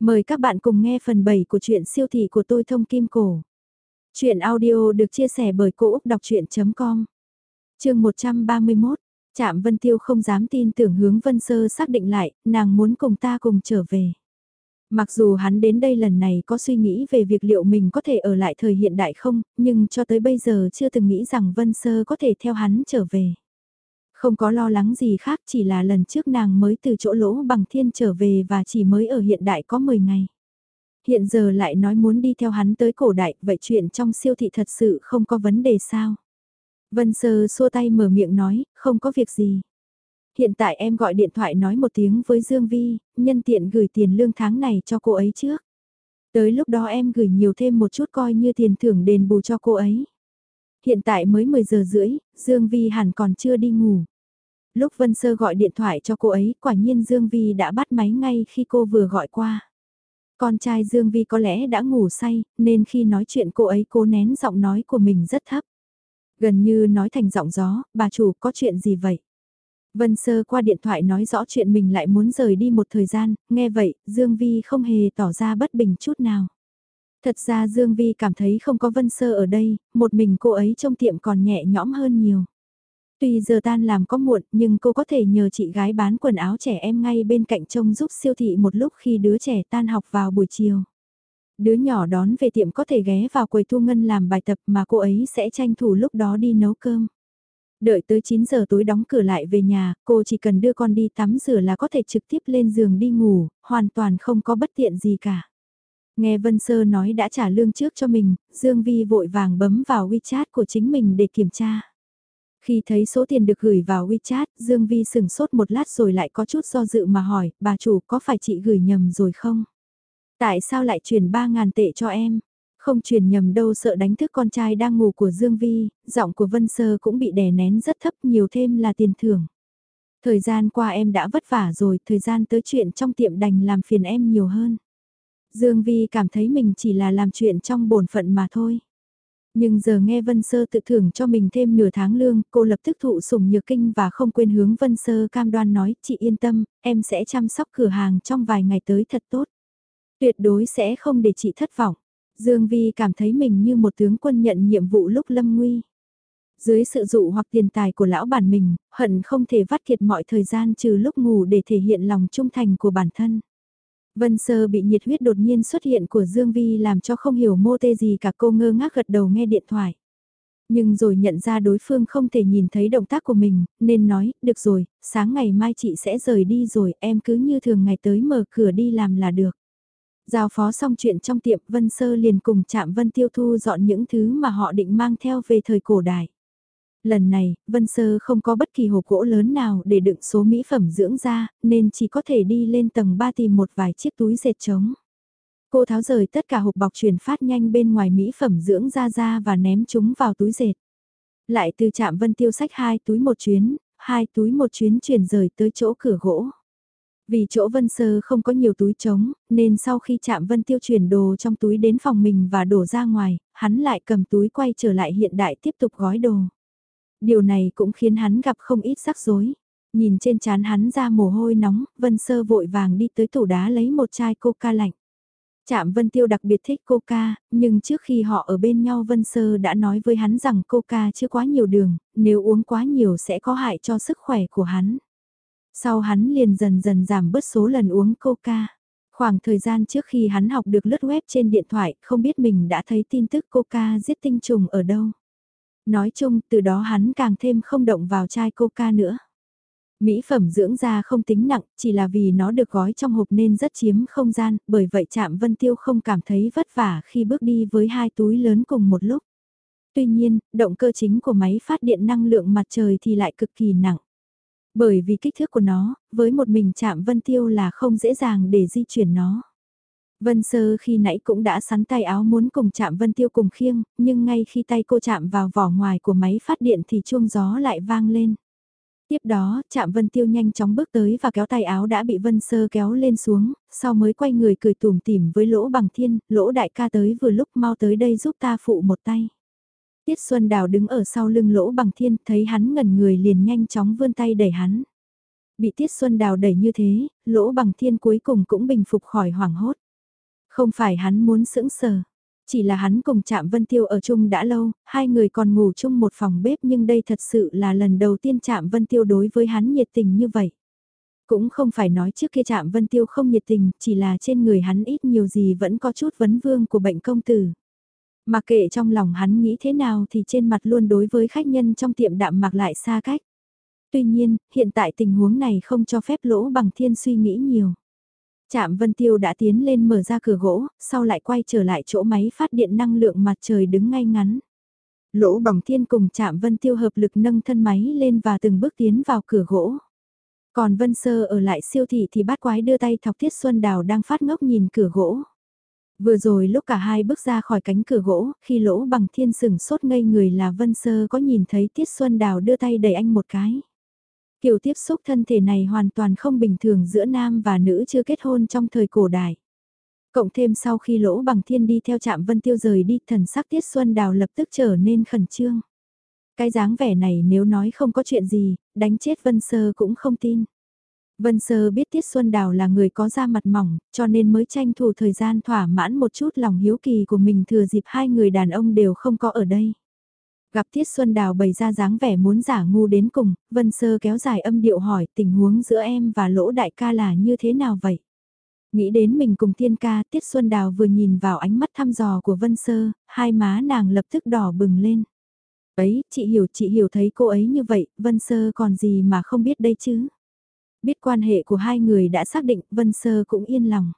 Mời các bạn cùng nghe phần 7 của truyện siêu thị của tôi thông kim cổ. Chuyện audio được chia sẻ bởi Cô Úc Đọc Chuyện.com Trường 131, Trạm Vân Tiêu không dám tin tưởng hướng Vân Sơ xác định lại, nàng muốn cùng ta cùng trở về. Mặc dù hắn đến đây lần này có suy nghĩ về việc liệu mình có thể ở lại thời hiện đại không, nhưng cho tới bây giờ chưa từng nghĩ rằng Vân Sơ có thể theo hắn trở về. Không có lo lắng gì khác chỉ là lần trước nàng mới từ chỗ lỗ bằng thiên trở về và chỉ mới ở hiện đại có 10 ngày. Hiện giờ lại nói muốn đi theo hắn tới cổ đại, vậy chuyện trong siêu thị thật sự không có vấn đề sao? Vân Sơ xua tay mở miệng nói, không có việc gì. Hiện tại em gọi điện thoại nói một tiếng với Dương Vi, nhân tiện gửi tiền lương tháng này cho cô ấy trước. Tới lúc đó em gửi nhiều thêm một chút coi như tiền thưởng đền bù cho cô ấy. Hiện tại mới 10 giờ rưỡi, Dương Vi hẳn còn chưa đi ngủ. Lúc Vân Sơ gọi điện thoại cho cô ấy, quả nhiên Dương Vi đã bắt máy ngay khi cô vừa gọi qua. Con trai Dương Vi có lẽ đã ngủ say, nên khi nói chuyện cô ấy cố nén giọng nói của mình rất thấp. Gần như nói thành giọng gió, bà chủ có chuyện gì vậy? Vân Sơ qua điện thoại nói rõ chuyện mình lại muốn rời đi một thời gian, nghe vậy, Dương Vi không hề tỏ ra bất bình chút nào. Thật ra Dương Vi cảm thấy không có Vân Sơ ở đây, một mình cô ấy trong tiệm còn nhẹ nhõm hơn nhiều. Tuy giờ tan làm có muộn nhưng cô có thể nhờ chị gái bán quần áo trẻ em ngay bên cạnh trông giúp siêu thị một lúc khi đứa trẻ tan học vào buổi chiều. Đứa nhỏ đón về tiệm có thể ghé vào quầy thu ngân làm bài tập mà cô ấy sẽ tranh thủ lúc đó đi nấu cơm. Đợi tới 9 giờ tối đóng cửa lại về nhà, cô chỉ cần đưa con đi tắm rửa là có thể trực tiếp lên giường đi ngủ, hoàn toàn không có bất tiện gì cả. Nghe Vân Sơ nói đã trả lương trước cho mình, Dương Vi vội vàng bấm vào WeChat của chính mình để kiểm tra. Khi thấy số tiền được gửi vào WeChat, Dương Vi sừng sốt một lát rồi lại có chút do dự mà hỏi, bà chủ có phải chị gửi nhầm rồi không? Tại sao lại chuyển 3.000 tệ cho em? Không chuyển nhầm đâu sợ đánh thức con trai đang ngủ của Dương Vi, giọng của Vân Sơ cũng bị đè nén rất thấp nhiều thêm là tiền thưởng. Thời gian qua em đã vất vả rồi, thời gian tới chuyện trong tiệm đành làm phiền em nhiều hơn. Dương Vi cảm thấy mình chỉ là làm chuyện trong bổn phận mà thôi. Nhưng giờ nghe Vân Sơ tự thưởng cho mình thêm nửa tháng lương, cô lập tức thụ sủng nhược kinh và không quên hướng Vân Sơ cam đoan nói, chị yên tâm, em sẽ chăm sóc cửa hàng trong vài ngày tới thật tốt. Tuyệt đối sẽ không để chị thất vọng. Dương Vi cảm thấy mình như một tướng quân nhận nhiệm vụ lúc lâm nguy. Dưới sự dụ hoặc tiền tài của lão bản mình, hận không thể vắt kiệt mọi thời gian trừ lúc ngủ để thể hiện lòng trung thành của bản thân. Vân Sơ bị nhiệt huyết đột nhiên xuất hiện của Dương Vi làm cho không hiểu mô tê gì cả cô ngơ ngác gật đầu nghe điện thoại. Nhưng rồi nhận ra đối phương không thể nhìn thấy động tác của mình, nên nói, được rồi, sáng ngày mai chị sẽ rời đi rồi, em cứ như thường ngày tới mở cửa đi làm là được. Giao phó xong chuyện trong tiệm Vân Sơ liền cùng chạm Vân Tiêu Thu dọn những thứ mà họ định mang theo về thời cổ đại. Lần này, Vân Sơ không có bất kỳ hộp gỗ lớn nào để đựng số mỹ phẩm dưỡng da, nên chỉ có thể đi lên tầng 3 tìm một vài chiếc túi dệt trống. Cô tháo rời tất cả hộp bọc truyền phát nhanh bên ngoài mỹ phẩm dưỡng da ra và ném chúng vào túi dệt. Lại từ trạm Vân Tiêu sách hai túi một chuyến, hai túi một chuyến chuyển rời tới chỗ cửa gỗ. Vì chỗ Vân Sơ không có nhiều túi trống, nên sau khi chạm Vân Tiêu chuyển đồ trong túi đến phòng mình và đổ ra ngoài, hắn lại cầm túi quay trở lại hiện đại tiếp tục gói đồ. Điều này cũng khiến hắn gặp không ít rắc rối. Nhìn trên trán hắn ra mồ hôi nóng, Vân Sơ vội vàng đi tới tủ đá lấy một chai coca lạnh. Chạm Vân Tiêu đặc biệt thích coca, nhưng trước khi họ ở bên nhau Vân Sơ đã nói với hắn rằng coca chưa quá nhiều đường, nếu uống quá nhiều sẽ có hại cho sức khỏe của hắn. Sau hắn liền dần dần giảm bớt số lần uống coca. Khoảng thời gian trước khi hắn học được lướt web trên điện thoại, không biết mình đã thấy tin tức coca giết tinh trùng ở đâu. Nói chung, từ đó hắn càng thêm không động vào chai coca nữa. Mỹ phẩm dưỡng da không tính nặng, chỉ là vì nó được gói trong hộp nên rất chiếm không gian, bởi vậy chạm Vân Tiêu không cảm thấy vất vả khi bước đi với hai túi lớn cùng một lúc. Tuy nhiên, động cơ chính của máy phát điện năng lượng mặt trời thì lại cực kỳ nặng. Bởi vì kích thước của nó, với một mình chạm Vân Tiêu là không dễ dàng để di chuyển nó. Vân Sơ khi nãy cũng đã sắn tay áo muốn cùng chạm Vân Tiêu cùng khiêng, nhưng ngay khi tay cô chạm vào vỏ ngoài của máy phát điện thì chuông gió lại vang lên. Tiếp đó, chạm Vân Tiêu nhanh chóng bước tới và kéo tay áo đã bị Vân Sơ kéo lên xuống, sau mới quay người cười tủm tỉm với lỗ bằng thiên, lỗ đại ca tới vừa lúc mau tới đây giúp ta phụ một tay. Tiết Xuân Đào đứng ở sau lưng lỗ bằng thiên, thấy hắn ngẩn người liền nhanh chóng vươn tay đẩy hắn. Bị Tiết Xuân Đào đẩy như thế, lỗ bằng thiên cuối cùng cũng bình phục khỏi hoảng hốt. Không phải hắn muốn sững sờ, chỉ là hắn cùng Trạm Vân Tiêu ở chung đã lâu, hai người còn ngủ chung một phòng bếp nhưng đây thật sự là lần đầu tiên Trạm Vân Tiêu đối với hắn nhiệt tình như vậy. Cũng không phải nói trước kia Trạm Vân Tiêu không nhiệt tình, chỉ là trên người hắn ít nhiều gì vẫn có chút vấn vương của bệnh công tử. Mà kệ trong lòng hắn nghĩ thế nào thì trên mặt luôn đối với khách nhân trong tiệm đạm mặc lại xa cách. Tuy nhiên, hiện tại tình huống này không cho phép lỗ bằng thiên suy nghĩ nhiều. Trạm Vân Tiêu đã tiến lên mở ra cửa gỗ, sau lại quay trở lại chỗ máy phát điện năng lượng mặt trời đứng ngay ngắn. Lỗ bằng thiên cùng Trạm Vân Tiêu hợp lực nâng thân máy lên và từng bước tiến vào cửa gỗ. Còn Vân Sơ ở lại siêu thị thì bát quái đưa tay thọc Thiết Xuân Đào đang phát ngốc nhìn cửa gỗ. Vừa rồi lúc cả hai bước ra khỏi cánh cửa gỗ, khi lỗ bằng thiên sừng sốt ngây người là Vân Sơ có nhìn thấy Tiết Xuân Đào đưa tay đẩy anh một cái. Kiểu tiếp xúc thân thể này hoàn toàn không bình thường giữa nam và nữ chưa kết hôn trong thời cổ đại. Cộng thêm sau khi lỗ bằng thiên đi theo trạm Vân Tiêu rời đi thần sắc Tiết Xuân Đào lập tức trở nên khẩn trương. Cái dáng vẻ này nếu nói không có chuyện gì, đánh chết Vân Sơ cũng không tin. Vân Sơ biết Tiết Xuân Đào là người có da mặt mỏng, cho nên mới tranh thủ thời gian thỏa mãn một chút lòng hiếu kỳ của mình thừa dịp hai người đàn ông đều không có ở đây. Gặp Tiết Xuân Đào bày ra dáng vẻ muốn giả ngu đến cùng, Vân Sơ kéo dài âm điệu hỏi tình huống giữa em và lỗ đại ca là như thế nào vậy? Nghĩ đến mình cùng thiên ca, Tiết Xuân Đào vừa nhìn vào ánh mắt thăm dò của Vân Sơ, hai má nàng lập tức đỏ bừng lên. Ấy, chị hiểu, chị hiểu thấy cô ấy như vậy, Vân Sơ còn gì mà không biết đây chứ? Biết quan hệ của hai người đã xác định, Vân Sơ cũng yên lòng.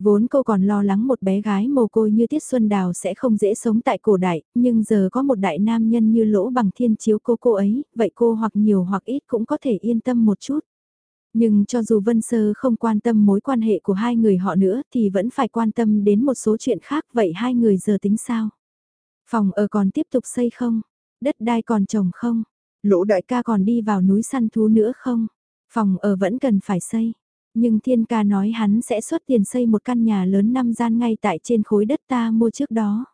Vốn cô còn lo lắng một bé gái mồ côi như Tiết Xuân Đào sẽ không dễ sống tại cổ đại, nhưng giờ có một đại nam nhân như lỗ bằng thiên chiếu cô cô ấy, vậy cô hoặc nhiều hoặc ít cũng có thể yên tâm một chút. Nhưng cho dù Vân Sơ không quan tâm mối quan hệ của hai người họ nữa thì vẫn phải quan tâm đến một số chuyện khác vậy hai người giờ tính sao? Phòng ở còn tiếp tục xây không? Đất đai còn trồng không? Lỗ đại ca còn đi vào núi săn thú nữa không? Phòng ở vẫn cần phải xây. Nhưng thiên ca nói hắn sẽ xuất tiền xây một căn nhà lớn năm gian ngay tại trên khối đất ta mua trước đó.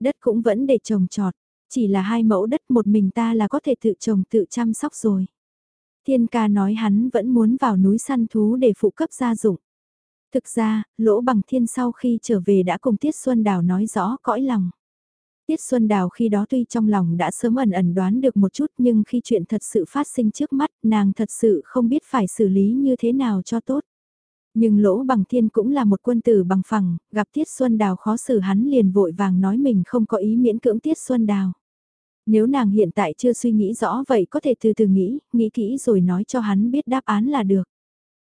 Đất cũng vẫn để trồng trọt, chỉ là hai mẫu đất một mình ta là có thể tự trồng tự chăm sóc rồi. Thiên ca nói hắn vẫn muốn vào núi săn thú để phụ cấp gia dụng. Thực ra, lỗ bằng thiên sau khi trở về đã cùng Tiết Xuân Đào nói rõ cõi lòng. Tiết Xuân Đào khi đó tuy trong lòng đã sớm ẩn ẩn đoán được một chút nhưng khi chuyện thật sự phát sinh trước mắt nàng thật sự không biết phải xử lý như thế nào cho tốt. Nhưng lỗ bằng thiên cũng là một quân tử bằng phẳng, gặp Tiết Xuân Đào khó xử hắn liền vội vàng nói mình không có ý miễn cưỡng Tiết Xuân Đào. Nếu nàng hiện tại chưa suy nghĩ rõ vậy có thể từ từ nghĩ, nghĩ kỹ rồi nói cho hắn biết đáp án là được.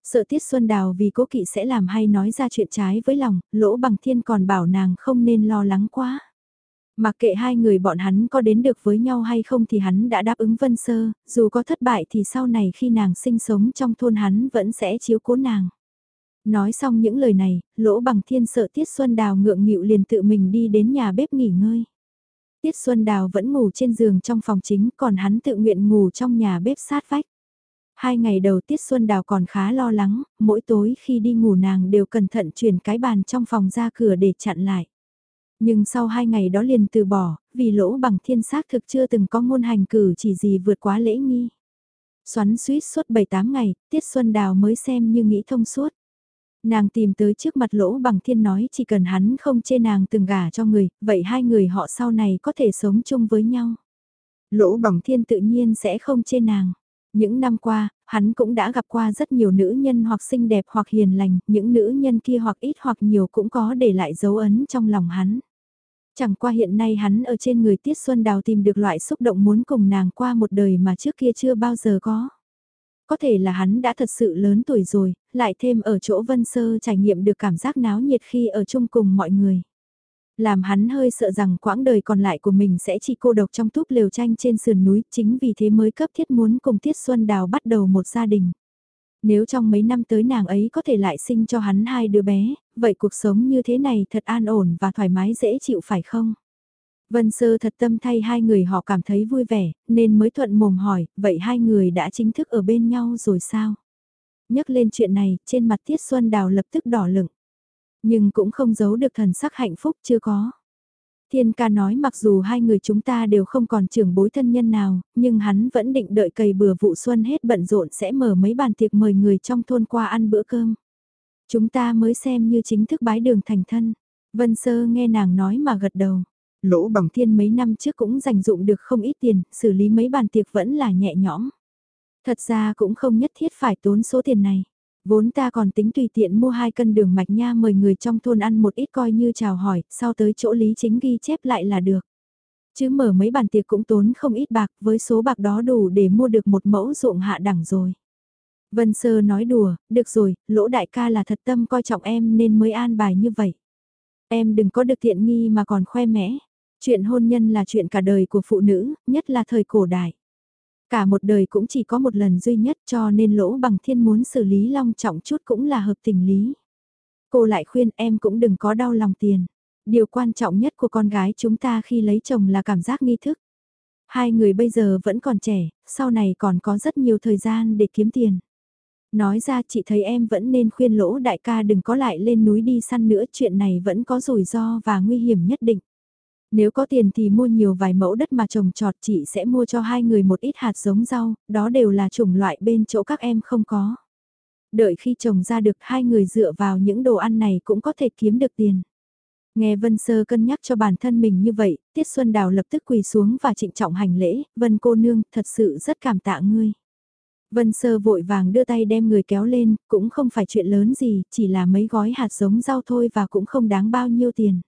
Sợ Tiết Xuân Đào vì cố kỵ sẽ làm hay nói ra chuyện trái với lòng, lỗ bằng thiên còn bảo nàng không nên lo lắng quá. Mặc kệ hai người bọn hắn có đến được với nhau hay không thì hắn đã đáp ứng Vân Sơ, dù có thất bại thì sau này khi nàng sinh sống trong thôn hắn vẫn sẽ chiếu cố nàng. Nói xong những lời này, lỗ bằng thiên sợ Tiết Xuân Đào ngượng nghịu liền tự mình đi đến nhà bếp nghỉ ngơi. Tiết Xuân Đào vẫn ngủ trên giường trong phòng chính còn hắn tự nguyện ngủ trong nhà bếp sát vách. Hai ngày đầu Tiết Xuân Đào còn khá lo lắng, mỗi tối khi đi ngủ nàng đều cẩn thận chuyển cái bàn trong phòng ra cửa để chặn lại. Nhưng sau hai ngày đó liền từ bỏ, vì lỗ bằng thiên xác thực chưa từng có ngôn hành cử chỉ gì vượt quá lễ nghi. Xoắn suýt suốt 7-8 ngày, Tiết Xuân Đào mới xem như nghĩ thông suốt. Nàng tìm tới trước mặt lỗ bằng thiên nói chỉ cần hắn không chê nàng từng gả cho người, vậy hai người họ sau này có thể sống chung với nhau. Lỗ bằng thiên tự nhiên sẽ không chê nàng. Những năm qua, hắn cũng đã gặp qua rất nhiều nữ nhân hoặc xinh đẹp hoặc hiền lành, những nữ nhân kia hoặc ít hoặc nhiều cũng có để lại dấu ấn trong lòng hắn. Chẳng qua hiện nay hắn ở trên người Tiết Xuân Đào tìm được loại xúc động muốn cùng nàng qua một đời mà trước kia chưa bao giờ có. Có thể là hắn đã thật sự lớn tuổi rồi, lại thêm ở chỗ Vân Sơ trải nghiệm được cảm giác náo nhiệt khi ở chung cùng mọi người. Làm hắn hơi sợ rằng quãng đời còn lại của mình sẽ chỉ cô độc trong túp lều tranh trên sườn núi, chính vì thế mới cấp thiết muốn cùng Tiết Xuân Đào bắt đầu một gia đình. Nếu trong mấy năm tới nàng ấy có thể lại sinh cho hắn hai đứa bé, vậy cuộc sống như thế này thật an ổn và thoải mái dễ chịu phải không? Vân Sơ thật tâm thay hai người họ cảm thấy vui vẻ, nên mới thuận mồm hỏi, vậy hai người đã chính thức ở bên nhau rồi sao? Nhắc lên chuyện này, trên mặt Tiết Xuân Đào lập tức đỏ lửng. Nhưng cũng không giấu được thần sắc hạnh phúc chưa có. Thiên ca nói mặc dù hai người chúng ta đều không còn trưởng bối thân nhân nào, nhưng hắn vẫn định đợi cày bừa vụ xuân hết bận rộn sẽ mở mấy bàn tiệc mời người trong thôn qua ăn bữa cơm. Chúng ta mới xem như chính thức bái đường thành thân. Vân Sơ nghe nàng nói mà gật đầu. Lỗ bằng thiên mấy năm trước cũng dành dụng được không ít tiền, xử lý mấy bàn tiệc vẫn là nhẹ nhõm. Thật ra cũng không nhất thiết phải tốn số tiền này. Vốn ta còn tính tùy tiện mua hai cân đường mạch nha mời người trong thôn ăn một ít coi như chào hỏi, sau tới chỗ lý chính ghi chép lại là được. Chứ mở mấy bàn tiệc cũng tốn không ít bạc, với số bạc đó đủ để mua được một mẫu ruộng hạ đẳng rồi. Vân Sơ nói đùa, được rồi, lỗ đại ca là thật tâm coi trọng em nên mới an bài như vậy. Em đừng có được tiện nghi mà còn khoe mẽ. Chuyện hôn nhân là chuyện cả đời của phụ nữ, nhất là thời cổ đại. Cả một đời cũng chỉ có một lần duy nhất cho nên lỗ bằng thiên muốn xử lý long trọng chút cũng là hợp tình lý. Cô lại khuyên em cũng đừng có đau lòng tiền. Điều quan trọng nhất của con gái chúng ta khi lấy chồng là cảm giác nghi thức. Hai người bây giờ vẫn còn trẻ, sau này còn có rất nhiều thời gian để kiếm tiền. Nói ra chị thấy em vẫn nên khuyên lỗ đại ca đừng có lại lên núi đi săn nữa chuyện này vẫn có rủi ro và nguy hiểm nhất định. Nếu có tiền thì mua nhiều vài mẫu đất mà trồng trọt chị sẽ mua cho hai người một ít hạt giống rau, đó đều là chủng loại bên chỗ các em không có. Đợi khi trồng ra được hai người dựa vào những đồ ăn này cũng có thể kiếm được tiền. Nghe Vân Sơ cân nhắc cho bản thân mình như vậy, Tiết Xuân Đào lập tức quỳ xuống và trịnh trọng hành lễ, Vân cô nương thật sự rất cảm tạ ngươi. Vân Sơ vội vàng đưa tay đem người kéo lên, cũng không phải chuyện lớn gì, chỉ là mấy gói hạt giống rau thôi và cũng không đáng bao nhiêu tiền.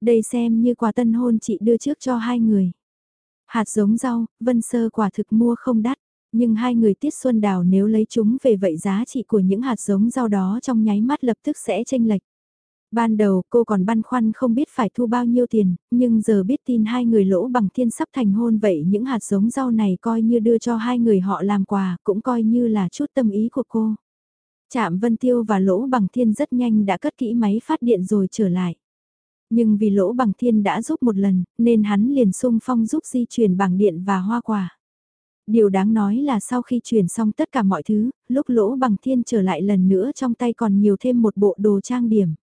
Đây xem như quà tân hôn chị đưa trước cho hai người. Hạt giống rau, Vân Sơ quả thực mua không đắt, nhưng hai người Tiết Xuân Đào nếu lấy chúng về vậy giá trị của những hạt giống rau đó trong nháy mắt lập tức sẽ chênh lệch. Ban đầu cô còn băn khoăn không biết phải thu bao nhiêu tiền, nhưng giờ biết tin hai người lỗ bằng thiên sắp thành hôn vậy những hạt giống rau này coi như đưa cho hai người họ làm quà, cũng coi như là chút tâm ý của cô. Trạm Vân Tiêu và lỗ bằng thiên rất nhanh đã cất kỹ máy phát điện rồi trở lại. Nhưng vì lỗ bằng thiên đã giúp một lần, nên hắn liền sung phong giúp di chuyển bảng điện và hoa quả. Điều đáng nói là sau khi chuyển xong tất cả mọi thứ, lúc lỗ bằng thiên trở lại lần nữa trong tay còn nhiều thêm một bộ đồ trang điểm.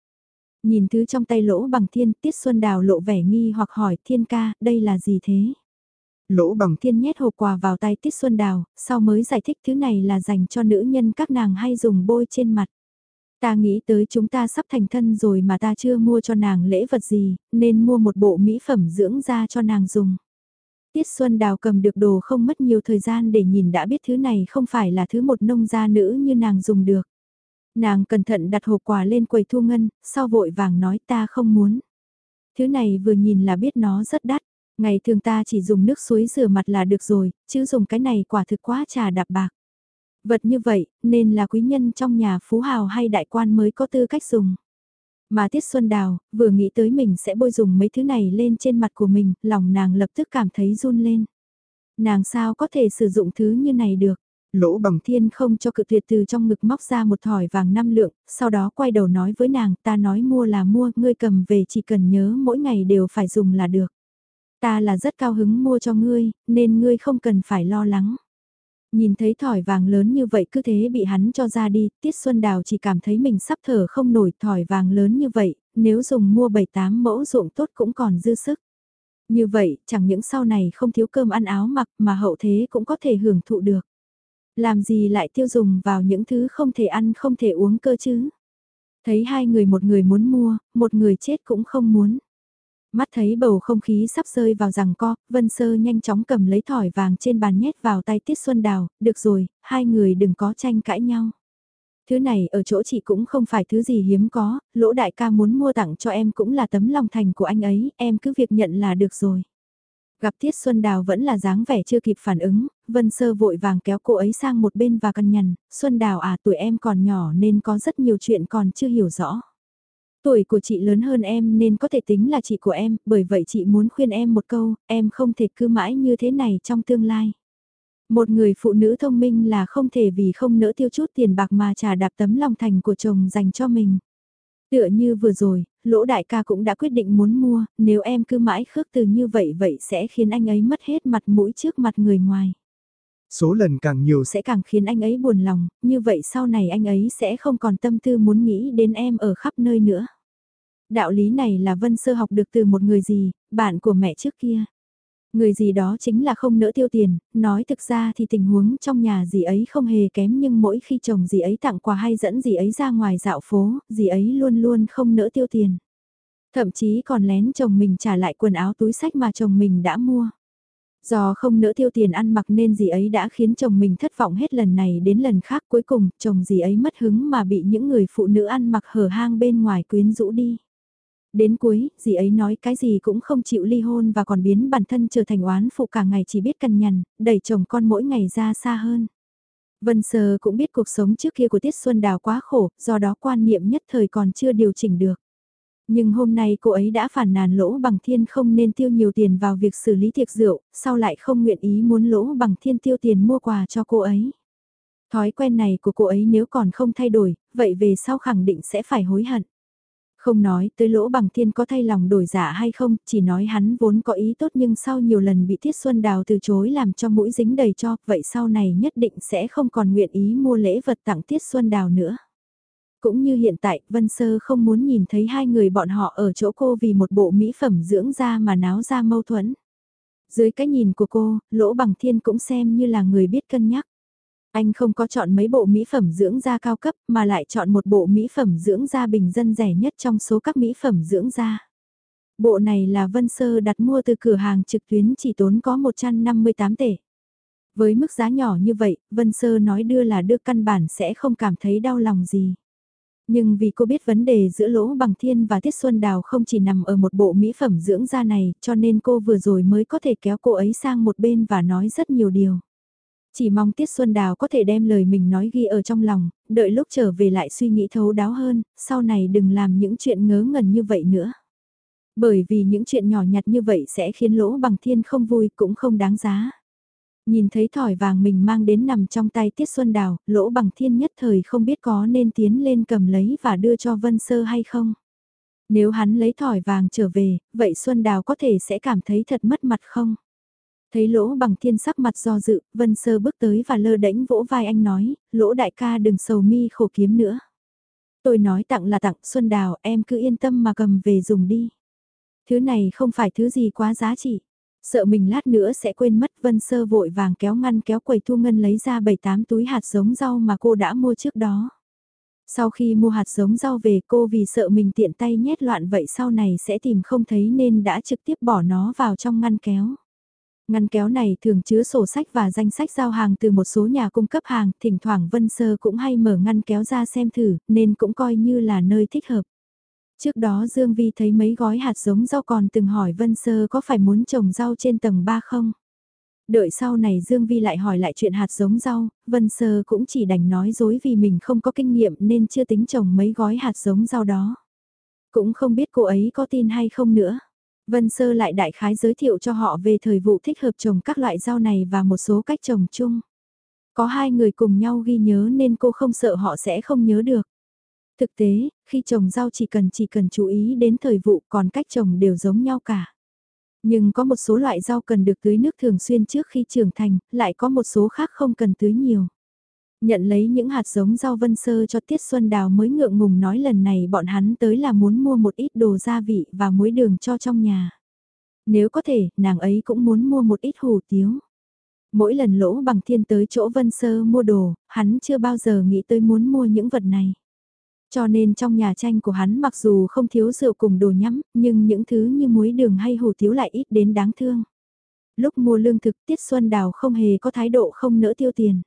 Nhìn thứ trong tay lỗ bằng thiên, Tiết Xuân Đào lộ vẻ nghi hoặc hỏi thiên ca, đây là gì thế? Lỗ bằng thiên nhét hộp quà vào tay Tiết Xuân Đào, sau mới giải thích thứ này là dành cho nữ nhân các nàng hay dùng bôi trên mặt. Ta nghĩ tới chúng ta sắp thành thân rồi mà ta chưa mua cho nàng lễ vật gì, nên mua một bộ mỹ phẩm dưỡng da cho nàng dùng. Tiết Xuân Đào cầm được đồ không mất nhiều thời gian để nhìn đã biết thứ này không phải là thứ một nông gia nữ như nàng dùng được. Nàng cẩn thận đặt hộp quà lên quầy thu ngân, sau vội vàng nói ta không muốn. Thứ này vừa nhìn là biết nó rất đắt, ngày thường ta chỉ dùng nước suối rửa mặt là được rồi, chứ dùng cái này quả thực quá trà đạp bạc. Vật như vậy, nên là quý nhân trong nhà phú hào hay đại quan mới có tư cách dùng. Mà Tiết Xuân Đào, vừa nghĩ tới mình sẽ bôi dùng mấy thứ này lên trên mặt của mình, lòng nàng lập tức cảm thấy run lên. Nàng sao có thể sử dụng thứ như này được? Lỗ bằng thiên không cho cự tuyệt từ trong ngực móc ra một thỏi vàng năm lượng, sau đó quay đầu nói với nàng, ta nói mua là mua, ngươi cầm về chỉ cần nhớ mỗi ngày đều phải dùng là được. Ta là rất cao hứng mua cho ngươi, nên ngươi không cần phải lo lắng. Nhìn thấy thỏi vàng lớn như vậy cứ thế bị hắn cho ra đi, Tiết Xuân Đào chỉ cảm thấy mình sắp thở không nổi thỏi vàng lớn như vậy, nếu dùng mua 7-8 mẫu ruộng tốt cũng còn dư sức. Như vậy, chẳng những sau này không thiếu cơm ăn áo mặc mà hậu thế cũng có thể hưởng thụ được. Làm gì lại tiêu dùng vào những thứ không thể ăn không thể uống cơ chứ? Thấy hai người một người muốn mua, một người chết cũng không muốn. Mắt thấy bầu không khí sắp rơi vào rằng co, Vân Sơ nhanh chóng cầm lấy thỏi vàng trên bàn nhét vào tay Tiết Xuân Đào, được rồi, hai người đừng có tranh cãi nhau. Thứ này ở chỗ chị cũng không phải thứ gì hiếm có, lỗ đại ca muốn mua tặng cho em cũng là tấm lòng thành của anh ấy, em cứ việc nhận là được rồi. Gặp Tiết Xuân Đào vẫn là dáng vẻ chưa kịp phản ứng, Vân Sơ vội vàng kéo cô ấy sang một bên và cân nhằn, Xuân Đào à tuổi em còn nhỏ nên có rất nhiều chuyện còn chưa hiểu rõ. Tuổi của chị lớn hơn em nên có thể tính là chị của em, bởi vậy chị muốn khuyên em một câu, em không thể cứ mãi như thế này trong tương lai. Một người phụ nữ thông minh là không thể vì không nỡ tiêu chút tiền bạc mà trả đạp tấm lòng thành của chồng dành cho mình. Tựa như vừa rồi, lỗ đại ca cũng đã quyết định muốn mua, nếu em cứ mãi khước từ như vậy vậy sẽ khiến anh ấy mất hết mặt mũi trước mặt người ngoài. Số lần càng nhiều sẽ càng khiến anh ấy buồn lòng, như vậy sau này anh ấy sẽ không còn tâm tư muốn nghĩ đến em ở khắp nơi nữa. Đạo lý này là Vân Sơ học được từ một người gì, bạn của mẹ trước kia. Người gì đó chính là không nỡ tiêu tiền, nói thực ra thì tình huống trong nhà gì ấy không hề kém nhưng mỗi khi chồng gì ấy tặng quà hay dẫn gì ấy ra ngoài dạo phố, gì ấy luôn luôn không nỡ tiêu tiền. Thậm chí còn lén chồng mình trả lại quần áo túi sách mà chồng mình đã mua. Do không nỡ tiêu tiền ăn mặc nên dì ấy đã khiến chồng mình thất vọng hết lần này đến lần khác cuối cùng chồng dì ấy mất hứng mà bị những người phụ nữ ăn mặc hở hang bên ngoài quyến rũ đi. Đến cuối, dì ấy nói cái gì cũng không chịu ly hôn và còn biến bản thân trở thành oán phụ cả ngày chỉ biết cằn nhằn, đẩy chồng con mỗi ngày ra xa hơn. Vân Sơ cũng biết cuộc sống trước kia của Tiết Xuân Đào quá khổ, do đó quan niệm nhất thời còn chưa điều chỉnh được. Nhưng hôm nay cô ấy đã phản nàn lỗ bằng thiên không nên tiêu nhiều tiền vào việc xử lý tiệc rượu, sau lại không nguyện ý muốn lỗ bằng thiên tiêu tiền mua quà cho cô ấy. Thói quen này của cô ấy nếu còn không thay đổi, vậy về sau khẳng định sẽ phải hối hận. Không nói tới lỗ bằng thiên có thay lòng đổi giả dạ hay không, chỉ nói hắn vốn có ý tốt nhưng sau nhiều lần bị Tiết Xuân Đào từ chối làm cho mũi dính đầy cho, vậy sau này nhất định sẽ không còn nguyện ý mua lễ vật tặng Tiết Xuân Đào nữa. Cũng như hiện tại, Vân Sơ không muốn nhìn thấy hai người bọn họ ở chỗ cô vì một bộ mỹ phẩm dưỡng da mà náo ra mâu thuẫn. Dưới cái nhìn của cô, Lỗ Bằng Thiên cũng xem như là người biết cân nhắc. Anh không có chọn mấy bộ mỹ phẩm dưỡng da cao cấp mà lại chọn một bộ mỹ phẩm dưỡng da bình dân rẻ nhất trong số các mỹ phẩm dưỡng da. Bộ này là Vân Sơ đặt mua từ cửa hàng trực tuyến chỉ tốn có 158 tệ. Với mức giá nhỏ như vậy, Vân Sơ nói đưa là đưa căn bản sẽ không cảm thấy đau lòng gì. Nhưng vì cô biết vấn đề giữa Lỗ Bằng Thiên và Tiết Xuân Đào không chỉ nằm ở một bộ mỹ phẩm dưỡng da này, cho nên cô vừa rồi mới có thể kéo cô ấy sang một bên và nói rất nhiều điều. Chỉ mong Tiết Xuân Đào có thể đem lời mình nói ghi ở trong lòng, đợi lúc trở về lại suy nghĩ thấu đáo hơn, sau này đừng làm những chuyện ngớ ngẩn như vậy nữa. Bởi vì những chuyện nhỏ nhặt như vậy sẽ khiến Lỗ Bằng Thiên không vui cũng không đáng giá. Nhìn thấy thỏi vàng mình mang đến nằm trong tay Tiết Xuân Đào, lỗ bằng thiên nhất thời không biết có nên tiến lên cầm lấy và đưa cho Vân Sơ hay không. Nếu hắn lấy thỏi vàng trở về, vậy Xuân Đào có thể sẽ cảm thấy thật mất mặt không? Thấy lỗ bằng thiên sắc mặt do dự, Vân Sơ bước tới và lơ đễnh vỗ vai anh nói, lỗ đại ca đừng sầu mi khổ kiếm nữa. Tôi nói tặng là tặng Xuân Đào, em cứ yên tâm mà cầm về dùng đi. Thứ này không phải thứ gì quá giá trị. Sợ mình lát nữa sẽ quên mất Vân Sơ vội vàng kéo ngăn kéo quầy thu ngân lấy ra 7-8 túi hạt giống rau mà cô đã mua trước đó. Sau khi mua hạt giống rau về cô vì sợ mình tiện tay nhét loạn vậy sau này sẽ tìm không thấy nên đã trực tiếp bỏ nó vào trong ngăn kéo. Ngăn kéo này thường chứa sổ sách và danh sách giao hàng từ một số nhà cung cấp hàng, thỉnh thoảng Vân Sơ cũng hay mở ngăn kéo ra xem thử, nên cũng coi như là nơi thích hợp. Trước đó Dương Vi thấy mấy gói hạt giống rau còn từng hỏi Vân Sơ có phải muốn trồng rau trên tầng 3 không? Đợi sau này Dương Vi lại hỏi lại chuyện hạt giống rau, Vân Sơ cũng chỉ đành nói dối vì mình không có kinh nghiệm nên chưa tính trồng mấy gói hạt giống rau đó. Cũng không biết cô ấy có tin hay không nữa. Vân Sơ lại đại khái giới thiệu cho họ về thời vụ thích hợp trồng các loại rau này và một số cách trồng chung. Có hai người cùng nhau ghi nhớ nên cô không sợ họ sẽ không nhớ được. Thực tế, khi trồng rau chỉ cần chỉ cần chú ý đến thời vụ còn cách trồng đều giống nhau cả. Nhưng có một số loại rau cần được tưới nước thường xuyên trước khi trưởng thành, lại có một số khác không cần tưới nhiều. Nhận lấy những hạt giống rau vân sơ cho Tiết Xuân Đào mới ngượng ngùng nói lần này bọn hắn tới là muốn mua một ít đồ gia vị và muối đường cho trong nhà. Nếu có thể, nàng ấy cũng muốn mua một ít hủ tiếu. Mỗi lần lỗ bằng thiên tới chỗ vân sơ mua đồ, hắn chưa bao giờ nghĩ tới muốn mua những vật này. Cho nên trong nhà tranh của hắn mặc dù không thiếu rượu cùng đồ nhắm, nhưng những thứ như muối đường hay hủ tiếu lại ít đến đáng thương. Lúc mua lương thực Tiết Xuân Đào không hề có thái độ không nỡ tiêu tiền.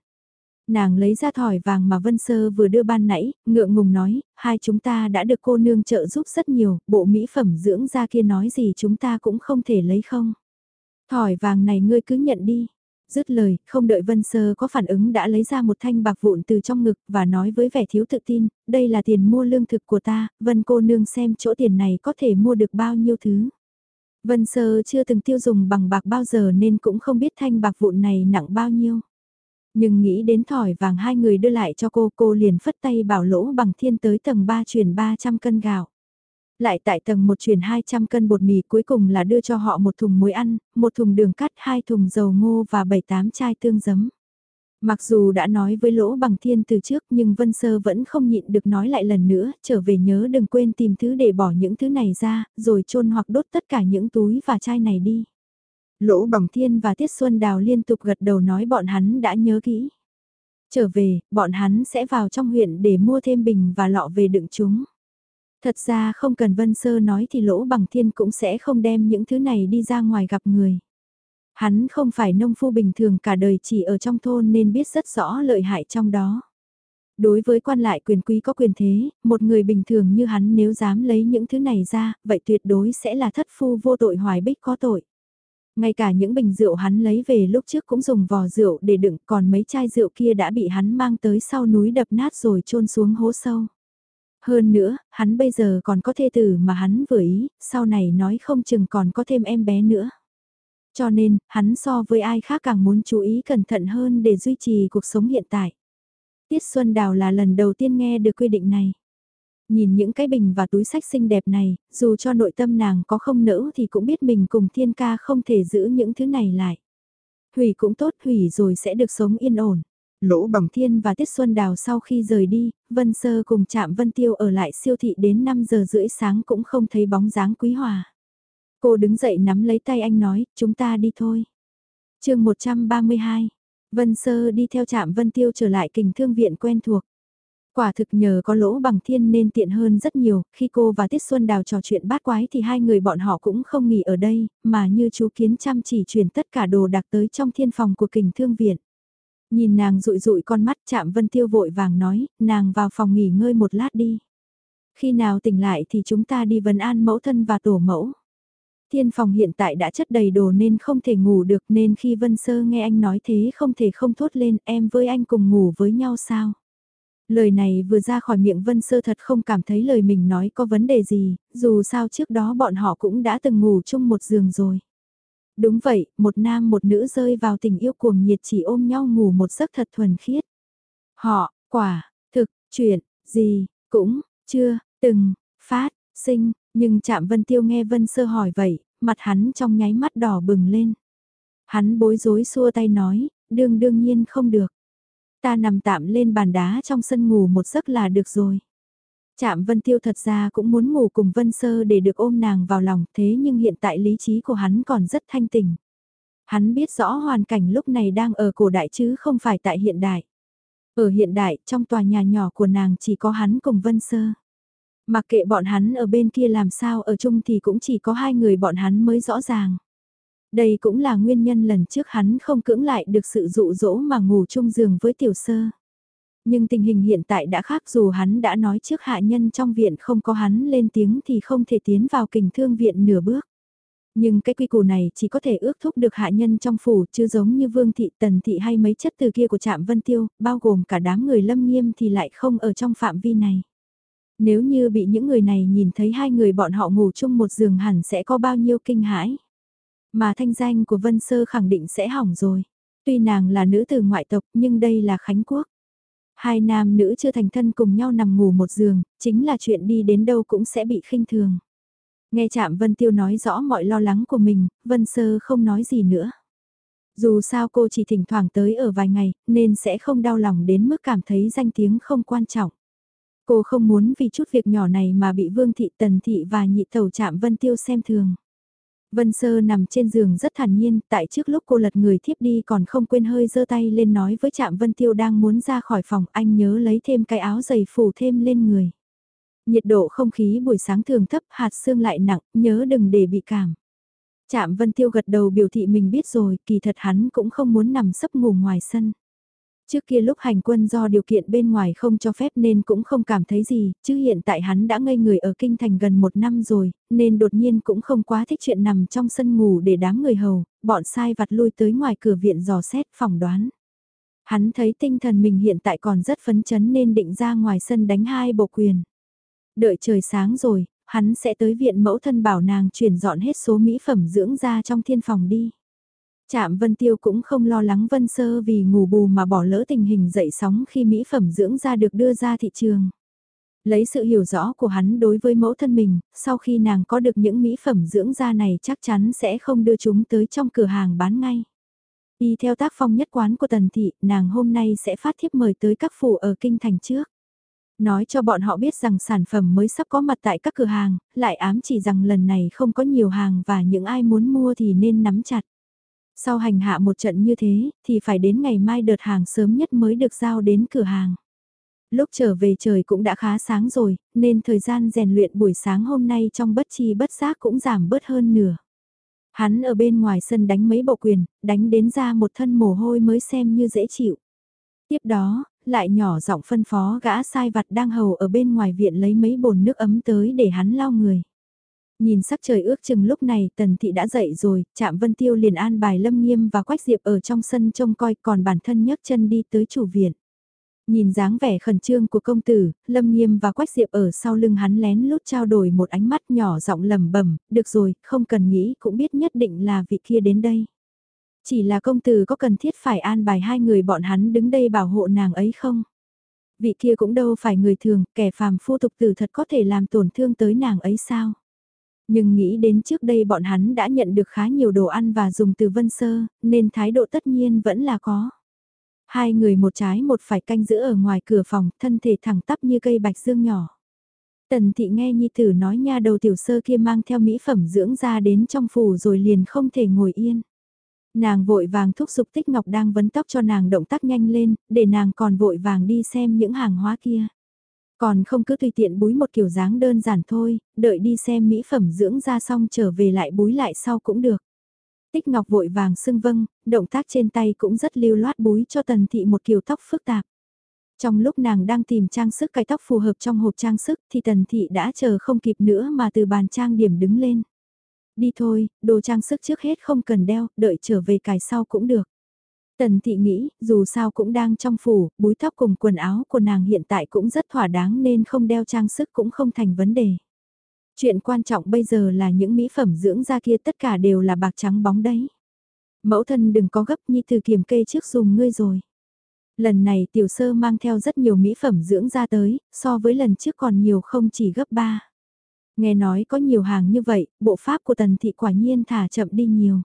Nàng lấy ra thỏi vàng mà Vân Sơ vừa đưa ban nãy, ngượng ngùng nói, hai chúng ta đã được cô nương trợ giúp rất nhiều, bộ mỹ phẩm dưỡng da kia nói gì chúng ta cũng không thể lấy không. Thỏi vàng này ngươi cứ nhận đi, Dứt lời, không đợi Vân Sơ có phản ứng đã lấy ra một thanh bạc vụn từ trong ngực và nói với vẻ thiếu tự tin, đây là tiền mua lương thực của ta, Vân cô nương xem chỗ tiền này có thể mua được bao nhiêu thứ. Vân Sơ chưa từng tiêu dùng bằng bạc bao giờ nên cũng không biết thanh bạc vụn này nặng bao nhiêu. Nhưng nghĩ đến thỏi vàng hai người đưa lại cho cô, cô liền phất tay bảo lỗ bằng thiên tới tầng 3 chuyển 300 cân gạo lại tại tầng một chuyển 200 cân bột mì cuối cùng là đưa cho họ một thùng muối ăn, một thùng đường cắt, hai thùng dầu ngô và 7-8 chai tương giấm. Mặc dù đã nói với lỗ bằng thiên từ trước nhưng Vân Sơ vẫn không nhịn được nói lại lần nữa, trở về nhớ đừng quên tìm thứ để bỏ những thứ này ra, rồi chôn hoặc đốt tất cả những túi và chai này đi. Lỗ Bằng Thiên và Tiết Xuân Đào liên tục gật đầu nói bọn hắn đã nhớ kỹ. Trở về, bọn hắn sẽ vào trong huyện để mua thêm bình và lọ về đựng chúng. Thật ra không cần Vân Sơ nói thì Lỗ Bằng Thiên cũng sẽ không đem những thứ này đi ra ngoài gặp người. Hắn không phải nông phu bình thường cả đời chỉ ở trong thôn nên biết rất rõ lợi hại trong đó. Đối với quan lại quyền quý có quyền thế, một người bình thường như hắn nếu dám lấy những thứ này ra, vậy tuyệt đối sẽ là thất phu vô tội hoài bích có tội. Ngay cả những bình rượu hắn lấy về lúc trước cũng dùng vò rượu để đựng còn mấy chai rượu kia đã bị hắn mang tới sau núi đập nát rồi trôn xuống hố sâu. Hơn nữa, hắn bây giờ còn có thê tử mà hắn vừa ý, sau này nói không chừng còn có thêm em bé nữa. Cho nên, hắn so với ai khác càng muốn chú ý cẩn thận hơn để duy trì cuộc sống hiện tại. Tiết Xuân Đào là lần đầu tiên nghe được quy định này. Nhìn những cái bình và túi sách xinh đẹp này, dù cho nội tâm nàng có không nỡ thì cũng biết mình cùng thiên ca không thể giữ những thứ này lại. Hủy cũng tốt hủy rồi sẽ được sống yên ổn. Lỗ Bằng Thiên và Tiết Xuân Đào sau khi rời đi, Vân Sơ cùng chạm Vân Tiêu ở lại siêu thị đến 5 giờ rưỡi sáng cũng không thấy bóng dáng quý hòa. Cô đứng dậy nắm lấy tay anh nói, chúng ta đi thôi. chương 132, Vân Sơ đi theo trạm Vân Tiêu trở lại kình thương viện quen thuộc. Quả thực nhờ có lỗ bằng thiên nên tiện hơn rất nhiều, khi cô và Tiết Xuân Đào trò chuyện bát quái thì hai người bọn họ cũng không nghỉ ở đây, mà như chú kiến chăm chỉ chuyển tất cả đồ đặc tới trong thiên phòng của kình thương viện. Nhìn nàng rụi rụi con mắt chạm Vân Tiêu vội vàng nói, nàng vào phòng nghỉ ngơi một lát đi. Khi nào tỉnh lại thì chúng ta đi vấn an mẫu thân và tổ mẫu. Thiên phòng hiện tại đã chất đầy đồ nên không thể ngủ được nên khi Vân Sơ nghe anh nói thế không thể không thốt lên em với anh cùng ngủ với nhau sao. Lời này vừa ra khỏi miệng Vân Sơ thật không cảm thấy lời mình nói có vấn đề gì, dù sao trước đó bọn họ cũng đã từng ngủ chung một giường rồi. Đúng vậy, một nam một nữ rơi vào tình yêu cuồng nhiệt chỉ ôm nhau ngủ một giấc thật thuần khiết. Họ, quả, thực, chuyện, gì, cũng, chưa, từng, phát, sinh, nhưng chạm Vân Tiêu nghe Vân Sơ hỏi vậy, mặt hắn trong nháy mắt đỏ bừng lên. Hắn bối rối xua tay nói, đương đương nhiên không được. Ta nằm tạm lên bàn đá trong sân ngủ một giấc là được rồi. Chạm Vân Tiêu thật ra cũng muốn ngủ cùng Vân Sơ để được ôm nàng vào lòng thế nhưng hiện tại lý trí của hắn còn rất thanh tỉnh. Hắn biết rõ hoàn cảnh lúc này đang ở cổ đại chứ không phải tại hiện đại. Ở hiện đại, trong tòa nhà nhỏ của nàng chỉ có hắn cùng Vân Sơ. Mặc kệ bọn hắn ở bên kia làm sao ở chung thì cũng chỉ có hai người bọn hắn mới rõ ràng. Đây cũng là nguyên nhân lần trước hắn không cưỡng lại được sự dụ dỗ mà ngủ chung giường với tiểu sơ. Nhưng tình hình hiện tại đã khác dù hắn đã nói trước hạ nhân trong viện không có hắn lên tiếng thì không thể tiến vào kình thương viện nửa bước. Nhưng cái quy củ này chỉ có thể ước thúc được hạ nhân trong phủ chứ giống như vương thị tần thị hay mấy chất từ kia của trạm vân tiêu, bao gồm cả đám người lâm nghiêm thì lại không ở trong phạm vi này. Nếu như bị những người này nhìn thấy hai người bọn họ ngủ chung một giường hẳn sẽ có bao nhiêu kinh hãi. Mà thanh danh của Vân Sơ khẳng định sẽ hỏng rồi. Tuy nàng là nữ từ ngoại tộc nhưng đây là Khánh Quốc. Hai nam nữ chưa thành thân cùng nhau nằm ngủ một giường, chính là chuyện đi đến đâu cũng sẽ bị khinh thường. Nghe chạm Vân Tiêu nói rõ mọi lo lắng của mình, Vân Sơ không nói gì nữa. Dù sao cô chỉ thỉnh thoảng tới ở vài ngày, nên sẽ không đau lòng đến mức cảm thấy danh tiếng không quan trọng. Cô không muốn vì chút việc nhỏ này mà bị Vương Thị Tần Thị và nhị tẩu chạm Vân Tiêu xem thường. Vân Sơ nằm trên giường rất thản nhiên, tại trước lúc cô lật người thiếp đi còn không quên hơi giơ tay lên nói với Trạm Vân Tiêu đang muốn ra khỏi phòng anh nhớ lấy thêm cái áo giày phủ thêm lên người. Nhiệt độ không khí buổi sáng thường thấp hạt sương lại nặng, nhớ đừng để bị cảm. Trạm Vân Tiêu gật đầu biểu thị mình biết rồi, kỳ thật hắn cũng không muốn nằm sấp ngủ ngoài sân. Trước kia lúc hành quân do điều kiện bên ngoài không cho phép nên cũng không cảm thấy gì, chứ hiện tại hắn đã ngây người ở kinh thành gần một năm rồi, nên đột nhiên cũng không quá thích chuyện nằm trong sân ngủ để đám người hầu, bọn sai vặt lui tới ngoài cửa viện dò xét phỏng đoán. Hắn thấy tinh thần mình hiện tại còn rất phấn chấn nên định ra ngoài sân đánh hai bộ quyền. Đợi trời sáng rồi, hắn sẽ tới viện mẫu thân bảo nàng chuyển dọn hết số mỹ phẩm dưỡng ra trong thiên phòng đi. Trạm Vân Tiêu cũng không lo lắng Vân Sơ vì ngủ bù mà bỏ lỡ tình hình dậy sóng khi mỹ phẩm dưỡng da được đưa ra thị trường. Lấy sự hiểu rõ của hắn đối với mẫu thân mình, sau khi nàng có được những mỹ phẩm dưỡng da này chắc chắn sẽ không đưa chúng tới trong cửa hàng bán ngay. Y theo tác phong nhất quán của Tần Thị, nàng hôm nay sẽ phát thiếp mời tới các phủ ở Kinh Thành trước. Nói cho bọn họ biết rằng sản phẩm mới sắp có mặt tại các cửa hàng, lại ám chỉ rằng lần này không có nhiều hàng và những ai muốn mua thì nên nắm chặt. Sau hành hạ một trận như thế, thì phải đến ngày mai đợt hàng sớm nhất mới được giao đến cửa hàng. Lúc trở về trời cũng đã khá sáng rồi, nên thời gian rèn luyện buổi sáng hôm nay trong bất chi bất giác cũng giảm bớt hơn nửa. Hắn ở bên ngoài sân đánh mấy bộ quyền, đánh đến ra một thân mồ hôi mới xem như dễ chịu. Tiếp đó, lại nhỏ giọng phân phó gã sai vặt đang hầu ở bên ngoài viện lấy mấy bồn nước ấm tới để hắn lau người. Nhìn sắc trời ước chừng lúc này tần thị đã dậy rồi, chạm vân tiêu liền an bài lâm nghiêm và quách diệp ở trong sân trông coi còn bản thân nhấc chân đi tới chủ viện. Nhìn dáng vẻ khẩn trương của công tử, Lâm Nghiêm và Quách Diệp ở sau lưng hắn lén lút trao đổi một ánh mắt nhỏ giọng lầm bẩm được rồi, không cần nghĩ cũng biết nhất định là vị kia đến đây. Chỉ là công tử có cần thiết phải an bài hai người bọn hắn đứng đây bảo hộ nàng ấy không? Vị kia cũng đâu phải người thường, kẻ phàm phu tục tử thật có thể làm tổn thương tới nàng ấy sao? Nhưng nghĩ đến trước đây bọn hắn đã nhận được khá nhiều đồ ăn và dùng từ vân sơ, nên thái độ tất nhiên vẫn là có. Hai người một trái một phải canh giữ ở ngoài cửa phòng, thân thể thẳng tắp như cây bạch dương nhỏ. Tần thị nghe nhi tử nói nha đầu tiểu sơ kia mang theo mỹ phẩm dưỡng ra đến trong phủ rồi liền không thể ngồi yên. Nàng vội vàng thúc giục tích ngọc đang vấn tóc cho nàng động tác nhanh lên, để nàng còn vội vàng đi xem những hàng hóa kia. Còn không cứ tùy tiện búi một kiểu dáng đơn giản thôi, đợi đi xem mỹ phẩm dưỡng ra xong trở về lại búi lại sau cũng được. Tích Ngọc vội vàng xưng vâng, động tác trên tay cũng rất lưu loát búi cho Tần Thị một kiểu tóc phức tạp. Trong lúc nàng đang tìm trang sức cái tóc phù hợp trong hộp trang sức thì Tần Thị đã chờ không kịp nữa mà từ bàn trang điểm đứng lên. Đi thôi, đồ trang sức trước hết không cần đeo, đợi trở về cài sau cũng được. Tần Thị nghĩ, dù sao cũng đang trong phủ, búi tóc cùng quần áo của nàng hiện tại cũng rất thỏa đáng nên không đeo trang sức cũng không thành vấn đề. Chuyện quan trọng bây giờ là những mỹ phẩm dưỡng da kia tất cả đều là bạc trắng bóng đấy. Mẫu thân đừng có gấp như từ kiểm kê trước dùng ngươi rồi. Lần này tiểu sơ mang theo rất nhiều mỹ phẩm dưỡng da tới, so với lần trước còn nhiều không chỉ gấp 3. Nghe nói có nhiều hàng như vậy, bộ pháp của tần thị quả nhiên thả chậm đi nhiều.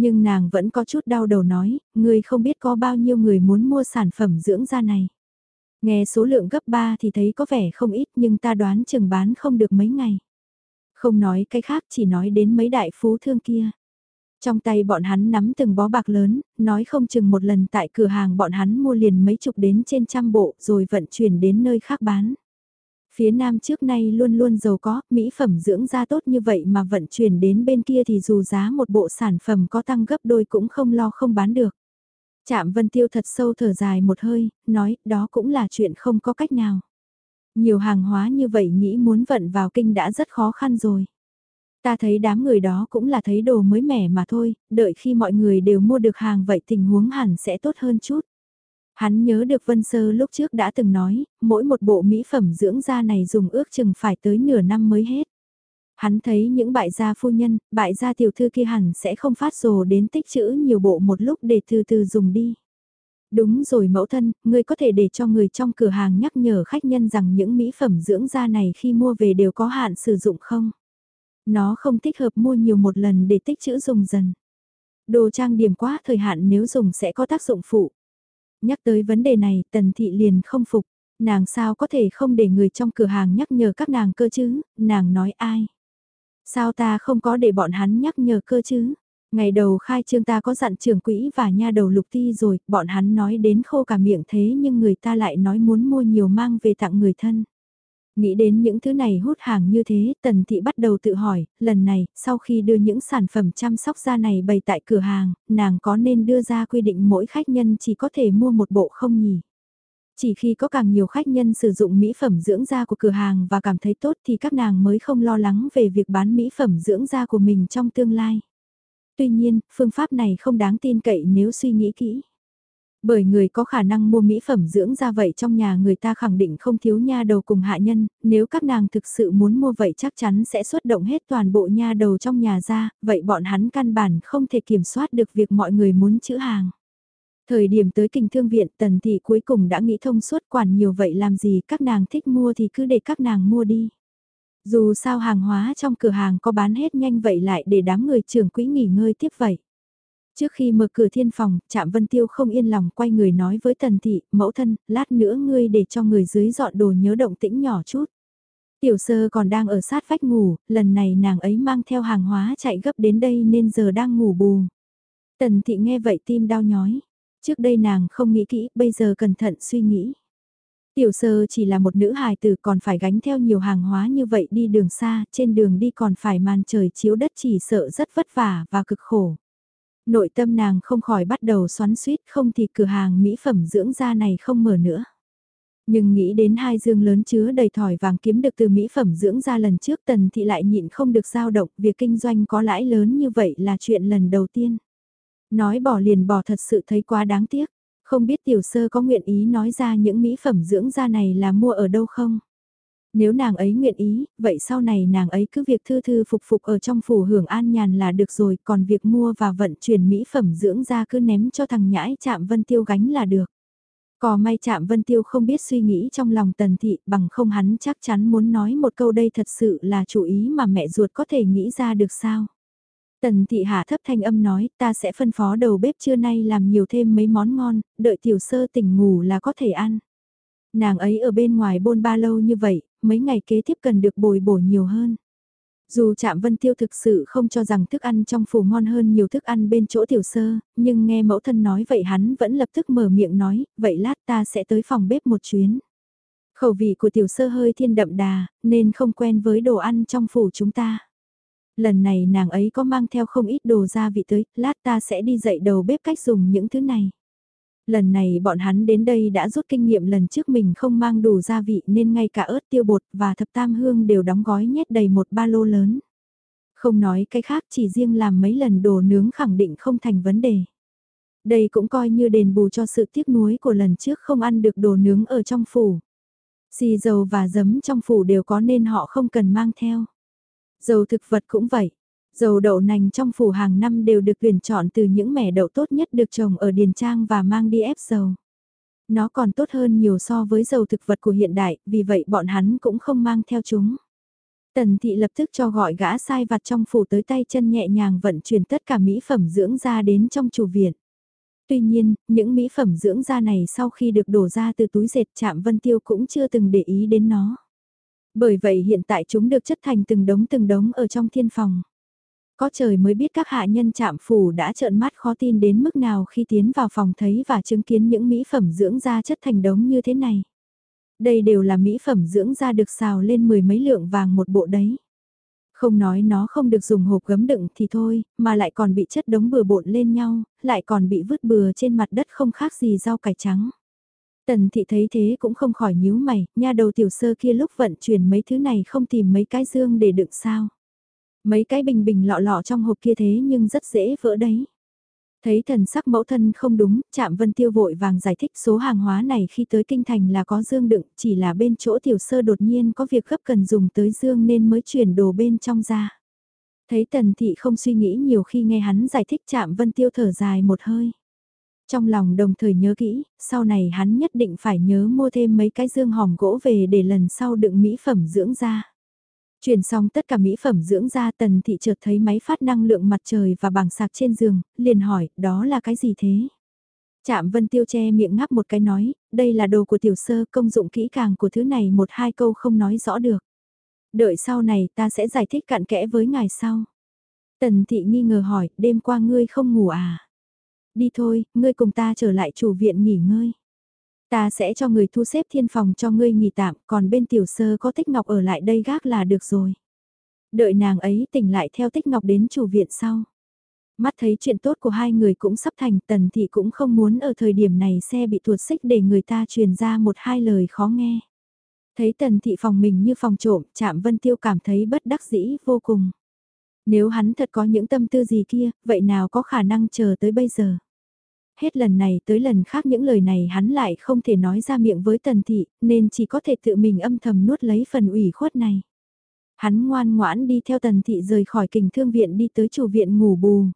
Nhưng nàng vẫn có chút đau đầu nói, người không biết có bao nhiêu người muốn mua sản phẩm dưỡng da này. Nghe số lượng gấp 3 thì thấy có vẻ không ít nhưng ta đoán chừng bán không được mấy ngày. Không nói cái khác chỉ nói đến mấy đại phú thương kia. Trong tay bọn hắn nắm từng bó bạc lớn, nói không chừng một lần tại cửa hàng bọn hắn mua liền mấy chục đến trên trăm bộ rồi vận chuyển đến nơi khác bán. Phía nam trước nay luôn luôn giàu có, mỹ phẩm dưỡng da tốt như vậy mà vận chuyển đến bên kia thì dù giá một bộ sản phẩm có tăng gấp đôi cũng không lo không bán được. Chạm Vân Tiêu thật sâu thở dài một hơi, nói đó cũng là chuyện không có cách nào. Nhiều hàng hóa như vậy nghĩ muốn vận vào kinh đã rất khó khăn rồi. Ta thấy đám người đó cũng là thấy đồ mới mẻ mà thôi, đợi khi mọi người đều mua được hàng vậy tình huống hẳn sẽ tốt hơn chút. Hắn nhớ được Vân Sơ lúc trước đã từng nói, mỗi một bộ mỹ phẩm dưỡng da này dùng ước chừng phải tới nửa năm mới hết. Hắn thấy những bại gia phu nhân, bại gia tiểu thư kia hẳn sẽ không phát rồ đến tích trữ nhiều bộ một lúc để từ từ dùng đi. Đúng rồi mẫu thân, ngươi có thể để cho người trong cửa hàng nhắc nhở khách nhân rằng những mỹ phẩm dưỡng da này khi mua về đều có hạn sử dụng không? Nó không thích hợp mua nhiều một lần để tích trữ dùng dần. Đồ trang điểm quá thời hạn nếu dùng sẽ có tác dụng phụ. Nhắc tới vấn đề này, tần thị liền không phục. Nàng sao có thể không để người trong cửa hàng nhắc nhở các nàng cơ chứ, nàng nói ai? Sao ta không có để bọn hắn nhắc nhở cơ chứ? Ngày đầu khai trương ta có dặn trưởng quỹ và nha đầu lục ti rồi, bọn hắn nói đến khô cả miệng thế nhưng người ta lại nói muốn mua nhiều mang về tặng người thân. Nghĩ đến những thứ này hút hàng như thế, Tần Thị bắt đầu tự hỏi, lần này, sau khi đưa những sản phẩm chăm sóc da này bày tại cửa hàng, nàng có nên đưa ra quy định mỗi khách nhân chỉ có thể mua một bộ không nhỉ? Chỉ khi có càng nhiều khách nhân sử dụng mỹ phẩm dưỡng da của cửa hàng và cảm thấy tốt thì các nàng mới không lo lắng về việc bán mỹ phẩm dưỡng da của mình trong tương lai. Tuy nhiên, phương pháp này không đáng tin cậy nếu suy nghĩ kỹ. Bởi người có khả năng mua mỹ phẩm dưỡng da vậy trong nhà người ta khẳng định không thiếu nha đầu cùng hạ nhân, nếu các nàng thực sự muốn mua vậy chắc chắn sẽ xuất động hết toàn bộ nha đầu trong nhà ra, vậy bọn hắn căn bản không thể kiểm soát được việc mọi người muốn chữ hàng. Thời điểm tới kinh thương viện tần thị cuối cùng đã nghĩ thông suốt quản nhiều vậy làm gì các nàng thích mua thì cứ để các nàng mua đi. Dù sao hàng hóa trong cửa hàng có bán hết nhanh vậy lại để đám người trưởng quỹ nghỉ ngơi tiếp vậy. Trước khi mở cửa thiên phòng, Trạm Vân Tiêu không yên lòng quay người nói với Tần Thị, mẫu thân, lát nữa ngươi để cho người dưới dọn đồ nhớ động tĩnh nhỏ chút. Tiểu sơ còn đang ở sát vách ngủ, lần này nàng ấy mang theo hàng hóa chạy gấp đến đây nên giờ đang ngủ bù. Tần thị nghe vậy tim đau nhói. Trước đây nàng không nghĩ kỹ, bây giờ cẩn thận suy nghĩ. Tiểu sơ chỉ là một nữ hài tử còn phải gánh theo nhiều hàng hóa như vậy đi đường xa, trên đường đi còn phải màn trời chiếu đất chỉ sợ rất vất vả và cực khổ. Nội tâm nàng không khỏi bắt đầu xoắn suýt, không thì cửa hàng mỹ phẩm dưỡng da này không mở nữa. Nhưng nghĩ đến hai dương lớn chứa đầy thỏi vàng kiếm được từ mỹ phẩm dưỡng da lần trước tần thị lại nhịn không được giao động, việc kinh doanh có lãi lớn như vậy là chuyện lần đầu tiên. Nói bỏ liền bỏ thật sự thấy quá đáng tiếc. Không biết tiểu sơ có nguyện ý nói ra những mỹ phẩm dưỡng da này là mua ở đâu không? Nếu nàng ấy nguyện ý, vậy sau này nàng ấy cứ việc thư thư phục phục ở trong phủ hưởng an nhàn là được rồi, còn việc mua và vận chuyển mỹ phẩm dưỡng da cứ ném cho thằng nhãi chạm vân tiêu gánh là được. Có may chạm vân tiêu không biết suy nghĩ trong lòng tần thị bằng không hắn chắc chắn muốn nói một câu đây thật sự là chủ ý mà mẹ ruột có thể nghĩ ra được sao. Tần thị hạ thấp thanh âm nói ta sẽ phân phó đầu bếp trưa nay làm nhiều thêm mấy món ngon, đợi tiểu sơ tỉnh ngủ là có thể ăn. Nàng ấy ở bên ngoài bôn ba lâu như vậy, mấy ngày kế tiếp cần được bồi bổ nhiều hơn. Dù Trạm Vân Tiêu thực sự không cho rằng thức ăn trong phủ ngon hơn nhiều thức ăn bên chỗ tiểu sơ, nhưng nghe mẫu thân nói vậy hắn vẫn lập tức mở miệng nói, vậy lát ta sẽ tới phòng bếp một chuyến. Khẩu vị của tiểu sơ hơi thiên đậm đà, nên không quen với đồ ăn trong phủ chúng ta. Lần này nàng ấy có mang theo không ít đồ gia vị tới, lát ta sẽ đi dạy đầu bếp cách dùng những thứ này. Lần này bọn hắn đến đây đã rút kinh nghiệm lần trước mình không mang đủ gia vị nên ngay cả ớt tiêu bột và thập tam hương đều đóng gói nhét đầy một ba lô lớn. Không nói cái khác chỉ riêng làm mấy lần đồ nướng khẳng định không thành vấn đề. Đây cũng coi như đền bù cho sự tiếc nuối của lần trước không ăn được đồ nướng ở trong phủ. Xì dầu và giấm trong phủ đều có nên họ không cần mang theo. Dầu thực vật cũng vậy. Dầu đậu nành trong phủ hàng năm đều được tuyển chọn từ những mẻ đậu tốt nhất được trồng ở Điền Trang và mang đi ép dầu. Nó còn tốt hơn nhiều so với dầu thực vật của hiện đại, vì vậy bọn hắn cũng không mang theo chúng. Tần thị lập tức cho gọi gã sai vặt trong phủ tới tay chân nhẹ nhàng vận chuyển tất cả mỹ phẩm dưỡng da đến trong chủ viện. Tuy nhiên, những mỹ phẩm dưỡng da này sau khi được đổ ra từ túi dệt chạm vân tiêu cũng chưa từng để ý đến nó. Bởi vậy hiện tại chúng được chất thành từng đống từng đống ở trong thiên phòng. Có trời mới biết các hạ nhân chạm phủ đã trợn mắt khó tin đến mức nào khi tiến vào phòng thấy và chứng kiến những mỹ phẩm dưỡng da chất thành đống như thế này. Đây đều là mỹ phẩm dưỡng da được xào lên mười mấy lượng vàng một bộ đấy. Không nói nó không được dùng hộp gấm đựng thì thôi, mà lại còn bị chất đống bừa bộn lên nhau, lại còn bị vứt bừa trên mặt đất không khác gì rau cải trắng. Tần thị thấy thế cũng không khỏi nhíu mày, nha đầu tiểu sơ kia lúc vận chuyển mấy thứ này không tìm mấy cái dương để đựng sao. Mấy cái bình bình lọ lọ trong hộp kia thế nhưng rất dễ vỡ đấy. Thấy thần sắc mẫu thân không đúng, chạm vân tiêu vội vàng giải thích số hàng hóa này khi tới kinh thành là có dương đựng, chỉ là bên chỗ tiểu sơ đột nhiên có việc gấp cần dùng tới dương nên mới chuyển đồ bên trong ra. Thấy tần thị không suy nghĩ nhiều khi nghe hắn giải thích chạm vân tiêu thở dài một hơi. Trong lòng đồng thời nhớ kỹ, sau này hắn nhất định phải nhớ mua thêm mấy cái dương hòm gỗ về để lần sau đựng mỹ phẩm dưỡng da. Chuyển xong tất cả mỹ phẩm dưỡng da tần thị chợt thấy máy phát năng lượng mặt trời và bảng sạc trên giường, liền hỏi, đó là cái gì thế? Chạm vân tiêu che miệng ngắp một cái nói, đây là đồ của tiểu sơ công dụng kỹ càng của thứ này một hai câu không nói rõ được. Đợi sau này ta sẽ giải thích cặn kẽ với ngài sau. Tần thị nghi ngờ hỏi, đêm qua ngươi không ngủ à? Đi thôi, ngươi cùng ta trở lại chủ viện nghỉ ngơi. Ta sẽ cho người thu xếp thiên phòng cho ngươi nghỉ tạm, còn bên tiểu sơ có tích ngọc ở lại đây gác là được rồi. Đợi nàng ấy tỉnh lại theo tích ngọc đến chủ viện sau. Mắt thấy chuyện tốt của hai người cũng sắp thành tần thị cũng không muốn ở thời điểm này xe bị tuột xích để người ta truyền ra một hai lời khó nghe. Thấy tần thị phòng mình như phòng trộm, chạm vân tiêu cảm thấy bất đắc dĩ vô cùng. Nếu hắn thật có những tâm tư gì kia, vậy nào có khả năng chờ tới bây giờ hết lần này tới lần khác những lời này hắn lại không thể nói ra miệng với tần thị, nên chỉ có thể tự mình âm thầm nuốt lấy phần ủy khuất này. Hắn ngoan ngoãn đi theo tần thị rời khỏi kình thương viện đi tới chủ viện ngủ bù.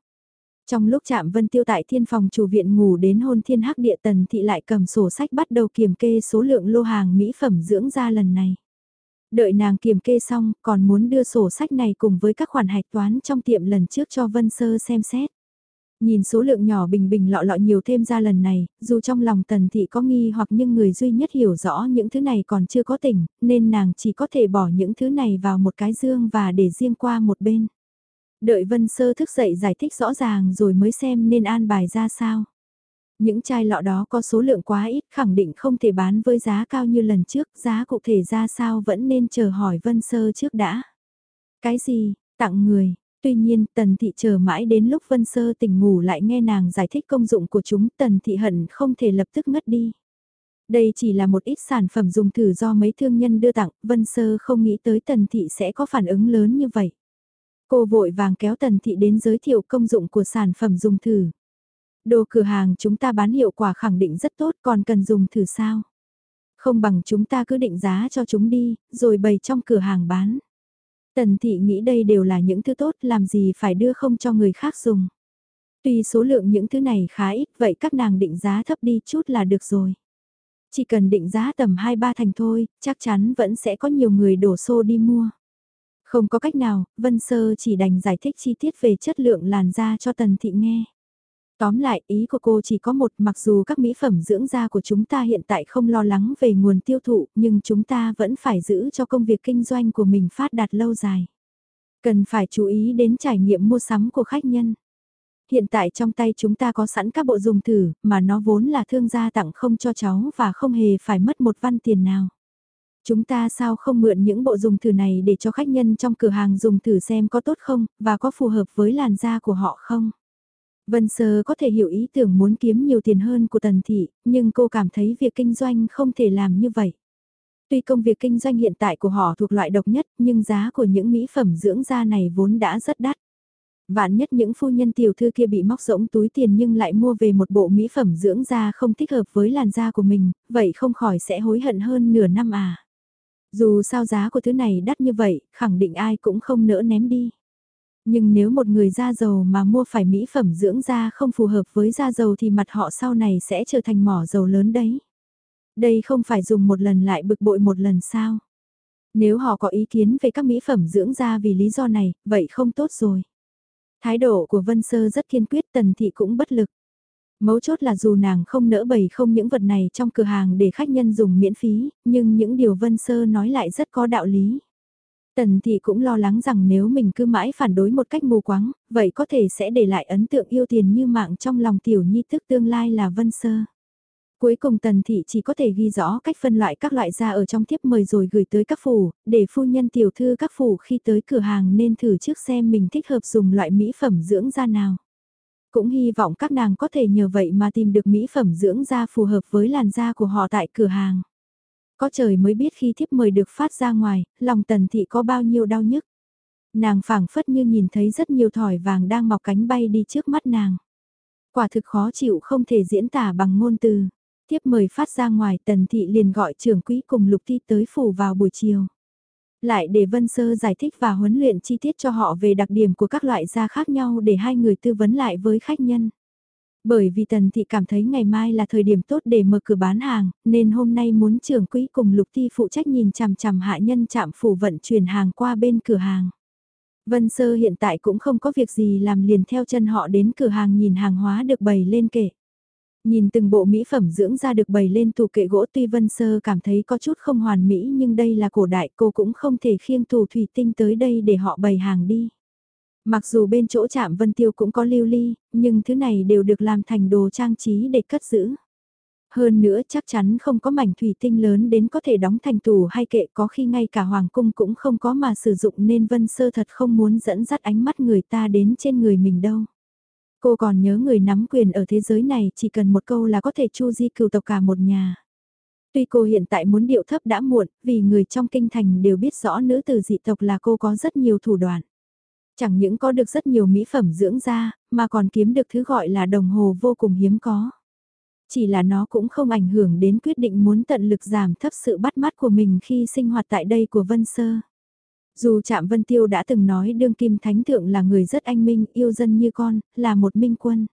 Trong lúc chạm vân tiêu tại thiên phòng chủ viện ngủ đến hôn thiên hắc địa tần thị lại cầm sổ sách bắt đầu kiểm kê số lượng lô hàng mỹ phẩm dưỡng da lần này. Đợi nàng kiểm kê xong còn muốn đưa sổ sách này cùng với các khoản hạch toán trong tiệm lần trước cho Vân Sơ xem xét. Nhìn số lượng nhỏ bình bình lọ lọ nhiều thêm ra lần này, dù trong lòng tần thị có nghi hoặc nhưng người duy nhất hiểu rõ những thứ này còn chưa có tỉnh, nên nàng chỉ có thể bỏ những thứ này vào một cái dương và để riêng qua một bên. Đợi Vân Sơ thức dậy giải thích rõ ràng rồi mới xem nên an bài ra sao. Những chai lọ đó có số lượng quá ít khẳng định không thể bán với giá cao như lần trước, giá cụ thể ra sao vẫn nên chờ hỏi Vân Sơ trước đã. Cái gì, tặng người, tuy nhiên Tần Thị chờ mãi đến lúc Vân Sơ tỉnh ngủ lại nghe nàng giải thích công dụng của chúng Tần Thị hận không thể lập tức ngất đi. Đây chỉ là một ít sản phẩm dùng thử do mấy thương nhân đưa tặng, Vân Sơ không nghĩ tới Tần Thị sẽ có phản ứng lớn như vậy. Cô vội vàng kéo Tần Thị đến giới thiệu công dụng của sản phẩm dùng thử. Đồ cửa hàng chúng ta bán hiệu quả khẳng định rất tốt còn cần dùng thử sao? Không bằng chúng ta cứ định giá cho chúng đi, rồi bày trong cửa hàng bán. Tần thị nghĩ đây đều là những thứ tốt làm gì phải đưa không cho người khác dùng. Tuy số lượng những thứ này khá ít vậy các nàng định giá thấp đi chút là được rồi. Chỉ cần định giá tầm 2-3 thành thôi, chắc chắn vẫn sẽ có nhiều người đổ xô đi mua. Không có cách nào, Vân Sơ chỉ đành giải thích chi tiết về chất lượng làn da cho Tần Thị nghe. Tóm lại, ý của cô chỉ có một mặc dù các mỹ phẩm dưỡng da của chúng ta hiện tại không lo lắng về nguồn tiêu thụ, nhưng chúng ta vẫn phải giữ cho công việc kinh doanh của mình phát đạt lâu dài. Cần phải chú ý đến trải nghiệm mua sắm của khách nhân. Hiện tại trong tay chúng ta có sẵn các bộ dùng thử, mà nó vốn là thương gia tặng không cho cháu và không hề phải mất một văn tiền nào. Chúng ta sao không mượn những bộ dùng thử này để cho khách nhân trong cửa hàng dùng thử xem có tốt không, và có phù hợp với làn da của họ không? Vân Sơ có thể hiểu ý tưởng muốn kiếm nhiều tiền hơn của Tần Thị, nhưng cô cảm thấy việc kinh doanh không thể làm như vậy. Tuy công việc kinh doanh hiện tại của họ thuộc loại độc nhất, nhưng giá của những mỹ phẩm dưỡng da này vốn đã rất đắt. Vạn nhất những phu nhân tiểu thư kia bị móc rỗng túi tiền nhưng lại mua về một bộ mỹ phẩm dưỡng da không thích hợp với làn da của mình, vậy không khỏi sẽ hối hận hơn nửa năm à. Dù sao giá của thứ này đắt như vậy, khẳng định ai cũng không nỡ ném đi. Nhưng nếu một người da dầu mà mua phải mỹ phẩm dưỡng da không phù hợp với da dầu thì mặt họ sau này sẽ trở thành mỏ dầu lớn đấy. Đây không phải dùng một lần lại bực bội một lần sao. Nếu họ có ý kiến về các mỹ phẩm dưỡng da vì lý do này, vậy không tốt rồi. Thái độ của Vân Sơ rất kiên quyết tần thị cũng bất lực. Mấu chốt là dù nàng không nỡ bày không những vật này trong cửa hàng để khách nhân dùng miễn phí, nhưng những điều Vân Sơ nói lại rất có đạo lý. Tần thị cũng lo lắng rằng nếu mình cứ mãi phản đối một cách mù quáng, vậy có thể sẽ để lại ấn tượng yêu tiền như mạng trong lòng tiểu nhi tức tương lai là Vân Sơ. Cuối cùng tần thị chỉ có thể ghi rõ cách phân loại các loại da ở trong tiếp mời rồi gửi tới các phủ, để phu nhân tiểu thư các phủ khi tới cửa hàng nên thử trước xem mình thích hợp dùng loại mỹ phẩm dưỡng da nào. Cũng hy vọng các nàng có thể nhờ vậy mà tìm được mỹ phẩm dưỡng da phù hợp với làn da của họ tại cửa hàng. Có trời mới biết khi thiếp mời được phát ra ngoài, lòng tần thị có bao nhiêu đau nhức. Nàng phảng phất như nhìn thấy rất nhiều thỏi vàng đang mọc cánh bay đi trước mắt nàng. Quả thực khó chịu không thể diễn tả bằng ngôn từ. Tiếp mời phát ra ngoài tần thị liền gọi trưởng quỹ cùng lục thi tới phủ vào buổi chiều. Lại để Vân Sơ giải thích và huấn luyện chi tiết cho họ về đặc điểm của các loại da khác nhau để hai người tư vấn lại với khách nhân. Bởi vì Tần Thị cảm thấy ngày mai là thời điểm tốt để mở cửa bán hàng, nên hôm nay muốn trưởng quỹ cùng Lục Thi phụ trách nhìn chằm chằm hạ nhân chạm phủ vận chuyển hàng qua bên cửa hàng. Vân Sơ hiện tại cũng không có việc gì làm liền theo chân họ đến cửa hàng nhìn hàng hóa được bày lên kệ. Nhìn từng bộ mỹ phẩm dưỡng da được bày lên tủ kệ gỗ tuy Vân Sơ cảm thấy có chút không hoàn mỹ nhưng đây là cổ đại cô cũng không thể khiêng tủ thủy tinh tới đây để họ bày hàng đi. Mặc dù bên chỗ chạm Vân Tiêu cũng có lưu ly, nhưng thứ này đều được làm thành đồ trang trí để cất giữ. Hơn nữa chắc chắn không có mảnh thủy tinh lớn đến có thể đóng thành tủ hay kệ có khi ngay cả hoàng cung cũng không có mà sử dụng nên Vân Sơ thật không muốn dẫn dắt ánh mắt người ta đến trên người mình đâu. Cô còn nhớ người nắm quyền ở thế giới này chỉ cần một câu là có thể chu di cừu tộc cả một nhà. Tuy cô hiện tại muốn điệu thấp đã muộn, vì người trong kinh thành đều biết rõ nữ tử dị tộc là cô có rất nhiều thủ đoạn. Chẳng những có được rất nhiều mỹ phẩm dưỡng da, mà còn kiếm được thứ gọi là đồng hồ vô cùng hiếm có. Chỉ là nó cũng không ảnh hưởng đến quyết định muốn tận lực giảm thấp sự bắt mắt của mình khi sinh hoạt tại đây của Vân Sơ. Dù Trạm Vân Tiêu đã từng nói đương kim thánh thượng là người rất anh minh, yêu dân như con, là một minh quân.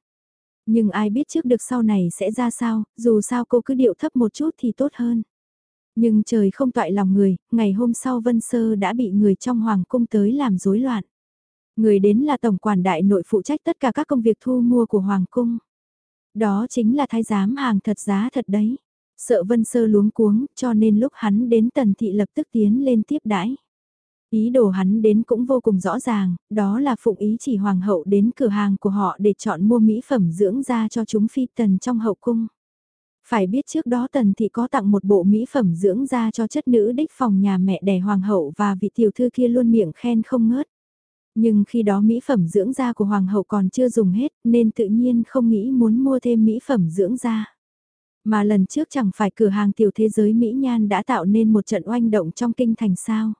Nhưng ai biết trước được sau này sẽ ra sao, dù sao cô cứ điệu thấp một chút thì tốt hơn. Nhưng trời không toại lòng người, ngày hôm sau Vân Sơ đã bị người trong hoàng cung tới làm rối loạn. Người đến là tổng quản đại nội phụ trách tất cả các công việc thu mua của Hoàng cung. Đó chính là thái giám hàng thật giá thật đấy. Sợ Vân Sơ luống cuống cho nên lúc hắn đến tần thị lập tức tiến lên tiếp đãi. Ý đồ hắn đến cũng vô cùng rõ ràng, đó là phụng ý chỉ hoàng hậu đến cửa hàng của họ để chọn mua mỹ phẩm dưỡng da cho chúng phi tần trong hậu cung. Phải biết trước đó tần thị có tặng một bộ mỹ phẩm dưỡng da cho chất nữ đích phòng nhà mẹ đẻ hoàng hậu và vị tiểu thư kia luôn miệng khen không ngớt. Nhưng khi đó mỹ phẩm dưỡng da của hoàng hậu còn chưa dùng hết nên tự nhiên không nghĩ muốn mua thêm mỹ phẩm dưỡng da. Mà lần trước chẳng phải cửa hàng tiểu thế giới Mỹ Nhan đã tạo nên một trận oanh động trong kinh thành sao.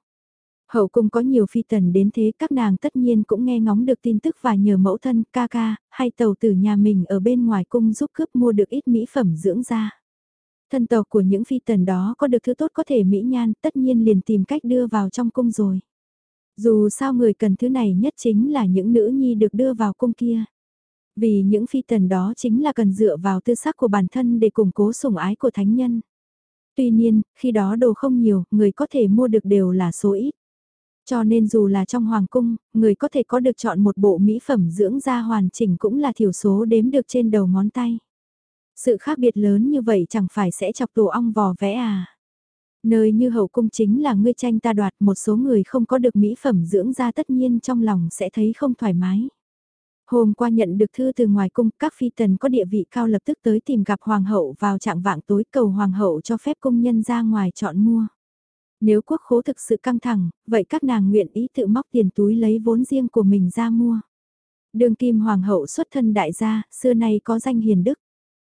Hậu cung có nhiều phi tần đến thế các nàng tất nhiên cũng nghe ngóng được tin tức và nhờ mẫu thân ca ca, hay tàu tử nhà mình ở bên ngoài cung giúp cướp mua được ít mỹ phẩm dưỡng da. Thân tộc của những phi tần đó có được thứ tốt có thể mỹ nhan tất nhiên liền tìm cách đưa vào trong cung rồi. Dù sao người cần thứ này nhất chính là những nữ nhi được đưa vào cung kia. Vì những phi tần đó chính là cần dựa vào tư sắc của bản thân để củng cố sủng ái của thánh nhân. Tuy nhiên, khi đó đồ không nhiều, người có thể mua được đều là số ít. Cho nên dù là trong hoàng cung, người có thể có được chọn một bộ mỹ phẩm dưỡng da hoàn chỉnh cũng là thiểu số đếm được trên đầu ngón tay. Sự khác biệt lớn như vậy chẳng phải sẽ chọc tổ ong vò vẽ à. Nơi như hậu cung chính là ngươi tranh ta đoạt một số người không có được mỹ phẩm dưỡng da tất nhiên trong lòng sẽ thấy không thoải mái. Hôm qua nhận được thư từ ngoài cung, các phi tần có địa vị cao lập tức tới tìm gặp hoàng hậu vào trạng vạng tối cầu hoàng hậu cho phép công nhân ra ngoài chọn mua. Nếu quốc khố thực sự căng thẳng, vậy các nàng nguyện ý tự móc tiền túi lấy vốn riêng của mình ra mua. Đường kim hoàng hậu xuất thân đại gia, xưa nay có danh hiền đức.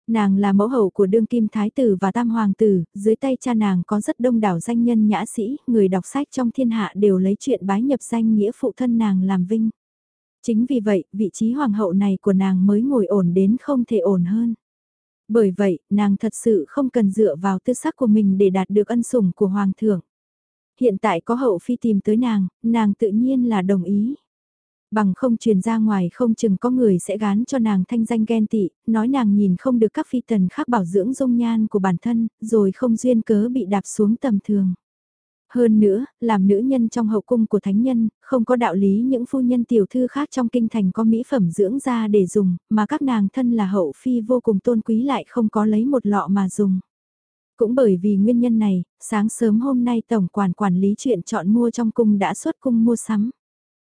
Nàng là mẫu hậu của đương kim thái tử và tam hoàng tử, dưới tay cha nàng có rất đông đảo danh nhân nhã sĩ, người đọc sách trong thiên hạ đều lấy chuyện bái nhập danh nghĩa phụ thân nàng làm vinh. Chính vì vậy, vị trí hoàng hậu này của nàng mới ngồi ổn đến không thể ổn hơn. Bởi vậy, nàng thật sự không cần dựa vào tư sắc của mình để đạt được ân sủng của hoàng thượng. Hiện tại có hậu phi tìm tới nàng, nàng tự nhiên là đồng ý. Bằng không truyền ra ngoài không chừng có người sẽ gán cho nàng thanh danh ghen tị, nói nàng nhìn không được các phi tần khác bảo dưỡng dung nhan của bản thân, rồi không duyên cớ bị đạp xuống tầm thường. Hơn nữa, làm nữ nhân trong hậu cung của thánh nhân, không có đạo lý những phu nhân tiểu thư khác trong kinh thành có mỹ phẩm dưỡng da để dùng, mà các nàng thân là hậu phi vô cùng tôn quý lại không có lấy một lọ mà dùng. Cũng bởi vì nguyên nhân này, sáng sớm hôm nay tổng quản quản lý chuyện chọn mua trong cung đã xuất cung mua sắm.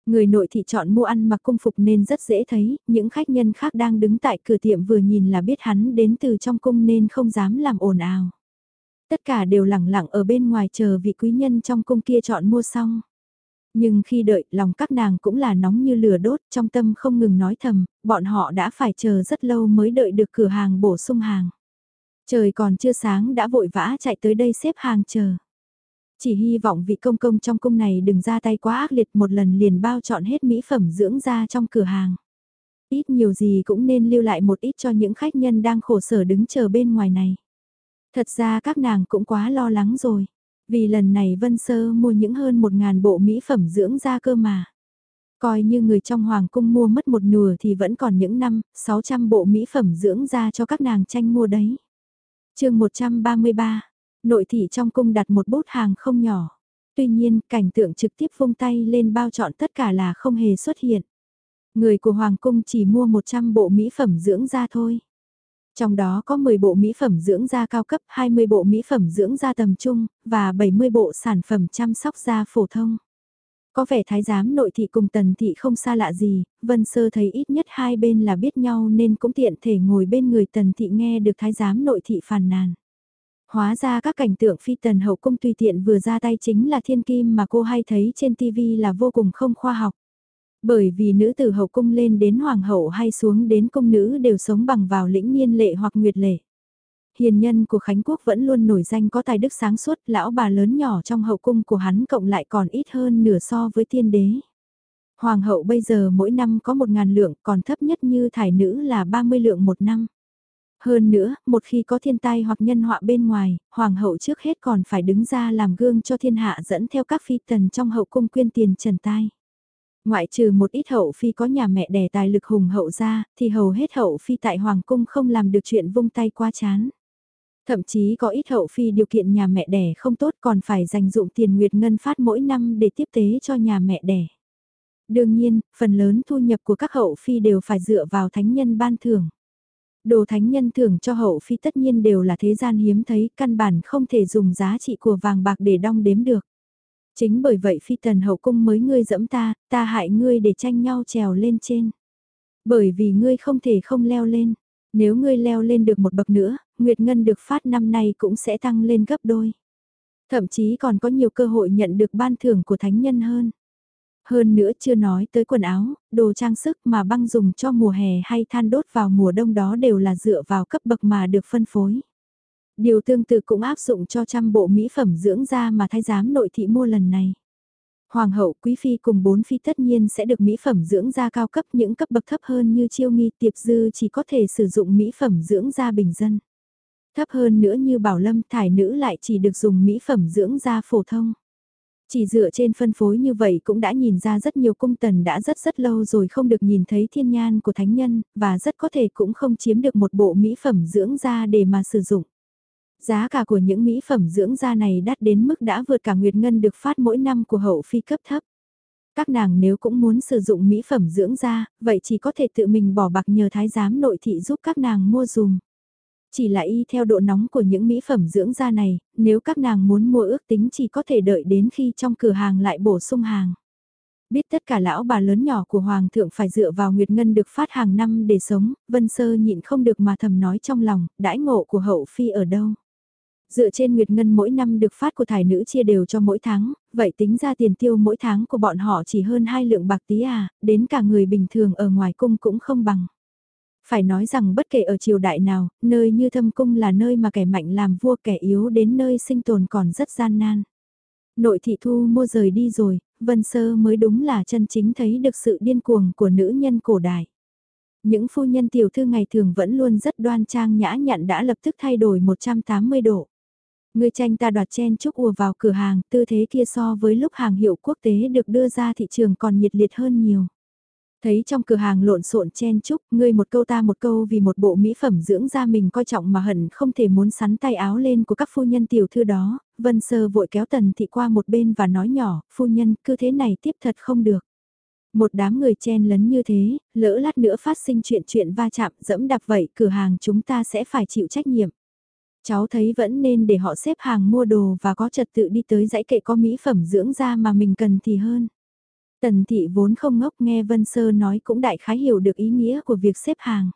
Người nội thị chọn mua ăn mặc cung phục nên rất dễ thấy, những khách nhân khác đang đứng tại cửa tiệm vừa nhìn là biết hắn đến từ trong cung nên không dám làm ồn ào. Tất cả đều lẳng lặng ở bên ngoài chờ vị quý nhân trong cung kia chọn mua xong. Nhưng khi đợi, lòng các nàng cũng là nóng như lửa đốt, trong tâm không ngừng nói thầm, bọn họ đã phải chờ rất lâu mới đợi được cửa hàng bổ sung hàng. Trời còn chưa sáng đã vội vã chạy tới đây xếp hàng chờ. Chỉ hy vọng vị công công trong cung này đừng ra tay quá ác liệt một lần liền bao chọn hết mỹ phẩm dưỡng da trong cửa hàng. Ít nhiều gì cũng nên lưu lại một ít cho những khách nhân đang khổ sở đứng chờ bên ngoài này. Thật ra các nàng cũng quá lo lắng rồi. Vì lần này Vân Sơ mua những hơn một ngàn bộ mỹ phẩm dưỡng da cơ mà. Coi như người trong hoàng cung mua mất một nửa thì vẫn còn những năm, 600 bộ mỹ phẩm dưỡng da cho các nàng tranh mua đấy chương 133, nội thị trong cung đặt một bốt hàng không nhỏ. Tuy nhiên, cảnh tượng trực tiếp vung tay lên bao chọn tất cả là không hề xuất hiện. Người của Hoàng cung chỉ mua 100 bộ mỹ phẩm dưỡng da thôi. Trong đó có 10 bộ mỹ phẩm dưỡng da cao cấp, 20 bộ mỹ phẩm dưỡng da tầm trung, và 70 bộ sản phẩm chăm sóc da phổ thông. Có vẻ thái giám nội thị cùng tần thị không xa lạ gì, Vân Sơ thấy ít nhất hai bên là biết nhau nên cũng tiện thể ngồi bên người tần thị nghe được thái giám nội thị phàn nàn. Hóa ra các cảnh tượng phi tần hậu cung tùy tiện vừa ra tay chính là thiên kim mà cô hay thấy trên TV là vô cùng không khoa học. Bởi vì nữ tử hậu cung lên đến hoàng hậu hay xuống đến công nữ đều sống bằng vào lĩnh niên lệ hoặc nguyệt lệ hiền nhân của Khánh Quốc vẫn luôn nổi danh có tài đức sáng suốt, lão bà lớn nhỏ trong hậu cung của hắn cộng lại còn ít hơn nửa so với tiên đế. Hoàng hậu bây giờ mỗi năm có một ngàn lượng, còn thấp nhất như thải nữ là 30 lượng một năm. Hơn nữa, một khi có thiên tai hoặc nhân họa bên ngoài, hoàng hậu trước hết còn phải đứng ra làm gương cho thiên hạ dẫn theo các phi tần trong hậu cung quyên tiền trần tai. Ngoại trừ một ít hậu phi có nhà mẹ đẻ tài lực hùng hậu ra, thì hầu hết hậu phi tại hoàng cung không làm được chuyện vung tay qua chán. Thậm chí có ít hậu phi điều kiện nhà mẹ đẻ không tốt còn phải dành dụng tiền nguyệt ngân phát mỗi năm để tiếp tế cho nhà mẹ đẻ. Đương nhiên, phần lớn thu nhập của các hậu phi đều phải dựa vào thánh nhân ban thưởng. Đồ thánh nhân thưởng cho hậu phi tất nhiên đều là thế gian hiếm thấy, căn bản không thể dùng giá trị của vàng bạc để đong đếm được. Chính bởi vậy phi tần hậu cung mới ngươi dẫm ta, ta hại ngươi để tranh nhau trèo lên trên. Bởi vì ngươi không thể không leo lên. Nếu ngươi leo lên được một bậc nữa, Nguyệt Ngân được phát năm nay cũng sẽ tăng lên gấp đôi. Thậm chí còn có nhiều cơ hội nhận được ban thưởng của thánh nhân hơn. Hơn nữa chưa nói tới quần áo, đồ trang sức mà băng dùng cho mùa hè hay than đốt vào mùa đông đó đều là dựa vào cấp bậc mà được phân phối. Điều tương tự cũng áp dụng cho trăm bộ mỹ phẩm dưỡng da mà thái giám nội thị mua lần này. Hoàng hậu, quý phi cùng bốn phi tất nhiên sẽ được mỹ phẩm dưỡng da cao cấp những cấp bậc thấp hơn như chiêu nghi tiệp dư chỉ có thể sử dụng mỹ phẩm dưỡng da bình dân. Thấp hơn nữa như bảo lâm thải nữ lại chỉ được dùng mỹ phẩm dưỡng da phổ thông. Chỉ dựa trên phân phối như vậy cũng đã nhìn ra rất nhiều cung tần đã rất rất lâu rồi không được nhìn thấy thiên nhan của thánh nhân, và rất có thể cũng không chiếm được một bộ mỹ phẩm dưỡng da để mà sử dụng. Giá cả của những mỹ phẩm dưỡng da này đắt đến mức đã vượt cả Nguyệt Ngân được phát mỗi năm của hậu phi cấp thấp. Các nàng nếu cũng muốn sử dụng mỹ phẩm dưỡng da, vậy chỉ có thể tự mình bỏ bạc nhờ thái giám nội thị giúp các nàng mua dùng chỉ là y theo độ nóng của những mỹ phẩm dưỡng da này, nếu các nàng muốn mua ước tính chỉ có thể đợi đến khi trong cửa hàng lại bổ sung hàng. Biết tất cả lão bà lớn nhỏ của Hoàng thượng phải dựa vào Nguyệt Ngân được phát hàng năm để sống, Vân Sơ nhịn không được mà thầm nói trong lòng, đãi ngộ của hậu phi ở đâu. Dựa trên Nguyệt Ngân mỗi năm được phát của thải nữ chia đều cho mỗi tháng, vậy tính ra tiền tiêu mỗi tháng của bọn họ chỉ hơn hai lượng bạc tí à, đến cả người bình thường ở ngoài cung cũng không bằng. Phải nói rằng bất kể ở triều đại nào, nơi như thâm cung là nơi mà kẻ mạnh làm vua kẻ yếu đến nơi sinh tồn còn rất gian nan. Nội thị thu mua rời đi rồi, Vân Sơ mới đúng là chân chính thấy được sự điên cuồng của nữ nhân cổ đại. Những phu nhân tiểu thư ngày thường vẫn luôn rất đoan trang nhã nhặn đã lập tức thay đổi 180 độ. Người tranh ta đoạt chen chúc ùa vào cửa hàng, tư thế kia so với lúc hàng hiệu quốc tế được đưa ra thị trường còn nhiệt liệt hơn nhiều. Thấy trong cửa hàng lộn xộn chen chúc, ngươi một câu ta một câu vì một bộ mỹ phẩm dưỡng da mình coi trọng mà hận không thể muốn sắn tay áo lên của các phu nhân tiểu thư đó, Vân Sơ vội kéo Tần Thị qua một bên và nói nhỏ, phu nhân, cứ thế này tiếp thật không được. Một đám người chen lấn như thế, lỡ lát nữa phát sinh chuyện chuyện va chạm dẫm đạp vậy cửa hàng chúng ta sẽ phải chịu trách nhiệm. Cháu thấy vẫn nên để họ xếp hàng mua đồ và có trật tự đi tới dãy kệ có mỹ phẩm dưỡng da mà mình cần thì hơn. Tần thị vốn không ngốc nghe Vân Sơ nói cũng đại khái hiểu được ý nghĩa của việc xếp hàng.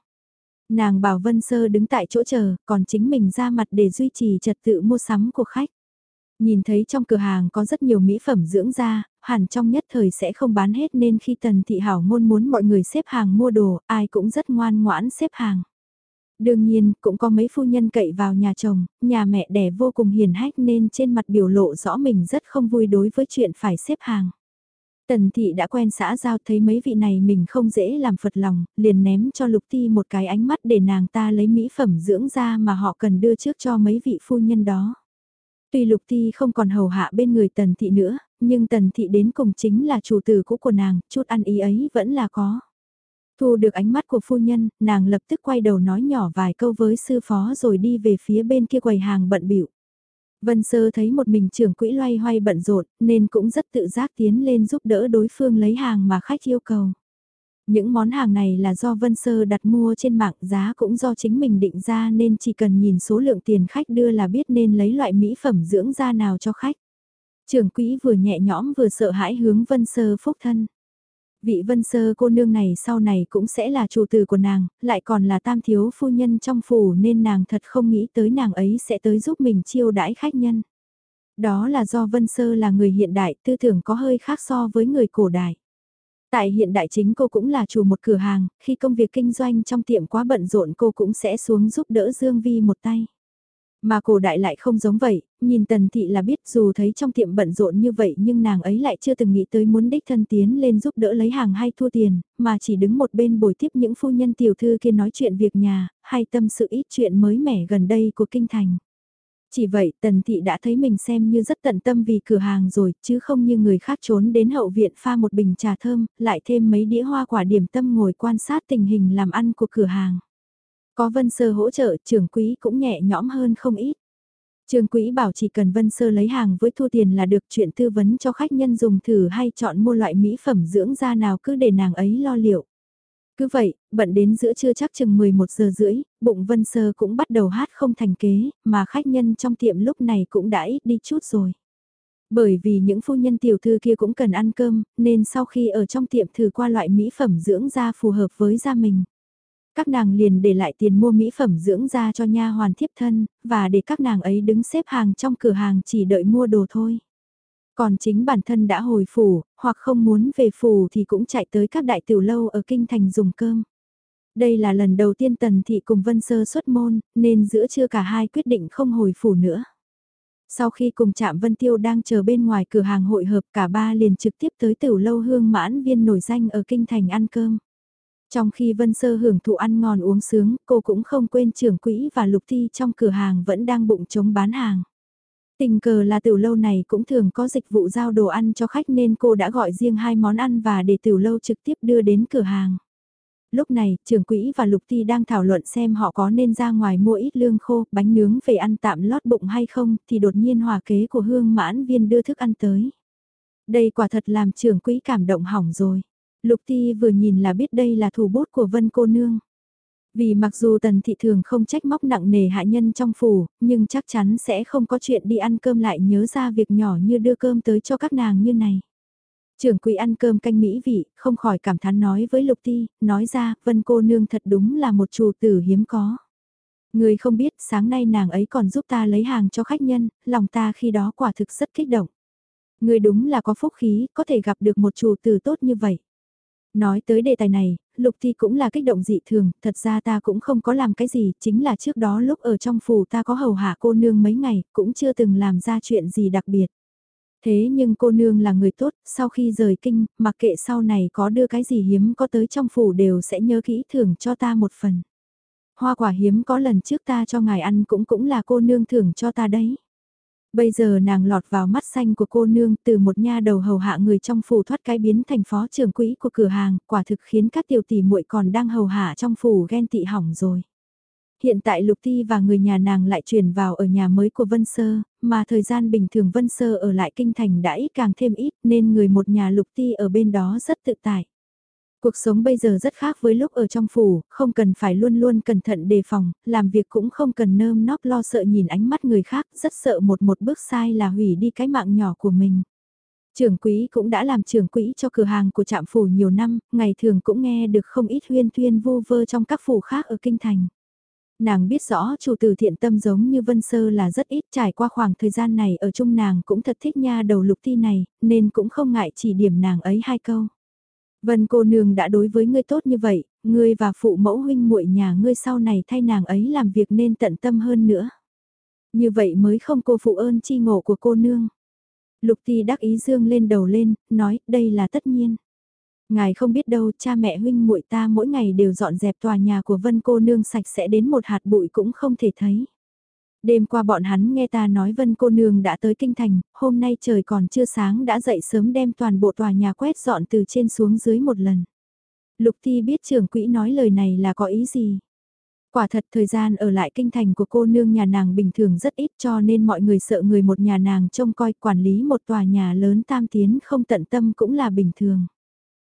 Nàng bảo Vân Sơ đứng tại chỗ chờ, còn chính mình ra mặt để duy trì trật tự mua sắm của khách. Nhìn thấy trong cửa hàng có rất nhiều mỹ phẩm dưỡng da, hẳn trong nhất thời sẽ không bán hết nên khi Tần Thị Hảo ngôn muốn mọi người xếp hàng mua đồ, ai cũng rất ngoan ngoãn xếp hàng. Đương nhiên, cũng có mấy phu nhân cậy vào nhà chồng, nhà mẹ đẻ vô cùng hiền hách nên trên mặt biểu lộ rõ mình rất không vui đối với chuyện phải xếp hàng. Tần thị đã quen xã giao thấy mấy vị này mình không dễ làm phật lòng, liền ném cho lục ti một cái ánh mắt để nàng ta lấy mỹ phẩm dưỡng da mà họ cần đưa trước cho mấy vị phu nhân đó. Tuy lục ti không còn hầu hạ bên người tần thị nữa, nhưng tần thị đến cùng chính là chủ tử cũ của nàng, chút ăn ý ấy vẫn là có. Thu được ánh mắt của phu nhân, nàng lập tức quay đầu nói nhỏ vài câu với sư phó rồi đi về phía bên kia quầy hàng bận bịu. Vân Sơ thấy một mình trưởng quỹ loay hoay bận rộn, nên cũng rất tự giác tiến lên giúp đỡ đối phương lấy hàng mà khách yêu cầu. Những món hàng này là do Vân Sơ đặt mua trên mạng giá cũng do chính mình định ra nên chỉ cần nhìn số lượng tiền khách đưa là biết nên lấy loại mỹ phẩm dưỡng da nào cho khách. Trưởng quỹ vừa nhẹ nhõm vừa sợ hãi hướng Vân Sơ phúc thân. Vị vân sơ cô nương này sau này cũng sẽ là chủ tử của nàng, lại còn là tam thiếu phu nhân trong phủ nên nàng thật không nghĩ tới nàng ấy sẽ tới giúp mình chiêu đãi khách nhân. Đó là do vân sơ là người hiện đại tư tưởng có hơi khác so với người cổ đại. Tại hiện đại chính cô cũng là chủ một cửa hàng, khi công việc kinh doanh trong tiệm quá bận rộn cô cũng sẽ xuống giúp đỡ Dương Vi một tay. Mà cổ đại lại không giống vậy, nhìn tần thị là biết dù thấy trong tiệm bận rộn như vậy nhưng nàng ấy lại chưa từng nghĩ tới muốn đích thân tiến lên giúp đỡ lấy hàng hay thua tiền, mà chỉ đứng một bên bồi tiếp những phu nhân tiểu thư kia nói chuyện việc nhà, hay tâm sự ít chuyện mới mẻ gần đây của kinh thành. Chỉ vậy tần thị đã thấy mình xem như rất tận tâm vì cửa hàng rồi, chứ không như người khác trốn đến hậu viện pha một bình trà thơm, lại thêm mấy đĩa hoa quả điểm tâm ngồi quan sát tình hình làm ăn của cửa hàng. Có Vân Sơ hỗ trợ, trưởng quý cũng nhẹ nhõm hơn không ít. Trường quỹ bảo chỉ cần Vân Sơ lấy hàng với thu tiền là được chuyện tư vấn cho khách nhân dùng thử hay chọn mua loại mỹ phẩm dưỡng da nào cứ để nàng ấy lo liệu. Cứ vậy, bận đến giữa trưa chắc chừng 11 giờ rưỡi, bụng Vân Sơ cũng bắt đầu hát không thành kế, mà khách nhân trong tiệm lúc này cũng đã ít đi chút rồi. Bởi vì những phu nhân tiểu thư kia cũng cần ăn cơm, nên sau khi ở trong tiệm thử qua loại mỹ phẩm dưỡng da phù hợp với da mình. Các nàng liền để lại tiền mua mỹ phẩm dưỡng da cho nha hoàn thiếp thân, và để các nàng ấy đứng xếp hàng trong cửa hàng chỉ đợi mua đồ thôi. Còn chính bản thân đã hồi phủ, hoặc không muốn về phủ thì cũng chạy tới các đại tiểu lâu ở kinh thành dùng cơm. Đây là lần đầu tiên Tần Thị cùng Vân Sơ xuất môn, nên giữa trưa cả hai quyết định không hồi phủ nữa. Sau khi cùng chạm Vân Tiêu đang chờ bên ngoài cửa hàng hội hợp cả ba liền trực tiếp tới tiểu lâu hương mãn viên nổi danh ở kinh thành ăn cơm. Trong khi Vân Sơ hưởng thụ ăn ngon uống sướng, cô cũng không quên trưởng quỹ và lục thi trong cửa hàng vẫn đang bụng chống bán hàng. Tình cờ là tiểu lâu này cũng thường có dịch vụ giao đồ ăn cho khách nên cô đã gọi riêng hai món ăn và để tiểu lâu trực tiếp đưa đến cửa hàng. Lúc này, trưởng quỹ và Lục Ti đang thảo luận xem họ có nên ra ngoài mua ít lương khô, bánh nướng về ăn tạm lót bụng hay không, thì đột nhiên hòa kế của Hương Mãn Viên đưa thức ăn tới. Đây quả thật làm trưởng quỹ cảm động hỏng rồi. Lục Ti vừa nhìn là biết đây là thủ bút của Vân cô nương. Vì mặc dù tần thị thường không trách móc nặng nề hạ nhân trong phủ, nhưng chắc chắn sẽ không có chuyện đi ăn cơm lại nhớ ra việc nhỏ như đưa cơm tới cho các nàng như này. Trưởng quỹ ăn cơm canh mỹ vị, không khỏi cảm thán nói với Lục Ti, nói ra, Vân cô nương thật đúng là một chủ tử hiếm có. Người không biết, sáng nay nàng ấy còn giúp ta lấy hàng cho khách nhân, lòng ta khi đó quả thực rất kích động. Người đúng là có phúc khí, có thể gặp được một chủ tử tốt như vậy. Nói tới đề tài này, Lục thi cũng là kích động dị thường, thật ra ta cũng không có làm cái gì, chính là trước đó lúc ở trong phủ ta có hầu hạ cô nương mấy ngày, cũng chưa từng làm ra chuyện gì đặc biệt. Thế nhưng cô nương là người tốt, sau khi rời kinh, mặc kệ sau này có đưa cái gì hiếm có tới trong phủ đều sẽ nhớ kỹ thưởng cho ta một phần. Hoa quả hiếm có lần trước ta cho ngài ăn cũng cũng là cô nương thưởng cho ta đấy. Bây giờ nàng lọt vào mắt xanh của cô nương từ một nha đầu hầu hạ người trong phủ thoát cái biến thành phó trưởng quỹ của cửa hàng, quả thực khiến các tiểu tỷ muội còn đang hầu hạ trong phủ ghen tị hỏng rồi. Hiện tại Lục Ti và người nhà nàng lại chuyển vào ở nhà mới của Vân Sơ, mà thời gian bình thường Vân Sơ ở lại kinh thành đã ít càng thêm ít nên người một nhà Lục Ti ở bên đó rất tự tại. Cuộc sống bây giờ rất khác với lúc ở trong phủ, không cần phải luôn luôn cẩn thận đề phòng, làm việc cũng không cần nơm nóp lo sợ nhìn ánh mắt người khác, rất sợ một một bước sai là hủy đi cái mạng nhỏ của mình. Trưởng quỹ cũng đã làm trưởng quỹ cho cửa hàng của trạm phủ nhiều năm, ngày thường cũng nghe được không ít huyên thuyên vô vơ trong các phủ khác ở kinh thành. Nàng biết rõ chủ tử thiện tâm giống như Vân Sơ là rất ít trải qua khoảng thời gian này ở chung nàng cũng thật thích nha đầu lục ti này, nên cũng không ngại chỉ điểm nàng ấy hai câu. Vân cô nương đã đối với ngươi tốt như vậy, ngươi và phụ mẫu huynh muội nhà ngươi sau này thay nàng ấy làm việc nên tận tâm hơn nữa. Như vậy mới không cô phụ ơn chi ngộ của cô nương. Lục Ti đắc ý dương lên đầu lên, nói đây là tất nhiên. Ngài không biết đâu, cha mẹ huynh muội ta mỗi ngày đều dọn dẹp tòa nhà của Vân cô nương sạch sẽ đến một hạt bụi cũng không thể thấy. Đêm qua bọn hắn nghe ta nói Vân cô nương đã tới kinh thành, hôm nay trời còn chưa sáng đã dậy sớm đem toàn bộ tòa nhà quét dọn từ trên xuống dưới một lần. Lục Thi biết trưởng quỹ nói lời này là có ý gì. Quả thật thời gian ở lại kinh thành của cô nương nhà nàng bình thường rất ít cho nên mọi người sợ người một nhà nàng trông coi quản lý một tòa nhà lớn tam tiến không tận tâm cũng là bình thường.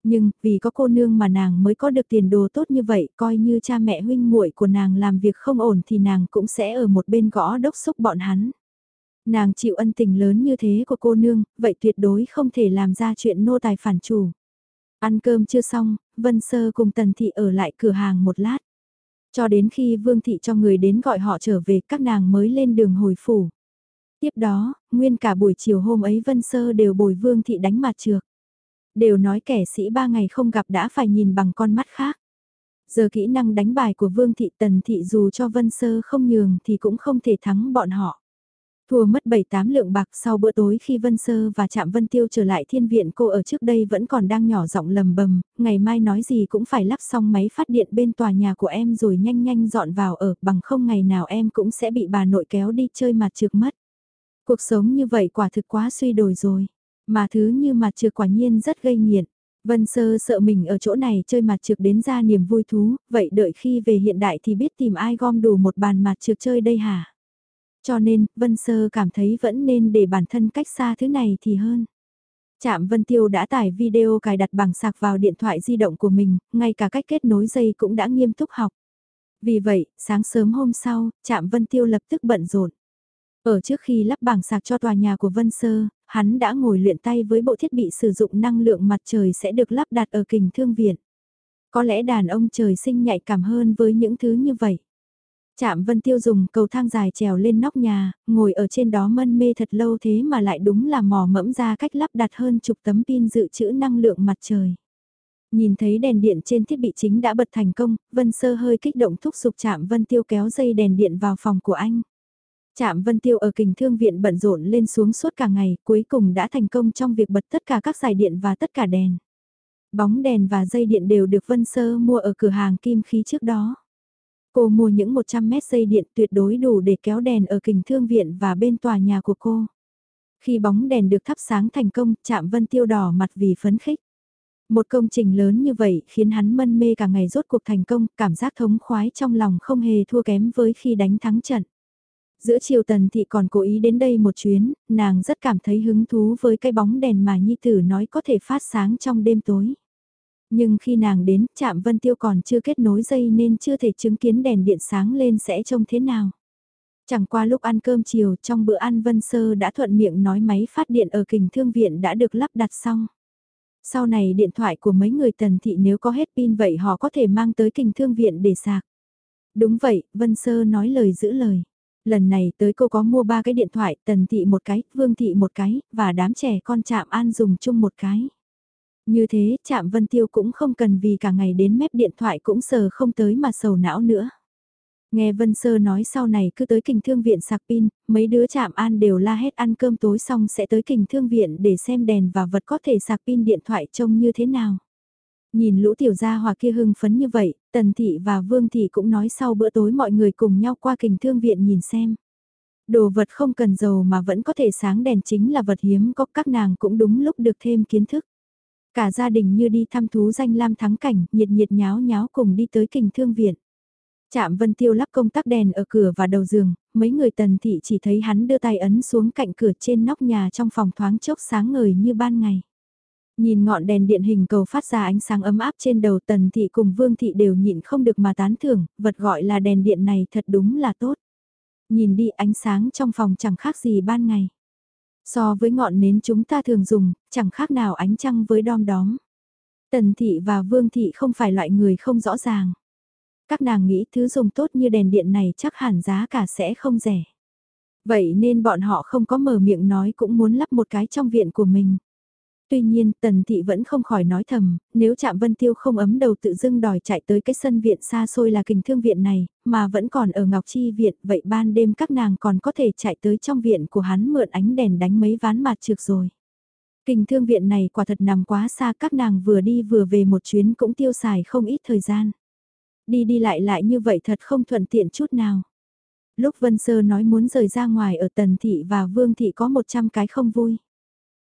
Nhưng, vì có cô nương mà nàng mới có được tiền đồ tốt như vậy, coi như cha mẹ huynh muội của nàng làm việc không ổn thì nàng cũng sẽ ở một bên gõ đốc xúc bọn hắn. Nàng chịu ân tình lớn như thế của cô nương, vậy tuyệt đối không thể làm ra chuyện nô tài phản chủ. Ăn cơm chưa xong, Vân Sơ cùng Tần Thị ở lại cửa hàng một lát. Cho đến khi Vương Thị cho người đến gọi họ trở về các nàng mới lên đường hồi phủ. Tiếp đó, nguyên cả buổi chiều hôm ấy Vân Sơ đều bồi Vương Thị đánh mặt trược. Đều nói kẻ sĩ ba ngày không gặp đã phải nhìn bằng con mắt khác. Giờ kỹ năng đánh bài của Vương Thị Tần Thị dù cho Vân Sơ không nhường thì cũng không thể thắng bọn họ. Thua mất 7-8 lượng bạc sau bữa tối khi Vân Sơ và Trạm Vân Tiêu trở lại thiên viện cô ở trước đây vẫn còn đang nhỏ giọng lầm bầm, ngày mai nói gì cũng phải lắp xong máy phát điện bên tòa nhà của em rồi nhanh nhanh dọn vào ở, bằng không ngày nào em cũng sẽ bị bà nội kéo đi chơi mặt trượt mất. Cuộc sống như vậy quả thực quá suy đồi rồi. Mà thứ như mặt trược quả nhiên rất gây nghiện. Vân Sơ sợ mình ở chỗ này chơi mặt trược đến ra niềm vui thú, vậy đợi khi về hiện đại thì biết tìm ai gom đủ một bàn mặt trược chơi đây hả? Cho nên, Vân Sơ cảm thấy vẫn nên để bản thân cách xa thứ này thì hơn. Trạm Vân Tiêu đã tải video cài đặt bảng sạc vào điện thoại di động của mình, ngay cả cách kết nối dây cũng đã nghiêm túc học. Vì vậy, sáng sớm hôm sau, Trạm Vân Tiêu lập tức bận rộn. Ở trước khi lắp bảng sạc cho tòa nhà của Vân Sơ, hắn đã ngồi luyện tay với bộ thiết bị sử dụng năng lượng mặt trời sẽ được lắp đặt ở kình thương viện. Có lẽ đàn ông trời sinh nhạy cảm hơn với những thứ như vậy. Chạm Vân Tiêu dùng cầu thang dài trèo lên nóc nhà, ngồi ở trên đó mân mê thật lâu thế mà lại đúng là mò mẫm ra cách lắp đặt hơn chục tấm pin dự trữ năng lượng mặt trời. Nhìn thấy đèn điện trên thiết bị chính đã bật thành công, Vân Sơ hơi kích động thúc giục Chạm Vân Tiêu kéo dây đèn điện vào phòng của anh. Trạm Vân Tiêu ở kình thương viện bận rộn lên xuống suốt cả ngày, cuối cùng đã thành công trong việc bật tất cả các giải điện và tất cả đèn. Bóng đèn và dây điện đều được Vân Sơ mua ở cửa hàng kim khí trước đó. Cô mua những 100 mét dây điện tuyệt đối đủ để kéo đèn ở kình thương viện và bên tòa nhà của cô. Khi bóng đèn được thắp sáng thành công, Trạm Vân Tiêu đỏ mặt vì phấn khích. Một công trình lớn như vậy khiến hắn mân mê cả ngày rốt cuộc thành công, cảm giác thống khoái trong lòng không hề thua kém với khi đánh thắng trận. Giữa chiều tần thị còn cố ý đến đây một chuyến, nàng rất cảm thấy hứng thú với cái bóng đèn mà Nhi Tử nói có thể phát sáng trong đêm tối. Nhưng khi nàng đến, chạm Vân Tiêu còn chưa kết nối dây nên chưa thể chứng kiến đèn điện sáng lên sẽ trông thế nào. Chẳng qua lúc ăn cơm chiều trong bữa ăn Vân Sơ đã thuận miệng nói máy phát điện ở kình thương viện đã được lắp đặt xong. Sau này điện thoại của mấy người tần thị nếu có hết pin vậy họ có thể mang tới kình thương viện để sạc. Đúng vậy, Vân Sơ nói lời giữ lời. Lần này tới cô có mua ba cái điện thoại, tần thị một cái, vương thị một cái, và đám trẻ con chạm an dùng chung một cái. Như thế, chạm Vân Tiêu cũng không cần vì cả ngày đến mép điện thoại cũng sờ không tới mà sầu não nữa. Nghe Vân Sơ nói sau này cứ tới kình thương viện sạc pin, mấy đứa chạm an đều la hết ăn cơm tối xong sẽ tới kình thương viện để xem đèn và vật có thể sạc pin điện thoại trông như thế nào. Nhìn lũ tiểu gia hòa kia hưng phấn như vậy, Tần Thị và Vương Thị cũng nói sau bữa tối mọi người cùng nhau qua kình thương viện nhìn xem. Đồ vật không cần dầu mà vẫn có thể sáng đèn chính là vật hiếm có các nàng cũng đúng lúc được thêm kiến thức. Cả gia đình như đi thăm thú danh lam thắng cảnh, nhiệt nhiệt nháo nháo cùng đi tới kình thương viện. Chạm Vân Tiêu lắp công tắc đèn ở cửa và đầu giường, mấy người tần thị chỉ thấy hắn đưa tay ấn xuống cạnh cửa trên nóc nhà trong phòng thoáng chốc sáng ngời như ban ngày. Nhìn ngọn đèn điện hình cầu phát ra ánh sáng ấm áp trên đầu tần thị cùng vương thị đều nhịn không được mà tán thưởng, vật gọi là đèn điện này thật đúng là tốt. Nhìn đi ánh sáng trong phòng chẳng khác gì ban ngày. So với ngọn nến chúng ta thường dùng, chẳng khác nào ánh trăng với đom đóm. Tần thị và vương thị không phải loại người không rõ ràng. Các nàng nghĩ thứ dùng tốt như đèn điện này chắc hẳn giá cả sẽ không rẻ. Vậy nên bọn họ không có mở miệng nói cũng muốn lắp một cái trong viện của mình. Tuy nhiên, Tần Thị vẫn không khỏi nói thầm, nếu chạm Vân Tiêu không ấm đầu tự dưng đòi chạy tới cái sân viện xa xôi là kình thương viện này, mà vẫn còn ở Ngọc Chi Viện, vậy ban đêm các nàng còn có thể chạy tới trong viện của hắn mượn ánh đèn đánh mấy ván mặt trượt rồi. Kình thương viện này quả thật nằm quá xa các nàng vừa đi vừa về một chuyến cũng tiêu xài không ít thời gian. Đi đi lại lại như vậy thật không thuận tiện chút nào. Lúc Vân Sơ nói muốn rời ra ngoài ở Tần Thị và Vương Thị có 100 cái không vui.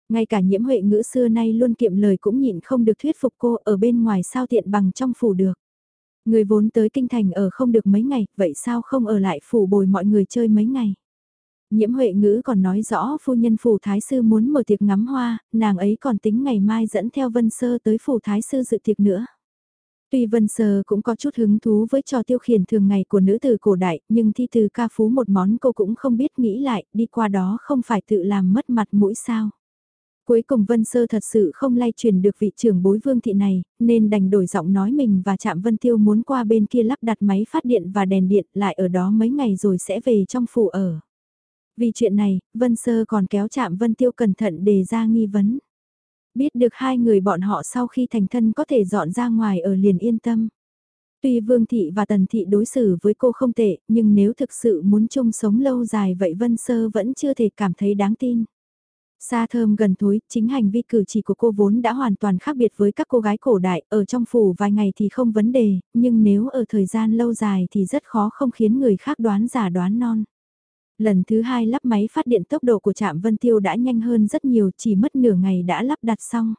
Ngay cả nhiễm huệ ngữ xưa nay luôn kiệm lời cũng nhịn không được thuyết phục cô ở bên ngoài sao tiện bằng trong phủ được. Người vốn tới kinh thành ở không được mấy ngày, vậy sao không ở lại phủ bồi mọi người chơi mấy ngày. Nhiễm Huệ Ngữ còn nói rõ phu nhân phủ thái sư muốn mở tiệc ngắm hoa, nàng ấy còn tính ngày mai dẫn theo Vân Sơ tới phủ thái sư dự tiệc nữa. Tuy Vân Sơ cũng có chút hứng thú với trò tiêu khiển thường ngày của nữ tử cổ đại, nhưng thi từ ca phú một món cô cũng không biết nghĩ lại, đi qua đó không phải tự làm mất mặt mũi sao. Cuối cùng Vân Sơ thật sự không lay truyền được vị trưởng bối vương thị này, nên đành đổi giọng nói mình và chạm Vân Tiêu muốn qua bên kia lắp đặt máy phát điện và đèn điện lại ở đó mấy ngày rồi sẽ về trong phủ ở. Vì chuyện này, Vân Sơ còn kéo chạm Vân Tiêu cẩn thận đề ra nghi vấn. Biết được hai người bọn họ sau khi thành thân có thể dọn ra ngoài ở liền yên tâm. Tuy Vương Thị và Tần Thị đối xử với cô không tệ, nhưng nếu thực sự muốn chung sống lâu dài vậy Vân Sơ vẫn chưa thể cảm thấy đáng tin. Xa thơm gần thối, chính hành vi cử chỉ của cô vốn đã hoàn toàn khác biệt với các cô gái cổ đại, ở trong phủ vài ngày thì không vấn đề, nhưng nếu ở thời gian lâu dài thì rất khó không khiến người khác đoán giả đoán non. Lần thứ hai lắp máy phát điện tốc độ của trạm Vân Tiêu đã nhanh hơn rất nhiều, chỉ mất nửa ngày đã lắp đặt xong.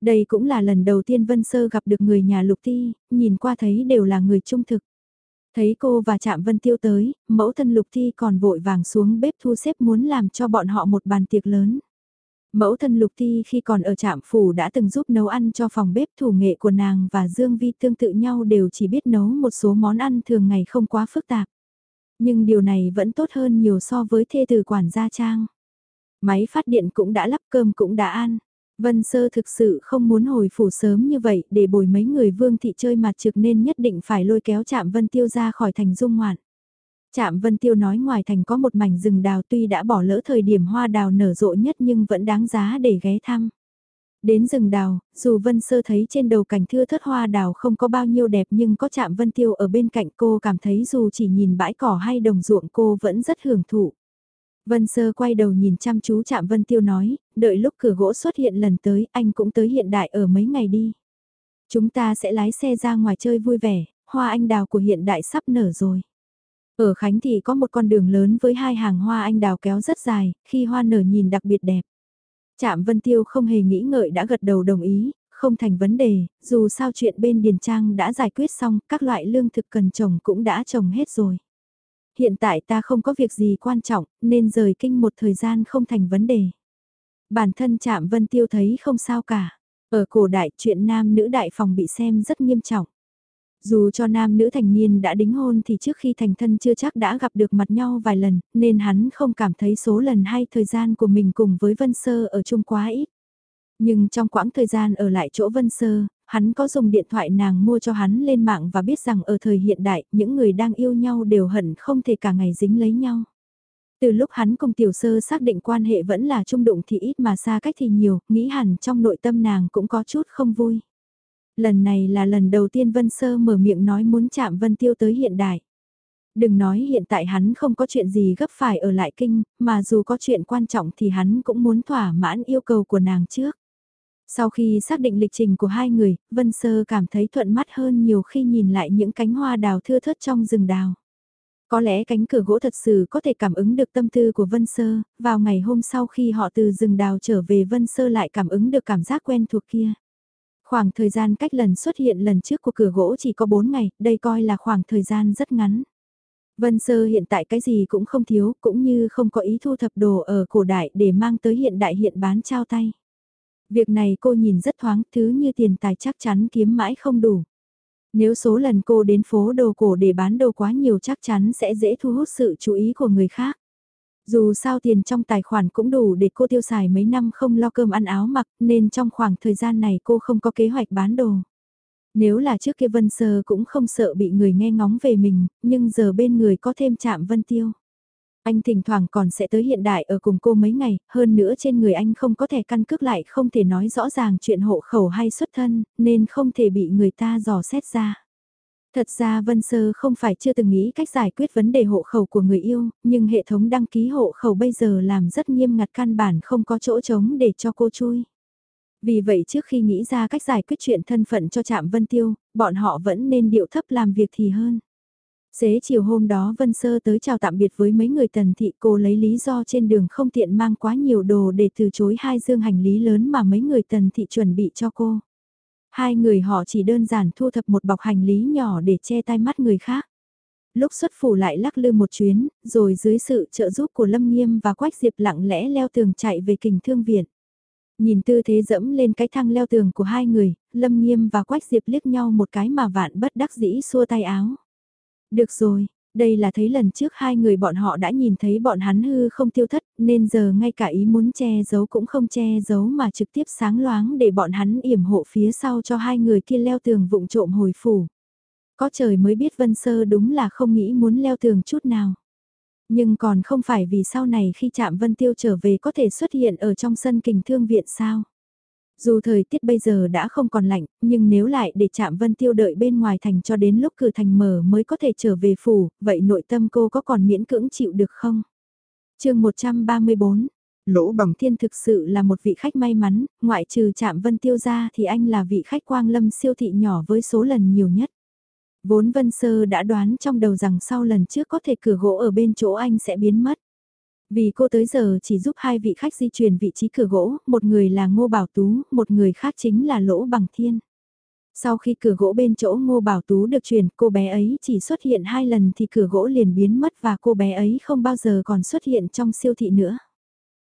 Đây cũng là lần đầu tiên Vân Sơ gặp được người nhà Lục Ti, nhìn qua thấy đều là người trung thực. Thấy cô và Trạm Vân Tiêu tới, mẫu thân Lục Thi còn vội vàng xuống bếp thu xếp muốn làm cho bọn họ một bàn tiệc lớn. Mẫu thân Lục Thi khi còn ở trạm phủ đã từng giúp nấu ăn cho phòng bếp thủ nghệ của nàng và Dương Vi tương tự nhau đều chỉ biết nấu một số món ăn thường ngày không quá phức tạp. Nhưng điều này vẫn tốt hơn nhiều so với thê từ quản gia trang. Máy phát điện cũng đã lắp, cơm cũng đã ăn. Vân Sơ thực sự không muốn hồi phủ sớm như vậy, để bồi mấy người vương thị chơi mặt trực nên nhất định phải lôi kéo chạm Vân Tiêu ra khỏi thành dung ngoạn. Trạm Vân Tiêu nói ngoài thành có một mảnh rừng đào tuy đã bỏ lỡ thời điểm hoa đào nở rộ nhất nhưng vẫn đáng giá để ghé thăm. Đến rừng đào, dù Vân Sơ thấy trên đầu cảnh thưa thất hoa đào không có bao nhiêu đẹp nhưng có trạm Vân Tiêu ở bên cạnh cô cảm thấy dù chỉ nhìn bãi cỏ hay đồng ruộng cô vẫn rất hưởng thụ. Vân Sơ quay đầu nhìn chăm chú trạm Vân Tiêu nói, đợi lúc cửa gỗ xuất hiện lần tới anh cũng tới hiện đại ở mấy ngày đi. Chúng ta sẽ lái xe ra ngoài chơi vui vẻ, hoa anh đào của hiện đại sắp nở rồi. Ở Khánh thì có một con đường lớn với hai hàng hoa anh đào kéo rất dài, khi hoa nở nhìn đặc biệt đẹp. Trạm Vân Tiêu không hề nghĩ ngợi đã gật đầu đồng ý, không thành vấn đề, dù sao chuyện bên Điền Trang đã giải quyết xong, các loại lương thực cần trồng cũng đã trồng hết rồi. Hiện tại ta không có việc gì quan trọng, nên rời kinh một thời gian không thành vấn đề. Bản thân Trạm Vân Tiêu thấy không sao cả. Ở cổ đại chuyện nam nữ đại phòng bị xem rất nghiêm trọng. Dù cho nam nữ thành niên đã đính hôn thì trước khi thành thân chưa chắc đã gặp được mặt nhau vài lần, nên hắn không cảm thấy số lần hay thời gian của mình cùng với Vân Sơ ở chung quá ít. Nhưng trong quãng thời gian ở lại chỗ Vân Sơ, hắn có dùng điện thoại nàng mua cho hắn lên mạng và biết rằng ở thời hiện đại, những người đang yêu nhau đều hận không thể cả ngày dính lấy nhau. Từ lúc hắn cùng tiểu sơ xác định quan hệ vẫn là trung đụng thì ít mà xa cách thì nhiều, nghĩ hẳn trong nội tâm nàng cũng có chút không vui. Lần này là lần đầu tiên Vân Sơ mở miệng nói muốn chạm Vân Tiêu tới hiện đại. Đừng nói hiện tại hắn không có chuyện gì gấp phải ở lại kinh, mà dù có chuyện quan trọng thì hắn cũng muốn thỏa mãn yêu cầu của nàng trước. Sau khi xác định lịch trình của hai người, Vân Sơ cảm thấy thuận mắt hơn nhiều khi nhìn lại những cánh hoa đào thưa thớt trong rừng đào. Có lẽ cánh cửa gỗ thật sự có thể cảm ứng được tâm tư của Vân Sơ, vào ngày hôm sau khi họ từ rừng đào trở về Vân Sơ lại cảm ứng được cảm giác quen thuộc kia. Khoảng thời gian cách lần xuất hiện lần trước của cửa gỗ chỉ có 4 ngày, đây coi là khoảng thời gian rất ngắn. Vân Sơ hiện tại cái gì cũng không thiếu, cũng như không có ý thu thập đồ ở cổ đại để mang tới hiện đại hiện bán trao tay. Việc này cô nhìn rất thoáng, thứ như tiền tài chắc chắn kiếm mãi không đủ. Nếu số lần cô đến phố đồ cổ để bán đồ quá nhiều chắc chắn sẽ dễ thu hút sự chú ý của người khác. Dù sao tiền trong tài khoản cũng đủ để cô tiêu xài mấy năm không lo cơm ăn áo mặc nên trong khoảng thời gian này cô không có kế hoạch bán đồ. Nếu là trước kia Vân Sơ cũng không sợ bị người nghe ngóng về mình, nhưng giờ bên người có thêm chạm Vân Tiêu. Anh thỉnh thoảng còn sẽ tới hiện đại ở cùng cô mấy ngày, hơn nữa trên người anh không có thẻ căn cước lại không thể nói rõ ràng chuyện hộ khẩu hay xuất thân, nên không thể bị người ta dò xét ra. Thật ra Vân Sơ không phải chưa từng nghĩ cách giải quyết vấn đề hộ khẩu của người yêu, nhưng hệ thống đăng ký hộ khẩu bây giờ làm rất nghiêm ngặt căn bản không có chỗ trống để cho cô chui. Vì vậy trước khi nghĩ ra cách giải quyết chuyện thân phận cho Trạm Vân Tiêu, bọn họ vẫn nên điệu thấp làm việc thì hơn. Xế chiều hôm đó Vân Sơ tới chào tạm biệt với mấy người tần thị cô lấy lý do trên đường không tiện mang quá nhiều đồ để từ chối hai dương hành lý lớn mà mấy người tần thị chuẩn bị cho cô. Hai người họ chỉ đơn giản thu thập một bọc hành lý nhỏ để che tai mắt người khác. Lúc xuất phủ lại lắc lư một chuyến, rồi dưới sự trợ giúp của Lâm Nghiêm và Quách Diệp lặng lẽ leo tường chạy về kình thương viện. Nhìn tư thế dẫm lên cái thang leo tường của hai người, Lâm Nghiêm và Quách Diệp liếc nhau một cái mà vạn bất đắc dĩ xua tay áo. Được rồi, đây là thấy lần trước hai người bọn họ đã nhìn thấy bọn hắn hư không tiêu thất, nên giờ ngay cả ý muốn che giấu cũng không che giấu mà trực tiếp sáng loáng để bọn hắn yểm hộ phía sau cho hai người kia leo tường vụng trộm hồi phủ. Có trời mới biết Vân Sơ đúng là không nghĩ muốn leo tường chút nào. Nhưng còn không phải vì sau này khi chạm Vân Tiêu trở về có thể xuất hiện ở trong sân kình thương viện sao. Dù thời tiết bây giờ đã không còn lạnh, nhưng nếu lại để chạm Vân Tiêu đợi bên ngoài thành cho đến lúc cửa thành mở mới có thể trở về phủ, vậy nội tâm cô có còn miễn cưỡng chịu được không? chương 134 Lỗ Bằng Thiên thực sự là một vị khách may mắn, ngoại trừ chạm Vân Tiêu ra thì anh là vị khách quang lâm siêu thị nhỏ với số lần nhiều nhất. Vốn Vân Sơ đã đoán trong đầu rằng sau lần trước có thể cửa gỗ ở bên chỗ anh sẽ biến mất. Vì cô tới giờ chỉ giúp hai vị khách di chuyển vị trí cửa gỗ, một người là Ngô Bảo Tú, một người khác chính là Lỗ Bằng Thiên. Sau khi cửa gỗ bên chỗ Ngô Bảo Tú được chuyển, cô bé ấy chỉ xuất hiện hai lần thì cửa gỗ liền biến mất và cô bé ấy không bao giờ còn xuất hiện trong siêu thị nữa.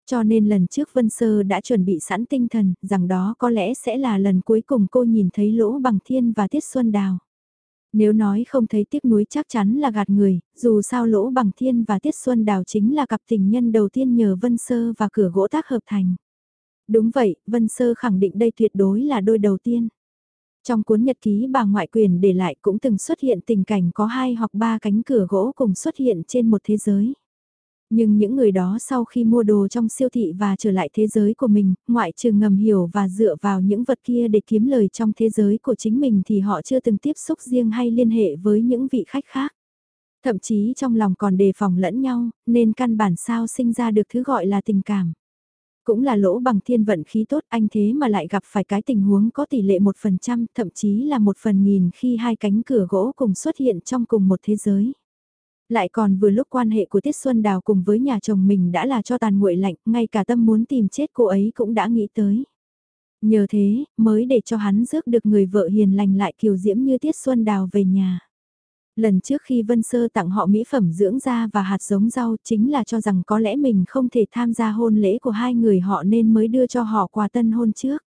Cho nên lần trước Vân Sơ đã chuẩn bị sẵn tinh thần rằng đó có lẽ sẽ là lần cuối cùng cô nhìn thấy Lỗ Bằng Thiên và Tiết Xuân Đào. Nếu nói không thấy tiếc nuối chắc chắn là gạt người, dù sao Lỗ Bằng Thiên và Tiết Xuân Đào chính là cặp tình nhân đầu tiên nhờ Vân Sơ và cửa gỗ tác hợp thành. Đúng vậy, Vân Sơ khẳng định đây tuyệt đối là đôi đầu tiên. Trong cuốn nhật ký bà ngoại quyền để lại cũng từng xuất hiện tình cảnh có hai hoặc ba cánh cửa gỗ cùng xuất hiện trên một thế giới. Nhưng những người đó sau khi mua đồ trong siêu thị và trở lại thế giới của mình, ngoại trừ ngầm hiểu và dựa vào những vật kia để kiếm lời trong thế giới của chính mình thì họ chưa từng tiếp xúc riêng hay liên hệ với những vị khách khác. Thậm chí trong lòng còn đề phòng lẫn nhau, nên căn bản sao sinh ra được thứ gọi là tình cảm. Cũng là lỗ bằng thiên vận khí tốt anh thế mà lại gặp phải cái tình huống có tỷ lệ 1%, thậm chí là một phần nghìn khi hai cánh cửa gỗ cùng xuất hiện trong cùng một thế giới. Lại còn vừa lúc quan hệ của Tiết Xuân Đào cùng với nhà chồng mình đã là cho tàn nguội lạnh, ngay cả tâm muốn tìm chết cô ấy cũng đã nghĩ tới. Nhờ thế, mới để cho hắn rước được người vợ hiền lành lại kiều diễm như Tiết Xuân Đào về nhà. Lần trước khi Vân Sơ tặng họ mỹ phẩm dưỡng da và hạt giống rau chính là cho rằng có lẽ mình không thể tham gia hôn lễ của hai người họ nên mới đưa cho họ quà tân hôn trước.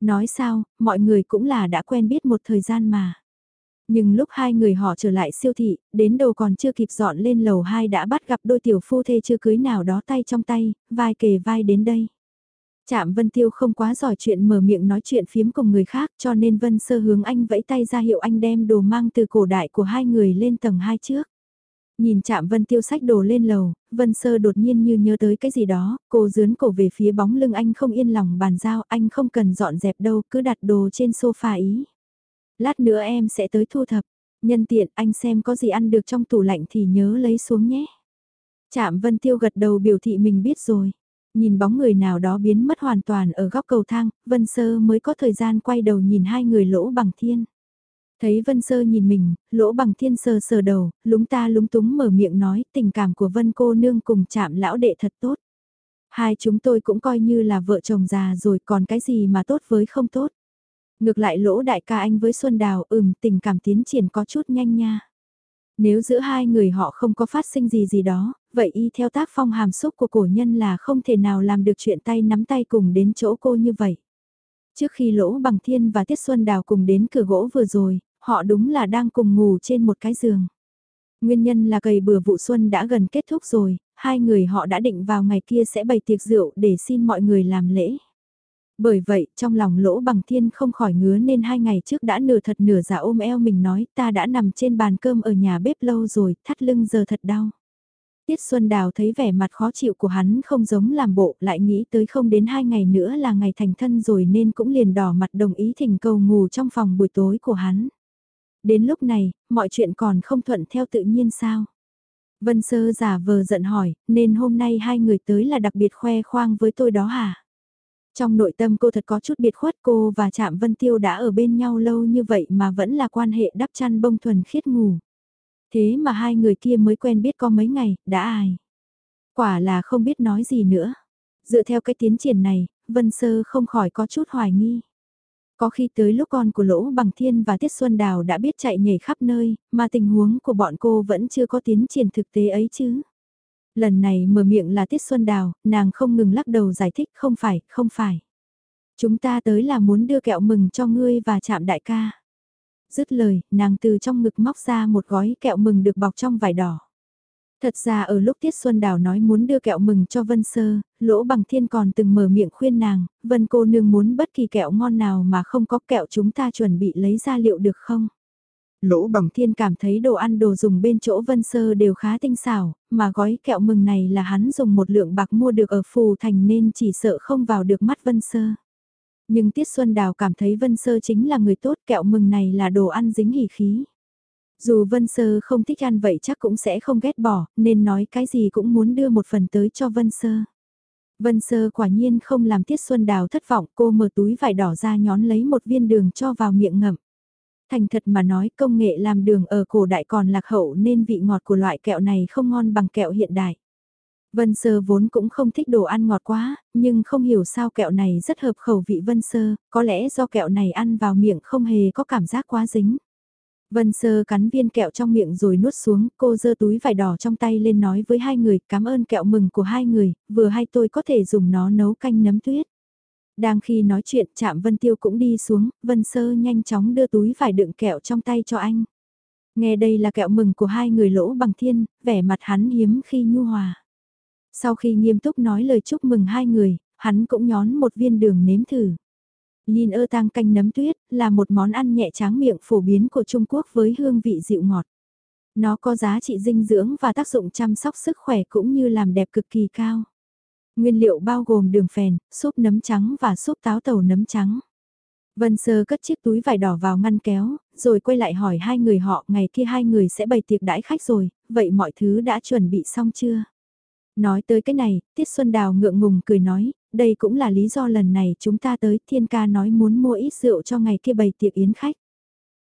Nói sao, mọi người cũng là đã quen biết một thời gian mà. Nhưng lúc hai người họ trở lại siêu thị, đến đầu còn chưa kịp dọn lên lầu 2 đã bắt gặp đôi tiểu phu thê chưa cưới nào đó tay trong tay, vai kề vai đến đây. Chạm Vân Tiêu không quá giỏi chuyện mở miệng nói chuyện phiếm cùng người khác cho nên Vân Sơ hướng anh vẫy tay ra hiệu anh đem đồ mang từ cổ đại của hai người lên tầng 2 trước. Nhìn chạm Vân Tiêu sách đồ lên lầu, Vân Sơ đột nhiên như nhớ tới cái gì đó, cô dướn cổ về phía bóng lưng anh không yên lòng bàn giao, anh không cần dọn dẹp đâu, cứ đặt đồ trên sofa ý. Lát nữa em sẽ tới thu thập, nhân tiện anh xem có gì ăn được trong tủ lạnh thì nhớ lấy xuống nhé. Chạm Vân Tiêu gật đầu biểu thị mình biết rồi. Nhìn bóng người nào đó biến mất hoàn toàn ở góc cầu thang, Vân Sơ mới có thời gian quay đầu nhìn hai người lỗ bằng thiên. Thấy Vân Sơ nhìn mình, lỗ bằng thiên sờ sờ đầu, lúng ta lúng túng mở miệng nói tình cảm của Vân cô nương cùng chạm lão đệ thật tốt. Hai chúng tôi cũng coi như là vợ chồng già rồi còn cái gì mà tốt với không tốt. Ngược lại lỗ đại ca anh với Xuân Đào ừm tình cảm tiến triển có chút nhanh nha. Nếu giữa hai người họ không có phát sinh gì gì đó, vậy y theo tác phong hàm xúc của cổ nhân là không thể nào làm được chuyện tay nắm tay cùng đến chỗ cô như vậy. Trước khi Lỗ Bằng Thiên và Tiết Xuân Đào cùng đến cửa gỗ vừa rồi, họ đúng là đang cùng ngủ trên một cái giường. Nguyên nhân là cầy bừa vụ xuân đã gần kết thúc rồi, hai người họ đã định vào ngày kia sẽ bày tiệc rượu để xin mọi người làm lễ. Bởi vậy, trong lòng lỗ bằng thiên không khỏi ngứa nên hai ngày trước đã nửa thật nửa giả ôm eo mình nói ta đã nằm trên bàn cơm ở nhà bếp lâu rồi, thắt lưng giờ thật đau. Tiết Xuân Đào thấy vẻ mặt khó chịu của hắn không giống làm bộ, lại nghĩ tới không đến hai ngày nữa là ngày thành thân rồi nên cũng liền đỏ mặt đồng ý thỉnh cầu ngủ trong phòng buổi tối của hắn. Đến lúc này, mọi chuyện còn không thuận theo tự nhiên sao? Vân Sơ giả vờ giận hỏi, nên hôm nay hai người tới là đặc biệt khoe khoang với tôi đó hả? Trong nội tâm cô thật có chút biệt khuất cô và Trạm Vân Tiêu đã ở bên nhau lâu như vậy mà vẫn là quan hệ đắp chăn bông thuần khiết ngủ. Thế mà hai người kia mới quen biết có mấy ngày, đã ai. Quả là không biết nói gì nữa. Dựa theo cái tiến triển này, Vân Sơ không khỏi có chút hoài nghi. Có khi tới lúc con của Lỗ Bằng Thiên và Tiết Xuân Đào đã biết chạy nhảy khắp nơi, mà tình huống của bọn cô vẫn chưa có tiến triển thực tế ấy chứ. Lần này mở miệng là Tiết Xuân Đào, nàng không ngừng lắc đầu giải thích không phải, không phải. Chúng ta tới là muốn đưa kẹo mừng cho ngươi và chạm đại ca. Dứt lời, nàng từ trong ngực móc ra một gói kẹo mừng được bọc trong vải đỏ. Thật ra ở lúc Tiết Xuân Đào nói muốn đưa kẹo mừng cho Vân Sơ, Lỗ Bằng Thiên còn từng mở miệng khuyên nàng, Vân cô nương muốn bất kỳ kẹo ngon nào mà không có kẹo chúng ta chuẩn bị lấy ra liệu được không? Lỗ Bằng Thiên cảm thấy đồ ăn đồ dùng bên chỗ Vân Sơ đều khá tinh xảo, mà gói kẹo mừng này là hắn dùng một lượng bạc mua được ở Phù Thành nên chỉ sợ không vào được mắt Vân Sơ. Nhưng Tiết Xuân Đào cảm thấy Vân Sơ chính là người tốt kẹo mừng này là đồ ăn dính hỉ khí. Dù Vân Sơ không thích ăn vậy chắc cũng sẽ không ghét bỏ, nên nói cái gì cũng muốn đưa một phần tới cho Vân Sơ. Vân Sơ quả nhiên không làm Tiết Xuân Đào thất vọng, cô mở túi vải đỏ ra nhón lấy một viên đường cho vào miệng ngậm. Thành thật mà nói công nghệ làm đường ở cổ đại còn lạc hậu nên vị ngọt của loại kẹo này không ngon bằng kẹo hiện đại. Vân Sơ vốn cũng không thích đồ ăn ngọt quá, nhưng không hiểu sao kẹo này rất hợp khẩu vị Vân Sơ, có lẽ do kẹo này ăn vào miệng không hề có cảm giác quá dính. Vân Sơ cắn viên kẹo trong miệng rồi nuốt xuống, cô giơ túi vải đỏ trong tay lên nói với hai người cảm ơn kẹo mừng của hai người, vừa hay tôi có thể dùng nó nấu canh nấm tuyết. Đang khi nói chuyện chạm Vân Tiêu cũng đi xuống, Vân Sơ nhanh chóng đưa túi vải đựng kẹo trong tay cho anh. Nghe đây là kẹo mừng của hai người lỗ bằng thiên, vẻ mặt hắn hiếm khi nhu hòa. Sau khi nghiêm túc nói lời chúc mừng hai người, hắn cũng nhón một viên đường nếm thử. Nhìn ơ tang canh nấm tuyết là một món ăn nhẹ tráng miệng phổ biến của Trung Quốc với hương vị dịu ngọt. Nó có giá trị dinh dưỡng và tác dụng chăm sóc sức khỏe cũng như làm đẹp cực kỳ cao. Nguyên liệu bao gồm đường phèn, súp nấm trắng và súp táo tàu nấm trắng. Vân Sơ cất chiếc túi vải đỏ vào ngăn kéo, rồi quay lại hỏi hai người họ ngày kia hai người sẽ bày tiệc đãi khách rồi, vậy mọi thứ đã chuẩn bị xong chưa? Nói tới cái này, Tiết Xuân Đào ngượng ngùng cười nói, đây cũng là lý do lần này chúng ta tới Thiên Ca nói muốn mua ít rượu cho ngày kia bày tiệc yến khách.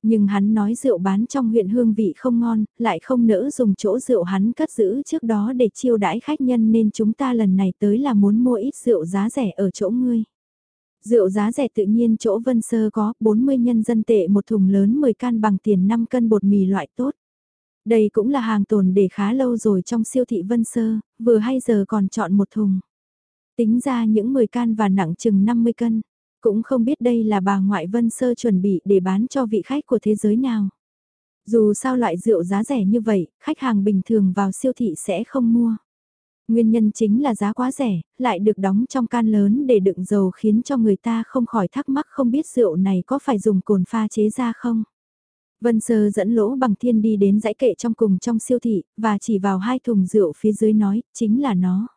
Nhưng hắn nói rượu bán trong huyện hương vị không ngon, lại không nỡ dùng chỗ rượu hắn cất giữ trước đó để chiêu đãi khách nhân nên chúng ta lần này tới là muốn mua ít rượu giá rẻ ở chỗ ngươi. Rượu giá rẻ tự nhiên chỗ Vân Sơ có 40 nhân dân tệ một thùng lớn 10 can bằng tiền 5 cân bột mì loại tốt. Đây cũng là hàng tồn để khá lâu rồi trong siêu thị Vân Sơ, vừa hay giờ còn chọn một thùng. Tính ra những 10 can và nặng chừng 50 cân, cũng không biết đây là bà ngoại Vân Sơ chuẩn bị để bán cho vị khách của thế giới nào. Dù sao loại rượu giá rẻ như vậy, khách hàng bình thường vào siêu thị sẽ không mua. Nguyên nhân chính là giá quá rẻ, lại được đóng trong can lớn để đựng dầu khiến cho người ta không khỏi thắc mắc không biết rượu này có phải dùng cồn pha chế ra không. Vân Sơ dẫn lỗ bằng thiên đi đến dãy kệ trong cùng trong siêu thị, và chỉ vào hai thùng rượu phía dưới nói, chính là nó.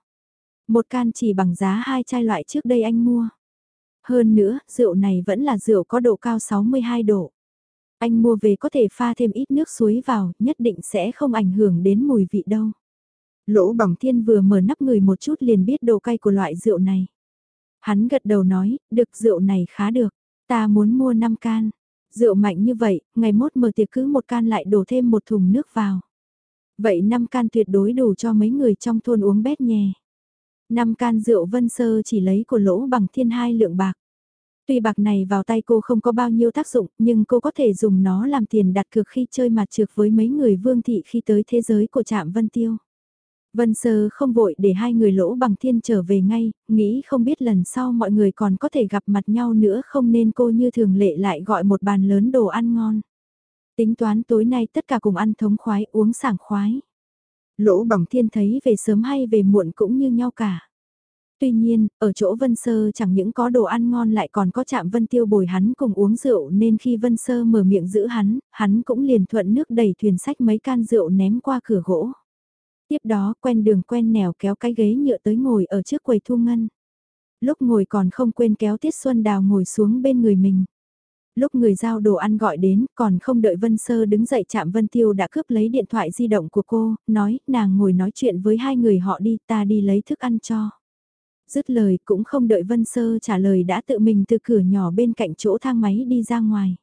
Một can chỉ bằng giá hai chai loại trước đây anh mua. Hơn nữa, rượu này vẫn là rượu có độ cao 62 độ. Anh mua về có thể pha thêm ít nước suối vào, nhất định sẽ không ảnh hưởng đến mùi vị đâu. Lỗ bằng thiên vừa mở nắp người một chút liền biết độ cay của loại rượu này. Hắn gật đầu nói, được rượu này khá được, ta muốn mua 5 can. Rượu mạnh như vậy, ngày mốt mở tiệc cứ một can lại đổ thêm một thùng nước vào. Vậy 5 can tuyệt đối đủ cho mấy người trong thôn uống bét nhè năm can rượu vân sơ chỉ lấy của lỗ bằng thiên hai lượng bạc. Tuy bạc này vào tay cô không có bao nhiêu tác dụng, nhưng cô có thể dùng nó làm tiền đặt cược khi chơi mặt trược với mấy người vương thị khi tới thế giới của trạm Vân Tiêu. Vân Sơ không vội để hai người lỗ bằng thiên trở về ngay, nghĩ không biết lần sau mọi người còn có thể gặp mặt nhau nữa không nên cô như thường lệ lại gọi một bàn lớn đồ ăn ngon. Tính toán tối nay tất cả cùng ăn thống khoái uống sảng khoái. Lỗ bằng thiên thấy về sớm hay về muộn cũng như nhau cả. Tuy nhiên, ở chỗ Vân Sơ chẳng những có đồ ăn ngon lại còn có chạm Vân Tiêu bồi hắn cùng uống rượu nên khi Vân Sơ mở miệng giữ hắn, hắn cũng liền thuận nước đẩy thuyền sách mấy can rượu ném qua cửa gỗ. Tiếp đó quen đường quen nẻo kéo cái ghế nhựa tới ngồi ở trước quầy thu ngân. Lúc ngồi còn không quên kéo Tiết Xuân Đào ngồi xuống bên người mình. Lúc người giao đồ ăn gọi đến, còn không đợi Vân Sơ đứng dậy chạm Vân Tiêu đã cướp lấy điện thoại di động của cô, nói, nàng ngồi nói chuyện với hai người họ đi, ta đi lấy thức ăn cho. Dứt lời cũng không đợi Vân Sơ trả lời đã tự mình từ cửa nhỏ bên cạnh chỗ thang máy đi ra ngoài.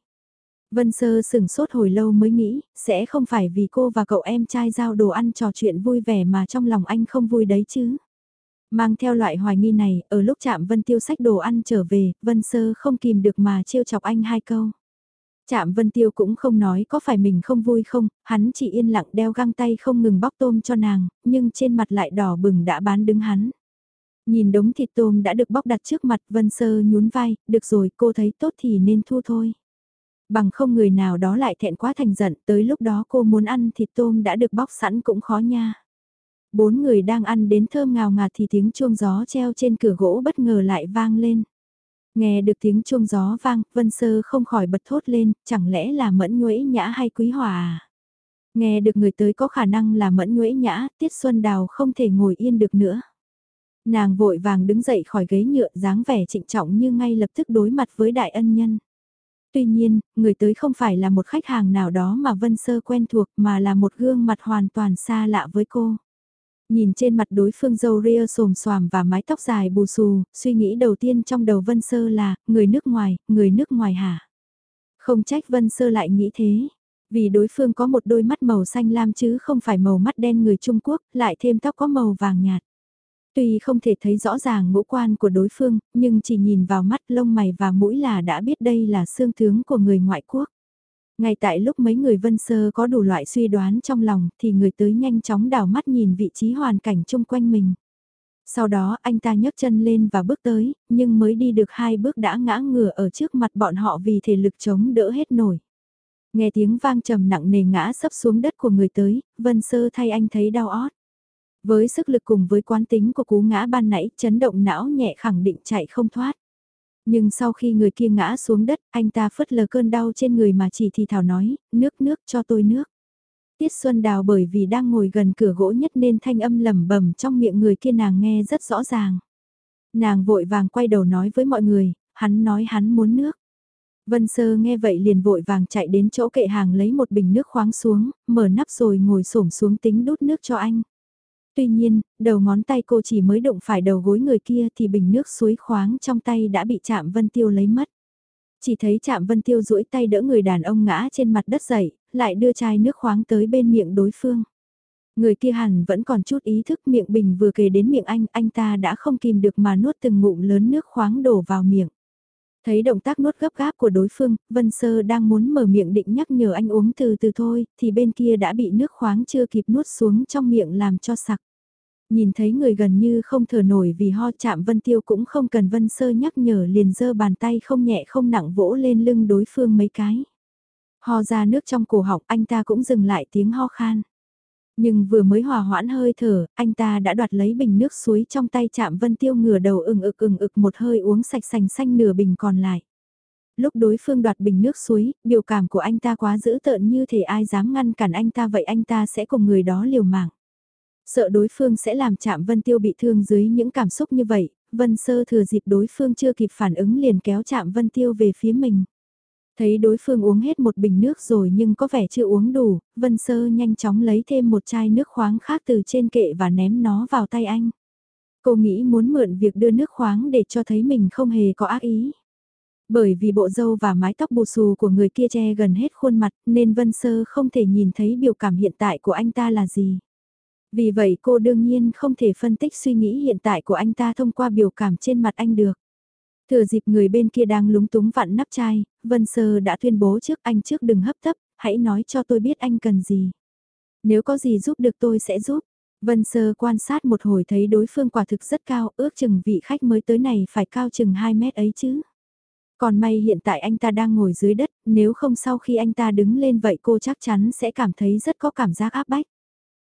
Vân Sơ sửng sốt hồi lâu mới nghĩ, sẽ không phải vì cô và cậu em trai giao đồ ăn trò chuyện vui vẻ mà trong lòng anh không vui đấy chứ. Mang theo loại hoài nghi này, ở lúc chạm Vân Tiêu sách đồ ăn trở về, Vân Sơ không kìm được mà trêu chọc anh hai câu. Chạm Vân Tiêu cũng không nói có phải mình không vui không, hắn chỉ yên lặng đeo găng tay không ngừng bóc tôm cho nàng, nhưng trên mặt lại đỏ bừng đã bán đứng hắn. Nhìn đống thịt tôm đã được bóc đặt trước mặt Vân Sơ nhún vai, được rồi cô thấy tốt thì nên thu thôi. Bằng không người nào đó lại thẹn quá thành giận, tới lúc đó cô muốn ăn thịt tôm đã được bóc sẵn cũng khó nha. Bốn người đang ăn đến thơm ngào ngạt thì tiếng chuông gió treo trên cửa gỗ bất ngờ lại vang lên. Nghe được tiếng chuông gió vang, Vân Sơ không khỏi bật thốt lên, chẳng lẽ là mẫn nhuế nhã hay quý hòa à? Nghe được người tới có khả năng là mẫn nhuế nhã, Tiết Xuân Đào không thể ngồi yên được nữa. Nàng vội vàng đứng dậy khỏi ghế nhựa dáng vẻ trịnh trọng như ngay lập tức đối mặt với đại ân nhân. Tuy nhiên, người tới không phải là một khách hàng nào đó mà Vân Sơ quen thuộc mà là một gương mặt hoàn toàn xa lạ với cô. Nhìn trên mặt đối phương dâu ria xồm xoàm và mái tóc dài bù xù, suy nghĩ đầu tiên trong đầu Vân Sơ là, người nước ngoài, người nước ngoài hả? Không trách Vân Sơ lại nghĩ thế. Vì đối phương có một đôi mắt màu xanh lam chứ không phải màu mắt đen người Trung Quốc, lại thêm tóc có màu vàng nhạt. Tuy không thể thấy rõ ràng ngũ quan của đối phương, nhưng chỉ nhìn vào mắt lông mày và mũi là đã biết đây là xương tướng của người ngoại quốc. Ngay tại lúc mấy người vân sơ có đủ loại suy đoán trong lòng thì người tới nhanh chóng đảo mắt nhìn vị trí hoàn cảnh chung quanh mình. Sau đó anh ta nhấc chân lên và bước tới, nhưng mới đi được hai bước đã ngã ngửa ở trước mặt bọn họ vì thể lực chống đỡ hết nổi. Nghe tiếng vang trầm nặng nề ngã sấp xuống đất của người tới, Vân Sơ thay anh thấy đau ót. Với sức lực cùng với quán tính của cú ngã ban nãy, chấn động não nhẹ khẳng định chạy không thoát. Nhưng sau khi người kia ngã xuống đất, anh ta phớt lờ cơn đau trên người mà chỉ thì thảo nói, nước nước cho tôi nước. Tiết Xuân Đào bởi vì đang ngồi gần cửa gỗ nhất nên thanh âm lẩm bẩm trong miệng người kia nàng nghe rất rõ ràng. Nàng vội vàng quay đầu nói với mọi người, hắn nói hắn muốn nước. Vân Sơ nghe vậy liền vội vàng chạy đến chỗ kệ hàng lấy một bình nước khoáng xuống, mở nắp rồi ngồi xổm xuống tính đút nước cho anh. Tuy nhiên, đầu ngón tay cô chỉ mới đụng phải đầu gối người kia thì bình nước suối khoáng trong tay đã bị chạm Vân Tiêu lấy mất. Chỉ thấy chạm Vân Tiêu duỗi tay đỡ người đàn ông ngã trên mặt đất dậy, lại đưa chai nước khoáng tới bên miệng đối phương. Người kia hẳn vẫn còn chút ý thức miệng bình vừa kề đến miệng anh, anh ta đã không kìm được mà nuốt từng ngụm lớn nước khoáng đổ vào miệng. Thấy động tác nuốt gấp gáp của đối phương, Vân Sơ đang muốn mở miệng định nhắc nhở anh uống từ từ thôi, thì bên kia đã bị nước khoáng chưa kịp nuốt xuống trong miệng làm cho sặc. Nhìn thấy người gần như không thở nổi vì ho chạm Vân Tiêu cũng không cần Vân Sơ nhắc nhở liền giơ bàn tay không nhẹ không nặng vỗ lên lưng đối phương mấy cái. Ho ra nước trong cổ họng anh ta cũng dừng lại tiếng ho khan. Nhưng vừa mới hòa hoãn hơi thở, anh ta đã đoạt lấy bình nước suối trong tay chạm Vân Tiêu ngửa đầu ừng ực ừng ực một hơi uống sạch sành xanh nửa bình còn lại. Lúc đối phương đoạt bình nước suối, biểu cảm của anh ta quá dữ tợn như thể ai dám ngăn cản anh ta vậy anh ta sẽ cùng người đó liều mạng. Sợ đối phương sẽ làm chạm Vân Tiêu bị thương dưới những cảm xúc như vậy, Vân Sơ thừa dịp đối phương chưa kịp phản ứng liền kéo chạm Vân Tiêu về phía mình. Thấy đối phương uống hết một bình nước rồi nhưng có vẻ chưa uống đủ, Vân Sơ nhanh chóng lấy thêm một chai nước khoáng khác từ trên kệ và ném nó vào tay anh. Cô nghĩ muốn mượn việc đưa nước khoáng để cho thấy mình không hề có ác ý. Bởi vì bộ râu và mái tóc bù xù của người kia che gần hết khuôn mặt nên Vân Sơ không thể nhìn thấy biểu cảm hiện tại của anh ta là gì. Vì vậy cô đương nhiên không thể phân tích suy nghĩ hiện tại của anh ta thông qua biểu cảm trên mặt anh được. Thừa dịp người bên kia đang lúng túng vặn nắp chai, Vân Sơ đã tuyên bố trước anh trước đừng hấp tấp, hãy nói cho tôi biết anh cần gì. Nếu có gì giúp được tôi sẽ giúp. Vân Sơ quan sát một hồi thấy đối phương quả thực rất cao, ước chừng vị khách mới tới này phải cao chừng 2 mét ấy chứ. Còn may hiện tại anh ta đang ngồi dưới đất, nếu không sau khi anh ta đứng lên vậy cô chắc chắn sẽ cảm thấy rất có cảm giác áp bách.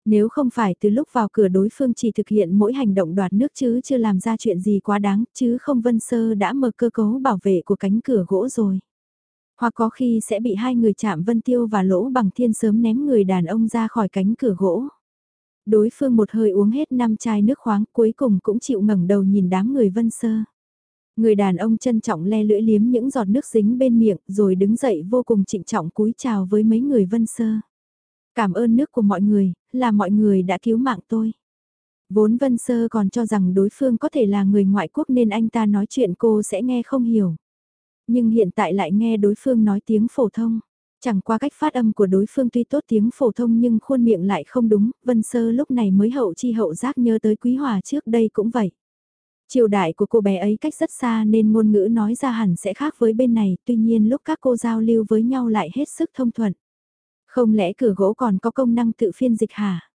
Nếu không phải từ lúc vào cửa đối phương chỉ thực hiện mỗi hành động đoạt nước chứ chưa làm ra chuyện gì quá đáng, chứ không Vân Sơ đã mở cơ cấu bảo vệ của cánh cửa gỗ rồi. Hoặc có khi sẽ bị hai người chạm Vân Tiêu và Lỗ Bằng Thiên sớm ném người đàn ông ra khỏi cánh cửa gỗ. Đối phương một hơi uống hết năm chai nước khoáng cuối cùng cũng chịu ngẩng đầu nhìn đám người Vân Sơ. Người đàn ông trân trọng le lưỡi liếm những giọt nước dính bên miệng rồi đứng dậy vô cùng trịnh trọng cúi chào với mấy người Vân Sơ. Cảm ơn nước của mọi người, là mọi người đã cứu mạng tôi. Vốn Vân Sơ còn cho rằng đối phương có thể là người ngoại quốc nên anh ta nói chuyện cô sẽ nghe không hiểu. Nhưng hiện tại lại nghe đối phương nói tiếng phổ thông. Chẳng qua cách phát âm của đối phương tuy tốt tiếng phổ thông nhưng khuôn miệng lại không đúng, Vân Sơ lúc này mới hậu chi hậu giác nhớ tới Quý Hòa trước đây cũng vậy. Triều đại của cô bé ấy cách rất xa nên ngôn ngữ nói ra hẳn sẽ khác với bên này, tuy nhiên lúc các cô giao lưu với nhau lại hết sức thông thuận. Không lẽ cửa gỗ còn có công năng tự phiên dịch hả?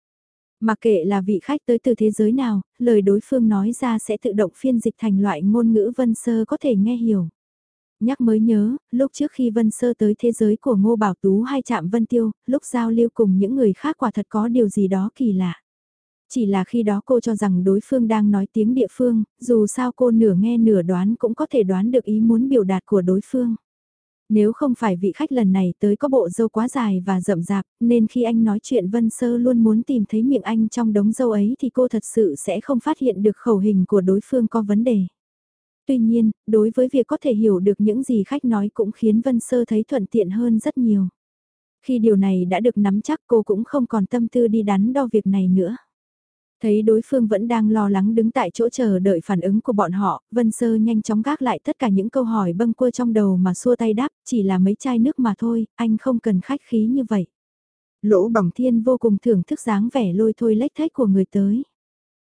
Mặc kệ là vị khách tới từ thế giới nào, lời đối phương nói ra sẽ tự động phiên dịch thành loại ngôn ngữ Vân Sơ có thể nghe hiểu. Nhắc mới nhớ, lúc trước khi Vân Sơ tới thế giới của Ngô Bảo Tú hay chạm Vân Tiêu, lúc giao lưu cùng những người khác quả thật có điều gì đó kỳ lạ. Chỉ là khi đó cô cho rằng đối phương đang nói tiếng địa phương, dù sao cô nửa nghe nửa đoán cũng có thể đoán được ý muốn biểu đạt của đối phương. Nếu không phải vị khách lần này tới có bộ dâu quá dài và rậm rạp, nên khi anh nói chuyện Vân Sơ luôn muốn tìm thấy miệng anh trong đống dâu ấy thì cô thật sự sẽ không phát hiện được khẩu hình của đối phương có vấn đề. Tuy nhiên, đối với việc có thể hiểu được những gì khách nói cũng khiến Vân Sơ thấy thuận tiện hơn rất nhiều. Khi điều này đã được nắm chắc cô cũng không còn tâm tư đi đắn đo việc này nữa. Thấy đối phương vẫn đang lo lắng đứng tại chỗ chờ đợi phản ứng của bọn họ, Vân Sơ nhanh chóng gác lại tất cả những câu hỏi bâng quơ trong đầu mà xua tay đáp, chỉ là mấy chai nước mà thôi, anh không cần khách khí như vậy. Lỗ bằng thiên vô cùng thưởng thức dáng vẻ lôi thôi lách thách của người tới.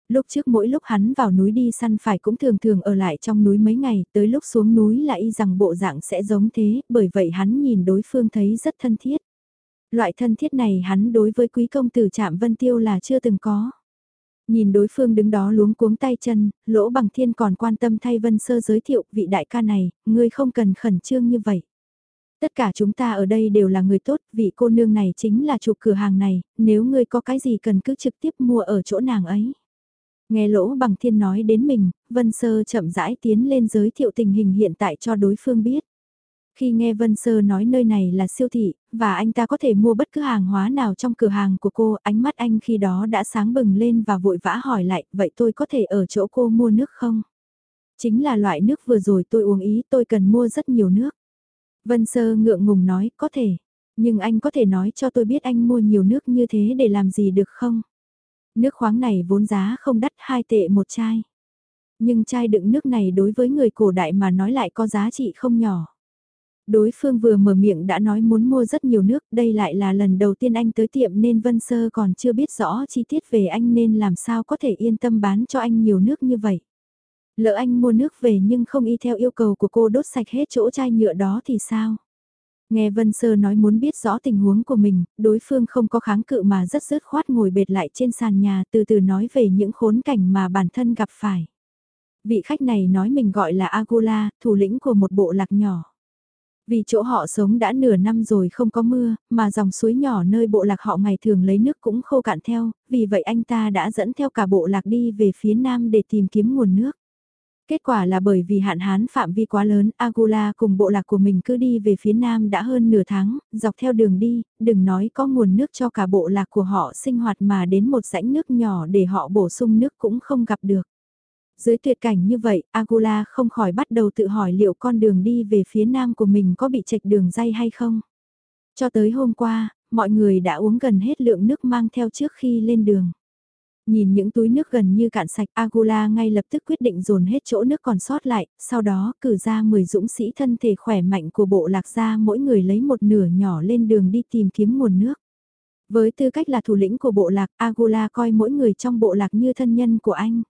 Lúc trước mỗi lúc hắn vào núi đi săn phải cũng thường thường ở lại trong núi mấy ngày, tới lúc xuống núi là y rằng bộ dạng sẽ giống thế, bởi vậy hắn nhìn đối phương thấy rất thân thiết. Loại thân thiết này hắn đối với quý công tử Trạm Vân Tiêu là chưa từng có. Nhìn đối phương đứng đó luống cuống tay chân, lỗ bằng thiên còn quan tâm thay Vân Sơ giới thiệu vị đại ca này, ngươi không cần khẩn trương như vậy. Tất cả chúng ta ở đây đều là người tốt, vị cô nương này chính là chủ cửa hàng này, nếu ngươi có cái gì cần cứ trực tiếp mua ở chỗ nàng ấy. Nghe lỗ bằng thiên nói đến mình, Vân Sơ chậm rãi tiến lên giới thiệu tình hình hiện tại cho đối phương biết. Khi nghe Vân Sơ nói nơi này là siêu thị, và anh ta có thể mua bất cứ hàng hóa nào trong cửa hàng của cô, ánh mắt anh khi đó đã sáng bừng lên và vội vã hỏi lại, vậy tôi có thể ở chỗ cô mua nước không? Chính là loại nước vừa rồi tôi uống ý tôi cần mua rất nhiều nước. Vân Sơ ngượng ngùng nói, có thể. Nhưng anh có thể nói cho tôi biết anh mua nhiều nước như thế để làm gì được không? Nước khoáng này vốn giá không đắt hai tệ một chai. Nhưng chai đựng nước này đối với người cổ đại mà nói lại có giá trị không nhỏ. Đối phương vừa mở miệng đã nói muốn mua rất nhiều nước, đây lại là lần đầu tiên anh tới tiệm nên Vân Sơ còn chưa biết rõ chi tiết về anh nên làm sao có thể yên tâm bán cho anh nhiều nước như vậy. Lỡ anh mua nước về nhưng không y theo yêu cầu của cô đốt sạch hết chỗ chai nhựa đó thì sao? Nghe Vân Sơ nói muốn biết rõ tình huống của mình, đối phương không có kháng cự mà rất dứt khoát ngồi bệt lại trên sàn nhà từ từ nói về những khốn cảnh mà bản thân gặp phải. Vị khách này nói mình gọi là Agula, thủ lĩnh của một bộ lạc nhỏ. Vì chỗ họ sống đã nửa năm rồi không có mưa, mà dòng suối nhỏ nơi bộ lạc họ ngày thường lấy nước cũng khô cạn theo, vì vậy anh ta đã dẫn theo cả bộ lạc đi về phía nam để tìm kiếm nguồn nước. Kết quả là bởi vì hạn hán phạm vi quá lớn, Agula cùng bộ lạc của mình cứ đi về phía nam đã hơn nửa tháng, dọc theo đường đi, đừng nói có nguồn nước cho cả bộ lạc của họ sinh hoạt mà đến một rãnh nước nhỏ để họ bổ sung nước cũng không gặp được. Dưới tuyệt cảnh như vậy, Agula không khỏi bắt đầu tự hỏi liệu con đường đi về phía nam của mình có bị chệch đường dây hay không. Cho tới hôm qua, mọi người đã uống gần hết lượng nước mang theo trước khi lên đường. Nhìn những túi nước gần như cạn sạch Agula ngay lập tức quyết định dồn hết chỗ nước còn sót lại, sau đó cử ra 10 dũng sĩ thân thể khỏe mạnh của bộ lạc gia mỗi người lấy một nửa nhỏ lên đường đi tìm kiếm nguồn nước. Với tư cách là thủ lĩnh của bộ lạc, Agula coi mỗi người trong bộ lạc như thân nhân của anh.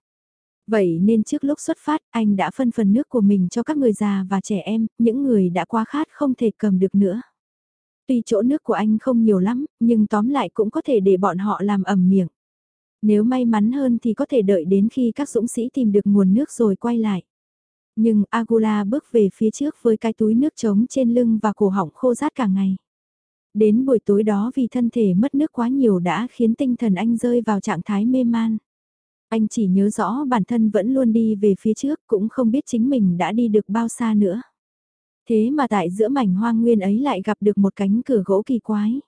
Vậy nên trước lúc xuất phát, anh đã phân phần nước của mình cho các người già và trẻ em, những người đã quá khát không thể cầm được nữa. Tuy chỗ nước của anh không nhiều lắm, nhưng tóm lại cũng có thể để bọn họ làm ẩm miệng. Nếu may mắn hơn thì có thể đợi đến khi các dũng sĩ tìm được nguồn nước rồi quay lại. Nhưng Agula bước về phía trước với cái túi nước trống trên lưng và cổ họng khô rát cả ngày. Đến buổi tối đó vì thân thể mất nước quá nhiều đã khiến tinh thần anh rơi vào trạng thái mê man. Anh chỉ nhớ rõ bản thân vẫn luôn đi về phía trước, cũng không biết chính mình đã đi được bao xa nữa. Thế mà tại giữa mảnh hoang nguyên ấy lại gặp được một cánh cửa gỗ kỳ quái.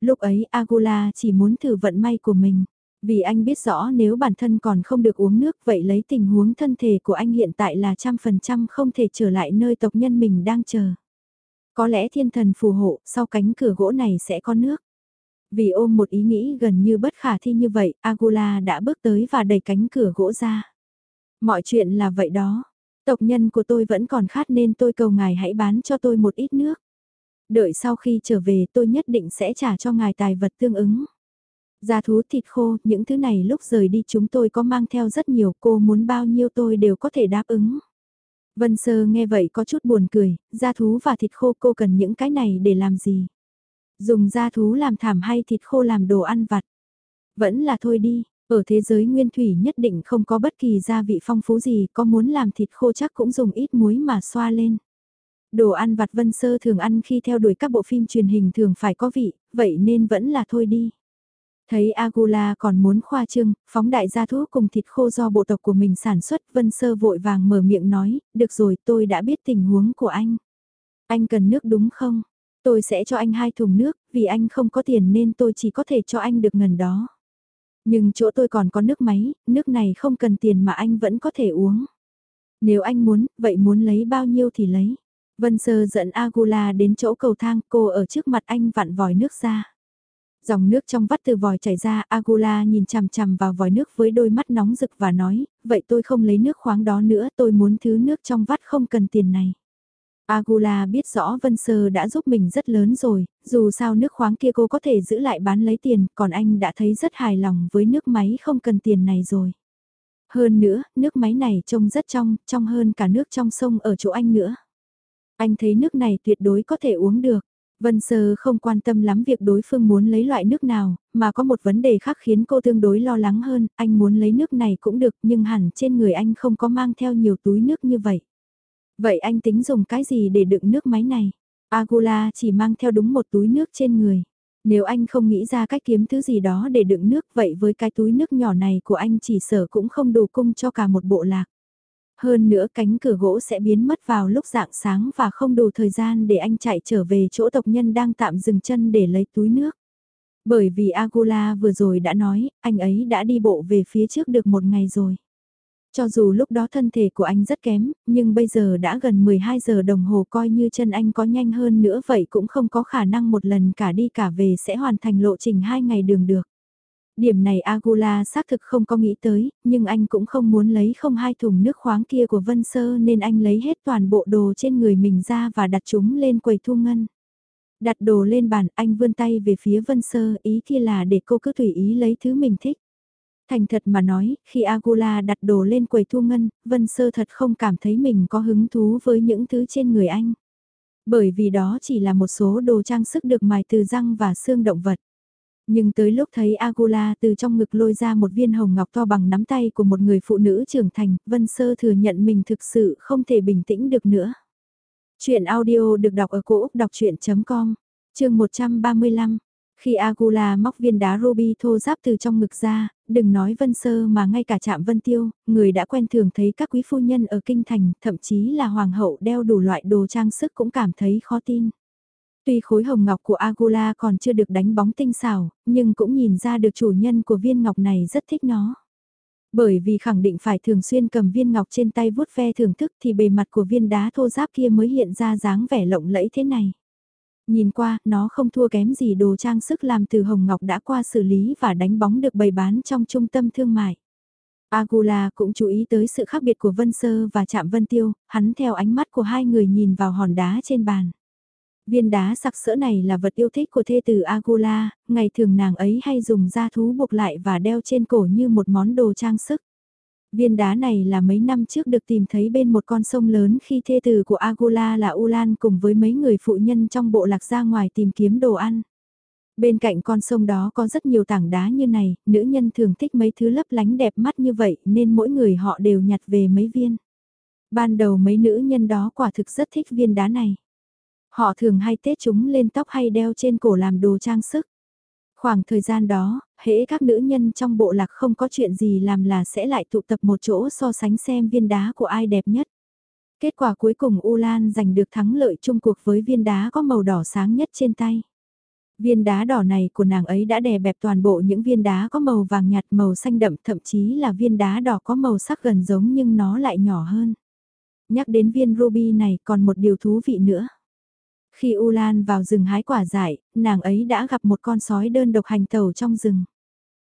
Lúc ấy, Agula chỉ muốn thử vận may của mình. Vì anh biết rõ nếu bản thân còn không được uống nước, vậy lấy tình huống thân thể của anh hiện tại là trăm phần trăm không thể trở lại nơi tộc nhân mình đang chờ. Có lẽ thiên thần phù hộ, sau cánh cửa gỗ này sẽ có nước. Vì ôm một ý nghĩ gần như bất khả thi như vậy, Agula đã bước tới và đẩy cánh cửa gỗ ra. Mọi chuyện là vậy đó. Tộc nhân của tôi vẫn còn khát nên tôi cầu ngài hãy bán cho tôi một ít nước. Đợi sau khi trở về tôi nhất định sẽ trả cho ngài tài vật tương ứng. Gia thú thịt khô, những thứ này lúc rời đi chúng tôi có mang theo rất nhiều, cô muốn bao nhiêu tôi đều có thể đáp ứng. Vân Sơ nghe vậy có chút buồn cười, gia thú và thịt khô cô cần những cái này để làm gì? Dùng da thú làm thảm hay thịt khô làm đồ ăn vặt? Vẫn là thôi đi, ở thế giới nguyên thủy nhất định không có bất kỳ gia vị phong phú gì, có muốn làm thịt khô chắc cũng dùng ít muối mà xoa lên. Đồ ăn vặt Vân Sơ thường ăn khi theo đuổi các bộ phim truyền hình thường phải có vị, vậy nên vẫn là thôi đi. Thấy Agula còn muốn khoa trương, phóng đại gia thú cùng thịt khô do bộ tộc của mình sản xuất, Vân Sơ vội vàng mở miệng nói, được rồi tôi đã biết tình huống của anh. Anh cần nước đúng không? Tôi sẽ cho anh hai thùng nước, vì anh không có tiền nên tôi chỉ có thể cho anh được ngần đó. Nhưng chỗ tôi còn có nước máy, nước này không cần tiền mà anh vẫn có thể uống. Nếu anh muốn, vậy muốn lấy bao nhiêu thì lấy. Vân Sơ dẫn Agula đến chỗ cầu thang, cô ở trước mặt anh vặn vòi nước ra. Dòng nước trong vắt từ vòi chảy ra, Agula nhìn chằm chằm vào vòi nước với đôi mắt nóng rực và nói, vậy tôi không lấy nước khoáng đó nữa, tôi muốn thứ nước trong vắt không cần tiền này. Agula biết rõ Vân Sơ đã giúp mình rất lớn rồi, dù sao nước khoáng kia cô có thể giữ lại bán lấy tiền, còn anh đã thấy rất hài lòng với nước máy không cần tiền này rồi. Hơn nữa, nước máy này trông rất trong, trong hơn cả nước trong sông ở chỗ anh nữa. Anh thấy nước này tuyệt đối có thể uống được. Vân Sơ không quan tâm lắm việc đối phương muốn lấy loại nước nào, mà có một vấn đề khác khiến cô tương đối lo lắng hơn, anh muốn lấy nước này cũng được nhưng hẳn trên người anh không có mang theo nhiều túi nước như vậy. Vậy anh tính dùng cái gì để đựng nước máy này? Agula chỉ mang theo đúng một túi nước trên người. Nếu anh không nghĩ ra cách kiếm thứ gì đó để đựng nước vậy với cái túi nước nhỏ này của anh chỉ sở cũng không đủ cung cho cả một bộ lạc. Hơn nữa cánh cửa gỗ sẽ biến mất vào lúc dạng sáng và không đủ thời gian để anh chạy trở về chỗ tộc nhân đang tạm dừng chân để lấy túi nước. Bởi vì Agula vừa rồi đã nói, anh ấy đã đi bộ về phía trước được một ngày rồi. Cho dù lúc đó thân thể của anh rất kém, nhưng bây giờ đã gần 12 giờ đồng hồ coi như chân anh có nhanh hơn nữa vậy cũng không có khả năng một lần cả đi cả về sẽ hoàn thành lộ trình 2 ngày đường được. Điểm này Agula xác thực không có nghĩ tới, nhưng anh cũng không muốn lấy không hai thùng nước khoáng kia của Vân Sơ nên anh lấy hết toàn bộ đồ trên người mình ra và đặt chúng lên quầy thu ngân. Đặt đồ lên bàn, anh vươn tay về phía Vân Sơ, ý kia là để cô cứ tùy ý lấy thứ mình thích. Thành thật mà nói, khi Agula đặt đồ lên quầy thu ngân, Vân Sơ thật không cảm thấy mình có hứng thú với những thứ trên người anh. Bởi vì đó chỉ là một số đồ trang sức được mài từ răng và xương động vật. Nhưng tới lúc thấy Agula từ trong ngực lôi ra một viên hồng ngọc to bằng nắm tay của một người phụ nữ trưởng thành, Vân Sơ thừa nhận mình thực sự không thể bình tĩnh được nữa. Chuyện audio được đọc ở cổ Úc đọc chuyện.com, chương 135. Khi Agula móc viên đá ruby thô giáp từ trong ngực ra, đừng nói Vân Sơ mà ngay cả chạm Vân Tiêu, người đã quen thường thấy các quý phu nhân ở kinh thành, thậm chí là hoàng hậu đeo đủ loại đồ trang sức cũng cảm thấy khó tin. Tuy khối hồng ngọc của Agula còn chưa được đánh bóng tinh xảo, nhưng cũng nhìn ra được chủ nhân của viên ngọc này rất thích nó. Bởi vì khẳng định phải thường xuyên cầm viên ngọc trên tay vuốt ve thưởng thức thì bề mặt của viên đá thô giáp kia mới hiện ra dáng vẻ lộng lẫy thế này. Nhìn qua, nó không thua kém gì đồ trang sức làm từ hồng ngọc đã qua xử lý và đánh bóng được bày bán trong trung tâm thương mại. Agula cũng chú ý tới sự khác biệt của Vân Sơ và Trạm Vân Tiêu, hắn theo ánh mắt của hai người nhìn vào hòn đá trên bàn. Viên đá sặc sỡ này là vật yêu thích của thê tử Agula, ngày thường nàng ấy hay dùng da thú buộc lại và đeo trên cổ như một món đồ trang sức. Viên đá này là mấy năm trước được tìm thấy bên một con sông lớn khi thê tử của Agula là Ulan cùng với mấy người phụ nhân trong bộ lạc ra ngoài tìm kiếm đồ ăn. Bên cạnh con sông đó có rất nhiều tảng đá như này, nữ nhân thường thích mấy thứ lấp lánh đẹp mắt như vậy nên mỗi người họ đều nhặt về mấy viên. Ban đầu mấy nữ nhân đó quả thực rất thích viên đá này. Họ thường hay tết chúng lên tóc hay đeo trên cổ làm đồ trang sức. Khoảng thời gian đó, hễ các nữ nhân trong bộ lạc không có chuyện gì làm là sẽ lại tụ tập một chỗ so sánh xem viên đá của ai đẹp nhất. Kết quả cuối cùng Ulan giành được thắng lợi chung cuộc với viên đá có màu đỏ sáng nhất trên tay. Viên đá đỏ này của nàng ấy đã đè bẹp toàn bộ những viên đá có màu vàng nhạt màu xanh đậm thậm chí là viên đá đỏ có màu sắc gần giống nhưng nó lại nhỏ hơn. Nhắc đến viên ruby này còn một điều thú vị nữa. Khi U Lan vào rừng hái quả dại, nàng ấy đã gặp một con sói đơn độc hành tàu trong rừng.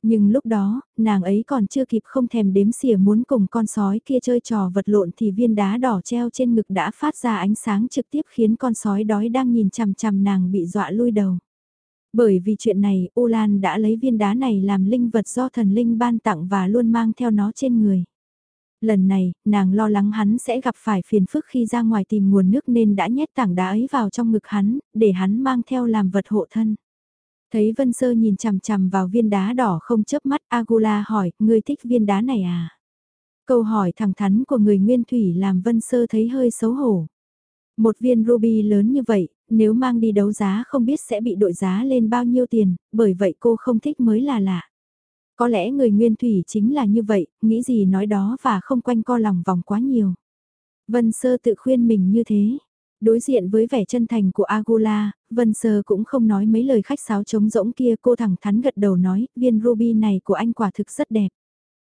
Nhưng lúc đó, nàng ấy còn chưa kịp không thèm đếm xỉa muốn cùng con sói kia chơi trò vật lộn thì viên đá đỏ treo trên ngực đã phát ra ánh sáng trực tiếp khiến con sói đói đang nhìn chằm chằm nàng bị dọa lui đầu. Bởi vì chuyện này, U Lan đã lấy viên đá này làm linh vật do thần linh ban tặng và luôn mang theo nó trên người. Lần này, nàng lo lắng hắn sẽ gặp phải phiền phức khi ra ngoài tìm nguồn nước nên đã nhét tảng đá ấy vào trong ngực hắn, để hắn mang theo làm vật hộ thân. Thấy Vân Sơ nhìn chằm chằm vào viên đá đỏ không chớp mắt, Agula hỏi, ngươi thích viên đá này à? Câu hỏi thẳng thắn của người nguyên thủy làm Vân Sơ thấy hơi xấu hổ. Một viên ruby lớn như vậy, nếu mang đi đấu giá không biết sẽ bị đội giá lên bao nhiêu tiền, bởi vậy cô không thích mới là lạ. Có lẽ người nguyên thủy chính là như vậy, nghĩ gì nói đó và không quanh co lòng vòng quá nhiều. Vân Sơ tự khuyên mình như thế. Đối diện với vẻ chân thành của Agula, Vân Sơ cũng không nói mấy lời khách sáo trống rỗng kia cô thẳng thắn gật đầu nói, viên ruby này của anh quả thực rất đẹp.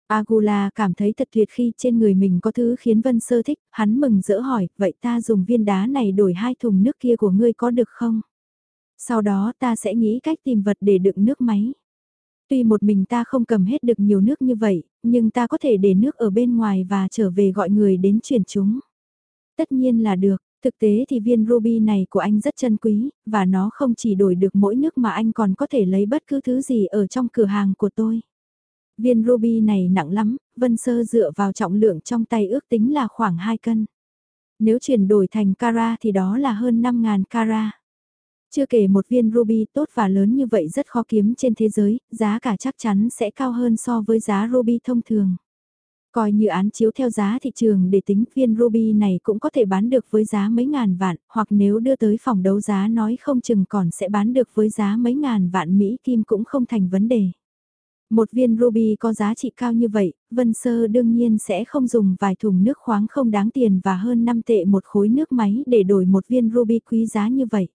Agula cảm thấy thật tuyệt khi trên người mình có thứ khiến Vân Sơ thích, hắn mừng rỡ hỏi, vậy ta dùng viên đá này đổi hai thùng nước kia của ngươi có được không? Sau đó ta sẽ nghĩ cách tìm vật để đựng nước máy. Tuy một mình ta không cầm hết được nhiều nước như vậy, nhưng ta có thể để nước ở bên ngoài và trở về gọi người đến chuyển chúng. Tất nhiên là được, thực tế thì viên ruby này của anh rất chân quý, và nó không chỉ đổi được mỗi nước mà anh còn có thể lấy bất cứ thứ gì ở trong cửa hàng của tôi. Viên ruby này nặng lắm, Vân Sơ dựa vào trọng lượng trong tay ước tính là khoảng 2 cân. Nếu chuyển đổi thành cara thì đó là hơn 5.000 cara. Chưa kể một viên ruby tốt và lớn như vậy rất khó kiếm trên thế giới, giá cả chắc chắn sẽ cao hơn so với giá ruby thông thường. Coi như án chiếu theo giá thị trường để tính viên ruby này cũng có thể bán được với giá mấy ngàn vạn, hoặc nếu đưa tới phòng đấu giá nói không chừng còn sẽ bán được với giá mấy ngàn vạn Mỹ Kim cũng không thành vấn đề. Một viên ruby có giá trị cao như vậy, Vân Sơ đương nhiên sẽ không dùng vài thùng nước khoáng không đáng tiền và hơn 5 tệ một khối nước máy để đổi một viên ruby quý giá như vậy.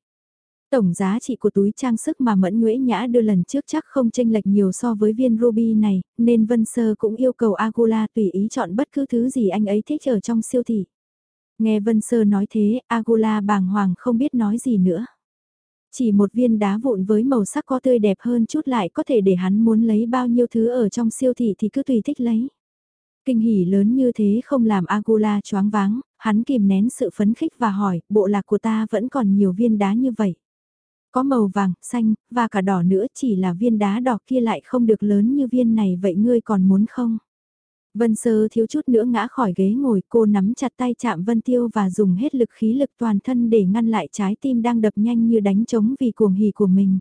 Tổng giá trị của túi trang sức mà Mẫn Nguyễn Nhã đưa lần trước chắc không chênh lệch nhiều so với viên ruby này, nên Vân Sơ cũng yêu cầu Agula tùy ý chọn bất cứ thứ gì anh ấy thích ở trong siêu thị. Nghe Vân Sơ nói thế, Agula bàng hoàng không biết nói gì nữa. Chỉ một viên đá vụn với màu sắc có tươi đẹp hơn chút lại có thể để hắn muốn lấy bao nhiêu thứ ở trong siêu thị thì cứ tùy thích lấy. Kinh hỉ lớn như thế không làm Agula choáng váng, hắn kìm nén sự phấn khích và hỏi, bộ lạc của ta vẫn còn nhiều viên đá như vậy. Có màu vàng, xanh, và cả đỏ nữa chỉ là viên đá đỏ kia lại không được lớn như viên này vậy ngươi còn muốn không? Vân Sơ thiếu chút nữa ngã khỏi ghế ngồi cô nắm chặt tay chạm Vân Tiêu và dùng hết lực khí lực toàn thân để ngăn lại trái tim đang đập nhanh như đánh trống vì cuồng hỉ của mình.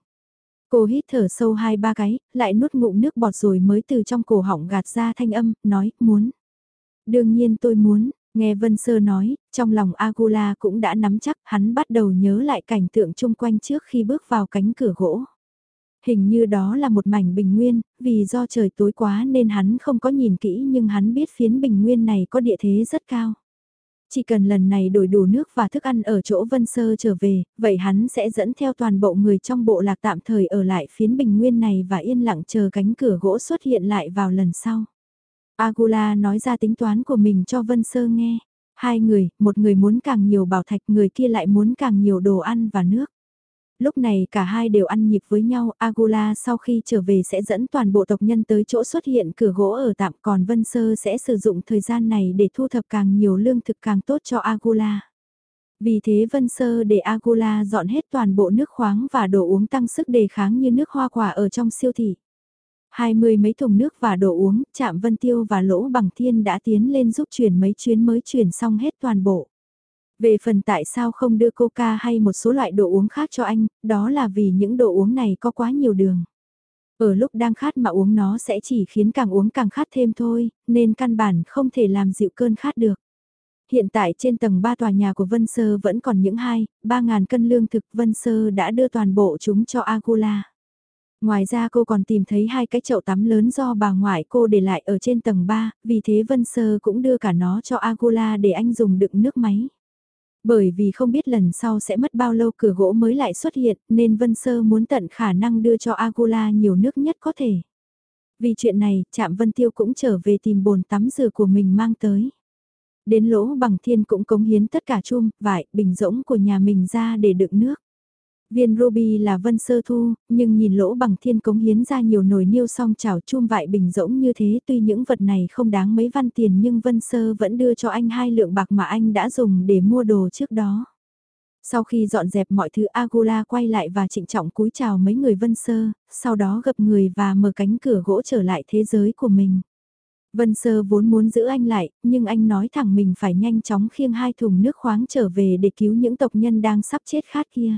Cô hít thở sâu hai ba cái, lại nuốt ngụm nước bọt rồi mới từ trong cổ họng gạt ra thanh âm, nói, muốn. Đương nhiên tôi muốn, nghe Vân Sơ nói, trong lòng Agula cũng đã nắm chắc, hắn bắt đầu nhớ lại cảnh tượng chung quanh trước khi bước vào cánh cửa gỗ. Hình như đó là một mảnh bình nguyên, vì do trời tối quá nên hắn không có nhìn kỹ nhưng hắn biết phiến bình nguyên này có địa thế rất cao. Chỉ cần lần này đổi đủ nước và thức ăn ở chỗ Vân Sơ trở về, vậy hắn sẽ dẫn theo toàn bộ người trong bộ lạc tạm thời ở lại phiến bình nguyên này và yên lặng chờ cánh cửa gỗ xuất hiện lại vào lần sau. Agula nói ra tính toán của mình cho Vân Sơ nghe. Hai người, một người muốn càng nhiều bảo thạch, người kia lại muốn càng nhiều đồ ăn và nước. Lúc này cả hai đều ăn nhịp với nhau, Agula sau khi trở về sẽ dẫn toàn bộ tộc nhân tới chỗ xuất hiện cửa gỗ ở tạm còn Vân Sơ sẽ sử dụng thời gian này để thu thập càng nhiều lương thực càng tốt cho Agula. Vì thế Vân Sơ để Agula dọn hết toàn bộ nước khoáng và đồ uống tăng sức đề kháng như nước hoa quả ở trong siêu thị. Hai mươi mấy thùng nước và đồ uống, chạm Vân Tiêu và Lỗ Bằng Thiên đã tiến lên giúp chuyển mấy chuyến mới chuyển xong hết toàn bộ. Về phần tại sao không đưa coca hay một số loại đồ uống khác cho anh, đó là vì những đồ uống này có quá nhiều đường. Ở lúc đang khát mà uống nó sẽ chỉ khiến càng uống càng khát thêm thôi, nên căn bản không thể làm dịu cơn khát được. Hiện tại trên tầng 3 tòa nhà của Vân Sơ vẫn còn những hai, 3.000 cân lương thực Vân Sơ đã đưa toàn bộ chúng cho Agula. Ngoài ra cô còn tìm thấy hai cái chậu tắm lớn do bà ngoại cô để lại ở trên tầng 3, vì thế Vân Sơ cũng đưa cả nó cho Agula để anh dùng đựng nước máy. Bởi vì không biết lần sau sẽ mất bao lâu cửa gỗ mới lại xuất hiện nên Vân Sơ muốn tận khả năng đưa cho Agula nhiều nước nhất có thể. Vì chuyện này, Trạm Vân Tiêu cũng trở về tìm bồn tắm rửa của mình mang tới. Đến lỗ bằng thiên cũng cống hiến tất cả chum, vải, bình rỗng của nhà mình ra để đựng nước. Viên ruby là vân sơ thu, nhưng nhìn lỗ bằng thiên cống hiến ra nhiều nồi niêu song chảo chum vại bình rỗng như thế tuy những vật này không đáng mấy văn tiền nhưng vân sơ vẫn đưa cho anh hai lượng bạc mà anh đã dùng để mua đồ trước đó. Sau khi dọn dẹp mọi thứ Agula quay lại và trịnh trọng cúi chào mấy người vân sơ, sau đó gặp người và mở cánh cửa gỗ trở lại thế giới của mình. Vân Sơ vốn muốn giữ anh lại, nhưng anh nói thẳng mình phải nhanh chóng khiêng hai thùng nước khoáng trở về để cứu những tộc nhân đang sắp chết khát kia.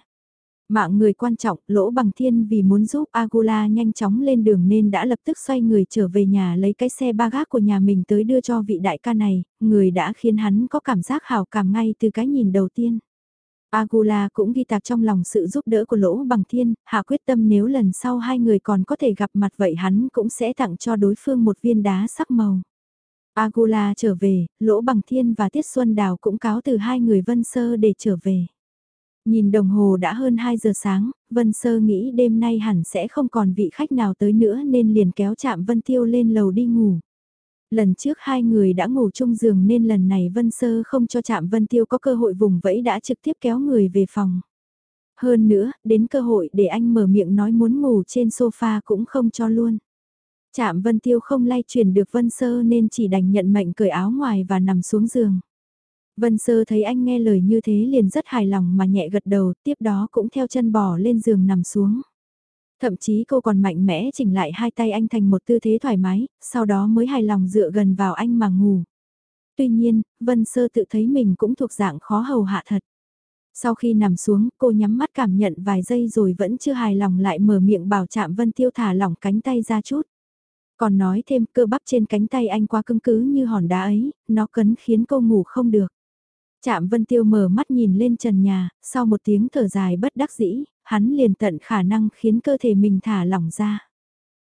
Mạng người quan trọng, lỗ bằng thiên vì muốn giúp Agula nhanh chóng lên đường nên đã lập tức xoay người trở về nhà lấy cái xe ba gác của nhà mình tới đưa cho vị đại ca này, người đã khiến hắn có cảm giác hào cảm ngay từ cái nhìn đầu tiên. Agula cũng ghi tạc trong lòng sự giúp đỡ của lỗ bằng thiên, hạ quyết tâm nếu lần sau hai người còn có thể gặp mặt vậy hắn cũng sẽ tặng cho đối phương một viên đá sắc màu. Agula trở về, lỗ bằng thiên và Tiết Xuân Đào cũng cáo từ hai người vân sơ để trở về. Nhìn đồng hồ đã hơn 2 giờ sáng, Vân Sơ nghĩ đêm nay hẳn sẽ không còn vị khách nào tới nữa nên liền kéo chạm Vân Tiêu lên lầu đi ngủ. Lần trước hai người đã ngủ chung giường nên lần này Vân Sơ không cho chạm Vân Tiêu có cơ hội vùng vẫy đã trực tiếp kéo người về phòng. Hơn nữa, đến cơ hội để anh mở miệng nói muốn ngủ trên sofa cũng không cho luôn. Chạm Vân Tiêu không lay chuyển được Vân Sơ nên chỉ đành nhận mệnh cởi áo ngoài và nằm xuống giường. Vân Sơ thấy anh nghe lời như thế liền rất hài lòng mà nhẹ gật đầu, tiếp đó cũng theo chân bò lên giường nằm xuống. Thậm chí cô còn mạnh mẽ chỉnh lại hai tay anh thành một tư thế thoải mái, sau đó mới hài lòng dựa gần vào anh mà ngủ. Tuy nhiên, Vân Sơ tự thấy mình cũng thuộc dạng khó hầu hạ thật. Sau khi nằm xuống, cô nhắm mắt cảm nhận vài giây rồi vẫn chưa hài lòng lại mở miệng bảo chạm Vân Tiêu thả lỏng cánh tay ra chút. Còn nói thêm cơ bắp trên cánh tay anh quá cứng cứ như hòn đá ấy, nó cấn khiến cô ngủ không được. Trạm Vân Tiêu mở mắt nhìn lên trần nhà, sau một tiếng thở dài bất đắc dĩ, hắn liền tận khả năng khiến cơ thể mình thả lỏng ra.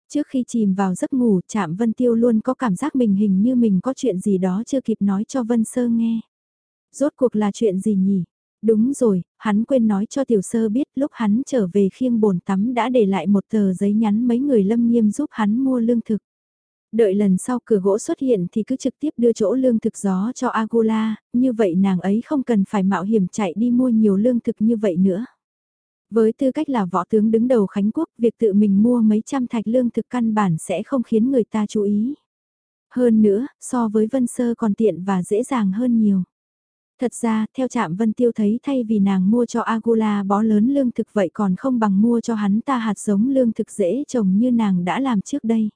Trước khi chìm vào giấc ngủ, Trạm Vân Tiêu luôn có cảm giác mình hình như mình có chuyện gì đó chưa kịp nói cho Vân Sơ nghe. Rốt cuộc là chuyện gì nhỉ? Đúng rồi, hắn quên nói cho tiểu sơ biết lúc hắn trở về khiêng bồn tắm đã để lại một tờ giấy nhắn mấy người lâm nghiêm giúp hắn mua lương thực. Đợi lần sau cửa gỗ xuất hiện thì cứ trực tiếp đưa chỗ lương thực gió cho Agula, như vậy nàng ấy không cần phải mạo hiểm chạy đi mua nhiều lương thực như vậy nữa. Với tư cách là võ tướng đứng đầu Khánh Quốc, việc tự mình mua mấy trăm thạch lương thực căn bản sẽ không khiến người ta chú ý. Hơn nữa, so với Vân Sơ còn tiện và dễ dàng hơn nhiều. Thật ra, theo trạm Vân Tiêu thấy thay vì nàng mua cho Agula bó lớn lương thực vậy còn không bằng mua cho hắn ta hạt giống lương thực dễ trồng như nàng đã làm trước đây.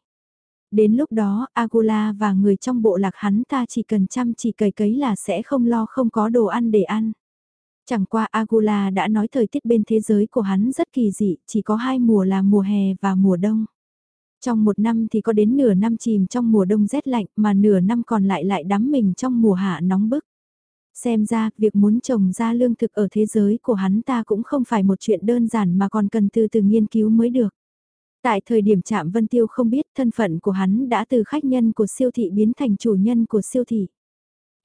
Đến lúc đó, Agula và người trong bộ lạc hắn ta chỉ cần chăm chỉ cày cấy là sẽ không lo không có đồ ăn để ăn. Chẳng qua Agula đã nói thời tiết bên thế giới của hắn rất kỳ dị, chỉ có hai mùa là mùa hè và mùa đông. Trong một năm thì có đến nửa năm chìm trong mùa đông rét lạnh mà nửa năm còn lại lại đắm mình trong mùa hạ nóng bức. Xem ra, việc muốn trồng ra lương thực ở thế giới của hắn ta cũng không phải một chuyện đơn giản mà còn cần từ từ nghiên cứu mới được. Tại thời điểm chạm Vân Tiêu không biết thân phận của hắn đã từ khách nhân của siêu thị biến thành chủ nhân của siêu thị.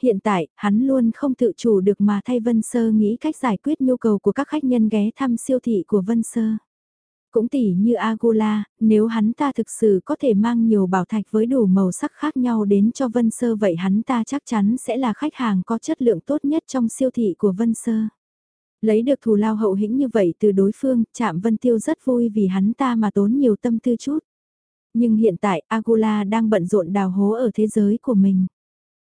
Hiện tại, hắn luôn không tự chủ được mà thay Vân Sơ nghĩ cách giải quyết nhu cầu của các khách nhân ghé thăm siêu thị của Vân Sơ. Cũng tỉ như Agula, nếu hắn ta thực sự có thể mang nhiều bảo thạch với đủ màu sắc khác nhau đến cho Vân Sơ vậy hắn ta chắc chắn sẽ là khách hàng có chất lượng tốt nhất trong siêu thị của Vân Sơ. Lấy được thù lao hậu hĩnh như vậy từ đối phương, chạm Vân Tiêu rất vui vì hắn ta mà tốn nhiều tâm tư chút. Nhưng hiện tại Agula đang bận rộn đào hố ở thế giới của mình.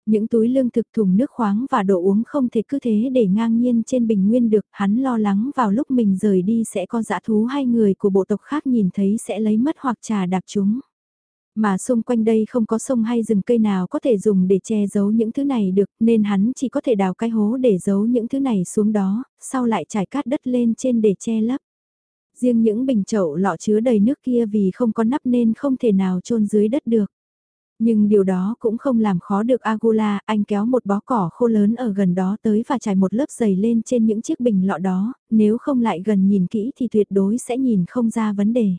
Những túi lương thực thùng nước khoáng và đồ uống không thể cứ thế để ngang nhiên trên bình nguyên được, hắn lo lắng vào lúc mình rời đi sẽ có dã thú hay người của bộ tộc khác nhìn thấy sẽ lấy mất hoặc trà đạp chúng. Mà xung quanh đây không có sông hay rừng cây nào có thể dùng để che giấu những thứ này được nên hắn chỉ có thể đào cái hố để giấu những thứ này xuống đó, sau lại trải cát đất lên trên để che lấp. Riêng những bình chậu lọ chứa đầy nước kia vì không có nắp nên không thể nào chôn dưới đất được. Nhưng điều đó cũng không làm khó được Agula, anh kéo một bó cỏ khô lớn ở gần đó tới và trải một lớp dày lên trên những chiếc bình lọ đó, nếu không lại gần nhìn kỹ thì tuyệt đối sẽ nhìn không ra vấn đề.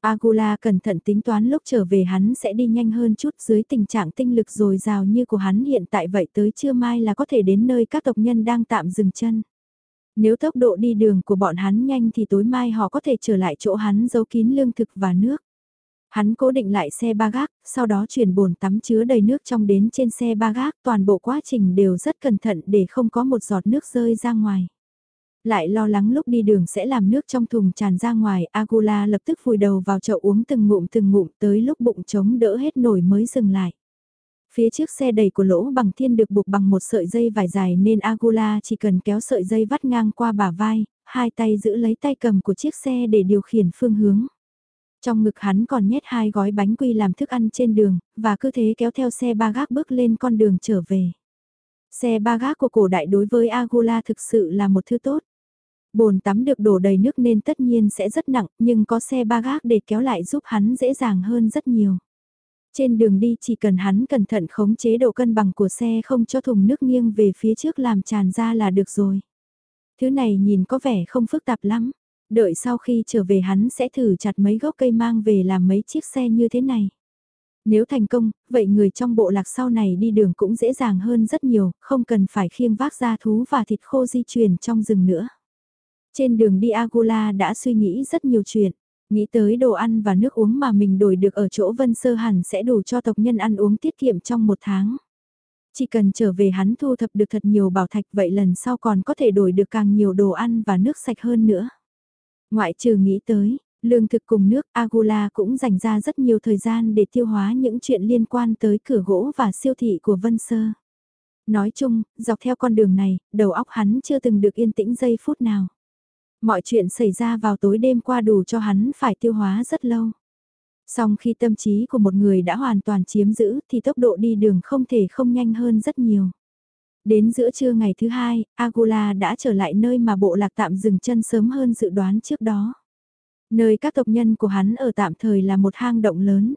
Agula cẩn thận tính toán lúc trở về hắn sẽ đi nhanh hơn chút dưới tình trạng tinh lực dồi dào như của hắn hiện tại vậy tới trưa mai là có thể đến nơi các tộc nhân đang tạm dừng chân. Nếu tốc độ đi đường của bọn hắn nhanh thì tối mai họ có thể trở lại chỗ hắn giấu kín lương thực và nước. Hắn cố định lại xe ba gác, sau đó chuyển bồn tắm chứa đầy nước trong đến trên xe ba gác, toàn bộ quá trình đều rất cẩn thận để không có một giọt nước rơi ra ngoài. Lại lo lắng lúc đi đường sẽ làm nước trong thùng tràn ra ngoài, Agula lập tức vùi đầu vào chậu uống từng ngụm từng ngụm tới lúc bụng trống đỡ hết nổi mới dừng lại. Phía trước xe đầy của lỗ bằng thiên được buộc bằng một sợi dây vải dài nên Agula chỉ cần kéo sợi dây vắt ngang qua bả vai, hai tay giữ lấy tay cầm của chiếc xe để điều khiển phương hướng. Trong ngực hắn còn nhét hai gói bánh quy làm thức ăn trên đường, và cứ thế kéo theo xe ba gác bước lên con đường trở về. Xe ba gác của cổ đại đối với Agula thực sự là một thứ tốt. Bồn tắm được đổ đầy nước nên tất nhiên sẽ rất nặng, nhưng có xe ba gác để kéo lại giúp hắn dễ dàng hơn rất nhiều. Trên đường đi chỉ cần hắn cẩn thận khống chế độ cân bằng của xe không cho thùng nước nghiêng về phía trước làm tràn ra là được rồi. Thứ này nhìn có vẻ không phức tạp lắm. Đợi sau khi trở về hắn sẽ thử chặt mấy gốc cây mang về làm mấy chiếc xe như thế này. Nếu thành công, vậy người trong bộ lạc sau này đi đường cũng dễ dàng hơn rất nhiều, không cần phải khiêng vác ra thú và thịt khô di chuyển trong rừng nữa. Trên đường đi Agula đã suy nghĩ rất nhiều chuyện, nghĩ tới đồ ăn và nước uống mà mình đổi được ở chỗ Vân Sơ hẳn sẽ đủ cho tộc nhân ăn uống tiết kiệm trong một tháng. Chỉ cần trở về hắn thu thập được thật nhiều bảo thạch vậy lần sau còn có thể đổi được càng nhiều đồ ăn và nước sạch hơn nữa. Ngoại trừ nghĩ tới, lương thực cùng nước Agula cũng dành ra rất nhiều thời gian để tiêu hóa những chuyện liên quan tới cửa gỗ và siêu thị của Vân Sơ. Nói chung, dọc theo con đường này, đầu óc hắn chưa từng được yên tĩnh giây phút nào. Mọi chuyện xảy ra vào tối đêm qua đủ cho hắn phải tiêu hóa rất lâu. Song khi tâm trí của một người đã hoàn toàn chiếm giữ thì tốc độ đi đường không thể không nhanh hơn rất nhiều. Đến giữa trưa ngày thứ hai, Agula đã trở lại nơi mà bộ lạc tạm dừng chân sớm hơn dự đoán trước đó. Nơi các tộc nhân của hắn ở tạm thời là một hang động lớn.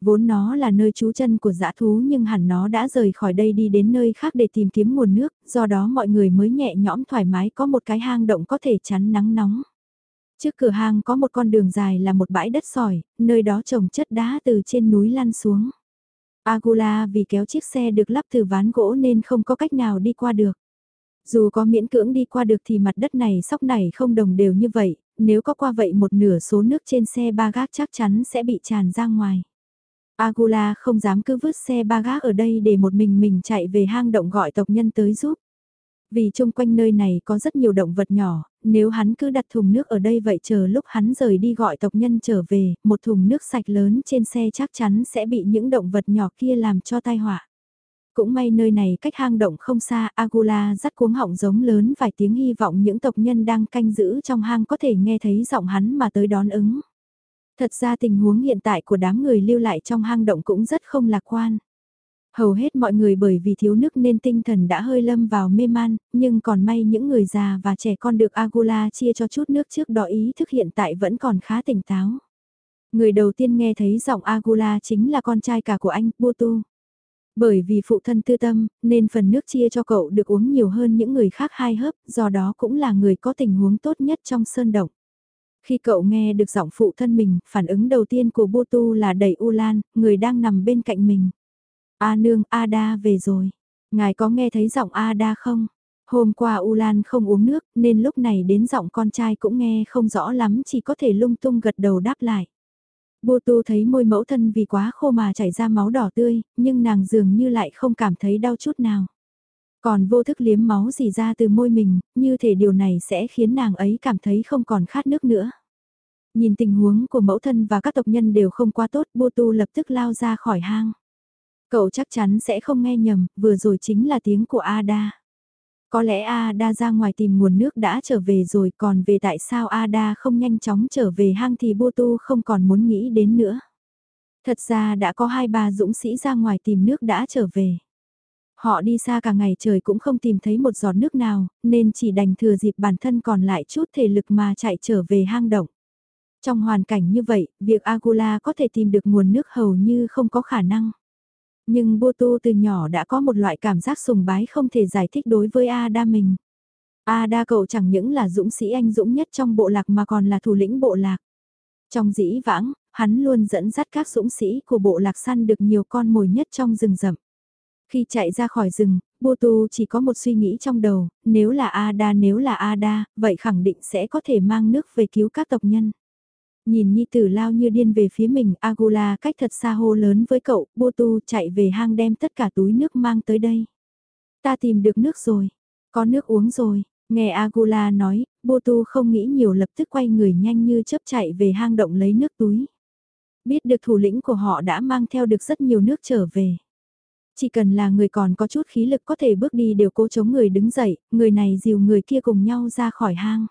Vốn nó là nơi trú chân của dã thú nhưng hẳn nó đã rời khỏi đây đi đến nơi khác để tìm kiếm nguồn nước, do đó mọi người mới nhẹ nhõm thoải mái có một cái hang động có thể chắn nắng nóng. Trước cửa hang có một con đường dài là một bãi đất sỏi, nơi đó trồng chất đá từ trên núi lăn xuống. Agula vì kéo chiếc xe được lắp từ ván gỗ nên không có cách nào đi qua được. Dù có miễn cưỡng đi qua được thì mặt đất này sóc này không đồng đều như vậy, nếu có qua vậy một nửa số nước trên xe ba gác chắc chắn sẽ bị tràn ra ngoài. Agula không dám cứ vứt xe ba gác ở đây để một mình mình chạy về hang động gọi tộc nhân tới giúp. Vì chung quanh nơi này có rất nhiều động vật nhỏ, nếu hắn cứ đặt thùng nước ở đây vậy chờ lúc hắn rời đi gọi tộc nhân trở về, một thùng nước sạch lớn trên xe chắc chắn sẽ bị những động vật nhỏ kia làm cho tai họa. Cũng may nơi này cách hang động không xa, Agula dắt cuống họng giống lớn vài tiếng hy vọng những tộc nhân đang canh giữ trong hang có thể nghe thấy giọng hắn mà tới đón ứng. Thật ra tình huống hiện tại của đám người lưu lại trong hang động cũng rất không lạc quan. Hầu hết mọi người bởi vì thiếu nước nên tinh thần đã hơi lâm vào mê man, nhưng còn may những người già và trẻ con được Agula chia cho chút nước trước đó ý thức hiện tại vẫn còn khá tỉnh táo. Người đầu tiên nghe thấy giọng Agula chính là con trai cả của anh, Butu. Bởi vì phụ thân tư tâm, nên phần nước chia cho cậu được uống nhiều hơn những người khác hai hớp, do đó cũng là người có tình huống tốt nhất trong sơn động. Khi cậu nghe được giọng phụ thân mình, phản ứng đầu tiên của Butu là đẩy Ulan, người đang nằm bên cạnh mình. A nương, A Đa về rồi. Ngài có nghe thấy giọng A Đa không? Hôm qua Ulan không uống nước, nên lúc này đến giọng con trai cũng nghe không rõ lắm chỉ có thể lung tung gật đầu đáp lại. Bô tu thấy môi mẫu thân vì quá khô mà chảy ra máu đỏ tươi, nhưng nàng dường như lại không cảm thấy đau chút nào. Còn vô thức liếm máu gì ra từ môi mình, như thể điều này sẽ khiến nàng ấy cảm thấy không còn khát nước nữa. Nhìn tình huống của mẫu thân và các tộc nhân đều không quá tốt, Bô Tu lập tức lao ra khỏi hang. Cậu chắc chắn sẽ không nghe nhầm, vừa rồi chính là tiếng của Ada. Có lẽ Ada ra ngoài tìm nguồn nước đã trở về rồi còn về tại sao Ada không nhanh chóng trở về hang thì Botu không còn muốn nghĩ đến nữa. Thật ra đã có hai ba dũng sĩ ra ngoài tìm nước đã trở về. Họ đi xa cả ngày trời cũng không tìm thấy một giọt nước nào, nên chỉ đành thừa dịp bản thân còn lại chút thể lực mà chạy trở về hang động. Trong hoàn cảnh như vậy, việc Agula có thể tìm được nguồn nước hầu như không có khả năng. Nhưng Botu từ nhỏ đã có một loại cảm giác sùng bái không thể giải thích đối với Ada mình. Ada cậu chẳng những là dũng sĩ anh dũng nhất trong bộ lạc mà còn là thủ lĩnh bộ lạc. Trong dĩ vãng, hắn luôn dẫn dắt các dũng sĩ của bộ lạc săn được nhiều con mồi nhất trong rừng rậm. Khi chạy ra khỏi rừng, Botu chỉ có một suy nghĩ trong đầu, nếu là Ada nếu là Ada, vậy khẳng định sẽ có thể mang nước về cứu các tộc nhân. Nhìn Nhi tử lao như điên về phía mình, Agula cách thật xa hô lớn với cậu, Botu chạy về hang đem tất cả túi nước mang tới đây. Ta tìm được nước rồi, có nước uống rồi, nghe Agula nói, Botu không nghĩ nhiều lập tức quay người nhanh như chớp chạy về hang động lấy nước túi. Biết được thủ lĩnh của họ đã mang theo được rất nhiều nước trở về. Chỉ cần là người còn có chút khí lực có thể bước đi đều cố chống người đứng dậy, người này dìu người kia cùng nhau ra khỏi hang.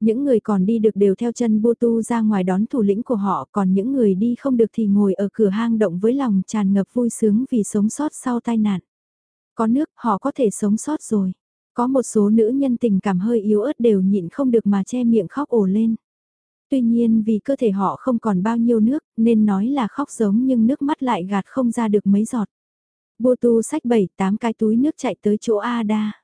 Những người còn đi được đều theo chân Bô Tu ra ngoài đón thủ lĩnh của họ, còn những người đi không được thì ngồi ở cửa hang động với lòng tràn ngập vui sướng vì sống sót sau tai nạn. Có nước, họ có thể sống sót rồi. Có một số nữ nhân tình cảm hơi yếu ớt đều nhịn không được mà che miệng khóc ồ lên. Tuy nhiên vì cơ thể họ không còn bao nhiêu nước, nên nói là khóc giống nhưng nước mắt lại gạt không ra được mấy giọt. Bô tu sách 7-8 cái túi nước chạy tới chỗ Ada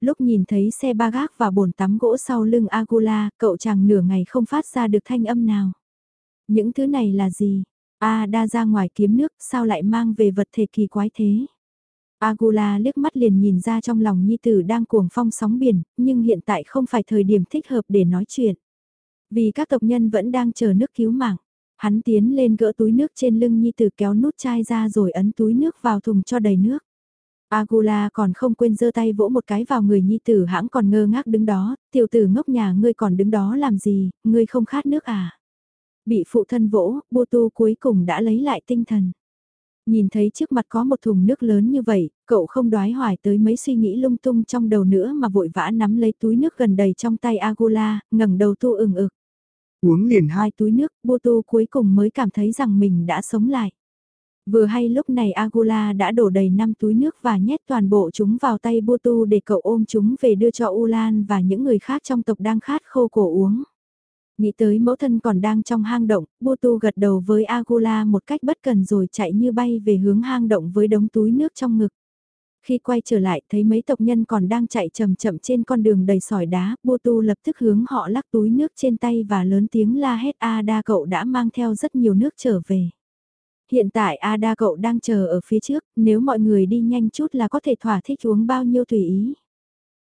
lúc nhìn thấy xe ba gác và bồn tắm gỗ sau lưng Agula, cậu chàng nửa ngày không phát ra được thanh âm nào. Những thứ này là gì? Ada ra ngoài kiếm nước, sao lại mang về vật thể kỳ quái thế? Agula liếc mắt liền nhìn ra trong lòng Nhi Tử đang cuồng phong sóng biển, nhưng hiện tại không phải thời điểm thích hợp để nói chuyện. Vì các tộc nhân vẫn đang chờ nước cứu mạng. Hắn tiến lên gỡ túi nước trên lưng Nhi Tử kéo nút chai ra rồi ấn túi nước vào thùng cho đầy nước. Agula còn không quên giơ tay vỗ một cái vào người nhi tử hãng còn ngơ ngác đứng đó, tiểu tử ngốc nhà ngươi còn đứng đó làm gì, ngươi không khát nước à? Bị phụ thân vỗ, Bô Tu cuối cùng đã lấy lại tinh thần. Nhìn thấy trước mặt có một thùng nước lớn như vậy, cậu không đoái hoài tới mấy suy nghĩ lung tung trong đầu nữa mà vội vã nắm lấy túi nước gần đầy trong tay Agula, ngẩng đầu tu ừng ực. Uống liền hai túi nước, Bô Tô cuối cùng mới cảm thấy rằng mình đã sống lại. Vừa hay lúc này Agula đã đổ đầy 5 túi nước và nhét toàn bộ chúng vào tay Butu để cậu ôm chúng về đưa cho Ulan và những người khác trong tộc đang khát khô cổ uống. Nghĩ tới mẫu thân còn đang trong hang động, Butu gật đầu với Agula một cách bất cần rồi chạy như bay về hướng hang động với đống túi nước trong ngực. Khi quay trở lại thấy mấy tộc nhân còn đang chạy chậm chậm trên con đường đầy sỏi đá, Bô Tu lập tức hướng họ lắc túi nước trên tay và lớn tiếng la hét A Đa cậu đã mang theo rất nhiều nước trở về. Hiện tại A Đa cậu đang chờ ở phía trước, nếu mọi người đi nhanh chút là có thể thỏa thích uống bao nhiêu tùy ý.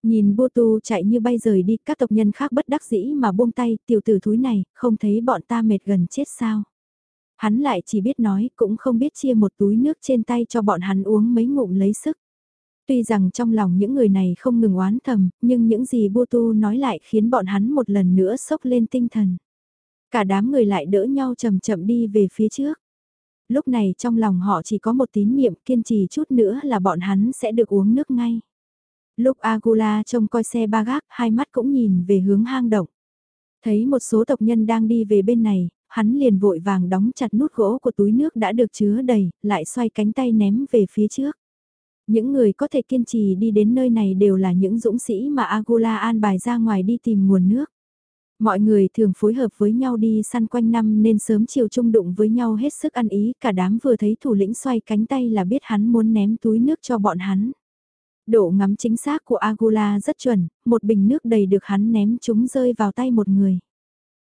Nhìn Bô Tu chạy như bay rời đi, các tộc nhân khác bất đắc dĩ mà buông tay, tiểu tử thúi này, không thấy bọn ta mệt gần chết sao. Hắn lại chỉ biết nói, cũng không biết chia một túi nước trên tay cho bọn hắn uống mấy ngụm lấy sức. Tuy rằng trong lòng những người này không ngừng oán thầm, nhưng những gì Bô Tu nói lại khiến bọn hắn một lần nữa sốc lên tinh thần. Cả đám người lại đỡ nhau chậm chậm đi về phía trước. Lúc này trong lòng họ chỉ có một tín niệm kiên trì chút nữa là bọn hắn sẽ được uống nước ngay. Lúc Agula trông coi xe ba gác, hai mắt cũng nhìn về hướng hang động. Thấy một số tộc nhân đang đi về bên này, hắn liền vội vàng đóng chặt nút gỗ của túi nước đã được chứa đầy, lại xoay cánh tay ném về phía trước. Những người có thể kiên trì đi đến nơi này đều là những dũng sĩ mà Agula an bài ra ngoài đi tìm nguồn nước. Mọi người thường phối hợp với nhau đi săn quanh năm nên sớm chiều chung đụng với nhau hết sức ăn ý, cả đám vừa thấy thủ lĩnh xoay cánh tay là biết hắn muốn ném túi nước cho bọn hắn. Độ ngắm chính xác của Agula rất chuẩn, một bình nước đầy được hắn ném chúng rơi vào tay một người.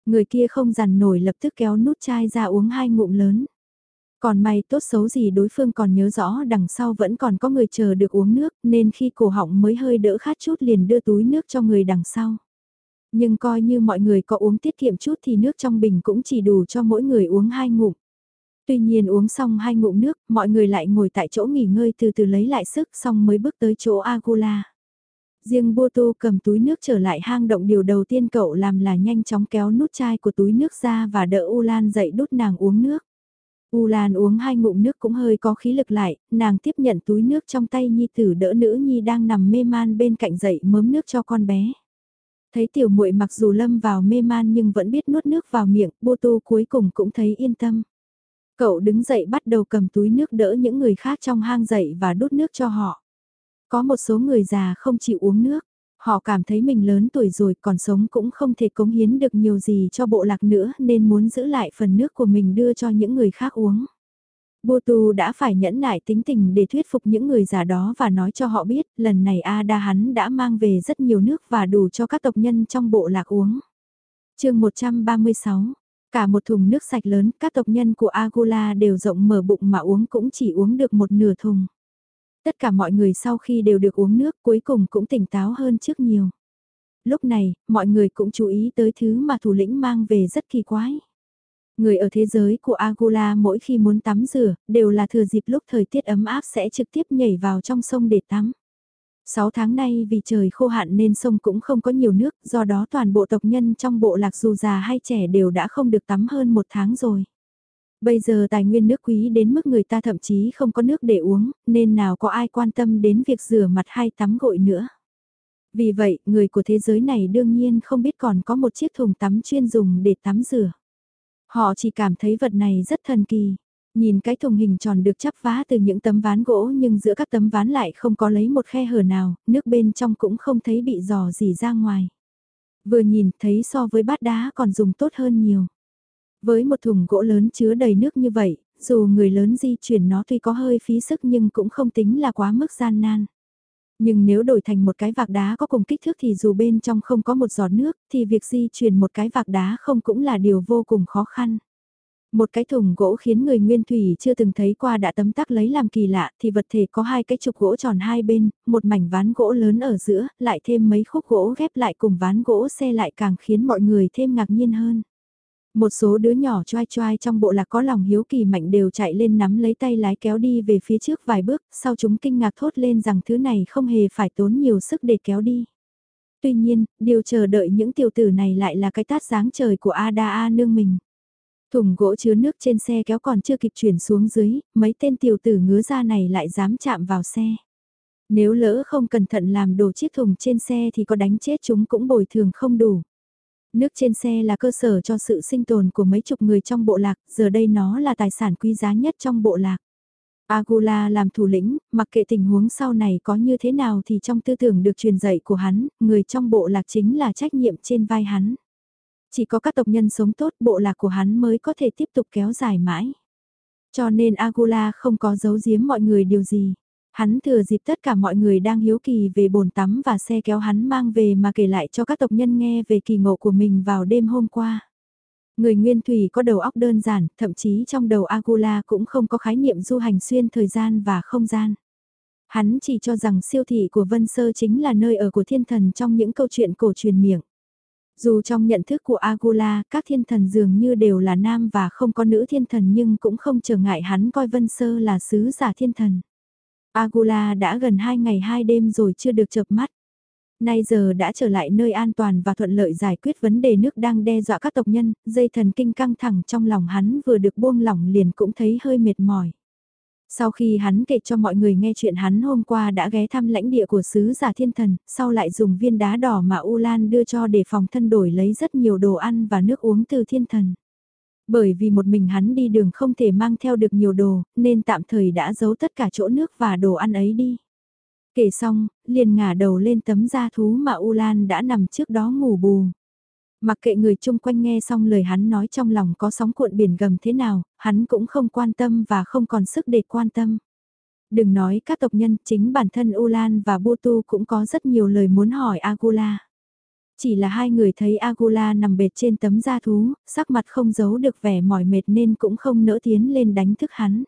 Người kia không dằn nổi lập tức kéo nút chai ra uống hai ngụm lớn. Còn may tốt xấu gì đối phương còn nhớ rõ đằng sau vẫn còn có người chờ được uống nước nên khi cổ họng mới hơi đỡ khát chút liền đưa túi nước cho người đằng sau. Nhưng coi như mọi người có uống tiết kiệm chút thì nước trong bình cũng chỉ đủ cho mỗi người uống hai ngụm. Tuy nhiên uống xong hai ngụm nước, mọi người lại ngồi tại chỗ nghỉ ngơi từ từ lấy lại sức xong mới bước tới chỗ Agula. Riêng Boto cầm túi nước trở lại hang động điều đầu tiên cậu làm là nhanh chóng kéo nút chai của túi nước ra và đỡ Ulan dậy đút nàng uống nước. Ulan uống hai ngụm nước cũng hơi có khí lực lại, nàng tiếp nhận túi nước trong tay Nhi tử đỡ nữ Nhi đang nằm mê man bên cạnh dậy mớm nước cho con bé. Thấy tiểu muội mặc dù lâm vào mê man nhưng vẫn biết nuốt nước vào miệng, bô tô cuối cùng cũng thấy yên tâm. Cậu đứng dậy bắt đầu cầm túi nước đỡ những người khác trong hang dậy và đút nước cho họ. Có một số người già không chịu uống nước, họ cảm thấy mình lớn tuổi rồi còn sống cũng không thể cống hiến được nhiều gì cho bộ lạc nữa nên muốn giữ lại phần nước của mình đưa cho những người khác uống. Bô Tu đã phải nhẫn nại tính tình để thuyết phục những người già đó và nói cho họ biết lần này A Đa hắn đã mang về rất nhiều nước và đủ cho các tộc nhân trong bộ lạc uống. chương 136 Cả một thùng nước sạch lớn, các tộc nhân của Agula đều rộng mở bụng mà uống cũng chỉ uống được một nửa thùng. Tất cả mọi người sau khi đều được uống nước cuối cùng cũng tỉnh táo hơn trước nhiều. Lúc này, mọi người cũng chú ý tới thứ mà thủ lĩnh mang về rất kỳ quái. Người ở thế giới của Agula mỗi khi muốn tắm rửa, đều là thừa dịp lúc thời tiết ấm áp sẽ trực tiếp nhảy vào trong sông để tắm. 6 tháng nay vì trời khô hạn nên sông cũng không có nhiều nước, do đó toàn bộ tộc nhân trong bộ lạc dù già hay trẻ đều đã không được tắm hơn một tháng rồi. Bây giờ tài nguyên nước quý đến mức người ta thậm chí không có nước để uống, nên nào có ai quan tâm đến việc rửa mặt hay tắm gội nữa. Vì vậy, người của thế giới này đương nhiên không biết còn có một chiếc thùng tắm chuyên dùng để tắm rửa. Họ chỉ cảm thấy vật này rất thần kỳ. Nhìn cái thùng hình tròn được chắp vá từ những tấm ván gỗ nhưng giữa các tấm ván lại không có lấy một khe hở nào, nước bên trong cũng không thấy bị dò gì ra ngoài. Vừa nhìn thấy so với bát đá còn dùng tốt hơn nhiều. Với một thùng gỗ lớn chứa đầy nước như vậy, dù người lớn di chuyển nó tuy có hơi phí sức nhưng cũng không tính là quá mức gian nan. Nhưng nếu đổi thành một cái vạc đá có cùng kích thước thì dù bên trong không có một giọt nước thì việc di chuyển một cái vạc đá không cũng là điều vô cùng khó khăn. Một cái thùng gỗ khiến người nguyên thủy chưa từng thấy qua đã tấm tắc lấy làm kỳ lạ thì vật thể có hai cái trục gỗ tròn hai bên, một mảnh ván gỗ lớn ở giữa, lại thêm mấy khúc gỗ ghép lại cùng ván gỗ xe lại càng khiến mọi người thêm ngạc nhiên hơn. Một số đứa nhỏ choai choai trong bộ lạc có lòng hiếu kỳ mạnh đều chạy lên nắm lấy tay lái kéo đi về phía trước vài bước, sau chúng kinh ngạc thốt lên rằng thứ này không hề phải tốn nhiều sức để kéo đi. Tuy nhiên, điều chờ đợi những tiểu tử này lại là cái tát dáng trời của Ada A nương mình. Thùng gỗ chứa nước trên xe kéo còn chưa kịp chuyển xuống dưới, mấy tên tiểu tử ngứa ra này lại dám chạm vào xe. Nếu lỡ không cẩn thận làm đổ chiếc thùng trên xe thì có đánh chết chúng cũng bồi thường không đủ. Nước trên xe là cơ sở cho sự sinh tồn của mấy chục người trong bộ lạc, giờ đây nó là tài sản quý giá nhất trong bộ lạc. Agula làm thủ lĩnh, mặc kệ tình huống sau này có như thế nào thì trong tư tưởng được truyền dạy của hắn, người trong bộ lạc chính là trách nhiệm trên vai hắn. Chỉ có các tộc nhân sống tốt bộ lạc của hắn mới có thể tiếp tục kéo dài mãi. Cho nên Agula không có giấu giếm mọi người điều gì. Hắn thừa dịp tất cả mọi người đang hiếu kỳ về bồn tắm và xe kéo hắn mang về mà kể lại cho các tộc nhân nghe về kỳ ngộ của mình vào đêm hôm qua. Người nguyên thủy có đầu óc đơn giản, thậm chí trong đầu Agula cũng không có khái niệm du hành xuyên thời gian và không gian. Hắn chỉ cho rằng siêu thị của Vân Sơ chính là nơi ở của thiên thần trong những câu chuyện cổ truyền miệng. Dù trong nhận thức của Agula, các thiên thần dường như đều là nam và không có nữ thiên thần nhưng cũng không trở ngại hắn coi Vân Sơ là sứ giả thiên thần. Agula đã gần 2 ngày 2 đêm rồi chưa được chợp mắt. Nay giờ đã trở lại nơi an toàn và thuận lợi giải quyết vấn đề nước đang đe dọa các tộc nhân, dây thần kinh căng thẳng trong lòng hắn vừa được buông lỏng liền cũng thấy hơi mệt mỏi. Sau khi hắn kể cho mọi người nghe chuyện hắn hôm qua đã ghé thăm lãnh địa của sứ giả thiên thần, sau lại dùng viên đá đỏ mà U Lan đưa cho để phòng thân đổi lấy rất nhiều đồ ăn và nước uống từ thiên thần. Bởi vì một mình hắn đi đường không thể mang theo được nhiều đồ, nên tạm thời đã giấu tất cả chỗ nước và đồ ăn ấy đi. Kể xong, liền ngả đầu lên tấm da thú mà U Lan đã nằm trước đó ngủ bù. Mặc kệ người chung quanh nghe xong lời hắn nói trong lòng có sóng cuộn biển gầm thế nào, hắn cũng không quan tâm và không còn sức để quan tâm. Đừng nói các tộc nhân, chính bản thân Ulan và Butu cũng có rất nhiều lời muốn hỏi Agula. Chỉ là hai người thấy Agula nằm bệt trên tấm da thú, sắc mặt không giấu được vẻ mỏi mệt nên cũng không nỡ tiến lên đánh thức hắn.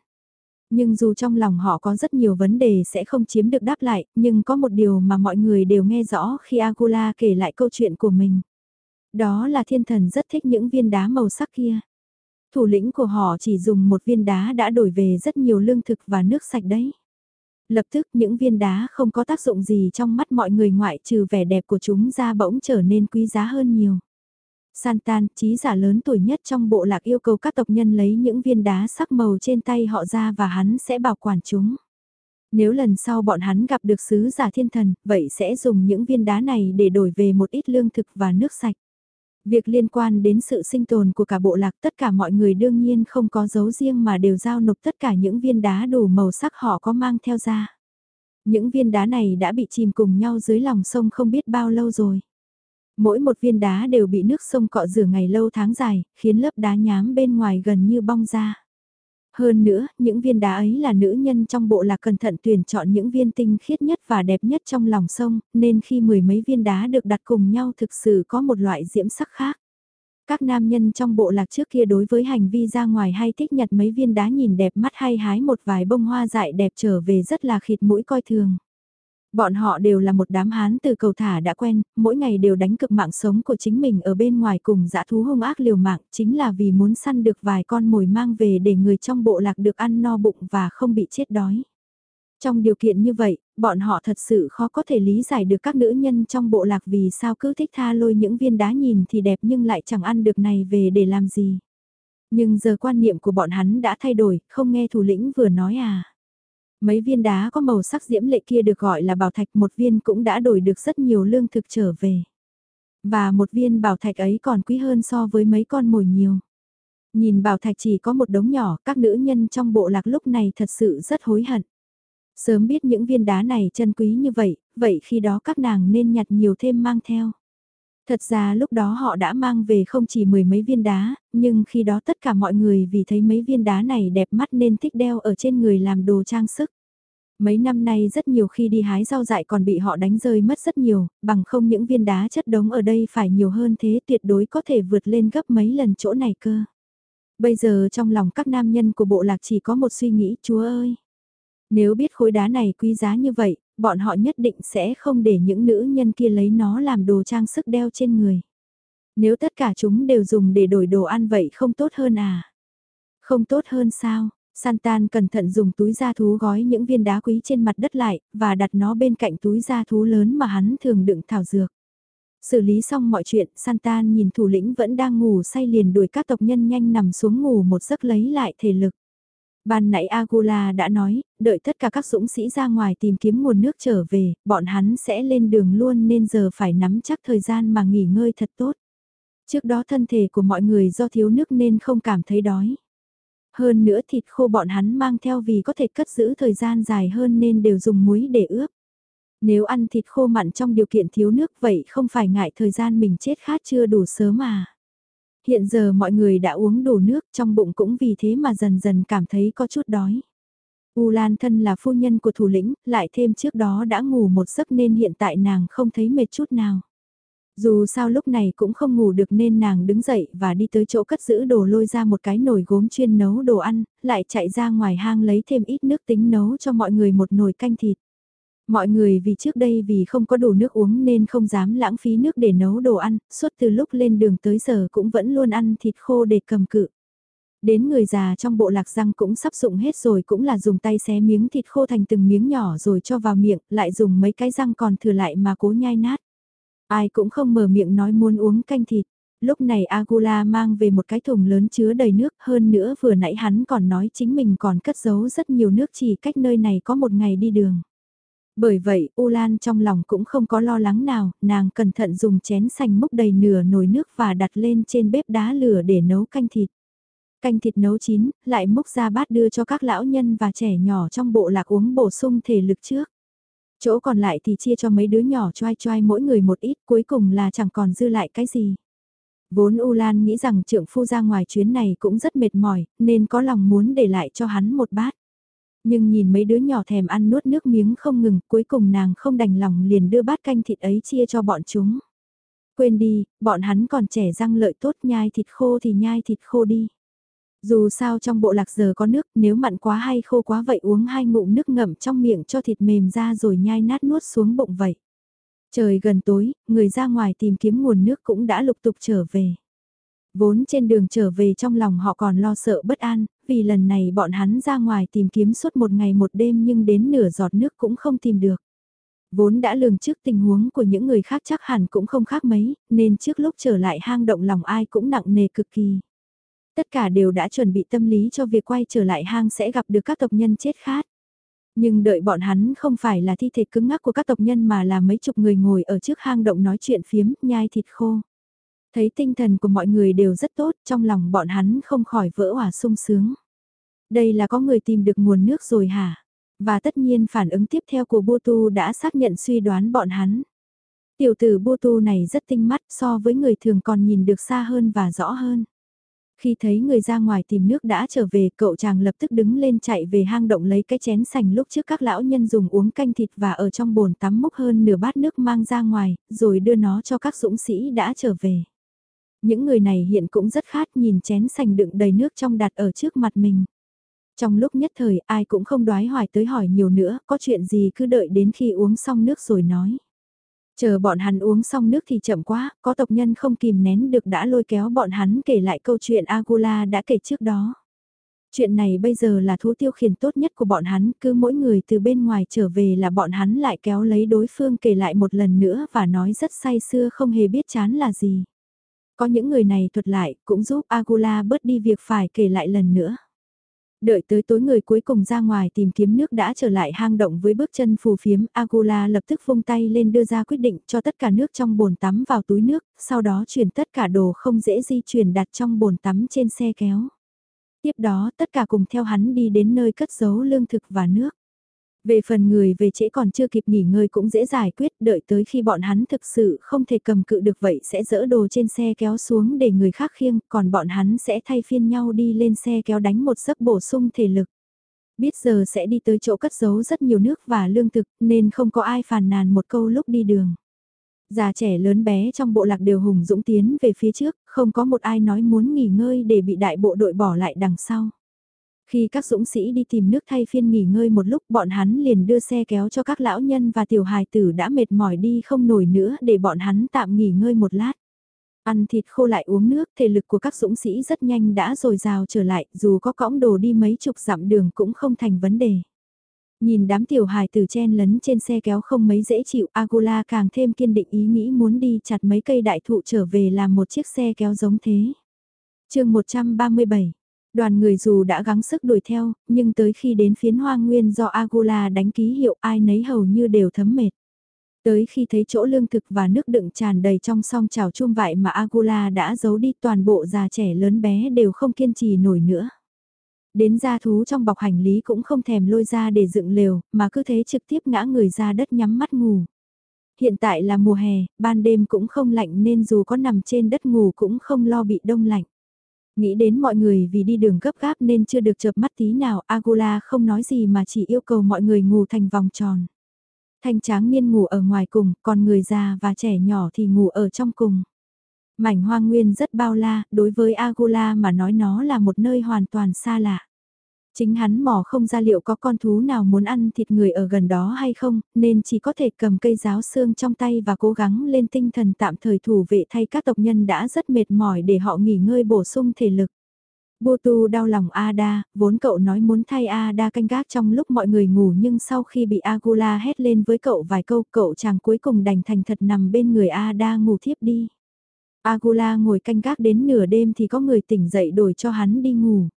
Nhưng dù trong lòng họ có rất nhiều vấn đề sẽ không chiếm được đáp lại, nhưng có một điều mà mọi người đều nghe rõ khi Agula kể lại câu chuyện của mình. Đó là thiên thần rất thích những viên đá màu sắc kia. Thủ lĩnh của họ chỉ dùng một viên đá đã đổi về rất nhiều lương thực và nước sạch đấy. Lập tức những viên đá không có tác dụng gì trong mắt mọi người ngoại trừ vẻ đẹp của chúng ra bỗng trở nên quý giá hơn nhiều. Santan, trí giả lớn tuổi nhất trong bộ lạc yêu cầu các tộc nhân lấy những viên đá sắc màu trên tay họ ra và hắn sẽ bảo quản chúng. Nếu lần sau bọn hắn gặp được sứ giả thiên thần, vậy sẽ dùng những viên đá này để đổi về một ít lương thực và nước sạch. Việc liên quan đến sự sinh tồn của cả bộ lạc tất cả mọi người đương nhiên không có dấu riêng mà đều giao nộp tất cả những viên đá đủ màu sắc họ có mang theo ra. Những viên đá này đã bị chìm cùng nhau dưới lòng sông không biết bao lâu rồi. Mỗi một viên đá đều bị nước sông cọ rửa ngày lâu tháng dài, khiến lớp đá nhám bên ngoài gần như bong ra. Hơn nữa, những viên đá ấy là nữ nhân trong bộ lạc cẩn thận tuyển chọn những viên tinh khiết nhất và đẹp nhất trong lòng sông, nên khi mười mấy viên đá được đặt cùng nhau thực sự có một loại diễm sắc khác. Các nam nhân trong bộ lạc trước kia đối với hành vi ra ngoài hay thích nhặt mấy viên đá nhìn đẹp mắt hay hái một vài bông hoa dại đẹp trở về rất là khịt mũi coi thường. Bọn họ đều là một đám hán từ cầu thả đã quen, mỗi ngày đều đánh cực mạng sống của chính mình ở bên ngoài cùng dã thú hung ác liều mạng, chính là vì muốn săn được vài con mồi mang về để người trong bộ lạc được ăn no bụng và không bị chết đói. Trong điều kiện như vậy, bọn họ thật sự khó có thể lý giải được các nữ nhân trong bộ lạc vì sao cứ thích tha lôi những viên đá nhìn thì đẹp nhưng lại chẳng ăn được này về để làm gì. Nhưng giờ quan niệm của bọn hắn đã thay đổi, không nghe thủ lĩnh vừa nói à. Mấy viên đá có màu sắc diễm lệ kia được gọi là bảo thạch một viên cũng đã đổi được rất nhiều lương thực trở về. Và một viên bảo thạch ấy còn quý hơn so với mấy con mồi nhiều. Nhìn bảo thạch chỉ có một đống nhỏ, các nữ nhân trong bộ lạc lúc này thật sự rất hối hận. Sớm biết những viên đá này chân quý như vậy, vậy khi đó các nàng nên nhặt nhiều thêm mang theo. Thật ra lúc đó họ đã mang về không chỉ mười mấy viên đá, nhưng khi đó tất cả mọi người vì thấy mấy viên đá này đẹp mắt nên thích đeo ở trên người làm đồ trang sức. Mấy năm nay rất nhiều khi đi hái rau dại còn bị họ đánh rơi mất rất nhiều, bằng không những viên đá chất đống ở đây phải nhiều hơn thế tuyệt đối có thể vượt lên gấp mấy lần chỗ này cơ. Bây giờ trong lòng các nam nhân của bộ lạc chỉ có một suy nghĩ, chúa ơi! Nếu biết khối đá này quý giá như vậy, bọn họ nhất định sẽ không để những nữ nhân kia lấy nó làm đồ trang sức đeo trên người. Nếu tất cả chúng đều dùng để đổi đồ ăn vậy không tốt hơn à? Không tốt hơn sao? Santan cẩn thận dùng túi da thú gói những viên đá quý trên mặt đất lại, và đặt nó bên cạnh túi da thú lớn mà hắn thường đựng thảo dược. Xử lý xong mọi chuyện, Santan nhìn thủ lĩnh vẫn đang ngủ say liền đuổi các tộc nhân nhanh nằm xuống ngủ một giấc lấy lại thể lực. Ban nãy Agula đã nói, đợi tất cả các dũng sĩ ra ngoài tìm kiếm nguồn nước trở về, bọn hắn sẽ lên đường luôn nên giờ phải nắm chắc thời gian mà nghỉ ngơi thật tốt. Trước đó thân thể của mọi người do thiếu nước nên không cảm thấy đói. Hơn nữa thịt khô bọn hắn mang theo vì có thể cất giữ thời gian dài hơn nên đều dùng muối để ướp. Nếu ăn thịt khô mặn trong điều kiện thiếu nước vậy không phải ngại thời gian mình chết khát chưa đủ sớm mà. Hiện giờ mọi người đã uống đủ nước trong bụng cũng vì thế mà dần dần cảm thấy có chút đói. U Lan thân là phu nhân của thủ lĩnh, lại thêm trước đó đã ngủ một giấc nên hiện tại nàng không thấy mệt chút nào. Dù sao lúc này cũng không ngủ được nên nàng đứng dậy và đi tới chỗ cất giữ đồ lôi ra một cái nồi gốm chuyên nấu đồ ăn, lại chạy ra ngoài hang lấy thêm ít nước tính nấu cho mọi người một nồi canh thịt. Mọi người vì trước đây vì không có đủ nước uống nên không dám lãng phí nước để nấu đồ ăn, suốt từ lúc lên đường tới giờ cũng vẫn luôn ăn thịt khô để cầm cự. Đến người già trong bộ lạc răng cũng sắp dụng hết rồi cũng là dùng tay xé miếng thịt khô thành từng miếng nhỏ rồi cho vào miệng, lại dùng mấy cái răng còn thừa lại mà cố nhai nát. Ai cũng không mở miệng nói muốn uống canh thịt. Lúc này Agula mang về một cái thùng lớn chứa đầy nước hơn nữa vừa nãy hắn còn nói chính mình còn cất giấu rất nhiều nước chỉ cách nơi này có một ngày đi đường. Bởi vậy, U Lan trong lòng cũng không có lo lắng nào, nàng cẩn thận dùng chén sành múc đầy nửa nồi nước và đặt lên trên bếp đá lửa để nấu canh thịt. Canh thịt nấu chín, lại múc ra bát đưa cho các lão nhân và trẻ nhỏ trong bộ lạc uống bổ sung thể lực trước. Chỗ còn lại thì chia cho mấy đứa nhỏ choai choai mỗi người một ít, cuối cùng là chẳng còn dư lại cái gì. Vốn U Lan nghĩ rằng trưởng phu ra ngoài chuyến này cũng rất mệt mỏi, nên có lòng muốn để lại cho hắn một bát. Nhưng nhìn mấy đứa nhỏ thèm ăn nuốt nước miếng không ngừng, cuối cùng nàng không đành lòng liền đưa bát canh thịt ấy chia cho bọn chúng. Quên đi, bọn hắn còn trẻ răng lợi tốt nhai thịt khô thì nhai thịt khô đi. Dù sao trong bộ lạc giờ có nước, nếu mặn quá hay khô quá vậy uống hai ngụm nước ngậm trong miệng cho thịt mềm ra rồi nhai nát nuốt xuống bụng vậy. Trời gần tối, người ra ngoài tìm kiếm nguồn nước cũng đã lục tục trở về. Vốn trên đường trở về trong lòng họ còn lo sợ bất an, vì lần này bọn hắn ra ngoài tìm kiếm suốt một ngày một đêm nhưng đến nửa giọt nước cũng không tìm được. Vốn đã lường trước tình huống của những người khác chắc hẳn cũng không khác mấy, nên trước lúc trở lại hang động lòng ai cũng nặng nề cực kỳ. Tất cả đều đã chuẩn bị tâm lý cho việc quay trở lại hang sẽ gặp được các tộc nhân chết khát. Nhưng đợi bọn hắn không phải là thi thể cứng ngắc của các tộc nhân mà là mấy chục người ngồi ở trước hang động nói chuyện phiếm, nhai thịt khô. Thấy tinh thần của mọi người đều rất tốt, trong lòng bọn hắn không khỏi vỡ hòa sung sướng. Đây là có người tìm được nguồn nước rồi hả? Và tất nhiên phản ứng tiếp theo của Botu đã xác nhận suy đoán bọn hắn. Tiểu tử Botu này rất tinh mắt so với người thường còn nhìn được xa hơn và rõ hơn. Khi thấy người ra ngoài tìm nước đã trở về, cậu chàng lập tức đứng lên chạy về hang động lấy cái chén sành lúc trước các lão nhân dùng uống canh thịt và ở trong bồn tắm múc hơn nửa bát nước mang ra ngoài, rồi đưa nó cho các dũng sĩ đã trở về. Những người này hiện cũng rất khát nhìn chén sành đựng đầy nước trong đặt ở trước mặt mình. Trong lúc nhất thời ai cũng không đoái hoài tới hỏi nhiều nữa, có chuyện gì cứ đợi đến khi uống xong nước rồi nói. Chờ bọn hắn uống xong nước thì chậm quá, có tộc nhân không kìm nén được đã lôi kéo bọn hắn kể lại câu chuyện Agula đã kể trước đó. Chuyện này bây giờ là thú tiêu khiển tốt nhất của bọn hắn, cứ mỗi người từ bên ngoài trở về là bọn hắn lại kéo lấy đối phương kể lại một lần nữa và nói rất say xưa không hề biết chán là gì. Có những người này thuật lại cũng giúp Agula bớt đi việc phải kể lại lần nữa. Đợi tới tối người cuối cùng ra ngoài tìm kiếm nước đã trở lại hang động với bước chân phù phiếm, Agula lập tức vung tay lên đưa ra quyết định cho tất cả nước trong bồn tắm vào túi nước, sau đó chuyển tất cả đồ không dễ di chuyển đặt trong bồn tắm trên xe kéo. Tiếp đó tất cả cùng theo hắn đi đến nơi cất giấu lương thực và nước. Về phần người về trễ còn chưa kịp nghỉ ngơi cũng dễ giải quyết, đợi tới khi bọn hắn thực sự không thể cầm cự được vậy sẽ dỡ đồ trên xe kéo xuống để người khác khiêng, còn bọn hắn sẽ thay phiên nhau đi lên xe kéo đánh một giấc bổ sung thể lực. Biết giờ sẽ đi tới chỗ cất giấu rất nhiều nước và lương thực nên không có ai phàn nàn một câu lúc đi đường. Già trẻ lớn bé trong bộ lạc đều hùng dũng tiến về phía trước, không có một ai nói muốn nghỉ ngơi để bị đại bộ đội bỏ lại đằng sau. Khi các dũng sĩ đi tìm nước thay phiên nghỉ ngơi một lúc bọn hắn liền đưa xe kéo cho các lão nhân và tiểu hài tử đã mệt mỏi đi không nổi nữa để bọn hắn tạm nghỉ ngơi một lát. Ăn thịt khô lại uống nước, thể lực của các dũng sĩ rất nhanh đã dồi dào trở lại, dù có cõng đồ đi mấy chục dặm đường cũng không thành vấn đề. Nhìn đám tiểu hài tử chen lấn trên xe kéo không mấy dễ chịu, Agula càng thêm kiên định ý nghĩ muốn đi chặt mấy cây đại thụ trở về làm một chiếc xe kéo giống thế. chương 137 Đoàn người dù đã gắng sức đuổi theo, nhưng tới khi đến phiến hoang nguyên do Agula đánh ký hiệu ai nấy hầu như đều thấm mệt. Tới khi thấy chỗ lương thực và nước đựng tràn đầy trong song trào chum vại mà Agula đã giấu đi toàn bộ già trẻ lớn bé đều không kiên trì nổi nữa. Đến gia thú trong bọc hành lý cũng không thèm lôi ra để dựng lều, mà cứ thế trực tiếp ngã người ra đất nhắm mắt ngủ. hiện tại là mùa hè, ban đêm cũng không lạnh nên dù có nằm trên đất ngủ cũng không lo bị đông lạnh. Nghĩ đến mọi người vì đi đường gấp gáp nên chưa được chợp mắt tí nào, Agula không nói gì mà chỉ yêu cầu mọi người ngủ thành vòng tròn. Thanh tráng niên ngủ ở ngoài cùng, còn người già và trẻ nhỏ thì ngủ ở trong cùng. Mảnh hoang nguyên rất bao la, đối với Agula mà nói nó là một nơi hoàn toàn xa lạ. Chính hắn mò không ra liệu có con thú nào muốn ăn thịt người ở gần đó hay không, nên chỉ có thể cầm cây giáo xương trong tay và cố gắng lên tinh thần tạm thời thủ vệ thay các tộc nhân đã rất mệt mỏi để họ nghỉ ngơi bổ sung thể lực. Bô tu đau lòng Ada, vốn cậu nói muốn thay Ada canh gác trong lúc mọi người ngủ nhưng sau khi bị Agula hét lên với cậu vài câu cậu chàng cuối cùng đành thành thật nằm bên người Ada ngủ thiếp đi. Agula ngồi canh gác đến nửa đêm thì có người tỉnh dậy đổi cho hắn đi ngủ.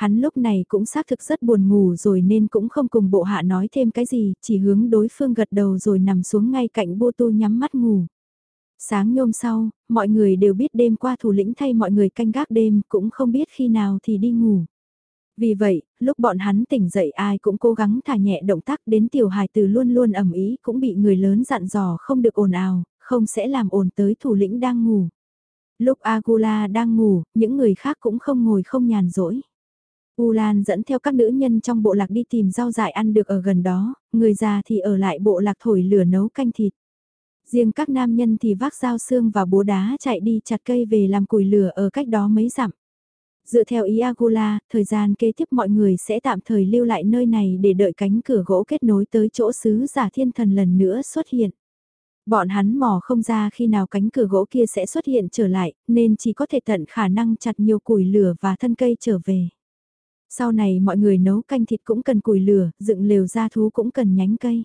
Hắn lúc này cũng xác thực rất buồn ngủ rồi nên cũng không cùng bộ hạ nói thêm cái gì, chỉ hướng đối phương gật đầu rồi nằm xuống ngay cạnh bô tu nhắm mắt ngủ. Sáng nhôm sau, mọi người đều biết đêm qua thủ lĩnh thay mọi người canh gác đêm cũng không biết khi nào thì đi ngủ. Vì vậy, lúc bọn hắn tỉnh dậy ai cũng cố gắng thả nhẹ động tác đến tiểu hài từ luôn luôn ẩm ý cũng bị người lớn dặn dò không được ồn ào, không sẽ làm ồn tới thủ lĩnh đang ngủ. Lúc Agula đang ngủ, những người khác cũng không ngồi không nhàn rỗi. U Lan dẫn theo các nữ nhân trong bộ lạc đi tìm rau dại ăn được ở gần đó, người già thì ở lại bộ lạc thổi lửa nấu canh thịt. Riêng các nam nhân thì vác dao xương và búa đá chạy đi chặt cây về làm củi lửa ở cách đó mấy dặm. Dựa theo ý Agula, thời gian kế tiếp mọi người sẽ tạm thời lưu lại nơi này để đợi cánh cửa gỗ kết nối tới chỗ sứ giả thiên thần lần nữa xuất hiện. Bọn hắn mò không ra khi nào cánh cửa gỗ kia sẽ xuất hiện trở lại, nên chỉ có thể tận khả năng chặt nhiều củi lửa và thân cây trở về. Sau này mọi người nấu canh thịt cũng cần củi lửa, dựng lều ra thú cũng cần nhánh cây.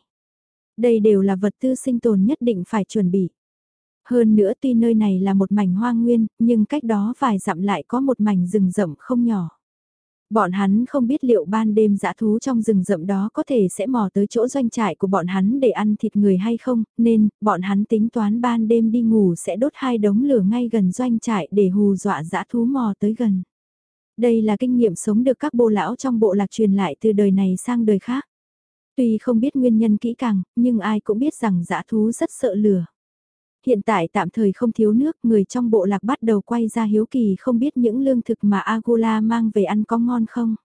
Đây đều là vật tư sinh tồn nhất định phải chuẩn bị. Hơn nữa tuy nơi này là một mảnh hoang nguyên, nhưng cách đó vài dặm lại có một mảnh rừng rậm không nhỏ. Bọn hắn không biết liệu ban đêm dã thú trong rừng rậm đó có thể sẽ mò tới chỗ doanh trại của bọn hắn để ăn thịt người hay không, nên bọn hắn tính toán ban đêm đi ngủ sẽ đốt hai đống lửa ngay gần doanh trại để hù dọa dã thú mò tới gần. Đây là kinh nghiệm sống được các bộ lão trong bộ lạc truyền lại từ đời này sang đời khác. Tuy không biết nguyên nhân kỹ càng, nhưng ai cũng biết rằng dã thú rất sợ lửa. Hiện tại tạm thời không thiếu nước, người trong bộ lạc bắt đầu quay ra hiếu kỳ không biết những lương thực mà Agula mang về ăn có ngon không.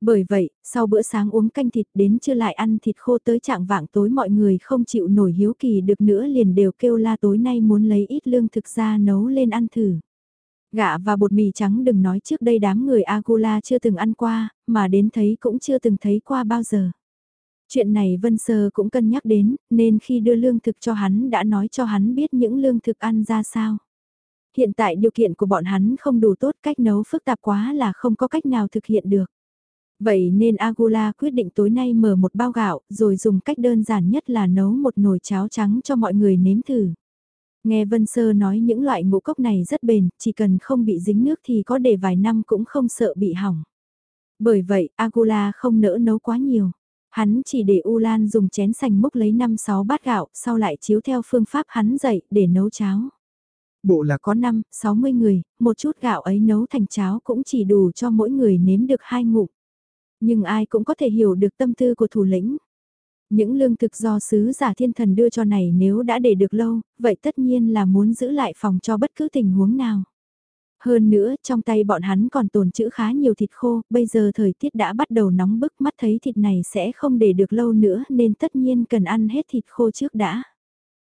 Bởi vậy, sau bữa sáng uống canh thịt đến chưa lại ăn thịt khô tới trạng vạng tối mọi người không chịu nổi hiếu kỳ được nữa liền đều kêu la tối nay muốn lấy ít lương thực ra nấu lên ăn thử. Gạ và bột mì trắng đừng nói trước đây đám người Agula chưa từng ăn qua, mà đến thấy cũng chưa từng thấy qua bao giờ. Chuyện này Vân Sơ cũng cân nhắc đến, nên khi đưa lương thực cho hắn đã nói cho hắn biết những lương thực ăn ra sao. Hiện tại điều kiện của bọn hắn không đủ tốt cách nấu phức tạp quá là không có cách nào thực hiện được. Vậy nên Agula quyết định tối nay mở một bao gạo, rồi dùng cách đơn giản nhất là nấu một nồi cháo trắng cho mọi người nếm thử. Nghe Vân Sơ nói những loại ngũ cốc này rất bền, chỉ cần không bị dính nước thì có để vài năm cũng không sợ bị hỏng. Bởi vậy, Agula không nỡ nấu quá nhiều. Hắn chỉ để U Lan dùng chén sành múc lấy 5-6 bát gạo, sau lại chiếu theo phương pháp hắn dạy để nấu cháo. Bộ là có 5, 60 người, một chút gạo ấy nấu thành cháo cũng chỉ đủ cho mỗi người nếm được hai ngụm. Nhưng ai cũng có thể hiểu được tâm tư của thủ lĩnh. Những lương thực do sứ giả thiên thần đưa cho này nếu đã để được lâu, vậy tất nhiên là muốn giữ lại phòng cho bất cứ tình huống nào. Hơn nữa, trong tay bọn hắn còn tồn trữ khá nhiều thịt khô, bây giờ thời tiết đã bắt đầu nóng bức mắt thấy thịt này sẽ không để được lâu nữa nên tất nhiên cần ăn hết thịt khô trước đã.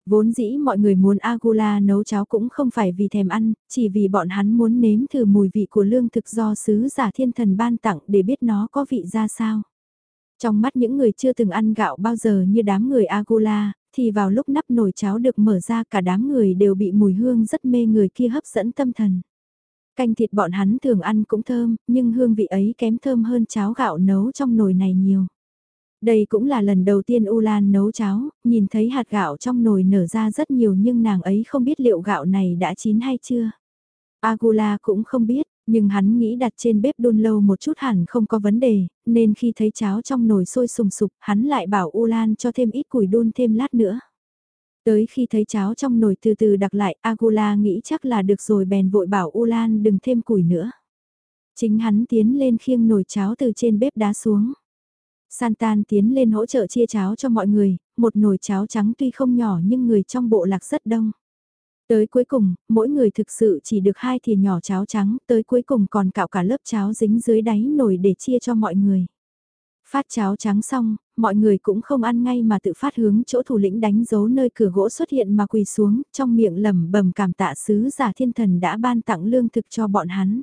Vốn dĩ mọi người muốn Agula nấu cháo cũng không phải vì thèm ăn, chỉ vì bọn hắn muốn nếm thử mùi vị của lương thực do sứ giả thiên thần ban tặng để biết nó có vị ra sao. Trong mắt những người chưa từng ăn gạo bao giờ như đám người Agula, thì vào lúc nắp nồi cháo được mở ra cả đám người đều bị mùi hương rất mê người kia hấp dẫn tâm thần. Canh thịt bọn hắn thường ăn cũng thơm, nhưng hương vị ấy kém thơm hơn cháo gạo nấu trong nồi này nhiều. Đây cũng là lần đầu tiên U Lan nấu cháo, nhìn thấy hạt gạo trong nồi nở ra rất nhiều nhưng nàng ấy không biết liệu gạo này đã chín hay chưa. Agula cũng không biết, nhưng hắn nghĩ đặt trên bếp đun lâu một chút hẳn không có vấn đề, nên khi thấy cháo trong nồi sôi sùng sục, hắn lại bảo U Lan cho thêm ít củi đun thêm lát nữa. Tới khi thấy cháo trong nồi từ từ đặc lại, Agula nghĩ chắc là được rồi bèn vội bảo U Lan đừng thêm củi nữa. Chính hắn tiến lên khiêng nồi cháo từ trên bếp đá xuống. Santan tiến lên hỗ trợ chia cháo cho mọi người, một nồi cháo trắng tuy không nhỏ nhưng người trong bộ lạc rất đông. Tới cuối cùng, mỗi người thực sự chỉ được hai thìa nhỏ cháo trắng, tới cuối cùng còn cạo cả lớp cháo dính dưới đáy nồi để chia cho mọi người. Phát cháo trắng xong, mọi người cũng không ăn ngay mà tự phát hướng chỗ thủ lĩnh đánh dấu nơi cửa gỗ xuất hiện mà quỳ xuống, trong miệng lẩm bẩm cảm tạ sứ giả thiên thần đã ban tặng lương thực cho bọn hắn.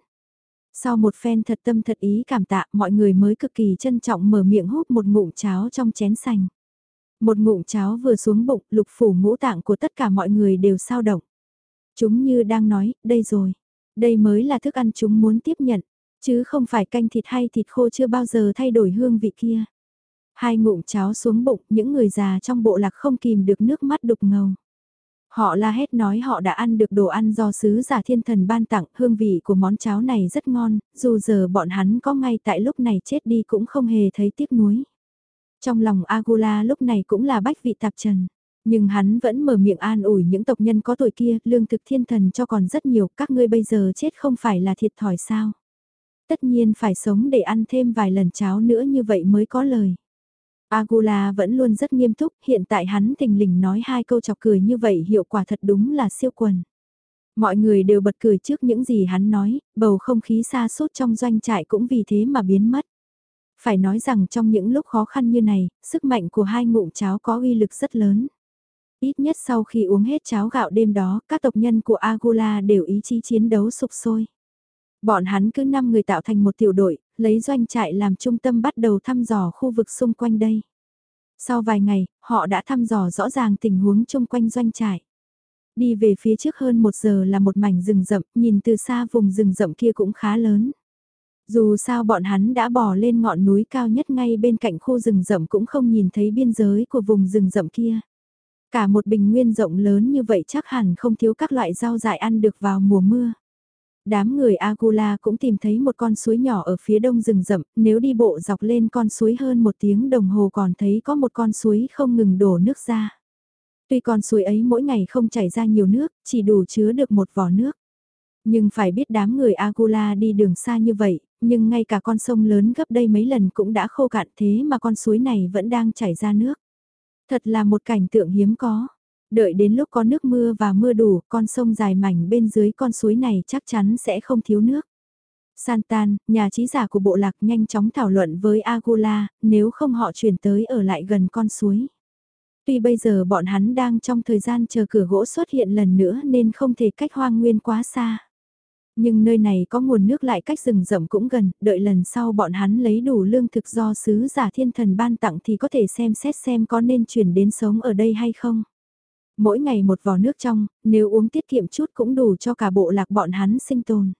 Sau một phen thật tâm thật ý cảm tạ, mọi người mới cực kỳ trân trọng mở miệng hút một ngụm cháo trong chén sành. Một ngụm cháo vừa xuống bụng, lục phủ ngũ tạng của tất cả mọi người đều sao động. Chúng như đang nói, đây rồi. Đây mới là thức ăn chúng muốn tiếp nhận, chứ không phải canh thịt hay thịt khô chưa bao giờ thay đổi hương vị kia. Hai ngụm cháo xuống bụng, những người già trong bộ lạc không kìm được nước mắt đục ngầu. Họ la hét nói họ đã ăn được đồ ăn do sứ giả thiên thần ban tặng, hương vị của món cháo này rất ngon, dù giờ bọn hắn có ngay tại lúc này chết đi cũng không hề thấy tiếc nuối. Trong lòng Agula lúc này cũng là bách vị tạp trần. Nhưng hắn vẫn mở miệng an ủi những tộc nhân có tuổi kia, lương thực thiên thần cho còn rất nhiều, các ngươi bây giờ chết không phải là thiệt thòi sao. Tất nhiên phải sống để ăn thêm vài lần cháo nữa như vậy mới có lời. Agula vẫn luôn rất nghiêm túc, hiện tại hắn tình lình nói hai câu chọc cười như vậy hiệu quả thật đúng là siêu quần. Mọi người đều bật cười trước những gì hắn nói, bầu không khí xa sút trong doanh trại cũng vì thế mà biến mất. Phải nói rằng trong những lúc khó khăn như này, sức mạnh của hai ngụm cháo có uy lực rất lớn. Ít nhất sau khi uống hết cháo gạo đêm đó, các tộc nhân của Agula đều ý chí chiến đấu sục sôi. Bọn hắn cứ 5 người tạo thành một tiểu đội, lấy doanh trại làm trung tâm bắt đầu thăm dò khu vực xung quanh đây. Sau vài ngày, họ đã thăm dò rõ ràng tình huống chung quanh doanh trại. Đi về phía trước hơn một giờ là một mảnh rừng rậm, nhìn từ xa vùng rừng rậm kia cũng khá lớn. Dù sao bọn hắn đã bỏ lên ngọn núi cao nhất ngay bên cạnh khu rừng rậm cũng không nhìn thấy biên giới của vùng rừng rậm kia. Cả một bình nguyên rộng lớn như vậy chắc hẳn không thiếu các loại rau dại ăn được vào mùa mưa. Đám người Agula cũng tìm thấy một con suối nhỏ ở phía đông rừng rậm, nếu đi bộ dọc lên con suối hơn một tiếng đồng hồ còn thấy có một con suối không ngừng đổ nước ra. Tuy con suối ấy mỗi ngày không chảy ra nhiều nước, chỉ đủ chứa được một vỏ nước. Nhưng phải biết đám người Agula đi đường xa như vậy, nhưng ngay cả con sông lớn gấp đây mấy lần cũng đã khô cạn thế mà con suối này vẫn đang chảy ra nước. Thật là một cảnh tượng hiếm có. Đợi đến lúc có nước mưa và mưa đủ, con sông dài mảnh bên dưới con suối này chắc chắn sẽ không thiếu nước. Santan, nhà trí giả của bộ lạc nhanh chóng thảo luận với Agula, nếu không họ chuyển tới ở lại gần con suối. Tuy bây giờ bọn hắn đang trong thời gian chờ cửa gỗ xuất hiện lần nữa nên không thể cách hoang nguyên quá xa. Nhưng nơi này có nguồn nước lại cách rừng rậm cũng gần, đợi lần sau bọn hắn lấy đủ lương thực do sứ giả thiên thần ban tặng thì có thể xem xét xem có nên chuyển đến sống ở đây hay không. Mỗi ngày một vò nước trong, nếu uống tiết kiệm chút cũng đủ cho cả bộ lạc bọn hắn sinh tồn.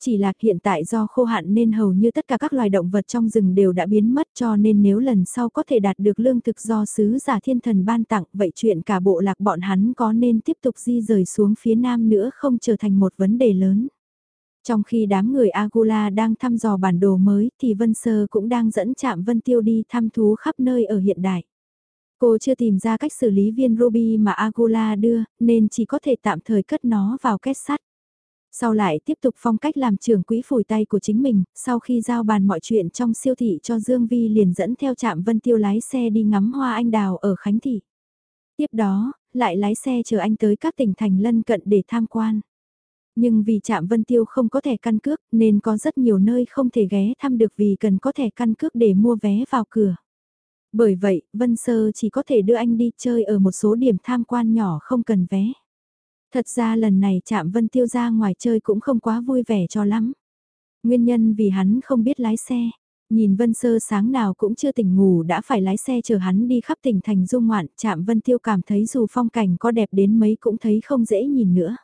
Chỉ là hiện tại do khô hạn nên hầu như tất cả các loài động vật trong rừng đều đã biến mất cho nên nếu lần sau có thể đạt được lương thực do sứ giả thiên thần ban tặng vậy chuyện cả bộ lạc bọn hắn có nên tiếp tục di rời xuống phía nam nữa không trở thành một vấn đề lớn. Trong khi đám người Agula đang thăm dò bản đồ mới thì Vân Sơ cũng đang dẫn chạm Vân Tiêu đi thăm thú khắp nơi ở hiện đại. Cô chưa tìm ra cách xử lý viên ruby mà Agula đưa, nên chỉ có thể tạm thời cất nó vào két sắt. Sau lại tiếp tục phong cách làm trưởng quỹ phủi tay của chính mình, sau khi giao bàn mọi chuyện trong siêu thị cho Dương Vi liền dẫn theo trạm Vân Tiêu lái xe đi ngắm hoa anh đào ở Khánh Thị. Tiếp đó, lại lái xe chờ anh tới các tỉnh thành lân cận để tham quan. Nhưng vì trạm Vân Tiêu không có thẻ căn cước nên có rất nhiều nơi không thể ghé thăm được vì cần có thẻ căn cước để mua vé vào cửa. Bởi vậy, Vân Sơ chỉ có thể đưa anh đi chơi ở một số điểm tham quan nhỏ không cần vé. Thật ra lần này chạm Vân Tiêu ra ngoài chơi cũng không quá vui vẻ cho lắm. Nguyên nhân vì hắn không biết lái xe. Nhìn Vân Sơ sáng nào cũng chưa tỉnh ngủ đã phải lái xe chờ hắn đi khắp tỉnh thành du ngoạn, chạm Vân Tiêu cảm thấy dù phong cảnh có đẹp đến mấy cũng thấy không dễ nhìn nữa.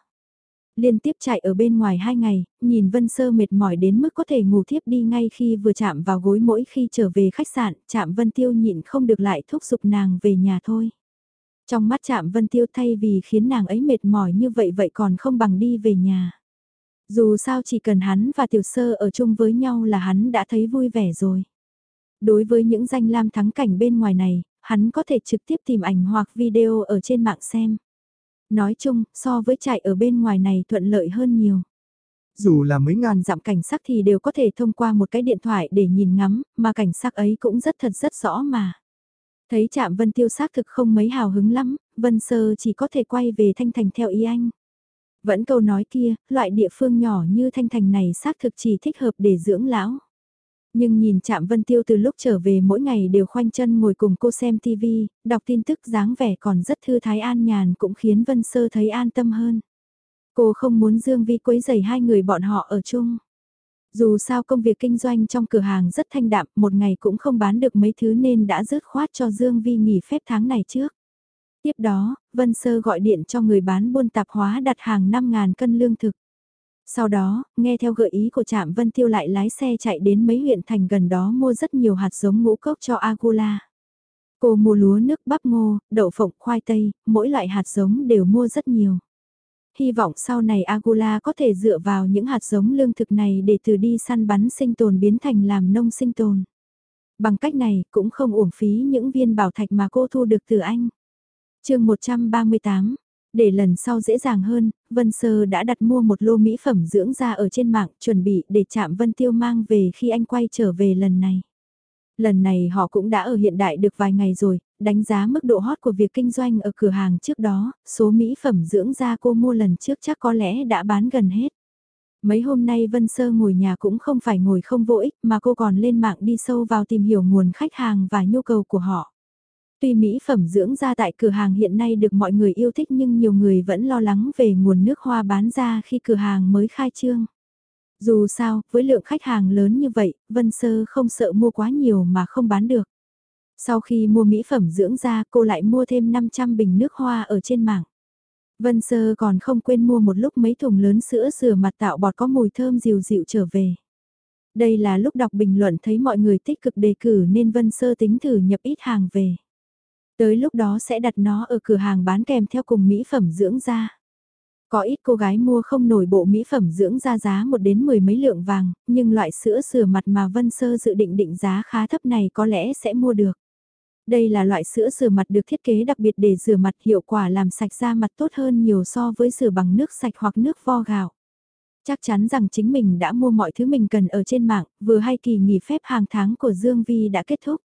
Liên tiếp chạy ở bên ngoài hai ngày, nhìn Vân Sơ mệt mỏi đến mức có thể ngủ thiếp đi ngay khi vừa chạm vào gối mỗi khi trở về khách sạn, chạm Vân Tiêu nhịn không được lại thúc giục nàng về nhà thôi. Trong mắt chạm Vân Tiêu thay vì khiến nàng ấy mệt mỏi như vậy vậy còn không bằng đi về nhà. Dù sao chỉ cần hắn và Tiểu Sơ ở chung với nhau là hắn đã thấy vui vẻ rồi. Đối với những danh lam thắng cảnh bên ngoài này, hắn có thể trực tiếp tìm ảnh hoặc video ở trên mạng xem. Nói chung, so với chạy ở bên ngoài này thuận lợi hơn nhiều. Dù là mấy ngàn dặm cảnh sắc thì đều có thể thông qua một cái điện thoại để nhìn ngắm, mà cảnh sắc ấy cũng rất thật rất rõ mà. Thấy chạm Vân Tiêu xác thực không mấy hào hứng lắm, Vân Sơ chỉ có thể quay về Thanh Thành theo ý anh. Vẫn câu nói kia, loại địa phương nhỏ như Thanh Thành này xác thực chỉ thích hợp để dưỡng lão. Nhưng nhìn chạm Vân Tiêu từ lúc trở về mỗi ngày đều khoanh chân ngồi cùng cô xem TV, đọc tin tức dáng vẻ còn rất thư thái an nhàn cũng khiến Vân Sơ thấy an tâm hơn. Cô không muốn Dương Vi quấy rầy hai người bọn họ ở chung. Dù sao công việc kinh doanh trong cửa hàng rất thanh đạm, một ngày cũng không bán được mấy thứ nên đã rớt khoát cho Dương Vi nghỉ phép tháng này trước. Tiếp đó, Vân Sơ gọi điện cho người bán buôn tạp hóa đặt hàng 5.000 cân lương thực. Sau đó, nghe theo gợi ý của trạm Vân Tiêu lại lái xe chạy đến mấy huyện thành gần đó mua rất nhiều hạt giống ngũ cốc cho Agula. Cô mua lúa nước bắp ngô, đậu phộng, khoai tây, mỗi loại hạt giống đều mua rất nhiều. Hy vọng sau này Agula có thể dựa vào những hạt giống lương thực này để từ đi săn bắn sinh tồn biến thành làm nông sinh tồn. Bằng cách này cũng không uổng phí những viên bảo thạch mà cô thu được từ anh. chương 138 để lần sau dễ dàng hơn, Vân Sơ đã đặt mua một lô mỹ phẩm dưỡng da ở trên mạng chuẩn bị để chạm Vân Tiêu mang về khi anh quay trở về lần này. Lần này họ cũng đã ở hiện đại được vài ngày rồi, đánh giá mức độ hot của việc kinh doanh ở cửa hàng trước đó, số mỹ phẩm dưỡng da cô mua lần trước chắc có lẽ đã bán gần hết. Mấy hôm nay Vân Sơ ngồi nhà cũng không phải ngồi không vô ích mà cô còn lên mạng đi sâu vào tìm hiểu nguồn khách hàng và nhu cầu của họ. Tuy mỹ phẩm dưỡng da tại cửa hàng hiện nay được mọi người yêu thích nhưng nhiều người vẫn lo lắng về nguồn nước hoa bán ra khi cửa hàng mới khai trương. Dù sao, với lượng khách hàng lớn như vậy, Vân Sơ không sợ mua quá nhiều mà không bán được. Sau khi mua mỹ phẩm dưỡng da cô lại mua thêm 500 bình nước hoa ở trên mạng. Vân Sơ còn không quên mua một lúc mấy thùng lớn sữa rửa mặt tạo bọt có mùi thơm dịu dịu trở về. Đây là lúc đọc bình luận thấy mọi người tích cực đề cử nên Vân Sơ tính thử nhập ít hàng về. Tới lúc đó sẽ đặt nó ở cửa hàng bán kèm theo cùng mỹ phẩm dưỡng da. Có ít cô gái mua không nổi bộ mỹ phẩm dưỡng da giá một đến mười mấy lượng vàng, nhưng loại sữa rửa mặt mà Vân Sơ dự định định giá khá thấp này có lẽ sẽ mua được. Đây là loại sữa rửa mặt được thiết kế đặc biệt để rửa mặt hiệu quả làm sạch da mặt tốt hơn nhiều so với rửa bằng nước sạch hoặc nước vo gạo. Chắc chắn rằng chính mình đã mua mọi thứ mình cần ở trên mạng, vừa hay kỳ nghỉ phép hàng tháng của Dương Vi đã kết thúc.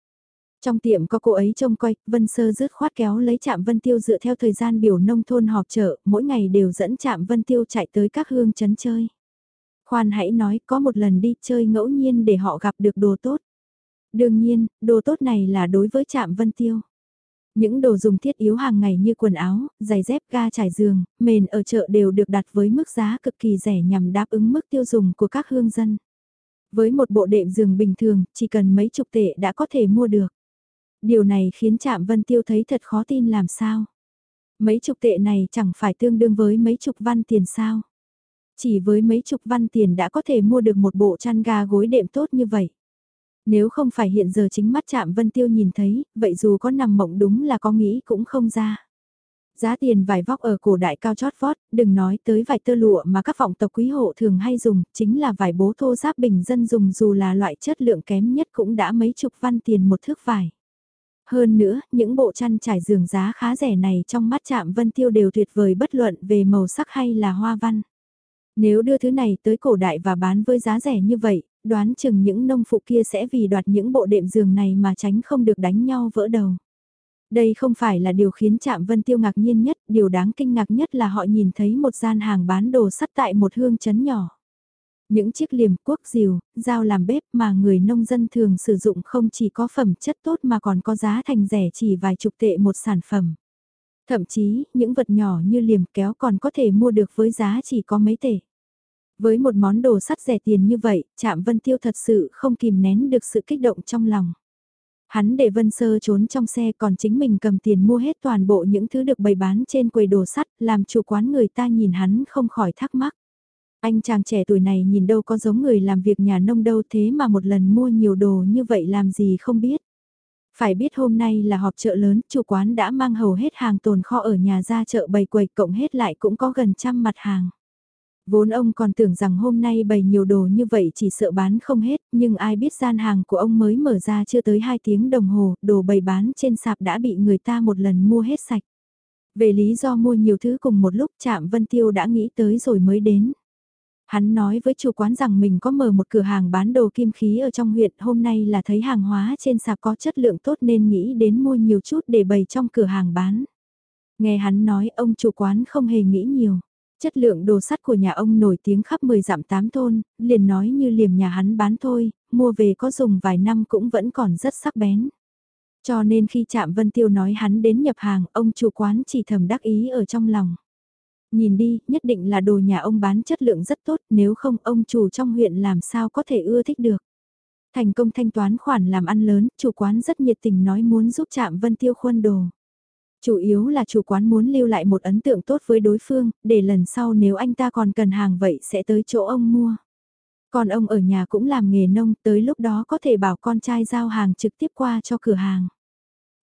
Trong tiệm có cô ấy trông coi, Vân Sơ rứt khoát kéo lấy chạm Vân Tiêu dựa theo thời gian biểu nông thôn họp chợ, mỗi ngày đều dẫn chạm Vân Tiêu chạy tới các hương chấn chơi. Khoan hãy nói có một lần đi chơi ngẫu nhiên để họ gặp được đồ tốt. Đương nhiên, đồ tốt này là đối với chạm Vân Tiêu. Những đồ dùng thiết yếu hàng ngày như quần áo, giày dép ga trải giường, mền ở chợ đều được đặt với mức giá cực kỳ rẻ nhằm đáp ứng mức tiêu dùng của các hương dân. Với một bộ đệm giường bình thường, chỉ cần mấy chục tệ đã có thể mua được. Điều này khiến Trạm Vân Tiêu thấy thật khó tin làm sao. Mấy chục tệ này chẳng phải tương đương với mấy chục văn tiền sao. Chỉ với mấy chục văn tiền đã có thể mua được một bộ chăn ga gối đệm tốt như vậy. Nếu không phải hiện giờ chính mắt Trạm Vân Tiêu nhìn thấy, vậy dù có nằm mộng đúng là có nghĩ cũng không ra. Giá tiền vải vóc ở cổ đại cao chót vót, đừng nói tới vải tơ lụa mà các vọng tộc quý hộ thường hay dùng, chính là vải bố thô giáp bình dân dùng dù là loại chất lượng kém nhất cũng đã mấy chục văn tiền một thước vải. Hơn nữa, những bộ chăn trải giường giá khá rẻ này trong mắt chạm vân tiêu đều tuyệt vời bất luận về màu sắc hay là hoa văn. Nếu đưa thứ này tới cổ đại và bán với giá rẻ như vậy, đoán chừng những nông phụ kia sẽ vì đoạt những bộ đệm giường này mà tránh không được đánh nhau vỡ đầu. Đây không phải là điều khiến Trạm Vân Tiêu ngạc nhiên nhất, điều đáng kinh ngạc nhất là họ nhìn thấy một gian hàng bán đồ sắt tại một hương chấn nhỏ. Những chiếc liềm cuốc rìu dao làm bếp mà người nông dân thường sử dụng không chỉ có phẩm chất tốt mà còn có giá thành rẻ chỉ vài chục tệ một sản phẩm. Thậm chí, những vật nhỏ như liềm kéo còn có thể mua được với giá chỉ có mấy tệ. Với một món đồ sắt rẻ tiền như vậy, Trạm Vân Tiêu thật sự không kìm nén được sự kích động trong lòng. Hắn để Vân Sơ trốn trong xe còn chính mình cầm tiền mua hết toàn bộ những thứ được bày bán trên quầy đồ sắt, làm chủ quán người ta nhìn hắn không khỏi thắc mắc. Anh chàng trẻ tuổi này nhìn đâu có giống người làm việc nhà nông đâu thế mà một lần mua nhiều đồ như vậy làm gì không biết. Phải biết hôm nay là họp chợ lớn, chủ quán đã mang hầu hết hàng tồn kho ở nhà ra chợ bày quầy cộng hết lại cũng có gần trăm mặt hàng. Vốn ông còn tưởng rằng hôm nay bày nhiều đồ như vậy chỉ sợ bán không hết, nhưng ai biết gian hàng của ông mới mở ra chưa tới 2 tiếng đồng hồ, đồ bày bán trên sạp đã bị người ta một lần mua hết sạch. Về lý do mua nhiều thứ cùng một lúc chạm Vân Tiêu đã nghĩ tới rồi mới đến. Hắn nói với chủ quán rằng mình có mở một cửa hàng bán đồ kim khí ở trong huyện, hôm nay là thấy hàng hóa trên sạp có chất lượng tốt nên nghĩ đến mua nhiều chút để bày trong cửa hàng bán. Nghe hắn nói ông chủ quán không hề nghĩ nhiều. Chất lượng đồ sắt của nhà ông nổi tiếng khắp 10 dặm 8 thôn, liền nói như liềm nhà hắn bán thôi, mua về có dùng vài năm cũng vẫn còn rất sắc bén. Cho nên khi chạm Vân Tiêu nói hắn đến nhập hàng, ông chủ quán chỉ thầm đắc ý ở trong lòng. Nhìn đi, nhất định là đồ nhà ông bán chất lượng rất tốt, nếu không ông chủ trong huyện làm sao có thể ưa thích được. Thành công thanh toán khoản làm ăn lớn, chủ quán rất nhiệt tình nói muốn giúp chạm Vân Tiêu khuôn đồ. Chủ yếu là chủ quán muốn lưu lại một ấn tượng tốt với đối phương, để lần sau nếu anh ta còn cần hàng vậy sẽ tới chỗ ông mua. Còn ông ở nhà cũng làm nghề nông, tới lúc đó có thể bảo con trai giao hàng trực tiếp qua cho cửa hàng.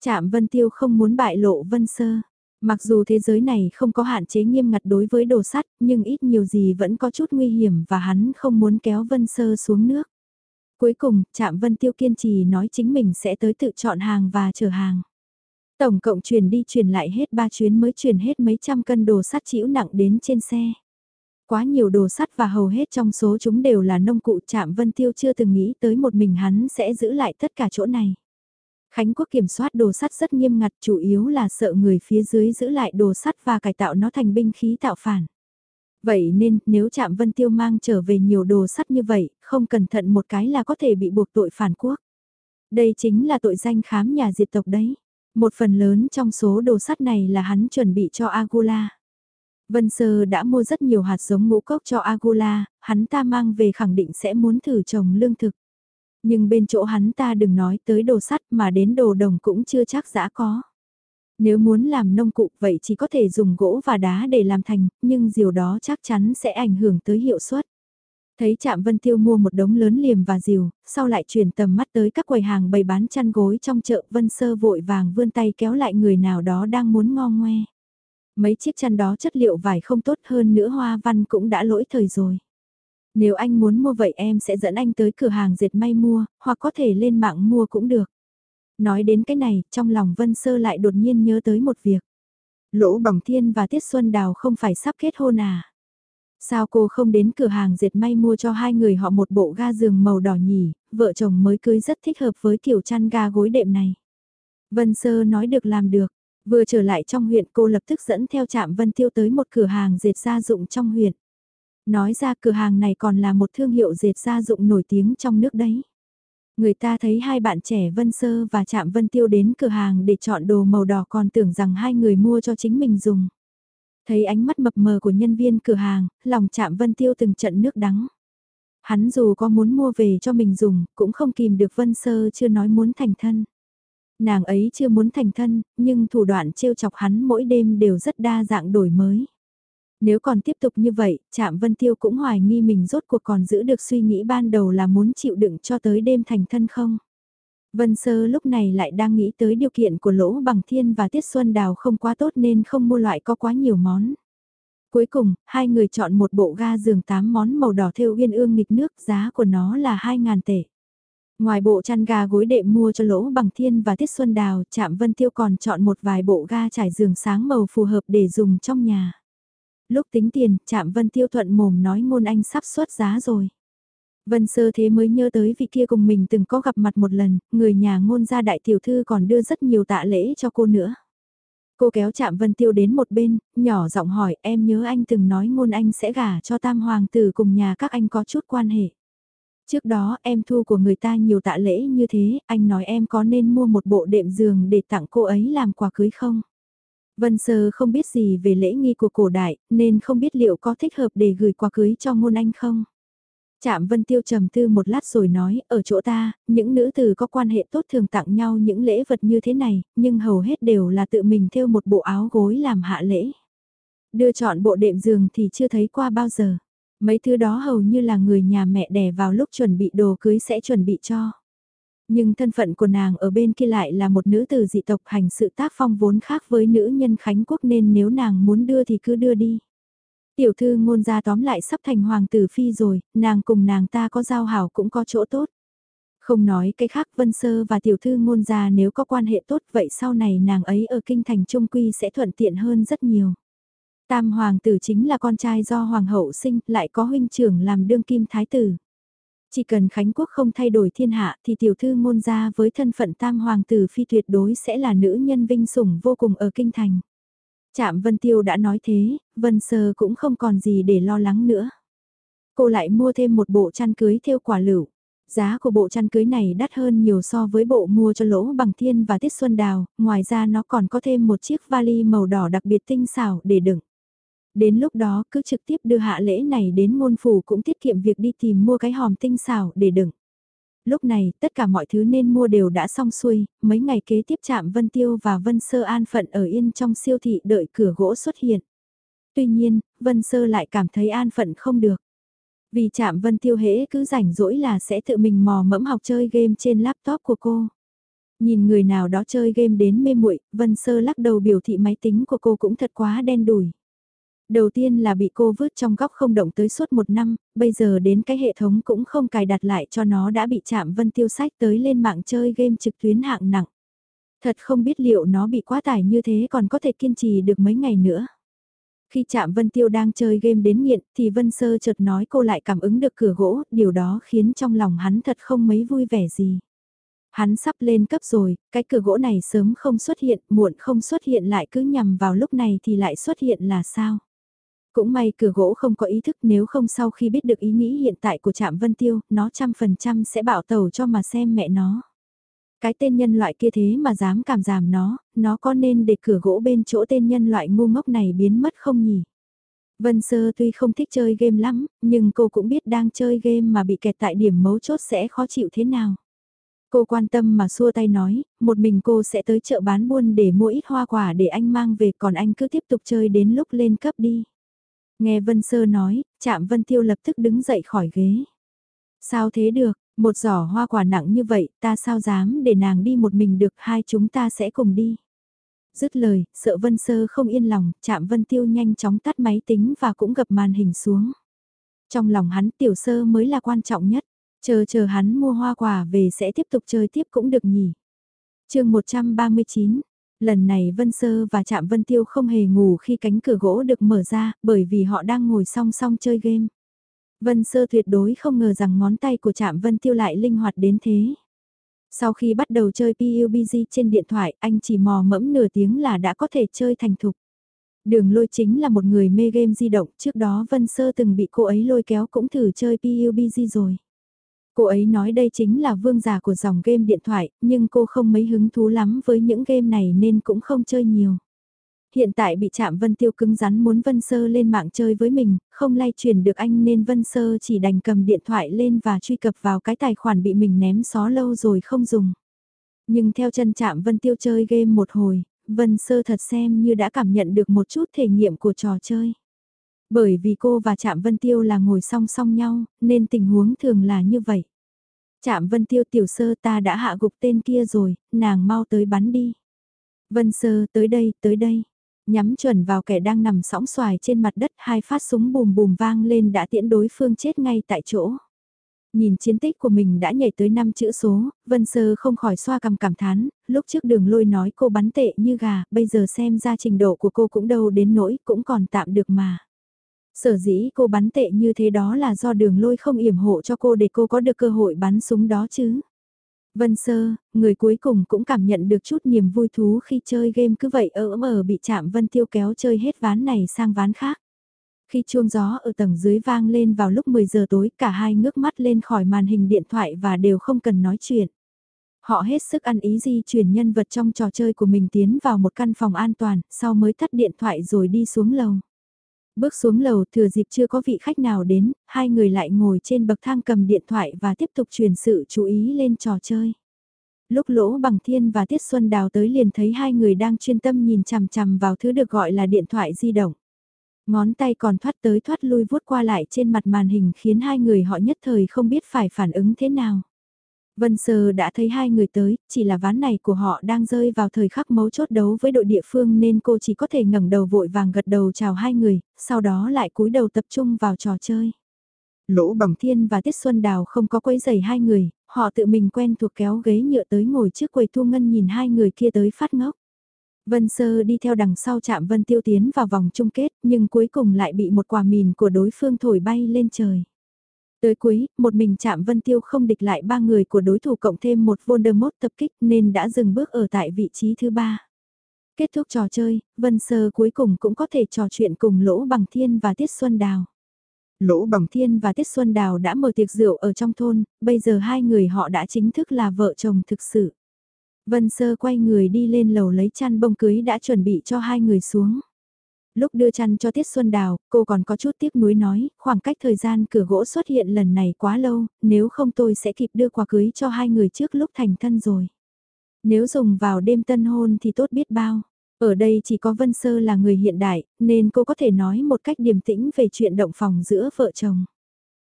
Trạm Vân Tiêu không muốn bại lộ Vân Sơ. Mặc dù thế giới này không có hạn chế nghiêm ngặt đối với đồ sắt, nhưng ít nhiều gì vẫn có chút nguy hiểm và hắn không muốn kéo Vân Sơ xuống nước. Cuối cùng, Trạm Vân Tiêu kiên trì nói chính mình sẽ tới tự chọn hàng và chở hàng. Tổng cộng chuyển đi chuyển lại hết ba chuyến mới chuyển hết mấy trăm cân đồ sắt chịu nặng đến trên xe. Quá nhiều đồ sắt và hầu hết trong số chúng đều là nông cụ trạm Vân Tiêu chưa từng nghĩ tới một mình hắn sẽ giữ lại tất cả chỗ này. Khánh Quốc kiểm soát đồ sắt rất nghiêm ngặt chủ yếu là sợ người phía dưới giữ lại đồ sắt và cải tạo nó thành binh khí tạo phản. Vậy nên nếu Trạm Vân Tiêu mang trở về nhiều đồ sắt như vậy, không cẩn thận một cái là có thể bị buộc tội phản quốc. Đây chính là tội danh khám nhà diệt tộc đấy. Một phần lớn trong số đồ sắt này là hắn chuẩn bị cho Agula. Vân Sơ đã mua rất nhiều hạt giống ngũ cốc cho Agula, hắn ta mang về khẳng định sẽ muốn thử trồng lương thực. Nhưng bên chỗ hắn ta đừng nói tới đồ sắt mà đến đồ đồng cũng chưa chắc đã có. Nếu muốn làm nông cụ vậy chỉ có thể dùng gỗ và đá để làm thành, nhưng điều đó chắc chắn sẽ ảnh hưởng tới hiệu suất. Thấy Trạm Vân Tiêu mua một đống lớn liềm và diều, sau lại chuyển tầm mắt tới các quầy hàng bày bán chăn gối trong chợ Vân Sơ vội vàng vươn tay kéo lại người nào đó đang muốn ngo ngoe. Mấy chiếc chăn đó chất liệu vải không tốt hơn nữa hoa văn cũng đã lỗi thời rồi. Nếu anh muốn mua vậy em sẽ dẫn anh tới cửa hàng dệt may mua, hoặc có thể lên mạng mua cũng được. Nói đến cái này, trong lòng Vân Sơ lại đột nhiên nhớ tới một việc. Lỗ Bằng Thiên và Tiết Xuân Đào không phải sắp kết hôn à? Sao cô không đến cửa hàng dệt may mua cho hai người họ một bộ ga giường màu đỏ nhỉ, vợ chồng mới cưới rất thích hợp với kiểu chăn ga gối đệm này. Vân Sơ nói được làm được, vừa trở lại trong huyện cô lập tức dẫn theo trạm Vân Tiêu tới một cửa hàng dệt gia dụng trong huyện. Nói ra cửa hàng này còn là một thương hiệu dệt gia dụng nổi tiếng trong nước đấy. Người ta thấy hai bạn trẻ Vân Sơ và Trạm Vân Tiêu đến cửa hàng để chọn đồ màu đỏ còn tưởng rằng hai người mua cho chính mình dùng. Thấy ánh mắt mập mờ của nhân viên cửa hàng, lòng Trạm Vân Tiêu từng trận nước đắng. Hắn dù có muốn mua về cho mình dùng, cũng không kìm được Vân Sơ chưa nói muốn thành thân. Nàng ấy chưa muốn thành thân, nhưng thủ đoạn trêu chọc hắn mỗi đêm đều rất đa dạng đổi mới. Nếu còn tiếp tục như vậy, Trạm Vân Tiêu cũng hoài nghi mình rốt cuộc còn giữ được suy nghĩ ban đầu là muốn chịu đựng cho tới đêm thành thân không. Vân Sơ lúc này lại đang nghĩ tới điều kiện của Lỗ Bằng Thiên và Tiết Xuân Đào không quá tốt nên không mua loại có quá nhiều món. Cuối cùng, hai người chọn một bộ ga giường 8 món màu đỏ thêu uyên ương nghịch nước, giá của nó là 2.000 tệ. Ngoài bộ chăn gà gối đệm mua cho Lỗ Bằng Thiên và Tiết Xuân Đào, Trạm Vân Tiêu còn chọn một vài bộ ga trải giường sáng màu phù hợp để dùng trong nhà. Lúc tính tiền, chạm Vân Tiêu thuận mồm nói ngôn anh sắp xuất giá rồi. Vân sơ thế mới nhớ tới vị kia cùng mình từng có gặp mặt một lần, người nhà ngôn gia đại tiểu thư còn đưa rất nhiều tạ lễ cho cô nữa. Cô kéo chạm Vân Tiêu đến một bên, nhỏ giọng hỏi em nhớ anh từng nói ngôn anh sẽ gả cho tam hoàng tử cùng nhà các anh có chút quan hệ. Trước đó em thu của người ta nhiều tạ lễ như thế, anh nói em có nên mua một bộ đệm giường để tặng cô ấy làm quà cưới không? Vân Sơ không biết gì về lễ nghi của cổ đại, nên không biết liệu có thích hợp để gửi quà cưới cho ngôn anh không? Trạm Vân Tiêu trầm tư một lát rồi nói, ở chỗ ta, những nữ tử có quan hệ tốt thường tặng nhau những lễ vật như thế này, nhưng hầu hết đều là tự mình thêu một bộ áo gối làm hạ lễ. Đưa chọn bộ đệm giường thì chưa thấy qua bao giờ. Mấy thứ đó hầu như là người nhà mẹ đẻ vào lúc chuẩn bị đồ cưới sẽ chuẩn bị cho. Nhưng thân phận của nàng ở bên kia lại là một nữ tử dị tộc hành sự tác phong vốn khác với nữ nhân Khánh Quốc nên nếu nàng muốn đưa thì cứ đưa đi. Tiểu thư ngôn gia tóm lại sắp thành hoàng tử phi rồi, nàng cùng nàng ta có giao hảo cũng có chỗ tốt. Không nói cái khác Vân Sơ và tiểu thư ngôn gia nếu có quan hệ tốt vậy sau này nàng ấy ở kinh thành trung quy sẽ thuận tiện hơn rất nhiều. Tam hoàng tử chính là con trai do hoàng hậu sinh, lại có huynh trưởng làm đương kim thái tử. Chỉ cần Khánh Quốc không thay đổi thiên hạ thì tiểu thư ngôn gia với thân phận tam hoàng tử phi tuyệt đối sẽ là nữ nhân vinh sủng vô cùng ở kinh thành. Trạm Vân Tiêu đã nói thế, Vân Sơ cũng không còn gì để lo lắng nữa. Cô lại mua thêm một bộ chăn cưới theo quả lửu. Giá của bộ chăn cưới này đắt hơn nhiều so với bộ mua cho lỗ bằng thiên và tiết xuân đào, ngoài ra nó còn có thêm một chiếc vali màu đỏ đặc biệt tinh xảo để đựng. Đến lúc đó cứ trực tiếp đưa hạ lễ này đến ngôn phủ cũng tiết kiệm việc đi tìm mua cái hòm tinh xảo để đựng. Lúc này, tất cả mọi thứ nên mua đều đã xong xuôi, mấy ngày kế tiếp chạm Vân Tiêu và Vân Sơ an phận ở yên trong siêu thị đợi cửa gỗ xuất hiện. Tuy nhiên, Vân Sơ lại cảm thấy an phận không được. Vì chạm Vân Tiêu hễ cứ rảnh rỗi là sẽ tự mình mò mẫm học chơi game trên laptop của cô. Nhìn người nào đó chơi game đến mê muội, Vân Sơ lắc đầu biểu thị máy tính của cô cũng thật quá đen đủi. Đầu tiên là bị cô vứt trong góc không động tới suốt một năm, bây giờ đến cái hệ thống cũng không cài đặt lại cho nó đã bị chạm vân tiêu sách tới lên mạng chơi game trực tuyến hạng nặng. Thật không biết liệu nó bị quá tải như thế còn có thể kiên trì được mấy ngày nữa. Khi chạm Vân Tiêu đang chơi game đến nghiện thì Vân Sơ chợt nói cô lại cảm ứng được cửa gỗ, điều đó khiến trong lòng hắn thật không mấy vui vẻ gì. Hắn sắp lên cấp rồi, cái cửa gỗ này sớm không xuất hiện, muộn không xuất hiện lại cứ nhằm vào lúc này thì lại xuất hiện là sao? Cũng may cửa gỗ không có ý thức nếu không sau khi biết được ý nghĩ hiện tại của Trạm Vân Tiêu, nó trăm phần trăm sẽ bảo tàu cho mà xem mẹ nó. Cái tên nhân loại kia thế mà dám cảm giảm nó, nó có nên để cửa gỗ bên chỗ tên nhân loại ngu ngốc này biến mất không nhỉ? Vân Sơ tuy không thích chơi game lắm, nhưng cô cũng biết đang chơi game mà bị kẹt tại điểm mấu chốt sẽ khó chịu thế nào. Cô quan tâm mà xua tay nói, một mình cô sẽ tới chợ bán buôn để mua ít hoa quả để anh mang về còn anh cứ tiếp tục chơi đến lúc lên cấp đi. Nghe Vân Sơ nói, chạm Vân Tiêu lập tức đứng dậy khỏi ghế. Sao thế được, một giỏ hoa quả nặng như vậy, ta sao dám để nàng đi một mình được, hai chúng ta sẽ cùng đi. Dứt lời, sợ Vân Sơ không yên lòng, chạm Vân Tiêu nhanh chóng tắt máy tính và cũng gập màn hình xuống. Trong lòng hắn tiểu sơ mới là quan trọng nhất, chờ chờ hắn mua hoa quả về sẽ tiếp tục chơi tiếp cũng được nhỉ. chương 139, Lần này Vân Sơ và Trạm Vân Tiêu không hề ngủ khi cánh cửa gỗ được mở ra, bởi vì họ đang ngồi song song chơi game. Vân Sơ tuyệt đối không ngờ rằng ngón tay của Trạm Vân Tiêu lại linh hoạt đến thế. Sau khi bắt đầu chơi PUBG trên điện thoại, anh chỉ mò mẫm nửa tiếng là đã có thể chơi thành thục. Đường lôi chính là một người mê game di động, trước đó Vân Sơ từng bị cô ấy lôi kéo cũng thử chơi PUBG rồi. Cô ấy nói đây chính là vương giả của dòng game điện thoại, nhưng cô không mấy hứng thú lắm với những game này nên cũng không chơi nhiều. Hiện tại bị chạm Vân Tiêu cứng rắn muốn Vân Sơ lên mạng chơi với mình, không lay truyền được anh nên Vân Sơ chỉ đành cầm điện thoại lên và truy cập vào cái tài khoản bị mình ném xó lâu rồi không dùng. Nhưng theo chân chạm Vân Tiêu chơi game một hồi, Vân Sơ thật xem như đã cảm nhận được một chút thể nghiệm của trò chơi. Bởi vì cô và Trạm Vân Tiêu là ngồi song song nhau, nên tình huống thường là như vậy. Trạm Vân Tiêu tiểu sơ ta đã hạ gục tên kia rồi, nàng mau tới bắn đi. Vân sơ tới đây, tới đây. Nhắm chuẩn vào kẻ đang nằm sóng xoài trên mặt đất hai phát súng bùm bùm vang lên đã tiễn đối phương chết ngay tại chỗ. Nhìn chiến tích của mình đã nhảy tới 5 chữ số, Vân Sơ không khỏi xoa cầm cảm thán, lúc trước đường lôi nói cô bắn tệ như gà, bây giờ xem ra trình độ của cô cũng đâu đến nỗi, cũng còn tạm được mà. Sở dĩ cô bắn tệ như thế đó là do đường lôi không yểm hộ cho cô để cô có được cơ hội bắn súng đó chứ. Vân Sơ, người cuối cùng cũng cảm nhận được chút niềm vui thú khi chơi game cứ vậy ở mờ bị chạm Vân Tiêu kéo chơi hết ván này sang ván khác. Khi chuông gió ở tầng dưới vang lên vào lúc 10 giờ tối cả hai ngước mắt lên khỏi màn hình điện thoại và đều không cần nói chuyện. Họ hết sức ăn ý di chuyển nhân vật trong trò chơi của mình tiến vào một căn phòng an toàn, sau mới tắt điện thoại rồi đi xuống lầu. Bước xuống lầu thừa dịp chưa có vị khách nào đến, hai người lại ngồi trên bậc thang cầm điện thoại và tiếp tục truyền sự chú ý lên trò chơi. Lúc lỗ bằng thiên và Tiết Xuân Đào tới liền thấy hai người đang chuyên tâm nhìn chằm chằm vào thứ được gọi là điện thoại di động. Ngón tay còn thoát tới thoát lui vuốt qua lại trên mặt màn hình khiến hai người họ nhất thời không biết phải phản ứng thế nào. Vân Sơ đã thấy hai người tới, chỉ là ván này của họ đang rơi vào thời khắc mấu chốt đấu với đội địa phương nên cô chỉ có thể ngẩng đầu vội vàng gật đầu chào hai người, sau đó lại cúi đầu tập trung vào trò chơi. Lỗ Bằng Thiên và Tiết Xuân Đào không có quấy giày hai người, họ tự mình quen thuộc kéo ghế nhựa tới ngồi trước quầy thu ngân nhìn hai người kia tới phát ngốc. Vân Sơ đi theo đằng sau chạm Vân Tiêu tiến vào vòng chung kết nhưng cuối cùng lại bị một quả mìn của đối phương thổi bay lên trời. Tới cuối, một mình chạm Vân Tiêu không địch lại ba người của đối thủ cộng thêm một Voldemort tập kích nên đã dừng bước ở tại vị trí thứ ba. Kết thúc trò chơi, Vân Sơ cuối cùng cũng có thể trò chuyện cùng Lỗ Bằng Thiên và Tiết Xuân Đào. Lỗ Bằng Thiên và Tiết Xuân Đào đã mở tiệc rượu ở trong thôn, bây giờ hai người họ đã chính thức là vợ chồng thực sự. Vân Sơ quay người đi lên lầu lấy chăn bông cưới đã chuẩn bị cho hai người xuống. Lúc đưa chăn cho Tiết Xuân Đào, cô còn có chút tiếc nuối nói, khoảng cách thời gian cửa gỗ xuất hiện lần này quá lâu, nếu không tôi sẽ kịp đưa quà cưới cho hai người trước lúc thành thân rồi. Nếu dùng vào đêm tân hôn thì tốt biết bao. Ở đây chỉ có Vân Sơ là người hiện đại, nên cô có thể nói một cách điềm tĩnh về chuyện động phòng giữa vợ chồng.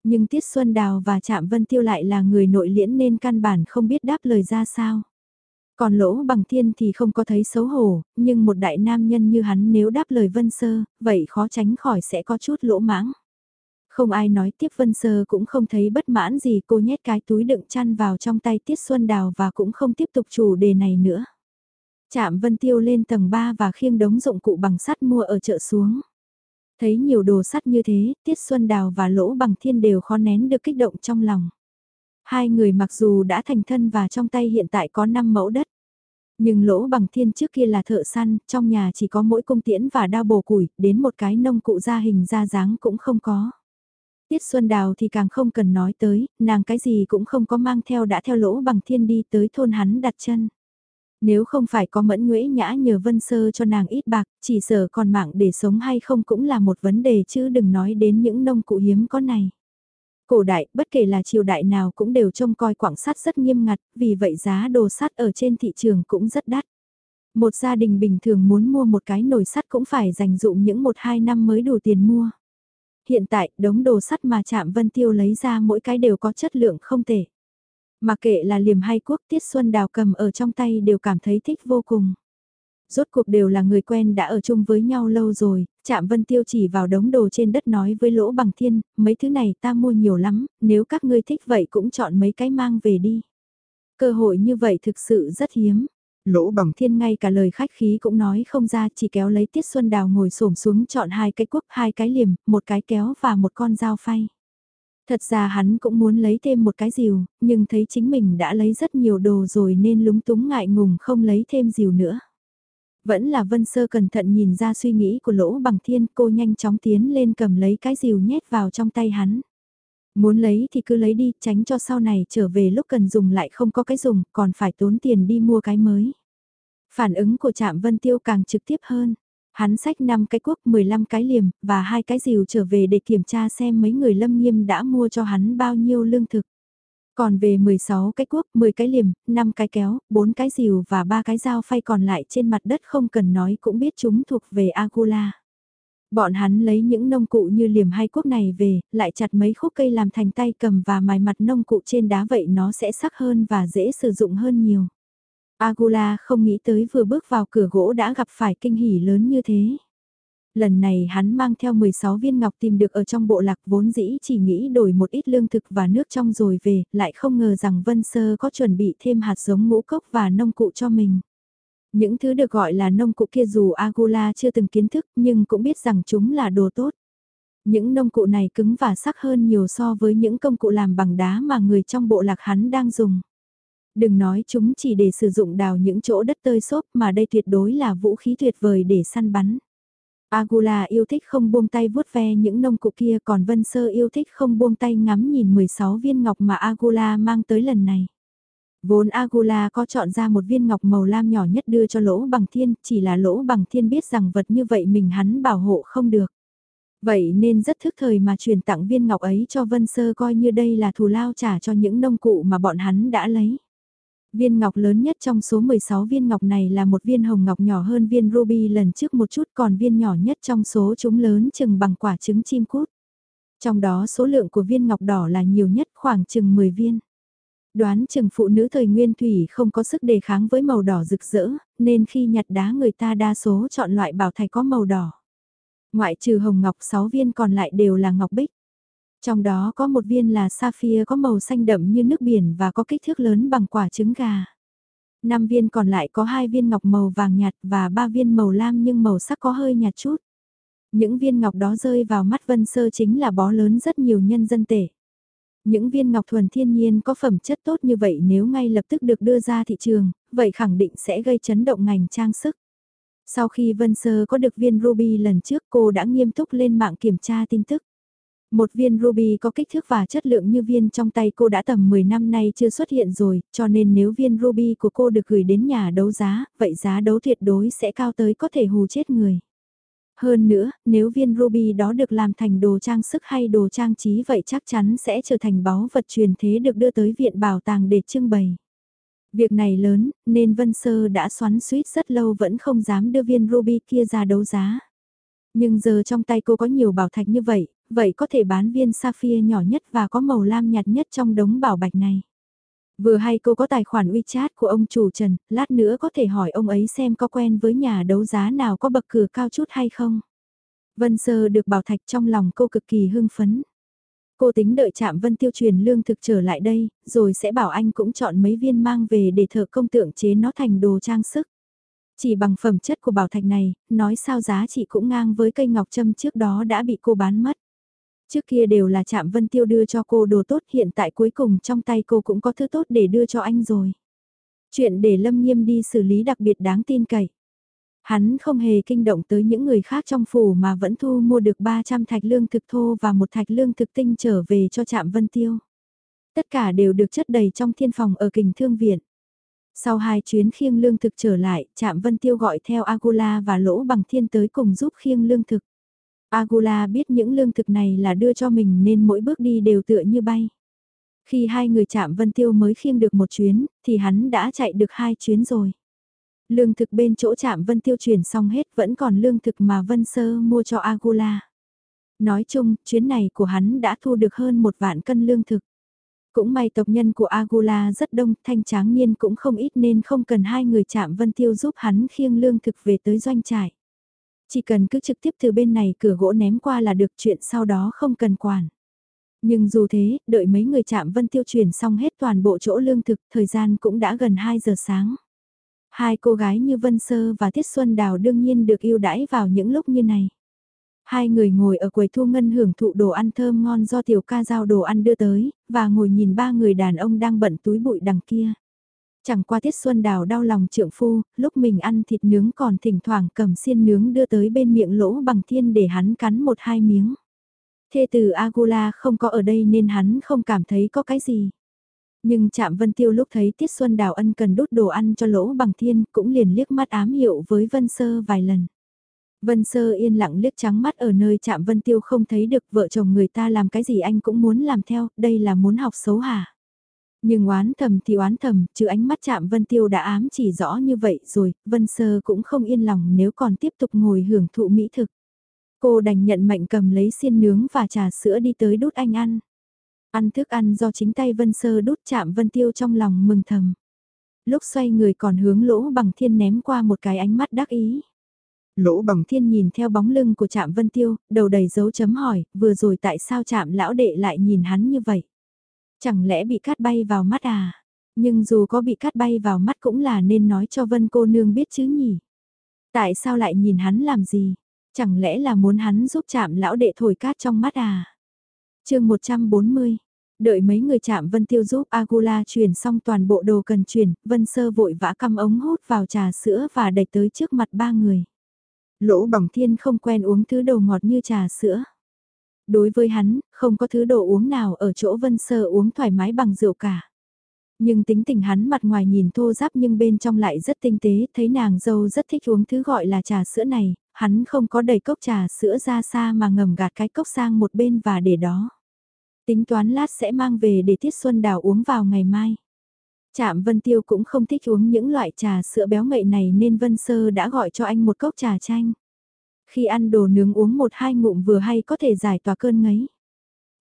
Nhưng Tiết Xuân Đào và Trạm Vân Tiêu lại là người nội liễn nên căn bản không biết đáp lời ra sao. Còn lỗ bằng thiên thì không có thấy xấu hổ, nhưng một đại nam nhân như hắn nếu đáp lời Vân Sơ, vậy khó tránh khỏi sẽ có chút lỗ mãng. Không ai nói tiếp Vân Sơ cũng không thấy bất mãn gì cô nhét cái túi đựng chăn vào trong tay Tiết Xuân Đào và cũng không tiếp tục chủ đề này nữa. Chạm Vân Tiêu lên tầng 3 và khiêng đống dụng cụ bằng sắt mua ở chợ xuống. Thấy nhiều đồ sắt như thế, Tiết Xuân Đào và Lỗ Bằng Thiên đều khó nén được kích động trong lòng. Hai người mặc dù đã thành thân và trong tay hiện tại có 5 mẫu đất. Nhưng lỗ bằng thiên trước kia là thợ săn, trong nhà chỉ có mỗi cung tiễn và đao bổ củi, đến một cái nông cụ ra hình ra dáng cũng không có. Tiết Xuân Đào thì càng không cần nói tới, nàng cái gì cũng không có mang theo đã theo lỗ bằng thiên đi tới thôn hắn đặt chân. Nếu không phải có mẫn nhuễ nhã nhờ vân sơ cho nàng ít bạc, chỉ sợ còn mạng để sống hay không cũng là một vấn đề chứ đừng nói đến những nông cụ hiếm có này. Cổ đại, bất kể là triều đại nào cũng đều trông coi quảng sắt rất nghiêm ngặt, vì vậy giá đồ sắt ở trên thị trường cũng rất đắt. Một gia đình bình thường muốn mua một cái nồi sắt cũng phải dành dụng những 1-2 năm mới đủ tiền mua. Hiện tại, đống đồ sắt mà Trạm Vân Tiêu lấy ra mỗi cái đều có chất lượng không tệ. Mà kệ là liềm hay quốc tiết xuân đào cầm ở trong tay đều cảm thấy thích vô cùng. Rốt cuộc đều là người quen đã ở chung với nhau lâu rồi, chạm vân tiêu chỉ vào đống đồ trên đất nói với lỗ bằng thiên, mấy thứ này ta mua nhiều lắm, nếu các ngươi thích vậy cũng chọn mấy cái mang về đi. Cơ hội như vậy thực sự rất hiếm. Lỗ bằng thiên ngay cả lời khách khí cũng nói không ra chỉ kéo lấy tiết xuân đào ngồi xổm xuống chọn hai cái cuốc, hai cái liềm, một cái kéo và một con dao phay. Thật ra hắn cũng muốn lấy thêm một cái rìu, nhưng thấy chính mình đã lấy rất nhiều đồ rồi nên lúng túng ngại ngùng không lấy thêm rìu nữa. Vẫn là Vân Sơ cẩn thận nhìn ra suy nghĩ của Lỗ Bằng Thiên cô nhanh chóng tiến lên cầm lấy cái rìu nhét vào trong tay hắn. Muốn lấy thì cứ lấy đi, tránh cho sau này trở về lúc cần dùng lại không có cái dùng, còn phải tốn tiền đi mua cái mới. Phản ứng của Trạm Vân Tiêu càng trực tiếp hơn. Hắn xách 5 cái cuốc 15 cái liềm và hai cái rìu trở về để kiểm tra xem mấy người lâm nghiêm đã mua cho hắn bao nhiêu lương thực. Còn về 16 cái cuốc, 10 cái liềm, 5 cái kéo, 4 cái rìu và 3 cái dao phay còn lại trên mặt đất không cần nói cũng biết chúng thuộc về Agula. Bọn hắn lấy những nông cụ như liềm hay cuốc này về, lại chặt mấy khúc cây làm thành tay cầm và mài mặt nông cụ trên đá vậy nó sẽ sắc hơn và dễ sử dụng hơn nhiều. Agula không nghĩ tới vừa bước vào cửa gỗ đã gặp phải kinh hỉ lớn như thế. Lần này hắn mang theo 16 viên ngọc tìm được ở trong bộ lạc vốn dĩ chỉ nghĩ đổi một ít lương thực và nước trong rồi về, lại không ngờ rằng Vân Sơ có chuẩn bị thêm hạt giống ngũ cốc và nông cụ cho mình. Những thứ được gọi là nông cụ kia dù Agula chưa từng kiến thức nhưng cũng biết rằng chúng là đồ tốt. Những nông cụ này cứng và sắc hơn nhiều so với những công cụ làm bằng đá mà người trong bộ lạc hắn đang dùng. Đừng nói chúng chỉ để sử dụng đào những chỗ đất tơi xốp mà đây tuyệt đối là vũ khí tuyệt vời để săn bắn. Agula yêu thích không buông tay vuốt ve những nông cụ kia còn Vân Sơ yêu thích không buông tay ngắm nhìn 16 viên ngọc mà Agula mang tới lần này. Vốn Agula có chọn ra một viên ngọc màu lam nhỏ nhất đưa cho lỗ bằng thiên, chỉ là lỗ bằng thiên biết rằng vật như vậy mình hắn bảo hộ không được. Vậy nên rất thức thời mà truyền tặng viên ngọc ấy cho Vân Sơ coi như đây là thù lao trả cho những nông cụ mà bọn hắn đã lấy. Viên ngọc lớn nhất trong số 16 viên ngọc này là một viên hồng ngọc nhỏ hơn viên ruby lần trước một chút còn viên nhỏ nhất trong số chúng lớn chừng bằng quả trứng chim cút. Trong đó số lượng của viên ngọc đỏ là nhiều nhất khoảng chừng 10 viên. Đoán chừng phụ nữ thời nguyên thủy không có sức đề kháng với màu đỏ rực rỡ, nên khi nhặt đá người ta đa số chọn loại bảo thạch có màu đỏ. Ngoại trừ hồng ngọc 6 viên còn lại đều là ngọc bích. Trong đó có một viên là sapphire có màu xanh đậm như nước biển và có kích thước lớn bằng quả trứng gà. Năm viên còn lại có hai viên ngọc màu vàng nhạt và ba viên màu lam nhưng màu sắc có hơi nhạt chút. Những viên ngọc đó rơi vào mắt Vân Sơ chính là bó lớn rất nhiều nhân dân tệ. Những viên ngọc thuần thiên nhiên có phẩm chất tốt như vậy nếu ngay lập tức được đưa ra thị trường, vậy khẳng định sẽ gây chấn động ngành trang sức. Sau khi Vân Sơ có được viên ruby lần trước cô đã nghiêm túc lên mạng kiểm tra tin tức. Một viên ruby có kích thước và chất lượng như viên trong tay cô đã tầm 10 năm nay chưa xuất hiện rồi, cho nên nếu viên ruby của cô được gửi đến nhà đấu giá, vậy giá đấu tuyệt đối sẽ cao tới có thể hù chết người. Hơn nữa, nếu viên ruby đó được làm thành đồ trang sức hay đồ trang trí vậy chắc chắn sẽ trở thành báu vật truyền thế được đưa tới viện bảo tàng để trưng bày. Việc này lớn, nên Vân Sơ đã xoắn suýt rất lâu vẫn không dám đưa viên ruby kia ra đấu giá. Nhưng giờ trong tay cô có nhiều bảo thạch như vậy, vậy có thể bán viên sapphire nhỏ nhất và có màu lam nhạt nhất trong đống bảo bạch này. Vừa hay cô có tài khoản WeChat của ông chủ Trần, lát nữa có thể hỏi ông ấy xem có quen với nhà đấu giá nào có bậc cửa cao chút hay không. Vân Sơ được bảo thạch trong lòng cô cực kỳ hưng phấn. Cô tính đợi chạm Vân Tiêu truyền lương thực trở lại đây, rồi sẽ bảo anh cũng chọn mấy viên mang về để thợ công tượng chế nó thành đồ trang sức. Chỉ bằng phẩm chất của bảo thạch này, nói sao giá trị cũng ngang với cây ngọc châm trước đó đã bị cô bán mất. Trước kia đều là chạm Vân Tiêu đưa cho cô đồ tốt hiện tại cuối cùng trong tay cô cũng có thứ tốt để đưa cho anh rồi. Chuyện để Lâm Nghiêm đi xử lý đặc biệt đáng tin cậy. Hắn không hề kinh động tới những người khác trong phủ mà vẫn thu mua được 300 thạch lương thực thô và một thạch lương thực tinh trở về cho trạm Vân Tiêu. Tất cả đều được chất đầy trong thiên phòng ở kình thương viện. Sau hai chuyến khiêng lương thực trở lại, trạm Vân Tiêu gọi theo Agula và Lỗ Bằng Thiên tới cùng giúp khiêng lương thực. Agula biết những lương thực này là đưa cho mình nên mỗi bước đi đều tựa như bay. Khi hai người chạm Vân Tiêu mới khiêng được một chuyến, thì hắn đã chạy được hai chuyến rồi. Lương thực bên chỗ chạm Vân Tiêu chuyển xong hết vẫn còn lương thực mà Vân Sơ mua cho Agula. Nói chung, chuyến này của hắn đã thu được hơn một vạn cân lương thực. Cũng may tộc nhân của Agula rất đông, thanh tráng niên cũng không ít nên không cần hai người chạm Vân Tiêu giúp hắn khiêng lương thực về tới doanh trại. Chỉ cần cứ trực tiếp từ bên này cửa gỗ ném qua là được chuyện sau đó không cần quản. Nhưng dù thế, đợi mấy người chạm Vân Tiêu chuyển xong hết toàn bộ chỗ lương thực, thời gian cũng đã gần 2 giờ sáng. Hai cô gái như Vân Sơ và Tiết Xuân Đào đương nhiên được yêu đãi vào những lúc như này. Hai người ngồi ở quầy thu ngân hưởng thụ đồ ăn thơm ngon do tiểu ca giao đồ ăn đưa tới, và ngồi nhìn ba người đàn ông đang bận túi bụi đằng kia. Chẳng qua Tiết Xuân Đào đau lòng trượng phu, lúc mình ăn thịt nướng còn thỉnh thoảng cầm xiên nướng đưa tới bên miệng lỗ bằng thiên để hắn cắn một hai miếng. Thê từ Agula không có ở đây nên hắn không cảm thấy có cái gì. Nhưng chạm Vân Tiêu lúc thấy Tiết Xuân Đào ân cần đút đồ ăn cho lỗ bằng thiên cũng liền liếc mắt ám hiệu với Vân Sơ vài lần. Vân Sơ yên lặng liếc trắng mắt ở nơi chạm Vân Tiêu không thấy được vợ chồng người ta làm cái gì anh cũng muốn làm theo, đây là muốn học xấu hả? Nhưng oán thầm thì oán thầm, chứ ánh mắt chạm Vân Tiêu đã ám chỉ rõ như vậy rồi, Vân Sơ cũng không yên lòng nếu còn tiếp tục ngồi hưởng thụ mỹ thực. Cô đành nhận mệnh cầm lấy xiên nướng và trà sữa đi tới đút anh ăn. Ăn thức ăn do chính tay Vân Sơ đút chạm Vân Tiêu trong lòng mừng thầm. Lúc xoay người còn hướng lỗ bằng thiên ném qua một cái ánh mắt đắc ý. Lỗ bằng thiên nhìn theo bóng lưng của trạm Vân Tiêu, đầu đầy dấu chấm hỏi, vừa rồi tại sao trạm lão đệ lại nhìn hắn như vậy? Chẳng lẽ bị cát bay vào mắt à? Nhưng dù có bị cát bay vào mắt cũng là nên nói cho Vân cô nương biết chứ nhỉ? Tại sao lại nhìn hắn làm gì? Chẳng lẽ là muốn hắn giúp chạm lão đệ thổi cát trong mắt à? chương 140 Đợi mấy người chạm Vân Tiêu giúp Agula chuyển xong toàn bộ đồ cần chuyển, Vân Sơ vội vã căm ống hút vào trà sữa và đẩy tới trước mặt ba người. Lỗ bằng thiên không quen uống thứ đồ ngọt như trà sữa. Đối với hắn, không có thứ đồ uống nào ở chỗ Vân Sơ uống thoải mái bằng rượu cả. Nhưng tính tình hắn mặt ngoài nhìn thô giáp nhưng bên trong lại rất tinh tế, thấy nàng dâu rất thích uống thứ gọi là trà sữa này, hắn không có đầy cốc trà sữa ra xa mà ngầm gạt cái cốc sang một bên và để đó. Tính toán lát sẽ mang về để Tiết Xuân Đào uống vào ngày mai. Trạm Vân Tiêu cũng không thích uống những loại trà sữa béo ngậy này nên Vân Sơ đã gọi cho anh một cốc trà chanh. Khi ăn đồ nướng uống một hai ngụm vừa hay có thể giải tỏa cơn ngấy.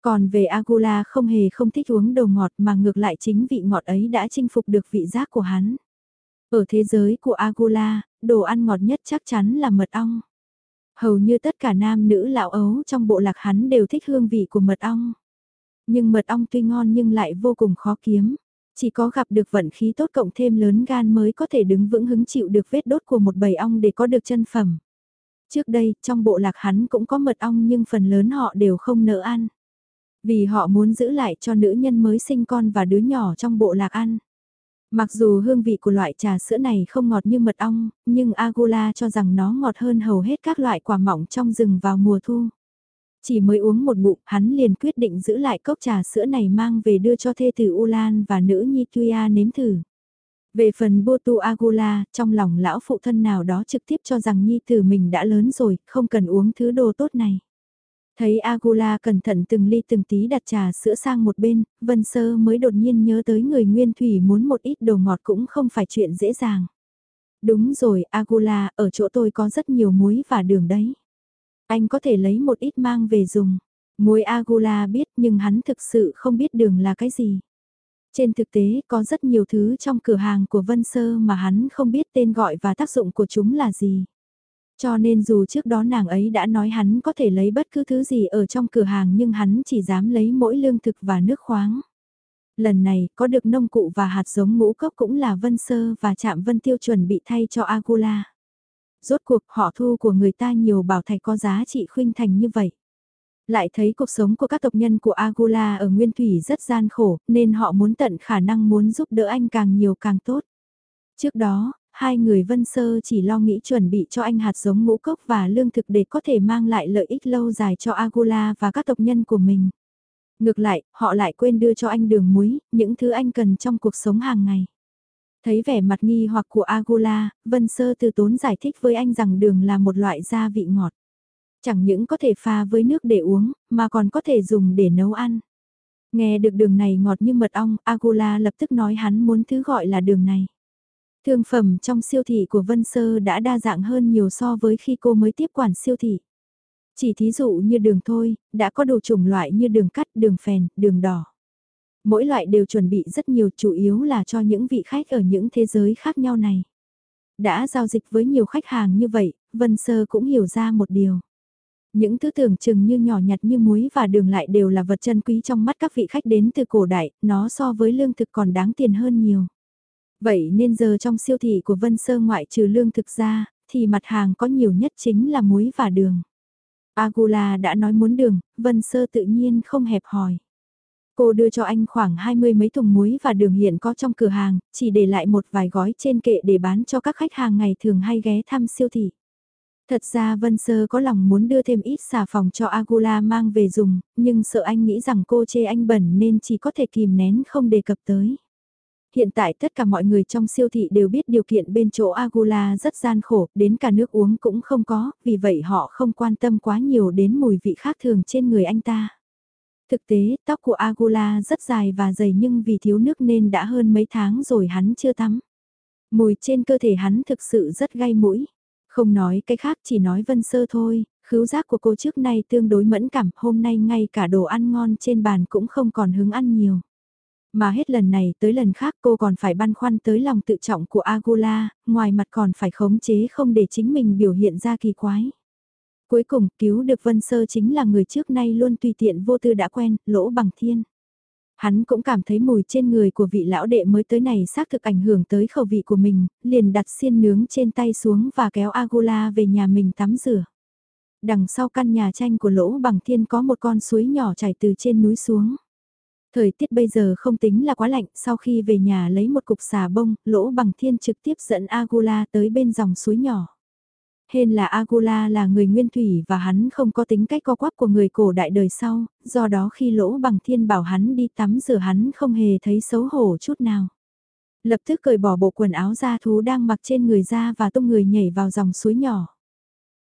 Còn về Agula không hề không thích uống đồ ngọt mà ngược lại chính vị ngọt ấy đã chinh phục được vị giác của hắn. Ở thế giới của Agula, đồ ăn ngọt nhất chắc chắn là mật ong. Hầu như tất cả nam nữ lão ấu trong bộ lạc hắn đều thích hương vị của mật ong. Nhưng mật ong tuy ngon nhưng lại vô cùng khó kiếm. Chỉ có gặp được vận khí tốt cộng thêm lớn gan mới có thể đứng vững hứng chịu được vết đốt của một bầy ong để có được chân phẩm. Trước đây, trong bộ lạc hắn cũng có mật ong nhưng phần lớn họ đều không nỡ ăn. Vì họ muốn giữ lại cho nữ nhân mới sinh con và đứa nhỏ trong bộ lạc ăn. Mặc dù hương vị của loại trà sữa này không ngọt như mật ong, nhưng Agula cho rằng nó ngọt hơn hầu hết các loại quả mọng trong rừng vào mùa thu. Chỉ mới uống một bụng, hắn liền quyết định giữ lại cốc trà sữa này mang về đưa cho thê tử Ulan và nữ nhi Tuya nếm thử. Về phần Botu Agula, trong lòng lão phụ thân nào đó trực tiếp cho rằng nhi tử mình đã lớn rồi, không cần uống thứ đồ tốt này. Thấy Agula cẩn thận từng ly từng tí đặt trà sữa sang một bên, Vân Sơ mới đột nhiên nhớ tới người nguyên thủy muốn một ít đồ ngọt cũng không phải chuyện dễ dàng. Đúng rồi, Agula, ở chỗ tôi có rất nhiều muối và đường đấy. Anh có thể lấy một ít mang về dùng. Muối Agula biết nhưng hắn thực sự không biết đường là cái gì. Trên thực tế, có rất nhiều thứ trong cửa hàng của Vân Sơ mà hắn không biết tên gọi và tác dụng của chúng là gì. Cho nên dù trước đó nàng ấy đã nói hắn có thể lấy bất cứ thứ gì ở trong cửa hàng nhưng hắn chỉ dám lấy mỗi lương thực và nước khoáng. Lần này, có được nông cụ và hạt giống ngũ cốc cũng là Vân Sơ và Trạm Vân Tiêu chuẩn bị thay cho Agula. Rốt cuộc, họ thu của người ta nhiều bảo thạch có giá trị khuynh thành như vậy. Lại thấy cuộc sống của các tộc nhân của Agula ở Nguyên Thủy rất gian khổ nên họ muốn tận khả năng muốn giúp đỡ anh càng nhiều càng tốt. Trước đó, hai người Vân Sơ chỉ lo nghĩ chuẩn bị cho anh hạt giống ngũ cốc và lương thực để có thể mang lại lợi ích lâu dài cho Agula và các tộc nhân của mình. Ngược lại, họ lại quên đưa cho anh đường muối, những thứ anh cần trong cuộc sống hàng ngày. Thấy vẻ mặt nghi hoặc của Agula, Vân Sơ từ tốn giải thích với anh rằng đường là một loại gia vị ngọt. Chẳng những có thể pha với nước để uống, mà còn có thể dùng để nấu ăn. Nghe được đường này ngọt như mật ong, Agula lập tức nói hắn muốn thứ gọi là đường này. Thương phẩm trong siêu thị của Vân Sơ đã đa dạng hơn nhiều so với khi cô mới tiếp quản siêu thị. Chỉ thí dụ như đường thôi, đã có đủ chủng loại như đường cắt, đường phèn, đường đỏ. Mỗi loại đều chuẩn bị rất nhiều chủ yếu là cho những vị khách ở những thế giới khác nhau này. Đã giao dịch với nhiều khách hàng như vậy, Vân Sơ cũng hiểu ra một điều. Những thứ tưởng chừng như nhỏ nhặt như muối và đường lại đều là vật chân quý trong mắt các vị khách đến từ cổ đại, nó so với lương thực còn đáng tiền hơn nhiều. Vậy nên giờ trong siêu thị của Vân Sơ ngoại trừ lương thực ra, thì mặt hàng có nhiều nhất chính là muối và đường. Agula đã nói muốn đường, Vân Sơ tự nhiên không hẹp hòi. Cô đưa cho anh khoảng hai mươi mấy thùng muối và đường hiện có trong cửa hàng, chỉ để lại một vài gói trên kệ để bán cho các khách hàng ngày thường hay ghé thăm siêu thị. Thật ra Vân Sơ có lòng muốn đưa thêm ít xà phòng cho Agula mang về dùng, nhưng sợ anh nghĩ rằng cô chê anh bẩn nên chỉ có thể kìm nén không đề cập tới. Hiện tại tất cả mọi người trong siêu thị đều biết điều kiện bên chỗ Agula rất gian khổ, đến cả nước uống cũng không có, vì vậy họ không quan tâm quá nhiều đến mùi vị khác thường trên người anh ta. Thực tế, tóc của Agula rất dài và dày nhưng vì thiếu nước nên đã hơn mấy tháng rồi hắn chưa tắm. Mùi trên cơ thể hắn thực sự rất gai mũi. Không nói cái khác chỉ nói vân sơ thôi, khứu giác của cô trước nay tương đối mẫn cảm, hôm nay ngay cả đồ ăn ngon trên bàn cũng không còn hứng ăn nhiều. Mà hết lần này tới lần khác cô còn phải băn khoăn tới lòng tự trọng của Agula, ngoài mặt còn phải khống chế không để chính mình biểu hiện ra kỳ quái. Cuối cùng cứu được Vân Sơ chính là người trước nay luôn tùy tiện vô tư đã quen, lỗ bằng thiên. Hắn cũng cảm thấy mùi trên người của vị lão đệ mới tới này xác thực ảnh hưởng tới khẩu vị của mình, liền đặt xiên nướng trên tay xuống và kéo Agula về nhà mình tắm rửa. Đằng sau căn nhà tranh của lỗ bằng thiên có một con suối nhỏ chảy từ trên núi xuống. Thời tiết bây giờ không tính là quá lạnh, sau khi về nhà lấy một cục xà bông, lỗ bằng thiên trực tiếp dẫn Agula tới bên dòng suối nhỏ. Hên là Agula là người nguyên thủy và hắn không có tính cách co quắp của người cổ đại đời sau, do đó khi lỗ bằng thiên bảo hắn đi tắm rửa hắn không hề thấy xấu hổ chút nào. Lập tức cởi bỏ bộ quần áo da thú đang mặc trên người ra và tung người nhảy vào dòng suối nhỏ.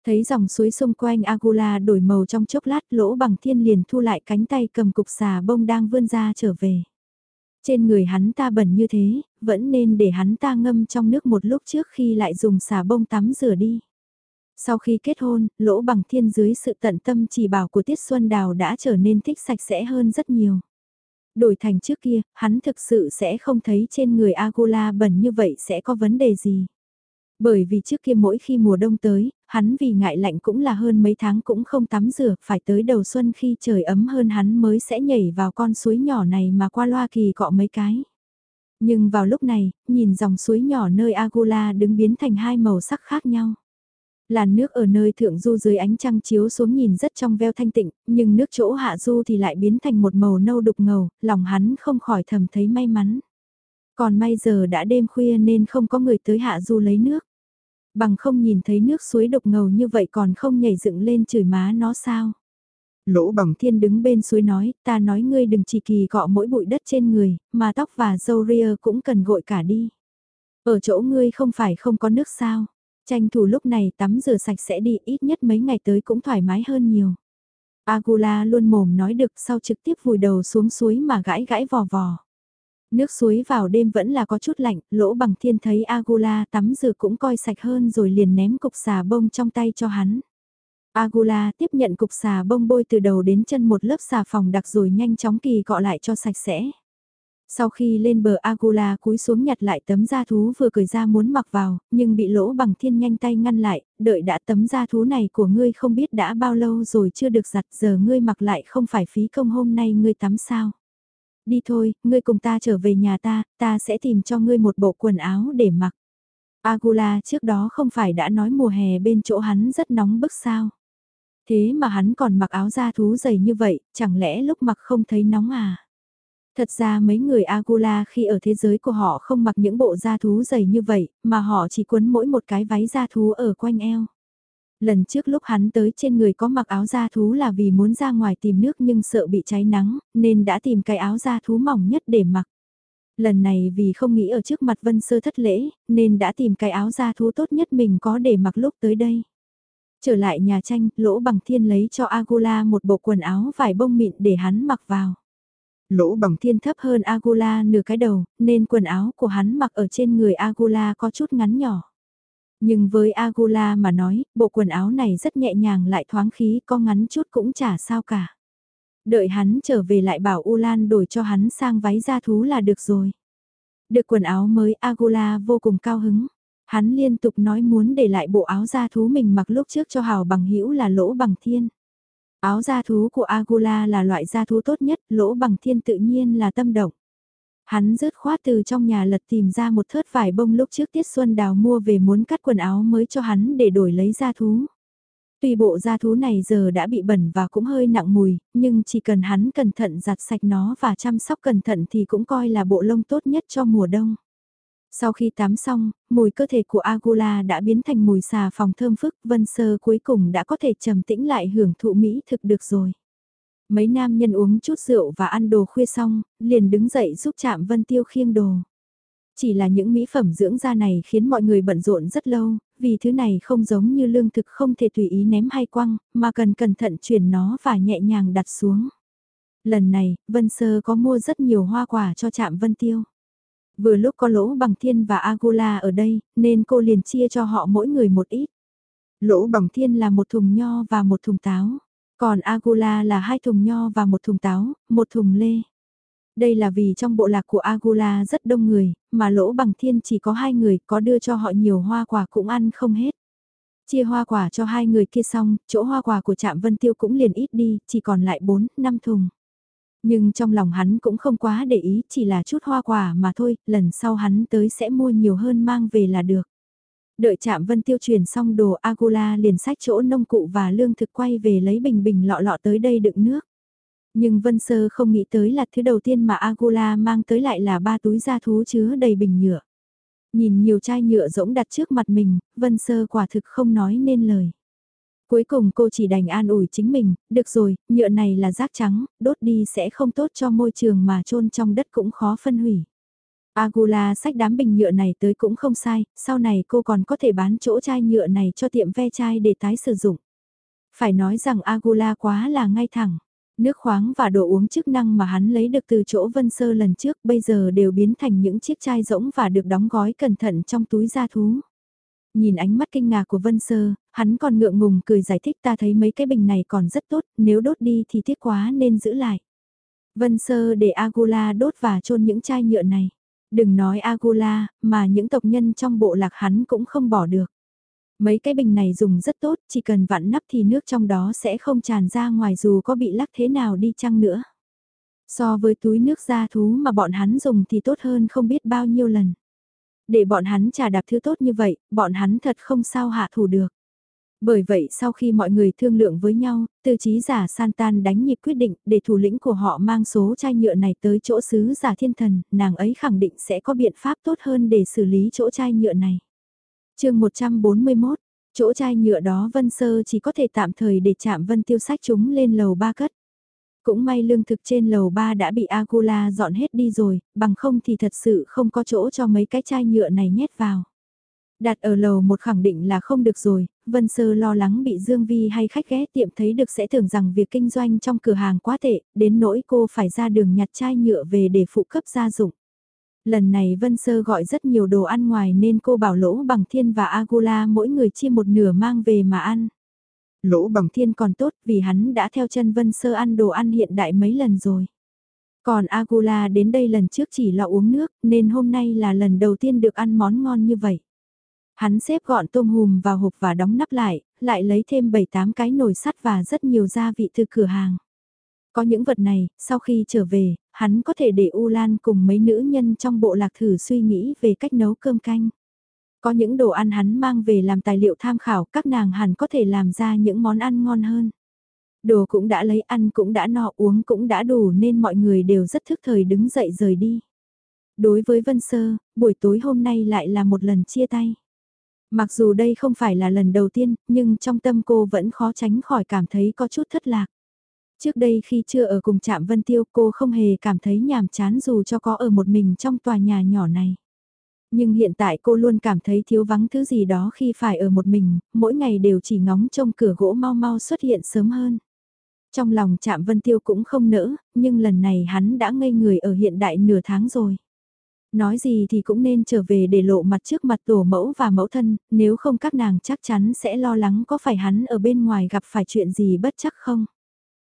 Thấy dòng suối xung quanh Agula đổi màu trong chốc lát lỗ bằng thiên liền thu lại cánh tay cầm cục xà bông đang vươn ra trở về. Trên người hắn ta bẩn như thế, vẫn nên để hắn ta ngâm trong nước một lúc trước khi lại dùng xà bông tắm rửa đi. Sau khi kết hôn, lỗ bằng thiên dưới sự tận tâm chỉ bảo của Tiết Xuân Đào đã trở nên thích sạch sẽ hơn rất nhiều. Đổi thành trước kia, hắn thực sự sẽ không thấy trên người Agula bẩn như vậy sẽ có vấn đề gì. Bởi vì trước kia mỗi khi mùa đông tới, hắn vì ngại lạnh cũng là hơn mấy tháng cũng không tắm rửa, phải tới đầu xuân khi trời ấm hơn hắn mới sẽ nhảy vào con suối nhỏ này mà qua loa kỳ cọ mấy cái. Nhưng vào lúc này, nhìn dòng suối nhỏ nơi Agula đứng biến thành hai màu sắc khác nhau. Làn nước ở nơi thượng du dưới ánh trăng chiếu xuống nhìn rất trong veo thanh tịnh, nhưng nước chỗ hạ du thì lại biến thành một màu nâu đục ngầu, lòng hắn không khỏi thầm thấy may mắn. Còn may giờ đã đêm khuya nên không có người tới hạ du lấy nước. Bằng không nhìn thấy nước suối đục ngầu như vậy còn không nhảy dựng lên chửi má nó sao. Lỗ bằng thiên đứng bên suối nói, ta nói ngươi đừng chỉ kỳ cọ mỗi bụi đất trên người, mà tóc và dâu ria cũng cần gội cả đi. Ở chỗ ngươi không phải không có nước sao. Tranh thủ lúc này tắm rửa sạch sẽ đi ít nhất mấy ngày tới cũng thoải mái hơn nhiều. Agula luôn mồm nói được sau trực tiếp vùi đầu xuống suối mà gãi gãi vò vò. Nước suối vào đêm vẫn là có chút lạnh, lỗ bằng thiên thấy Agula tắm rửa cũng coi sạch hơn rồi liền ném cục xà bông trong tay cho hắn. Agula tiếp nhận cục xà bông bôi từ đầu đến chân một lớp xà phòng đặc rồi nhanh chóng kỳ cọ lại cho sạch sẽ. Sau khi lên bờ Agula cúi xuống nhặt lại tấm da thú vừa cười ra muốn mặc vào, nhưng bị lỗ bằng thiên nhanh tay ngăn lại, đợi đã tấm da thú này của ngươi không biết đã bao lâu rồi chưa được giặt giờ ngươi mặc lại không phải phí công hôm nay ngươi tắm sao. Đi thôi, ngươi cùng ta trở về nhà ta, ta sẽ tìm cho ngươi một bộ quần áo để mặc. Agula trước đó không phải đã nói mùa hè bên chỗ hắn rất nóng bức sao. Thế mà hắn còn mặc áo da thú dày như vậy, chẳng lẽ lúc mặc không thấy nóng à? Thật ra mấy người Agula khi ở thế giới của họ không mặc những bộ da thú dày như vậy, mà họ chỉ quấn mỗi một cái váy da thú ở quanh eo. Lần trước lúc hắn tới trên người có mặc áo da thú là vì muốn ra ngoài tìm nước nhưng sợ bị cháy nắng, nên đã tìm cái áo da thú mỏng nhất để mặc. Lần này vì không nghĩ ở trước mặt Vân Sơ thất lễ, nên đã tìm cái áo da thú tốt nhất mình có để mặc lúc tới đây. Trở lại nhà tranh, lỗ bằng thiên lấy cho Agula một bộ quần áo vải bông mịn để hắn mặc vào. Lỗ bằng thiên thấp hơn Agula nửa cái đầu, nên quần áo của hắn mặc ở trên người Agula có chút ngắn nhỏ. Nhưng với Agula mà nói, bộ quần áo này rất nhẹ nhàng lại thoáng khí, có ngắn chút cũng chả sao cả. Đợi hắn trở về lại bảo Ulan đổi cho hắn sang váy da thú là được rồi. Được quần áo mới Agula vô cùng cao hứng. Hắn liên tục nói muốn để lại bộ áo da thú mình mặc lúc trước cho hào bằng hữu là lỗ bằng thiên. Áo da thú của Agula là loại da thú tốt nhất, lỗ bằng thiên tự nhiên là tâm động. Hắn rớt khoát từ trong nhà lật tìm ra một thớt vải bông lúc trước Tiết Xuân Đào mua về muốn cắt quần áo mới cho hắn để đổi lấy da thú. Tuy bộ da thú này giờ đã bị bẩn và cũng hơi nặng mùi, nhưng chỉ cần hắn cẩn thận giặt sạch nó và chăm sóc cẩn thận thì cũng coi là bộ lông tốt nhất cho mùa đông. Sau khi tắm xong, mùi cơ thể của Agula đã biến thành mùi xà phòng thơm phức, Vân Sơ cuối cùng đã có thể trầm tĩnh lại hưởng thụ mỹ thực được rồi. Mấy nam nhân uống chút rượu và ăn đồ khuya xong, liền đứng dậy giúp chạm Vân Tiêu khiêng đồ. Chỉ là những mỹ phẩm dưỡng da này khiến mọi người bận rộn rất lâu, vì thứ này không giống như lương thực không thể tùy ý ném hay quăng, mà cần cẩn thận chuyển nó và nhẹ nhàng đặt xuống. Lần này, Vân Sơ có mua rất nhiều hoa quả cho chạm Vân Tiêu. Vừa lúc có lỗ bằng thiên và Agula ở đây, nên cô liền chia cho họ mỗi người một ít. Lỗ bằng thiên là một thùng nho và một thùng táo. Còn Agula là hai thùng nho và một thùng táo, một thùng lê. Đây là vì trong bộ lạc của Agula rất đông người, mà lỗ bằng thiên chỉ có hai người, có đưa cho họ nhiều hoa quả cũng ăn không hết. Chia hoa quả cho hai người kia xong, chỗ hoa quả của trạm Vân Tiêu cũng liền ít đi, chỉ còn lại 4, 5 thùng. Nhưng trong lòng hắn cũng không quá để ý, chỉ là chút hoa quả mà thôi, lần sau hắn tới sẽ mua nhiều hơn mang về là được. Đợi chạm vân tiêu truyền xong đồ Agula liền sách chỗ nông cụ và lương thực quay về lấy bình bình lọ lọ tới đây đựng nước. Nhưng Vân Sơ không nghĩ tới là thứ đầu tiên mà Agula mang tới lại là ba túi da thú chứa đầy bình nhựa. Nhìn nhiều chai nhựa rỗng đặt trước mặt mình, Vân Sơ quả thực không nói nên lời. Cuối cùng cô chỉ đành an ủi chính mình, được rồi, nhựa này là rác trắng, đốt đi sẽ không tốt cho môi trường mà trôn trong đất cũng khó phân hủy. Agula sách đám bình nhựa này tới cũng không sai, sau này cô còn có thể bán chỗ chai nhựa này cho tiệm ve chai để tái sử dụng. Phải nói rằng Agula quá là ngay thẳng. Nước khoáng và đồ uống chức năng mà hắn lấy được từ chỗ Vân Sơ lần trước bây giờ đều biến thành những chiếc chai rỗng và được đóng gói cẩn thận trong túi da thú. Nhìn ánh mắt kinh ngạc của Vân Sơ, hắn còn ngượng ngùng cười giải thích ta thấy mấy cái bình này còn rất tốt, nếu đốt đi thì tiếc quá nên giữ lại. Vân Sơ để Agula đốt và chôn những chai nhựa này. Đừng nói Agula, mà những tộc nhân trong bộ lạc hắn cũng không bỏ được. Mấy cái bình này dùng rất tốt, chỉ cần vặn nắp thì nước trong đó sẽ không tràn ra ngoài dù có bị lắc thế nào đi chăng nữa. So với túi nước da thú mà bọn hắn dùng thì tốt hơn không biết bao nhiêu lần. Để bọn hắn trà đạp thứ tốt như vậy, bọn hắn thật không sao hạ thủ được. Bởi vậy sau khi mọi người thương lượng với nhau, tư trí giả Santan đánh nhịp quyết định để thủ lĩnh của họ mang số chai nhựa này tới chỗ sứ giả thiên thần, nàng ấy khẳng định sẽ có biện pháp tốt hơn để xử lý chỗ chai nhựa này. chương 141, chỗ chai nhựa đó Vân Sơ chỉ có thể tạm thời để chạm Vân tiêu sách chúng lên lầu ba cất. Cũng may lương thực trên lầu ba đã bị Agula dọn hết đi rồi, bằng không thì thật sự không có chỗ cho mấy cái chai nhựa này nhét vào. Đặt ở lầu một khẳng định là không được rồi, Vân Sơ lo lắng bị Dương Vi hay khách ghé tiệm thấy được sẽ tưởng rằng việc kinh doanh trong cửa hàng quá tệ, đến nỗi cô phải ra đường nhặt chai nhựa về để phụ cấp gia dụng. Lần này Vân Sơ gọi rất nhiều đồ ăn ngoài nên cô bảo Lỗ Bằng Thiên và Agula mỗi người chia một nửa mang về mà ăn. Lỗ Bằng Thiên còn tốt vì hắn đã theo chân Vân Sơ ăn đồ ăn hiện đại mấy lần rồi. Còn Agula đến đây lần trước chỉ là uống nước nên hôm nay là lần đầu tiên được ăn món ngon như vậy. Hắn xếp gọn tôm hùm vào hộp và đóng nắp lại, lại lấy thêm 7-8 cái nồi sắt và rất nhiều gia vị từ cửa hàng. Có những vật này, sau khi trở về, hắn có thể để U Lan cùng mấy nữ nhân trong bộ lạc thử suy nghĩ về cách nấu cơm canh. Có những đồ ăn hắn mang về làm tài liệu tham khảo, các nàng hẳn có thể làm ra những món ăn ngon hơn. Đồ cũng đã lấy ăn cũng đã no uống cũng đã đủ nên mọi người đều rất thức thời đứng dậy rời đi. Đối với Vân Sơ, buổi tối hôm nay lại là một lần chia tay. Mặc dù đây không phải là lần đầu tiên, nhưng trong tâm cô vẫn khó tránh khỏi cảm thấy có chút thất lạc. Trước đây khi chưa ở cùng trạm Vân Tiêu cô không hề cảm thấy nhàm chán dù cho có ở một mình trong tòa nhà nhỏ này. Nhưng hiện tại cô luôn cảm thấy thiếu vắng thứ gì đó khi phải ở một mình, mỗi ngày đều chỉ ngóng trông cửa gỗ mau mau xuất hiện sớm hơn. Trong lòng trạm Vân Tiêu cũng không nỡ, nhưng lần này hắn đã ngây người ở hiện đại nửa tháng rồi. Nói gì thì cũng nên trở về để lộ mặt trước mặt tổ mẫu và mẫu thân, nếu không các nàng chắc chắn sẽ lo lắng có phải hắn ở bên ngoài gặp phải chuyện gì bất chắc không.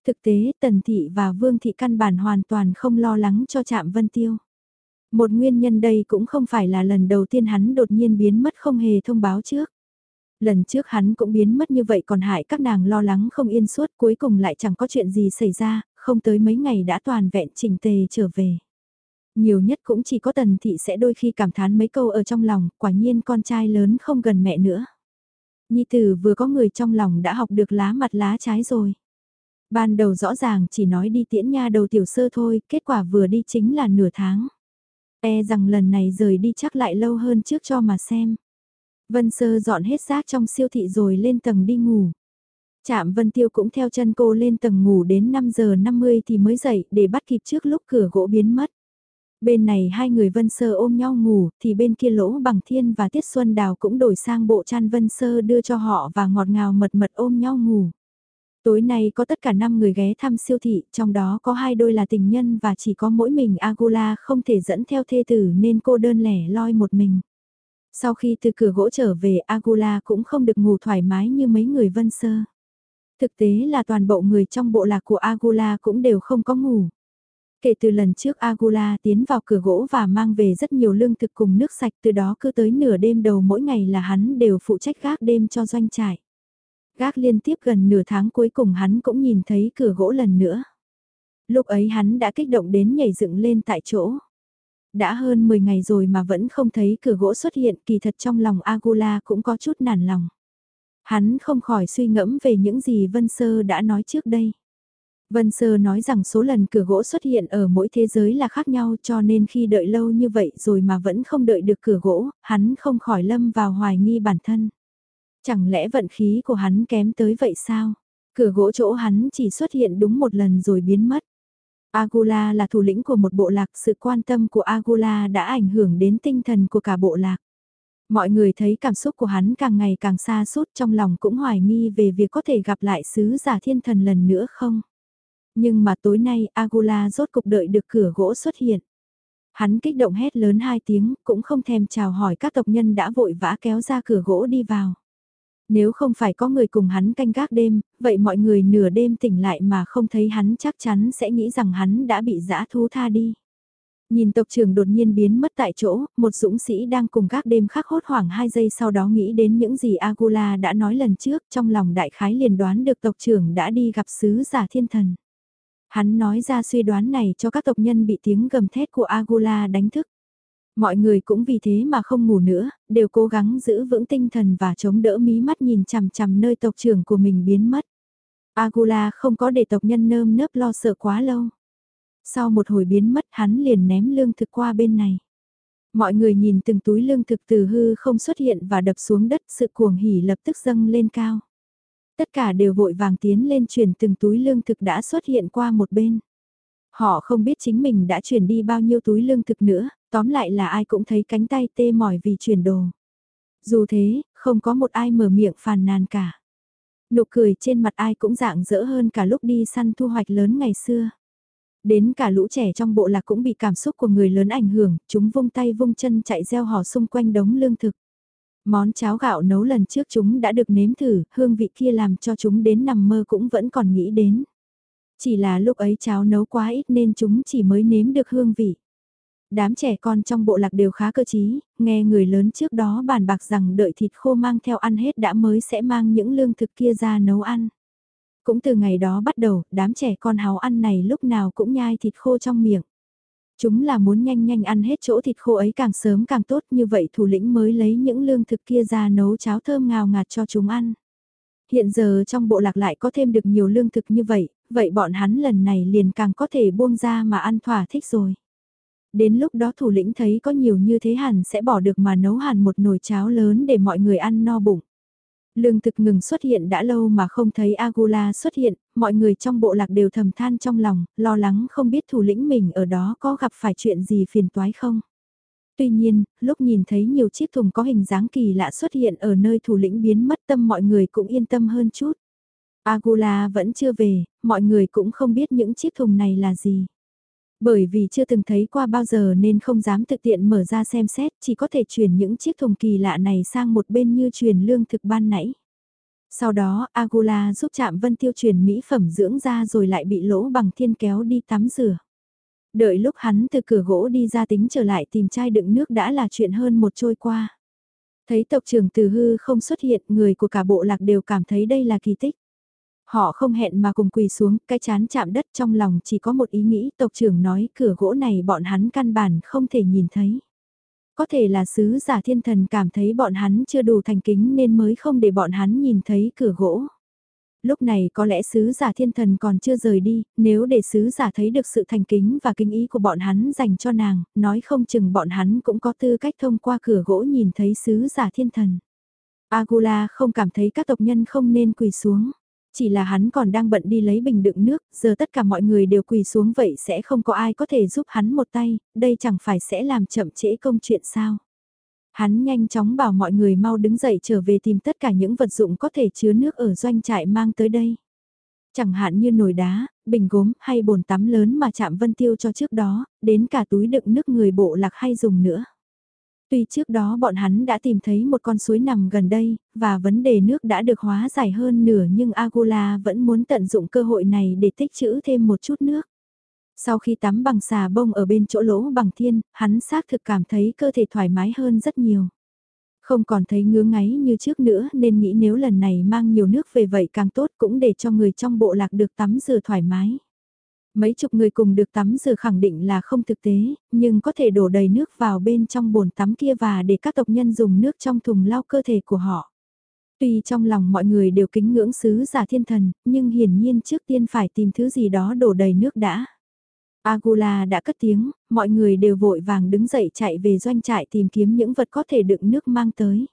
Thực tế Tần Thị và Vương Thị căn bản hoàn toàn không lo lắng cho Trạm Vân Tiêu. Một nguyên nhân đây cũng không phải là lần đầu tiên hắn đột nhiên biến mất không hề thông báo trước. Lần trước hắn cũng biến mất như vậy còn hại các nàng lo lắng không yên suốt cuối cùng lại chẳng có chuyện gì xảy ra, không tới mấy ngày đã toàn vẹn chỉnh tề trở về. Nhiều nhất cũng chỉ có tần thị sẽ đôi khi cảm thán mấy câu ở trong lòng, quả nhiên con trai lớn không gần mẹ nữa. Nhi tử vừa có người trong lòng đã học được lá mặt lá trái rồi. Ban đầu rõ ràng chỉ nói đi tiễn nha đầu tiểu sơ thôi, kết quả vừa đi chính là nửa tháng. E rằng lần này rời đi chắc lại lâu hơn trước cho mà xem. Vân sơ dọn hết rác trong siêu thị rồi lên tầng đi ngủ. Trạm Vân Tiêu cũng theo chân cô lên tầng ngủ đến 5 giờ 50 thì mới dậy để bắt kịp trước lúc cửa gỗ biến mất. Bên này hai người Vân Sơ ôm nhau ngủ, thì bên kia lỗ bằng thiên và Tiết Xuân Đào cũng đổi sang bộ chăn Vân Sơ đưa cho họ và ngọt ngào mật mật ôm nhau ngủ. Tối nay có tất cả 5 người ghé thăm siêu thị, trong đó có hai đôi là tình nhân và chỉ có mỗi mình Agula không thể dẫn theo thê tử nên cô đơn lẻ loi một mình. Sau khi từ cửa gỗ trở về Agula cũng không được ngủ thoải mái như mấy người Vân Sơ. Thực tế là toàn bộ người trong bộ lạc của Agula cũng đều không có ngủ. Kể từ lần trước Agula tiến vào cửa gỗ và mang về rất nhiều lương thực cùng nước sạch từ đó cứ tới nửa đêm đầu mỗi ngày là hắn đều phụ trách gác đêm cho doanh trại. Gác liên tiếp gần nửa tháng cuối cùng hắn cũng nhìn thấy cửa gỗ lần nữa. Lúc ấy hắn đã kích động đến nhảy dựng lên tại chỗ. Đã hơn 10 ngày rồi mà vẫn không thấy cửa gỗ xuất hiện kỳ thật trong lòng Agula cũng có chút nản lòng. Hắn không khỏi suy ngẫm về những gì Vân Sơ đã nói trước đây. Vân Sơ nói rằng số lần cửa gỗ xuất hiện ở mỗi thế giới là khác nhau cho nên khi đợi lâu như vậy rồi mà vẫn không đợi được cửa gỗ, hắn không khỏi lâm vào hoài nghi bản thân. Chẳng lẽ vận khí của hắn kém tới vậy sao? Cửa gỗ chỗ hắn chỉ xuất hiện đúng một lần rồi biến mất. Agula là thủ lĩnh của một bộ lạc, sự quan tâm của Agula đã ảnh hưởng đến tinh thần của cả bộ lạc. Mọi người thấy cảm xúc của hắn càng ngày càng xa suốt trong lòng cũng hoài nghi về việc có thể gặp lại sứ giả thiên thần lần nữa không. Nhưng mà tối nay Agula rốt cục đợi được cửa gỗ xuất hiện. Hắn kích động hét lớn hai tiếng, cũng không thèm chào hỏi các tộc nhân đã vội vã kéo ra cửa gỗ đi vào. Nếu không phải có người cùng hắn canh gác đêm, vậy mọi người nửa đêm tỉnh lại mà không thấy hắn chắc chắn sẽ nghĩ rằng hắn đã bị dã thú tha đi. Nhìn tộc trưởng đột nhiên biến mất tại chỗ, một dũng sĩ đang cùng gác đêm khắc hốt hoảng hai giây sau đó nghĩ đến những gì Agula đã nói lần trước trong lòng đại khái liền đoán được tộc trưởng đã đi gặp sứ giả thiên thần. Hắn nói ra suy đoán này cho các tộc nhân bị tiếng gầm thét của Agula đánh thức. Mọi người cũng vì thế mà không ngủ nữa, đều cố gắng giữ vững tinh thần và chống đỡ mí mắt nhìn chằm chằm nơi tộc trưởng của mình biến mất. Agula không có để tộc nhân nơm nớp lo sợ quá lâu. Sau một hồi biến mất hắn liền ném lương thực qua bên này. Mọi người nhìn từng túi lương thực từ hư không xuất hiện và đập xuống đất sự cuồng hỉ lập tức dâng lên cao. Tất cả đều vội vàng tiến lên chuyển từng túi lương thực đã xuất hiện qua một bên. Họ không biết chính mình đã chuyển đi bao nhiêu túi lương thực nữa, tóm lại là ai cũng thấy cánh tay tê mỏi vì chuyển đồ. Dù thế, không có một ai mở miệng phàn nàn cả. Nụ cười trên mặt ai cũng dạng dỡ hơn cả lúc đi săn thu hoạch lớn ngày xưa. Đến cả lũ trẻ trong bộ lạc cũng bị cảm xúc của người lớn ảnh hưởng, chúng vung tay vung chân chạy gieo hò xung quanh đống lương thực. Món cháo gạo nấu lần trước chúng đã được nếm thử, hương vị kia làm cho chúng đến nằm mơ cũng vẫn còn nghĩ đến. Chỉ là lúc ấy cháo nấu quá ít nên chúng chỉ mới nếm được hương vị. Đám trẻ con trong bộ lạc đều khá cơ trí, nghe người lớn trước đó bàn bạc rằng đợi thịt khô mang theo ăn hết đã mới sẽ mang những lương thực kia ra nấu ăn. Cũng từ ngày đó bắt đầu, đám trẻ con háo ăn này lúc nào cũng nhai thịt khô trong miệng. Chúng là muốn nhanh nhanh ăn hết chỗ thịt khô ấy càng sớm càng tốt như vậy thủ lĩnh mới lấy những lương thực kia ra nấu cháo thơm ngào ngạt cho chúng ăn. Hiện giờ trong bộ lạc lại có thêm được nhiều lương thực như vậy, vậy bọn hắn lần này liền càng có thể buông ra mà ăn thỏa thích rồi. Đến lúc đó thủ lĩnh thấy có nhiều như thế hẳn sẽ bỏ được mà nấu hẳn một nồi cháo lớn để mọi người ăn no bụng. Lương thực ngừng xuất hiện đã lâu mà không thấy Agula xuất hiện, mọi người trong bộ lạc đều thầm than trong lòng, lo lắng không biết thủ lĩnh mình ở đó có gặp phải chuyện gì phiền toái không. Tuy nhiên, lúc nhìn thấy nhiều chiếc thùng có hình dáng kỳ lạ xuất hiện ở nơi thủ lĩnh biến mất tâm mọi người cũng yên tâm hơn chút. Agula vẫn chưa về, mọi người cũng không biết những chiếc thùng này là gì. Bởi vì chưa từng thấy qua bao giờ nên không dám thực tiện mở ra xem xét, chỉ có thể chuyển những chiếc thùng kỳ lạ này sang một bên như truyền lương thực ban nãy. Sau đó, Agula giúp chạm vân tiêu truyền mỹ phẩm dưỡng ra rồi lại bị lỗ bằng thiên kéo đi tắm rửa. Đợi lúc hắn từ cửa gỗ đi ra tính trở lại tìm chai đựng nước đã là chuyện hơn một trôi qua. Thấy tộc trưởng từ hư không xuất hiện, người của cả bộ lạc đều cảm thấy đây là kỳ tích. Họ không hẹn mà cùng quỳ xuống, cái chán chạm đất trong lòng chỉ có một ý nghĩ tộc trưởng nói cửa gỗ này bọn hắn căn bản không thể nhìn thấy. Có thể là sứ giả thiên thần cảm thấy bọn hắn chưa đủ thành kính nên mới không để bọn hắn nhìn thấy cửa gỗ. Lúc này có lẽ sứ giả thiên thần còn chưa rời đi, nếu để sứ giả thấy được sự thành kính và kinh ý của bọn hắn dành cho nàng, nói không chừng bọn hắn cũng có tư cách thông qua cửa gỗ nhìn thấy sứ giả thiên thần. Agula không cảm thấy các tộc nhân không nên quỳ xuống. Chỉ là hắn còn đang bận đi lấy bình đựng nước, giờ tất cả mọi người đều quỳ xuống vậy sẽ không có ai có thể giúp hắn một tay, đây chẳng phải sẽ làm chậm trễ công chuyện sao. Hắn nhanh chóng bảo mọi người mau đứng dậy trở về tìm tất cả những vật dụng có thể chứa nước ở doanh trại mang tới đây. Chẳng hạn như nồi đá, bình gốm hay bồn tắm lớn mà chạm vân tiêu cho trước đó, đến cả túi đựng nước người bộ lạc hay dùng nữa. Tuy trước đó bọn hắn đã tìm thấy một con suối nằm gần đây, và vấn đề nước đã được hóa giải hơn nửa nhưng Agula vẫn muốn tận dụng cơ hội này để tích trữ thêm một chút nước. Sau khi tắm bằng xà bông ở bên chỗ lỗ bằng thiên, hắn xác thực cảm thấy cơ thể thoải mái hơn rất nhiều. Không còn thấy ngứa ngáy như trước nữa nên nghĩ nếu lần này mang nhiều nước về vậy càng tốt cũng để cho người trong bộ lạc được tắm rửa thoải mái. Mấy chục người cùng được tắm rửa khẳng định là không thực tế, nhưng có thể đổ đầy nước vào bên trong bồn tắm kia và để các tộc nhân dùng nước trong thùng lau cơ thể của họ. Tuy trong lòng mọi người đều kính ngưỡng sứ giả thiên thần, nhưng hiển nhiên trước tiên phải tìm thứ gì đó đổ đầy nước đã. Agula đã cất tiếng, mọi người đều vội vàng đứng dậy chạy về doanh trại tìm kiếm những vật có thể đựng nước mang tới.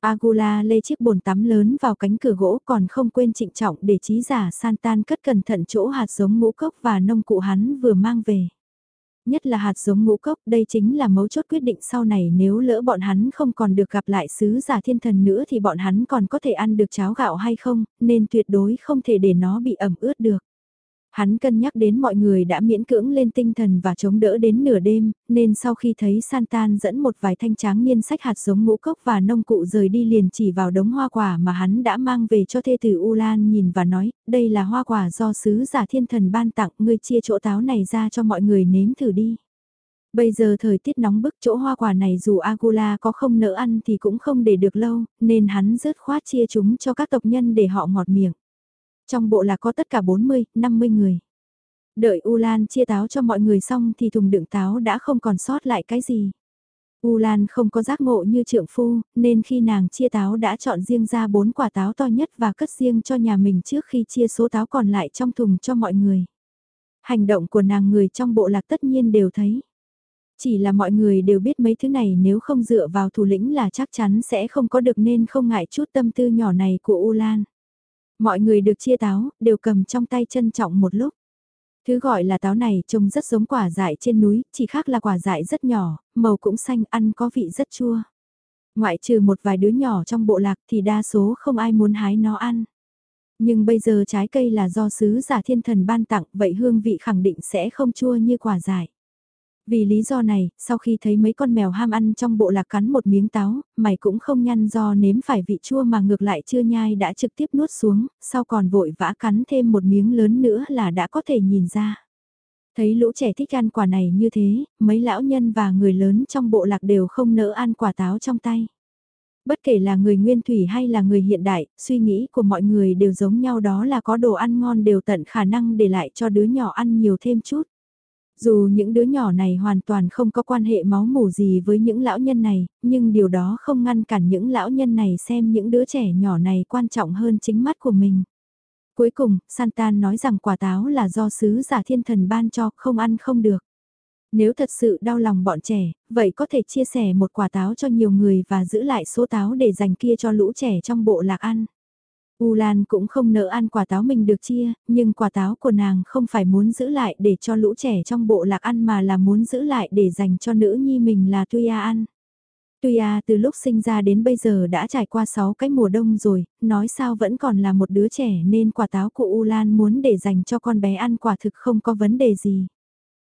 Agula lê chiếc bồn tắm lớn vào cánh cửa gỗ còn không quên trịnh trọng để trí giả Santan cất cẩn thận chỗ hạt giống ngũ cốc và nông cụ hắn vừa mang về. Nhất là hạt giống ngũ cốc đây chính là mấu chốt quyết định sau này nếu lỡ bọn hắn không còn được gặp lại sứ giả thiên thần nữa thì bọn hắn còn có thể ăn được cháo gạo hay không, nên tuyệt đối không thể để nó bị ẩm ướt được. Hắn cân nhắc đến mọi người đã miễn cưỡng lên tinh thần và chống đỡ đến nửa đêm, nên sau khi thấy Santan dẫn một vài thanh tráng niên sách hạt giống ngũ cốc và nông cụ rời đi liền chỉ vào đống hoa quả mà hắn đã mang về cho thê tử Ulan nhìn và nói, đây là hoa quả do sứ giả thiên thần ban tặng, ngươi chia chỗ táo này ra cho mọi người nếm thử đi. Bây giờ thời tiết nóng bức chỗ hoa quả này dù Agula có không nỡ ăn thì cũng không để được lâu, nên hắn rớt khoát chia chúng cho các tộc nhân để họ ngọt miệng. Trong bộ là có tất cả 40, 50 người. Đợi U Lan chia táo cho mọi người xong thì thùng đựng táo đã không còn sót lại cái gì. U Lan không có giác ngộ như trượng phu, nên khi nàng chia táo đã chọn riêng ra bốn quả táo to nhất và cất riêng cho nhà mình trước khi chia số táo còn lại trong thùng cho mọi người. Hành động của nàng người trong bộ lạc tất nhiên đều thấy. Chỉ là mọi người đều biết mấy thứ này nếu không dựa vào thủ lĩnh là chắc chắn sẽ không có được nên không ngại chút tâm tư nhỏ này của U Lan. Mọi người được chia táo, đều cầm trong tay trân trọng một lúc. Thứ gọi là táo này trông rất giống quả dại trên núi, chỉ khác là quả dại rất nhỏ, màu cũng xanh, ăn có vị rất chua. Ngoại trừ một vài đứa nhỏ trong bộ lạc thì đa số không ai muốn hái nó ăn. Nhưng bây giờ trái cây là do sứ giả thiên thần ban tặng, vậy hương vị khẳng định sẽ không chua như quả dại. Vì lý do này, sau khi thấy mấy con mèo ham ăn trong bộ lạc cắn một miếng táo, mày cũng không nhăn do nếm phải vị chua mà ngược lại chưa nhai đã trực tiếp nuốt xuống, sau còn vội vã cắn thêm một miếng lớn nữa là đã có thể nhìn ra. Thấy lũ trẻ thích ăn quả này như thế, mấy lão nhân và người lớn trong bộ lạc đều không nỡ ăn quả táo trong tay. Bất kể là người nguyên thủy hay là người hiện đại, suy nghĩ của mọi người đều giống nhau đó là có đồ ăn ngon đều tận khả năng để lại cho đứa nhỏ ăn nhiều thêm chút. Dù những đứa nhỏ này hoàn toàn không có quan hệ máu mủ gì với những lão nhân này, nhưng điều đó không ngăn cản những lão nhân này xem những đứa trẻ nhỏ này quan trọng hơn chính mắt của mình. Cuối cùng, Santan nói rằng quả táo là do sứ giả thiên thần ban cho, không ăn không được. Nếu thật sự đau lòng bọn trẻ, vậy có thể chia sẻ một quả táo cho nhiều người và giữ lại số táo để dành kia cho lũ trẻ trong bộ lạc ăn. U Lan cũng không nỡ ăn quả táo mình được chia, nhưng quả táo của nàng không phải muốn giữ lại để cho lũ trẻ trong bộ lạc ăn mà là muốn giữ lại để dành cho nữ nhi mình là Tuya ăn. Tuya từ lúc sinh ra đến bây giờ đã trải qua 6 cái mùa đông rồi, nói sao vẫn còn là một đứa trẻ nên quả táo của U Lan muốn để dành cho con bé ăn quả thực không có vấn đề gì.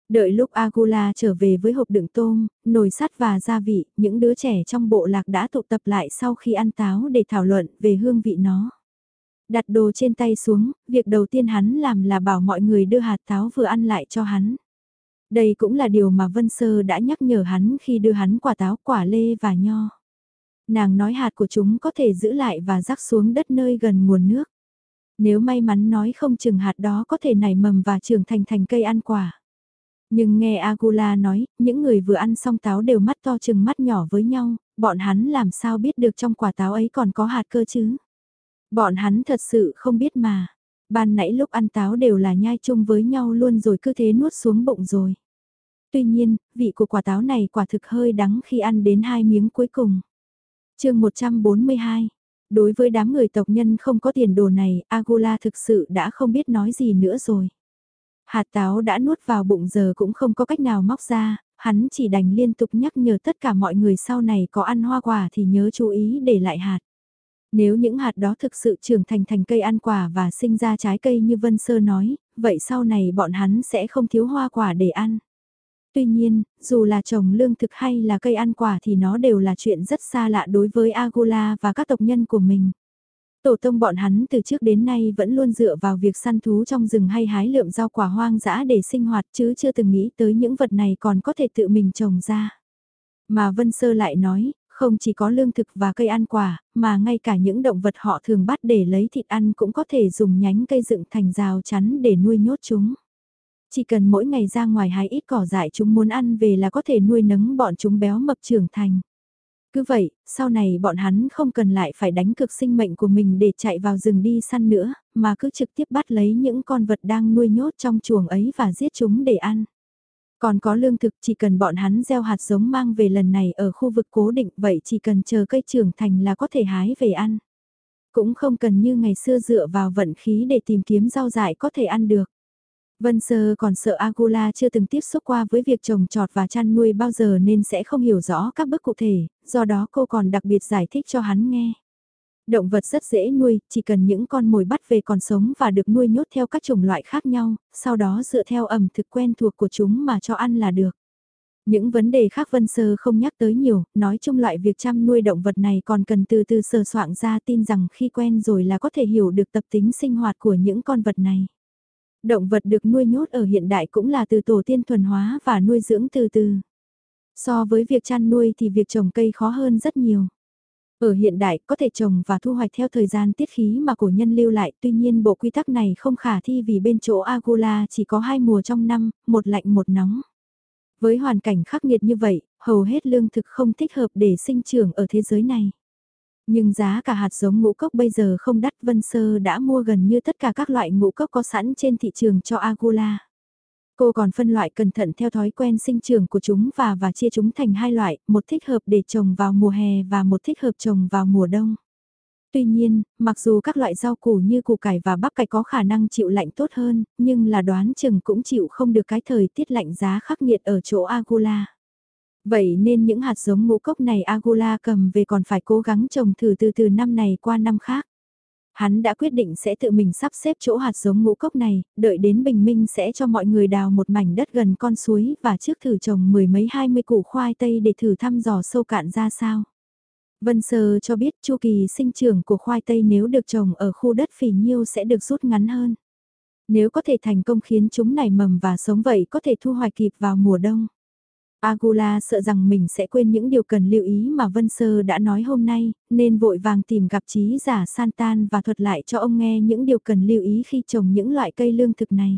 Đợi lúc Agula trở về với hộp đựng tôm, nồi sắt và gia vị, những đứa trẻ trong bộ lạc đã tụ tập lại sau khi ăn táo để thảo luận về hương vị nó. Đặt đồ trên tay xuống, việc đầu tiên hắn làm là bảo mọi người đưa hạt táo vừa ăn lại cho hắn. Đây cũng là điều mà Vân Sơ đã nhắc nhở hắn khi đưa hắn quả táo, quả lê và nho. Nàng nói hạt của chúng có thể giữ lại và rắc xuống đất nơi gần nguồn nước. Nếu may mắn nói không chừng hạt đó có thể nảy mầm và trưởng thành thành cây ăn quả. Nhưng nghe Agula nói, những người vừa ăn xong táo đều mắt to chừng mắt nhỏ với nhau, bọn hắn làm sao biết được trong quả táo ấy còn có hạt cơ chứ? Bọn hắn thật sự không biết mà. Ban nãy lúc ăn táo đều là nhai chung với nhau luôn rồi cứ thế nuốt xuống bụng rồi. Tuy nhiên, vị của quả táo này quả thực hơi đắng khi ăn đến hai miếng cuối cùng. chương 142 Đối với đám người tộc nhân không có tiền đồ này, Agula thực sự đã không biết nói gì nữa rồi. Hạt táo đã nuốt vào bụng giờ cũng không có cách nào móc ra, hắn chỉ đành liên tục nhắc nhở tất cả mọi người sau này có ăn hoa quả thì nhớ chú ý để lại hạt. Nếu những hạt đó thực sự trưởng thành thành cây ăn quả và sinh ra trái cây như Vân Sơ nói, vậy sau này bọn hắn sẽ không thiếu hoa quả để ăn. Tuy nhiên, dù là trồng lương thực hay là cây ăn quả thì nó đều là chuyện rất xa lạ đối với Agula và các tộc nhân của mình. Tổ tông bọn hắn từ trước đến nay vẫn luôn dựa vào việc săn thú trong rừng hay hái lượm rau quả hoang dã để sinh hoạt chứ chưa từng nghĩ tới những vật này còn có thể tự mình trồng ra. Mà Vân Sơ lại nói, không chỉ có lương thực và cây ăn quả, mà ngay cả những động vật họ thường bắt để lấy thịt ăn cũng có thể dùng nhánh cây dựng thành rào chắn để nuôi nhốt chúng. Chỉ cần mỗi ngày ra ngoài hái ít cỏ dại chúng muốn ăn về là có thể nuôi nấng bọn chúng béo mập trưởng thành. Cứ vậy, sau này bọn hắn không cần lại phải đánh cực sinh mệnh của mình để chạy vào rừng đi săn nữa, mà cứ trực tiếp bắt lấy những con vật đang nuôi nhốt trong chuồng ấy và giết chúng để ăn. Còn có lương thực chỉ cần bọn hắn gieo hạt giống mang về lần này ở khu vực cố định vậy chỉ cần chờ cây trưởng thành là có thể hái về ăn. Cũng không cần như ngày xưa dựa vào vận khí để tìm kiếm rau dại có thể ăn được. Vân Sơ còn sợ Agula chưa từng tiếp xúc qua với việc trồng trọt và chăn nuôi bao giờ nên sẽ không hiểu rõ các bước cụ thể, do đó cô còn đặc biệt giải thích cho hắn nghe. Động vật rất dễ nuôi, chỉ cần những con mồi bắt về còn sống và được nuôi nhốt theo các chủng loại khác nhau, sau đó dựa theo ẩm thực quen thuộc của chúng mà cho ăn là được. Những vấn đề khác Vân Sơ không nhắc tới nhiều, nói chung loại việc chăm nuôi động vật này còn cần từ từ sờ soạn ra tin rằng khi quen rồi là có thể hiểu được tập tính sinh hoạt của những con vật này. Động vật được nuôi nhốt ở hiện đại cũng là từ tổ tiên thuần hóa và nuôi dưỡng từ từ. So với việc chăn nuôi thì việc trồng cây khó hơn rất nhiều. Ở hiện đại, có thể trồng và thu hoạch theo thời gian tiết khí mà cổ nhân lưu lại, tuy nhiên bộ quy tắc này không khả thi vì bên chỗ Agula chỉ có hai mùa trong năm, một lạnh một nóng. Với hoàn cảnh khắc nghiệt như vậy, hầu hết lương thực không thích hợp để sinh trưởng ở thế giới này. Nhưng giá cả hạt giống ngũ cốc bây giờ không đắt Vân Sơ đã mua gần như tất cả các loại ngũ cốc có sẵn trên thị trường cho Agula. Cô còn phân loại cẩn thận theo thói quen sinh trưởng của chúng và và chia chúng thành hai loại, một thích hợp để trồng vào mùa hè và một thích hợp trồng vào mùa đông. Tuy nhiên, mặc dù các loại rau củ như củ cải và bắp cải có khả năng chịu lạnh tốt hơn, nhưng là đoán chừng cũng chịu không được cái thời tiết lạnh giá khắc nghiệt ở chỗ Agula. Vậy nên những hạt giống ngũ cốc này Agula cầm về còn phải cố gắng trồng thử từ từ năm này qua năm khác. Hắn đã quyết định sẽ tự mình sắp xếp chỗ hạt giống ngũ cốc này, đợi đến bình minh sẽ cho mọi người đào một mảnh đất gần con suối và trước thử trồng mười mấy hai mươi củ khoai tây để thử thăm dò sâu cạn ra sao. Vân Sơ cho biết chu kỳ sinh trưởng của khoai tây nếu được trồng ở khu đất phì nhiêu sẽ được rút ngắn hơn. Nếu có thể thành công khiến chúng nảy mầm và sống vậy có thể thu hoạch kịp vào mùa đông. Agula sợ rằng mình sẽ quên những điều cần lưu ý mà Vân Sơ đã nói hôm nay, nên vội vàng tìm gặp trí giả Santan và thuật lại cho ông nghe những điều cần lưu ý khi trồng những loại cây lương thực này.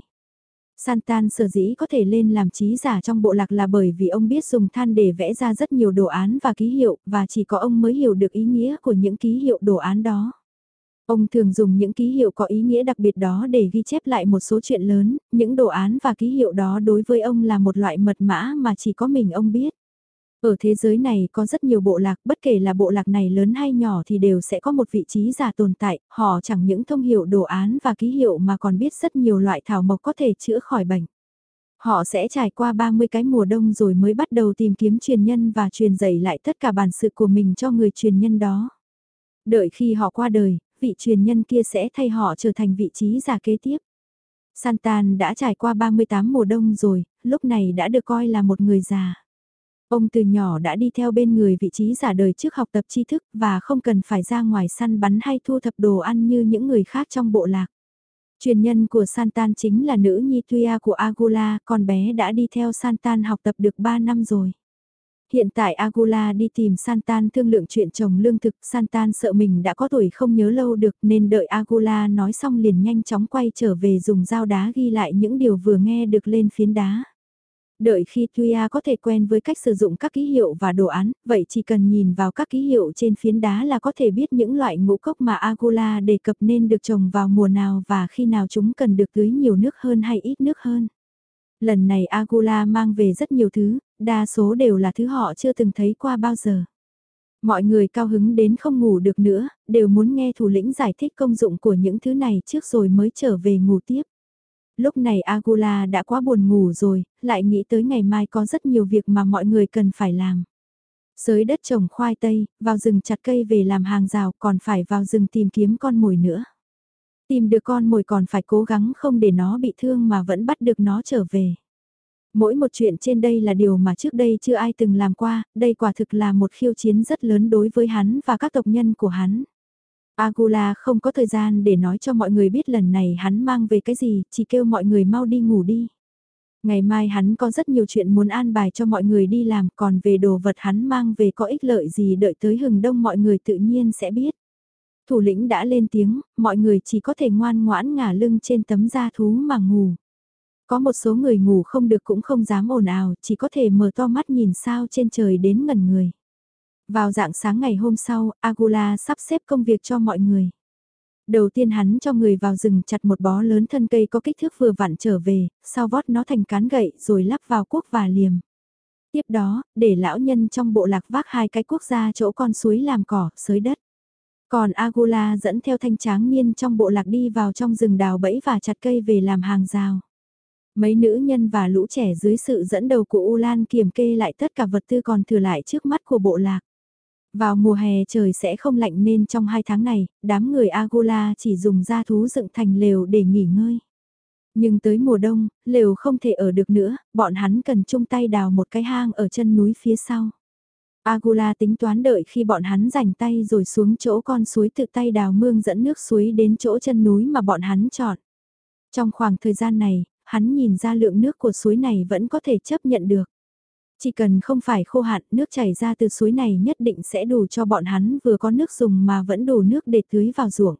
Santan sở dĩ có thể lên làm trí giả trong bộ lạc là bởi vì ông biết dùng than để vẽ ra rất nhiều đồ án và ký hiệu và chỉ có ông mới hiểu được ý nghĩa của những ký hiệu đồ án đó. Ông thường dùng những ký hiệu có ý nghĩa đặc biệt đó để ghi chép lại một số chuyện lớn, những đồ án và ký hiệu đó đối với ông là một loại mật mã mà chỉ có mình ông biết. Ở thế giới này có rất nhiều bộ lạc, bất kể là bộ lạc này lớn hay nhỏ thì đều sẽ có một vị trí giả tồn tại, họ chẳng những thông hiểu đồ án và ký hiệu mà còn biết rất nhiều loại thảo mộc có thể chữa khỏi bệnh. Họ sẽ trải qua 30 cái mùa đông rồi mới bắt đầu tìm kiếm truyền nhân và truyền dạy lại tất cả bản sự của mình cho người truyền nhân đó. Đợi khi họ qua đời, vị truyền nhân kia sẽ thay họ trở thành vị trí giả kế tiếp. Santan đã trải qua 38 mùa đông rồi, lúc này đã được coi là một người già. Ông từ nhỏ đã đi theo bên người vị trí giả đời trước học tập tri thức và không cần phải ra ngoài săn bắn hay thu thập đồ ăn như những người khác trong bộ lạc. Truyền nhân của Santan chính là nữ nhi Tuya của Agula, con bé đã đi theo Santan học tập được 3 năm rồi. Hiện tại Agula đi tìm Santan thương lượng chuyện trồng lương thực, Santan sợ mình đã có tuổi không nhớ lâu được nên đợi Agula nói xong liền nhanh chóng quay trở về dùng dao đá ghi lại những điều vừa nghe được lên phiến đá. Đợi khi Tuya có thể quen với cách sử dụng các ký hiệu và đồ án, vậy chỉ cần nhìn vào các ký hiệu trên phiến đá là có thể biết những loại ngũ cốc mà Agula đề cập nên được trồng vào mùa nào và khi nào chúng cần được tưới nhiều nước hơn hay ít nước hơn. Lần này Agula mang về rất nhiều thứ, đa số đều là thứ họ chưa từng thấy qua bao giờ. Mọi người cao hứng đến không ngủ được nữa, đều muốn nghe thủ lĩnh giải thích công dụng của những thứ này trước rồi mới trở về ngủ tiếp. Lúc này Agula đã quá buồn ngủ rồi, lại nghĩ tới ngày mai có rất nhiều việc mà mọi người cần phải làm. Sới đất trồng khoai tây, vào rừng chặt cây về làm hàng rào còn phải vào rừng tìm kiếm con mồi nữa. Tìm được con mồi còn phải cố gắng không để nó bị thương mà vẫn bắt được nó trở về. Mỗi một chuyện trên đây là điều mà trước đây chưa ai từng làm qua, đây quả thực là một khiêu chiến rất lớn đối với hắn và các tộc nhân của hắn. Agula không có thời gian để nói cho mọi người biết lần này hắn mang về cái gì, chỉ kêu mọi người mau đi ngủ đi. Ngày mai hắn có rất nhiều chuyện muốn an bài cho mọi người đi làm, còn về đồ vật hắn mang về có ích lợi gì đợi tới hừng đông mọi người tự nhiên sẽ biết. Thủ lĩnh đã lên tiếng, mọi người chỉ có thể ngoan ngoãn ngả lưng trên tấm da thú mà ngủ. Có một số người ngủ không được cũng không dám ồn ào, chỉ có thể mở to mắt nhìn sao trên trời đến ngẩn người. Vào dạng sáng ngày hôm sau, Agula sắp xếp công việc cho mọi người. Đầu tiên hắn cho người vào rừng chặt một bó lớn thân cây có kích thước vừa vặn trở về, sau vót nó thành cán gậy rồi lắp vào cuốc và liềm. Tiếp đó, để lão nhân trong bộ lạc vác hai cái cuốc ra chỗ con suối làm cỏ, sới đất. Còn Agula dẫn theo thanh tráng niên trong bộ lạc đi vào trong rừng đào bẫy và chặt cây về làm hàng rào. Mấy nữ nhân và lũ trẻ dưới sự dẫn đầu của Ulan kiểm kê lại tất cả vật tư còn thừa lại trước mắt của bộ lạc. Vào mùa hè trời sẽ không lạnh nên trong hai tháng này, đám người Agula chỉ dùng da thú dựng thành lều để nghỉ ngơi. Nhưng tới mùa đông, lều không thể ở được nữa, bọn hắn cần chung tay đào một cái hang ở chân núi phía sau. Agula tính toán đợi khi bọn hắn rảnh tay rồi xuống chỗ con suối tự tay đào mương dẫn nước suối đến chỗ chân núi mà bọn hắn chọn. Trong khoảng thời gian này, hắn nhìn ra lượng nước của suối này vẫn có thể chấp nhận được. Chỉ cần không phải khô hạn, nước chảy ra từ suối này nhất định sẽ đủ cho bọn hắn vừa có nước dùng mà vẫn đủ nước để tưới vào ruộng.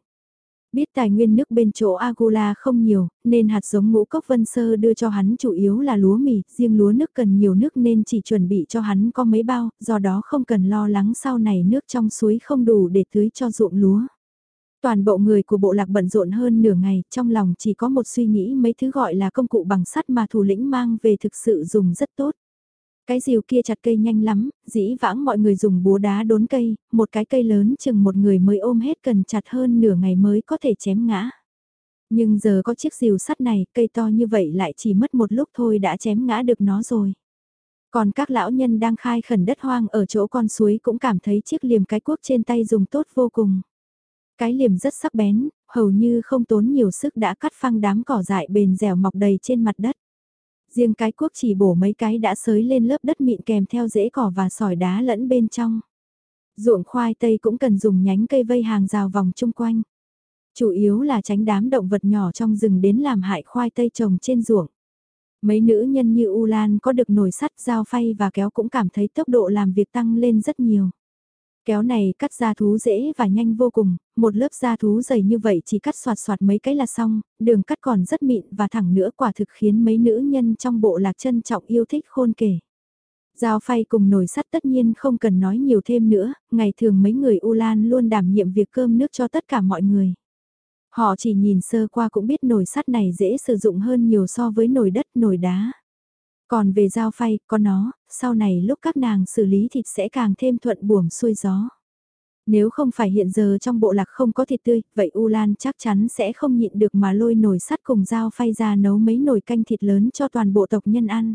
Biết tài nguyên nước bên chỗ Agula không nhiều, nên hạt giống ngũ cốc vân sơ đưa cho hắn chủ yếu là lúa mì, riêng lúa nước cần nhiều nước nên chỉ chuẩn bị cho hắn có mấy bao, do đó không cần lo lắng sau này nước trong suối không đủ để tưới cho ruộng lúa. Toàn bộ người của bộ lạc bận rộn hơn nửa ngày, trong lòng chỉ có một suy nghĩ mấy thứ gọi là công cụ bằng sắt mà thủ lĩnh mang về thực sự dùng rất tốt. Cái rìu kia chặt cây nhanh lắm, dĩ vãng mọi người dùng búa đá đốn cây, một cái cây lớn chừng một người mới ôm hết cần chặt hơn nửa ngày mới có thể chém ngã. Nhưng giờ có chiếc rìu sắt này, cây to như vậy lại chỉ mất một lúc thôi đã chém ngã được nó rồi. Còn các lão nhân đang khai khẩn đất hoang ở chỗ con suối cũng cảm thấy chiếc liềm cái cuốc trên tay dùng tốt vô cùng. Cái liềm rất sắc bén, hầu như không tốn nhiều sức đã cắt phăng đám cỏ dại bền dẻo mọc đầy trên mặt đất. Riêng cái cuốc chỉ bổ mấy cái đã sới lên lớp đất mịn kèm theo rễ cỏ và sỏi đá lẫn bên trong. Ruộng khoai tây cũng cần dùng nhánh cây vây hàng rào vòng chung quanh. Chủ yếu là tránh đám động vật nhỏ trong rừng đến làm hại khoai tây trồng trên ruộng. Mấy nữ nhân như U Lan có được nồi sắt, dao phay và kéo cũng cảm thấy tốc độ làm việc tăng lên rất nhiều. Kéo này cắt da thú dễ và nhanh vô cùng, một lớp da thú dày như vậy chỉ cắt soạt soạt mấy cái là xong, đường cắt còn rất mịn và thẳng nữa quả thực khiến mấy nữ nhân trong bộ lạc trân trọng yêu thích khôn kể. Giao phay cùng nồi sắt tất nhiên không cần nói nhiều thêm nữa, ngày thường mấy người U Lan luôn đảm nhiệm việc cơm nước cho tất cả mọi người. Họ chỉ nhìn sơ qua cũng biết nồi sắt này dễ sử dụng hơn nhiều so với nồi đất nồi đá. Còn về dao phay, có nó, sau này lúc các nàng xử lý thịt sẽ càng thêm thuận buồm xuôi gió. Nếu không phải hiện giờ trong bộ lạc không có thịt tươi, vậy U Lan chắc chắn sẽ không nhịn được mà lôi nồi sắt cùng dao phay ra nấu mấy nồi canh thịt lớn cho toàn bộ tộc nhân ăn.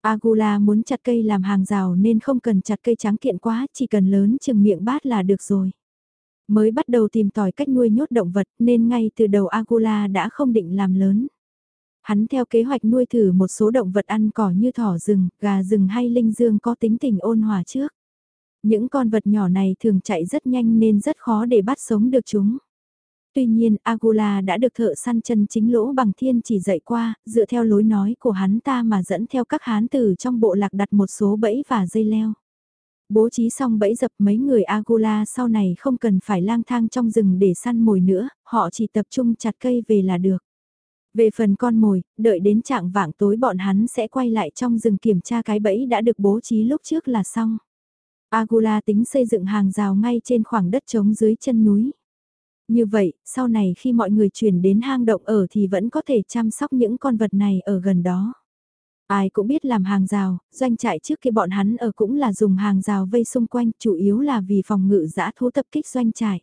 Agula muốn chặt cây làm hàng rào nên không cần chặt cây trắng kiện quá, chỉ cần lớn chừng miệng bát là được rồi. Mới bắt đầu tìm tòi cách nuôi nhốt động vật nên ngay từ đầu Agula đã không định làm lớn. Hắn theo kế hoạch nuôi thử một số động vật ăn cỏ như thỏ rừng, gà rừng hay linh dương có tính tình ôn hòa trước. Những con vật nhỏ này thường chạy rất nhanh nên rất khó để bắt sống được chúng. Tuy nhiên Agula đã được thợ săn chân chính lỗ bằng thiên chỉ dạy qua, dựa theo lối nói của hắn ta mà dẫn theo các hán tử trong bộ lạc đặt một số bẫy và dây leo. Bố trí xong bẫy dập mấy người Agula sau này không cần phải lang thang trong rừng để săn mồi nữa, họ chỉ tập trung chặt cây về là được. Về phần con mồi, đợi đến trạng vạng tối bọn hắn sẽ quay lại trong rừng kiểm tra cái bẫy đã được bố trí lúc trước là xong. Agula tính xây dựng hàng rào ngay trên khoảng đất trống dưới chân núi. Như vậy, sau này khi mọi người chuyển đến hang động ở thì vẫn có thể chăm sóc những con vật này ở gần đó. Ai cũng biết làm hàng rào, doanh trại trước khi bọn hắn ở cũng là dùng hàng rào vây xung quanh, chủ yếu là vì phòng ngự giã thú tập kích doanh trại.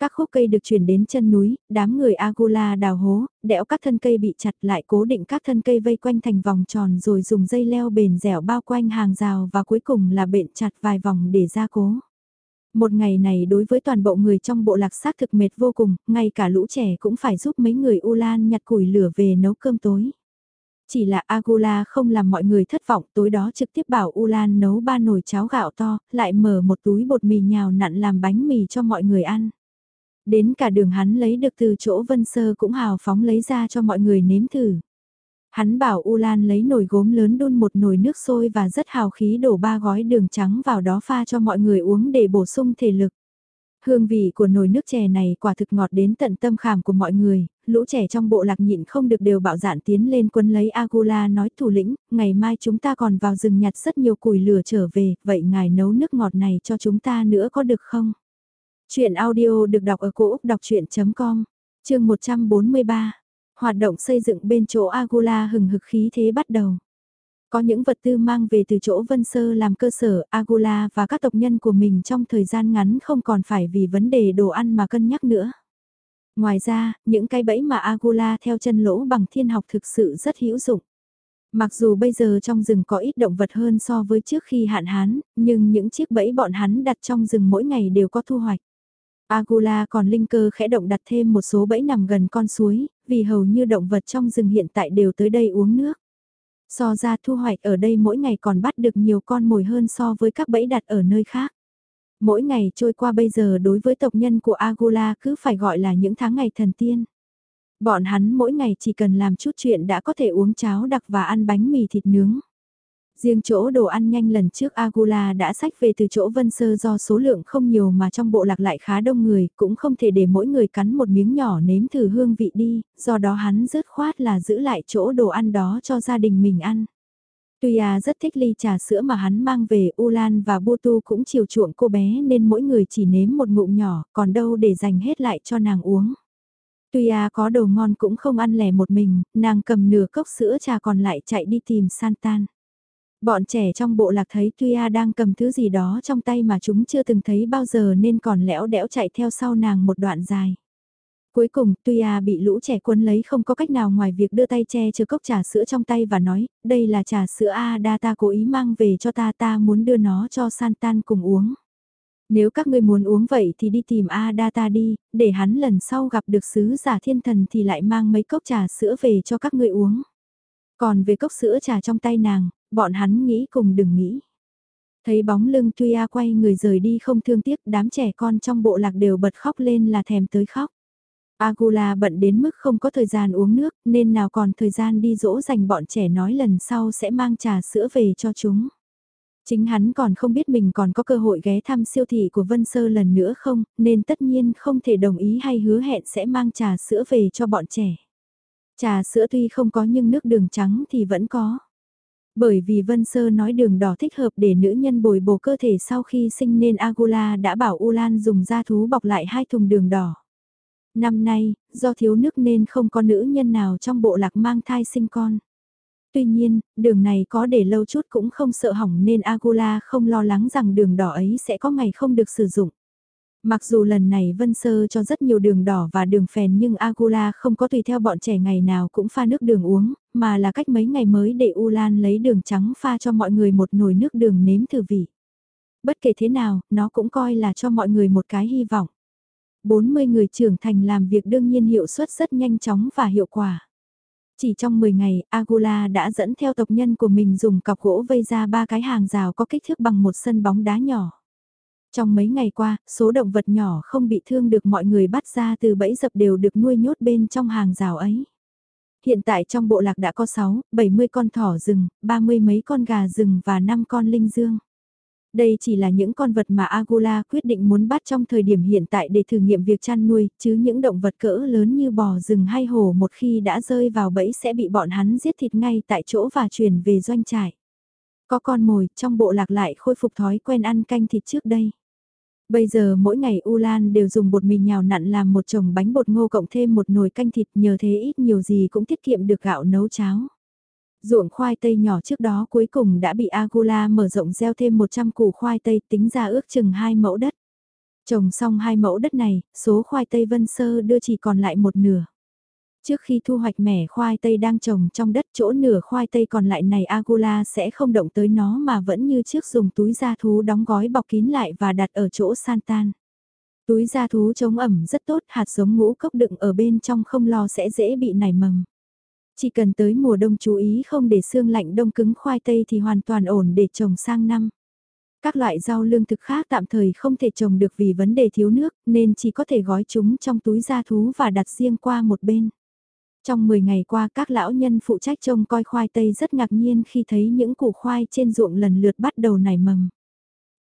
Các khúc cây được chuyển đến chân núi, đám người Agula đào hố, đẽo các thân cây bị chặt lại cố định các thân cây vây quanh thành vòng tròn rồi dùng dây leo bền dẻo bao quanh hàng rào và cuối cùng là bện chặt vài vòng để gia cố. Một ngày này đối với toàn bộ người trong bộ lạc xác thực mệt vô cùng, ngay cả lũ trẻ cũng phải giúp mấy người Ulan nhặt củi lửa về nấu cơm tối. Chỉ là Agula không làm mọi người thất vọng, tối đó trực tiếp bảo Ulan nấu ba nồi cháo gạo to, lại mở một túi bột mì nhào nặn làm bánh mì cho mọi người ăn. Đến cả đường hắn lấy được từ chỗ Vân Sơ cũng hào phóng lấy ra cho mọi người nếm thử. Hắn bảo U Lan lấy nồi gốm lớn đun một nồi nước sôi và rất hào khí đổ ba gói đường trắng vào đó pha cho mọi người uống để bổ sung thể lực. Hương vị của nồi nước chè này quả thực ngọt đến tận tâm khảm của mọi người, lũ trẻ trong bộ lạc nhịn không được đều bạo dạn tiến lên quân lấy Agula nói thủ lĩnh, ngày mai chúng ta còn vào rừng nhặt rất nhiều củi lửa trở về, vậy ngài nấu nước ngọt này cho chúng ta nữa có được không? Chuyện audio được đọc ở cổ Úc đọc chuyện.com, chương 143. Hoạt động xây dựng bên chỗ Agula hừng hực khí thế bắt đầu. Có những vật tư mang về từ chỗ Vân Sơ làm cơ sở, Agula và các tộc nhân của mình trong thời gian ngắn không còn phải vì vấn đề đồ ăn mà cân nhắc nữa. Ngoài ra, những cái bẫy mà Agula theo chân lỗ bằng thiên học thực sự rất hữu dụng. Mặc dù bây giờ trong rừng có ít động vật hơn so với trước khi hạn hán, nhưng những chiếc bẫy bọn hắn đặt trong rừng mỗi ngày đều có thu hoạch. Agula còn linh cơ khẽ động đặt thêm một số bẫy nằm gần con suối, vì hầu như động vật trong rừng hiện tại đều tới đây uống nước. So ra thu hoạch ở đây mỗi ngày còn bắt được nhiều con mồi hơn so với các bẫy đặt ở nơi khác. Mỗi ngày trôi qua bây giờ đối với tộc nhân của Agula cứ phải gọi là những tháng ngày thần tiên. Bọn hắn mỗi ngày chỉ cần làm chút chuyện đã có thể uống cháo đặc và ăn bánh mì thịt nướng. Riêng chỗ đồ ăn nhanh lần trước Agula đã sách về từ chỗ Vân Sơ do số lượng không nhiều mà trong bộ lạc lại khá đông người, cũng không thể để mỗi người cắn một miếng nhỏ nếm thử hương vị đi, do đó hắn rớt khoát là giữ lại chỗ đồ ăn đó cho gia đình mình ăn. Tuy à rất thích ly trà sữa mà hắn mang về, Ulan và Butu cũng chiều chuộng cô bé nên mỗi người chỉ nếm một ngụm nhỏ, còn đâu để dành hết lại cho nàng uống. Tuy à có đồ ngon cũng không ăn lẻ một mình, nàng cầm nửa cốc sữa trà còn lại chạy đi tìm Santan. Bọn trẻ trong bộ lạc thấy Tuya đang cầm thứ gì đó trong tay mà chúng chưa từng thấy bao giờ nên còn lẽo đẽo chạy theo sau nàng một đoạn dài. Cuối cùng Tuya bị lũ trẻ quân lấy không có cách nào ngoài việc đưa tay che chở cốc trà sữa trong tay và nói, đây là trà sữa Ada ta cố ý mang về cho ta ta muốn đưa nó cho Santan cùng uống. Nếu các ngươi muốn uống vậy thì đi tìm Ada ta đi, để hắn lần sau gặp được sứ giả thiên thần thì lại mang mấy cốc trà sữa về cho các ngươi uống. Còn về cốc sữa trà trong tay nàng, bọn hắn nghĩ cùng đừng nghĩ. Thấy bóng lưng tuy a quay người rời đi không thương tiếc đám trẻ con trong bộ lạc đều bật khóc lên là thèm tới khóc. Agula bận đến mức không có thời gian uống nước nên nào còn thời gian đi dỗ dành bọn trẻ nói lần sau sẽ mang trà sữa về cho chúng. Chính hắn còn không biết mình còn có cơ hội ghé thăm siêu thị của Vân Sơ lần nữa không, nên tất nhiên không thể đồng ý hay hứa hẹn sẽ mang trà sữa về cho bọn trẻ. Trà sữa tuy không có nhưng nước đường trắng thì vẫn có. Bởi vì Vân Sơ nói đường đỏ thích hợp để nữ nhân bồi bổ cơ thể sau khi sinh nên Agula đã bảo Ulan dùng da thú bọc lại hai thùng đường đỏ. Năm nay, do thiếu nước nên không có nữ nhân nào trong bộ lạc mang thai sinh con. Tuy nhiên, đường này có để lâu chút cũng không sợ hỏng nên Agula không lo lắng rằng đường đỏ ấy sẽ có ngày không được sử dụng. Mặc dù lần này Vân Sơ cho rất nhiều đường đỏ và đường phèn nhưng Agula không có tùy theo bọn trẻ ngày nào cũng pha nước đường uống, mà là cách mấy ngày mới để Ulan lấy đường trắng pha cho mọi người một nồi nước đường nếm thử vị. Bất kể thế nào, nó cũng coi là cho mọi người một cái hy vọng. 40 người trưởng thành làm việc đương nhiên hiệu suất rất nhanh chóng và hiệu quả. Chỉ trong 10 ngày, Agula đã dẫn theo tộc nhân của mình dùng cọc gỗ vây ra ba cái hàng rào có kích thước bằng một sân bóng đá nhỏ. Trong mấy ngày qua, số động vật nhỏ không bị thương được mọi người bắt ra từ bẫy dập đều được nuôi nhốt bên trong hàng rào ấy. Hiện tại trong bộ lạc đã có 6, 70 con thỏ rừng, 30 mấy con gà rừng và 5 con linh dương. Đây chỉ là những con vật mà Agula quyết định muốn bắt trong thời điểm hiện tại để thử nghiệm việc chăn nuôi, chứ những động vật cỡ lớn như bò rừng hay hổ một khi đã rơi vào bẫy sẽ bị bọn hắn giết thịt ngay tại chỗ và chuyển về doanh trại. Có con mồi, trong bộ lạc lại khôi phục thói quen ăn canh thịt trước đây. Bây giờ mỗi ngày Ulan đều dùng bột mì nhào nặn làm một chồng bánh bột ngô cộng thêm một nồi canh thịt nhờ thế ít nhiều gì cũng tiết kiệm được gạo nấu cháo. Ruộng khoai tây nhỏ trước đó cuối cùng đã bị Agula mở rộng gieo thêm 100 củ khoai tây tính ra ước chừng hai mẫu đất. Trồng xong hai mẫu đất này, số khoai tây vân sơ đưa chỉ còn lại một nửa. Trước khi thu hoạch mẻ khoai tây đang trồng trong đất chỗ nửa khoai tây còn lại này Agula sẽ không động tới nó mà vẫn như trước dùng túi da thú đóng gói bọc kín lại và đặt ở chỗ san tan. Túi da thú chống ẩm rất tốt, hạt giống ngũ cốc đựng ở bên trong không lo sẽ dễ bị nảy mầm. Chỉ cần tới mùa đông chú ý không để xương lạnh đông cứng khoai tây thì hoàn toàn ổn để trồng sang năm. Các loại rau lương thực khác tạm thời không thể trồng được vì vấn đề thiếu nước nên chỉ có thể gói chúng trong túi da thú và đặt riêng qua một bên. Trong 10 ngày qua các lão nhân phụ trách trông coi khoai tây rất ngạc nhiên khi thấy những củ khoai trên ruộng lần lượt bắt đầu nảy mầm.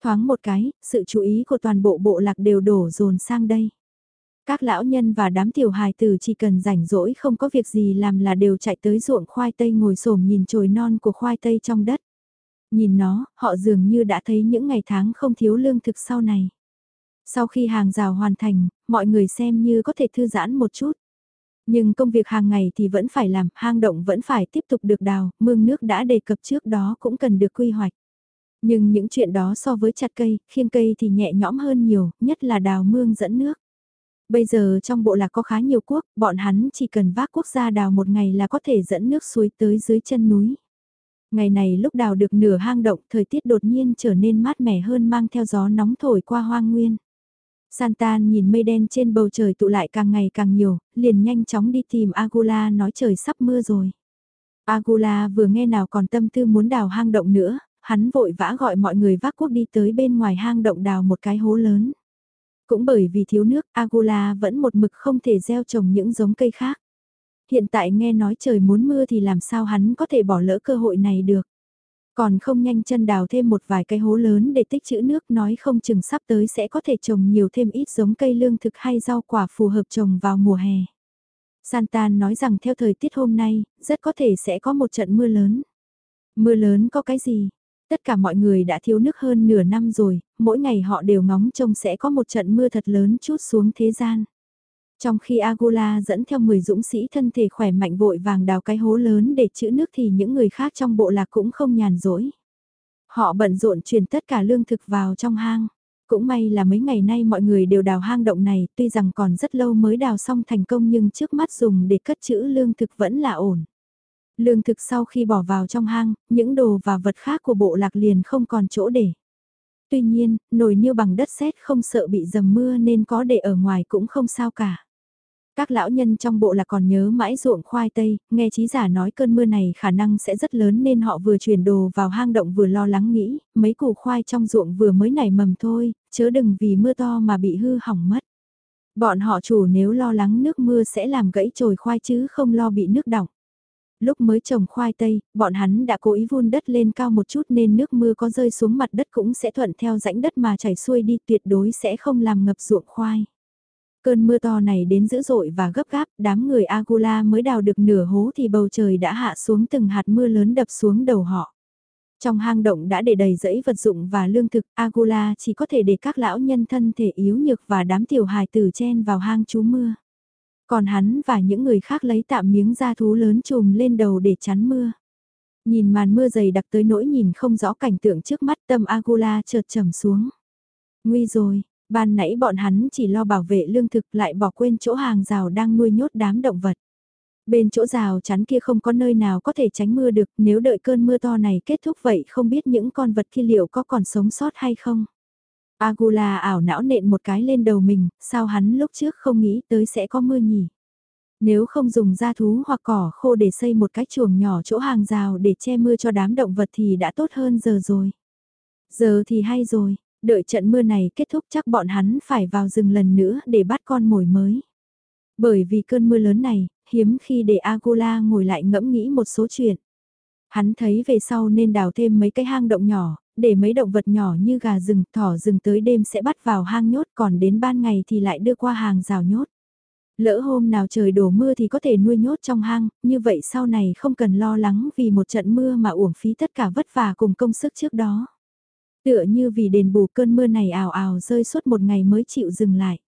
Thoáng một cái, sự chú ý của toàn bộ bộ lạc đều đổ dồn sang đây. Các lão nhân và đám tiểu hài tử chỉ cần rảnh rỗi không có việc gì làm là đều chạy tới ruộng khoai tây ngồi xổm nhìn chồi non của khoai tây trong đất. Nhìn nó, họ dường như đã thấy những ngày tháng không thiếu lương thực sau này. Sau khi hàng rào hoàn thành, mọi người xem như có thể thư giãn một chút. Nhưng công việc hàng ngày thì vẫn phải làm, hang động vẫn phải tiếp tục được đào, mương nước đã đề cập trước đó cũng cần được quy hoạch. Nhưng những chuyện đó so với chặt cây, khiêng cây thì nhẹ nhõm hơn nhiều, nhất là đào mương dẫn nước. Bây giờ trong bộ lạc có khá nhiều quốc, bọn hắn chỉ cần vác quốc gia đào một ngày là có thể dẫn nước suối tới dưới chân núi. Ngày này lúc đào được nửa hang động, thời tiết đột nhiên trở nên mát mẻ hơn mang theo gió nóng thổi qua hoang nguyên. Santan nhìn mây đen trên bầu trời tụ lại càng ngày càng nhiều, liền nhanh chóng đi tìm Agula nói trời sắp mưa rồi. Agula vừa nghe nào còn tâm tư muốn đào hang động nữa, hắn vội vã gọi mọi người vác quốc đi tới bên ngoài hang động đào một cái hố lớn. Cũng bởi vì thiếu nước, Agula vẫn một mực không thể gieo trồng những giống cây khác. Hiện tại nghe nói trời muốn mưa thì làm sao hắn có thể bỏ lỡ cơ hội này được. Còn không nhanh chân đào thêm một vài cái hố lớn để tích trữ nước nói không chừng sắp tới sẽ có thể trồng nhiều thêm ít giống cây lương thực hay rau quả phù hợp trồng vào mùa hè. Santan nói rằng theo thời tiết hôm nay, rất có thể sẽ có một trận mưa lớn. Mưa lớn có cái gì? Tất cả mọi người đã thiếu nước hơn nửa năm rồi, mỗi ngày họ đều ngóng trông sẽ có một trận mưa thật lớn chút xuống thế gian. Trong khi Agula dẫn theo 10 dũng sĩ thân thể khỏe mạnh vội vàng đào cái hố lớn để chữ nước thì những người khác trong bộ lạc cũng không nhàn rỗi. Họ bận rộn truyền tất cả lương thực vào trong hang. Cũng may là mấy ngày nay mọi người đều đào hang động này, tuy rằng còn rất lâu mới đào xong thành công nhưng trước mắt dùng để cất trữ lương thực vẫn là ổn. Lương thực sau khi bỏ vào trong hang, những đồ và vật khác của bộ lạc liền không còn chỗ để. Tuy nhiên, nồi niêu bằng đất sét không sợ bị dầm mưa nên có để ở ngoài cũng không sao cả. Các lão nhân trong bộ là còn nhớ mãi ruộng khoai tây, nghe trí giả nói cơn mưa này khả năng sẽ rất lớn nên họ vừa chuyển đồ vào hang động vừa lo lắng nghĩ, mấy củ khoai trong ruộng vừa mới nảy mầm thôi, chớ đừng vì mưa to mà bị hư hỏng mất. Bọn họ chủ nếu lo lắng nước mưa sẽ làm gãy chồi khoai chứ không lo bị nước đọng lúc mới trồng khoai tây, bọn hắn đã cố ý vun đất lên cao một chút nên nước mưa có rơi xuống mặt đất cũng sẽ thuận theo rãnh đất mà chảy xuôi đi tuyệt đối sẽ không làm ngập ruộng khoai. Cơn mưa to này đến dữ dội và gấp gáp, đám người Agula mới đào được nửa hố thì bầu trời đã hạ xuống từng hạt mưa lớn đập xuống đầu họ. Trong hang động đã để đầy rẫy vật dụng và lương thực, Agula chỉ có thể để các lão nhân thân thể yếu nhược và đám tiểu hài tử chen vào hang trú mưa. Còn hắn và những người khác lấy tạm miếng da thú lớn trùm lên đầu để chắn mưa. Nhìn màn mưa dày đặc tới nỗi nhìn không rõ cảnh tượng trước mắt tâm Agula chợt trầm xuống. Nguy rồi, ban nãy bọn hắn chỉ lo bảo vệ lương thực lại bỏ quên chỗ hàng rào đang nuôi nhốt đám động vật. Bên chỗ rào chắn kia không có nơi nào có thể tránh mưa được nếu đợi cơn mưa to này kết thúc vậy không biết những con vật kia liệu có còn sống sót hay không. Agula ảo não nện một cái lên đầu mình, sao hắn lúc trước không nghĩ tới sẽ có mưa nhỉ? Nếu không dùng da thú hoặc cỏ khô để xây một cái chuồng nhỏ chỗ hàng rào để che mưa cho đám động vật thì đã tốt hơn giờ rồi. Giờ thì hay rồi, đợi trận mưa này kết thúc chắc bọn hắn phải vào rừng lần nữa để bắt con mồi mới. Bởi vì cơn mưa lớn này, hiếm khi để Agula ngồi lại ngẫm nghĩ một số chuyện. Hắn thấy về sau nên đào thêm mấy cái hang động nhỏ, để mấy động vật nhỏ như gà rừng, thỏ rừng tới đêm sẽ bắt vào hang nhốt còn đến ban ngày thì lại đưa qua hàng rào nhốt. Lỡ hôm nào trời đổ mưa thì có thể nuôi nhốt trong hang, như vậy sau này không cần lo lắng vì một trận mưa mà uổng phí tất cả vất vả cùng công sức trước đó. Tựa như vì đền bù cơn mưa này ào ào rơi suốt một ngày mới chịu dừng lại.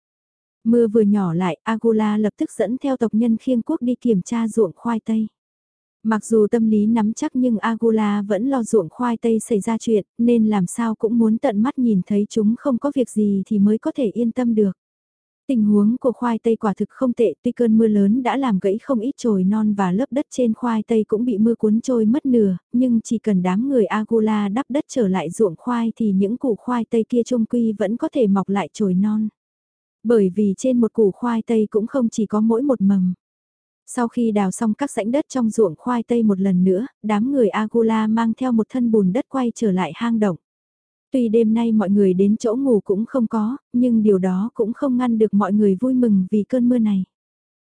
Mưa vừa nhỏ lại, Agula lập tức dẫn theo tộc nhân khiêng quốc đi kiểm tra ruộng khoai tây. Mặc dù tâm lý nắm chắc nhưng Agula vẫn lo ruộng khoai tây xảy ra chuyện, nên làm sao cũng muốn tận mắt nhìn thấy chúng không có việc gì thì mới có thể yên tâm được. Tình huống của khoai tây quả thực không tệ tuy cơn mưa lớn đã làm gãy không ít chồi non và lớp đất trên khoai tây cũng bị mưa cuốn trôi mất nửa, nhưng chỉ cần đám người Agula đắp đất trở lại ruộng khoai thì những củ khoai tây kia trông quy vẫn có thể mọc lại chồi non. Bởi vì trên một củ khoai tây cũng không chỉ có mỗi một mầm. Sau khi đào xong các rãnh đất trong ruộng khoai tây một lần nữa, đám người Agula mang theo một thân bùn đất quay trở lại hang động. Tuy đêm nay mọi người đến chỗ ngủ cũng không có, nhưng điều đó cũng không ngăn được mọi người vui mừng vì cơn mưa này.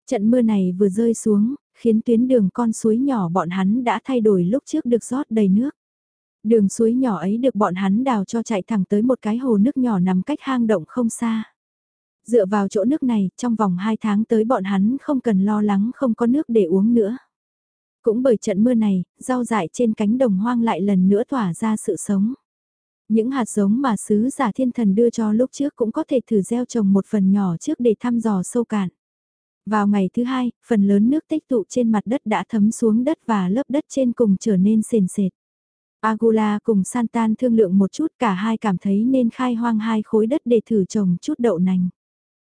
Trận mưa này vừa rơi xuống, khiến tuyến đường con suối nhỏ bọn hắn đã thay đổi lúc trước được rót đầy nước. Đường suối nhỏ ấy được bọn hắn đào cho chạy thẳng tới một cái hồ nước nhỏ nằm cách hang động không xa. Dựa vào chỗ nước này, trong vòng 2 tháng tới bọn hắn không cần lo lắng không có nước để uống nữa. Cũng bởi trận mưa này, rau dại trên cánh đồng hoang lại lần nữa tỏa ra sự sống. Những hạt giống mà sứ giả thiên thần đưa cho lúc trước cũng có thể thử gieo trồng một phần nhỏ trước để thăm dò sâu cạn. Vào ngày thứ hai, phần lớn nước tích tụ trên mặt đất đã thấm xuống đất và lớp đất trên cùng trở nên sền sệt. Agula cùng Santan thương lượng một chút cả hai cảm thấy nên khai hoang hai khối đất để thử trồng chút đậu nành.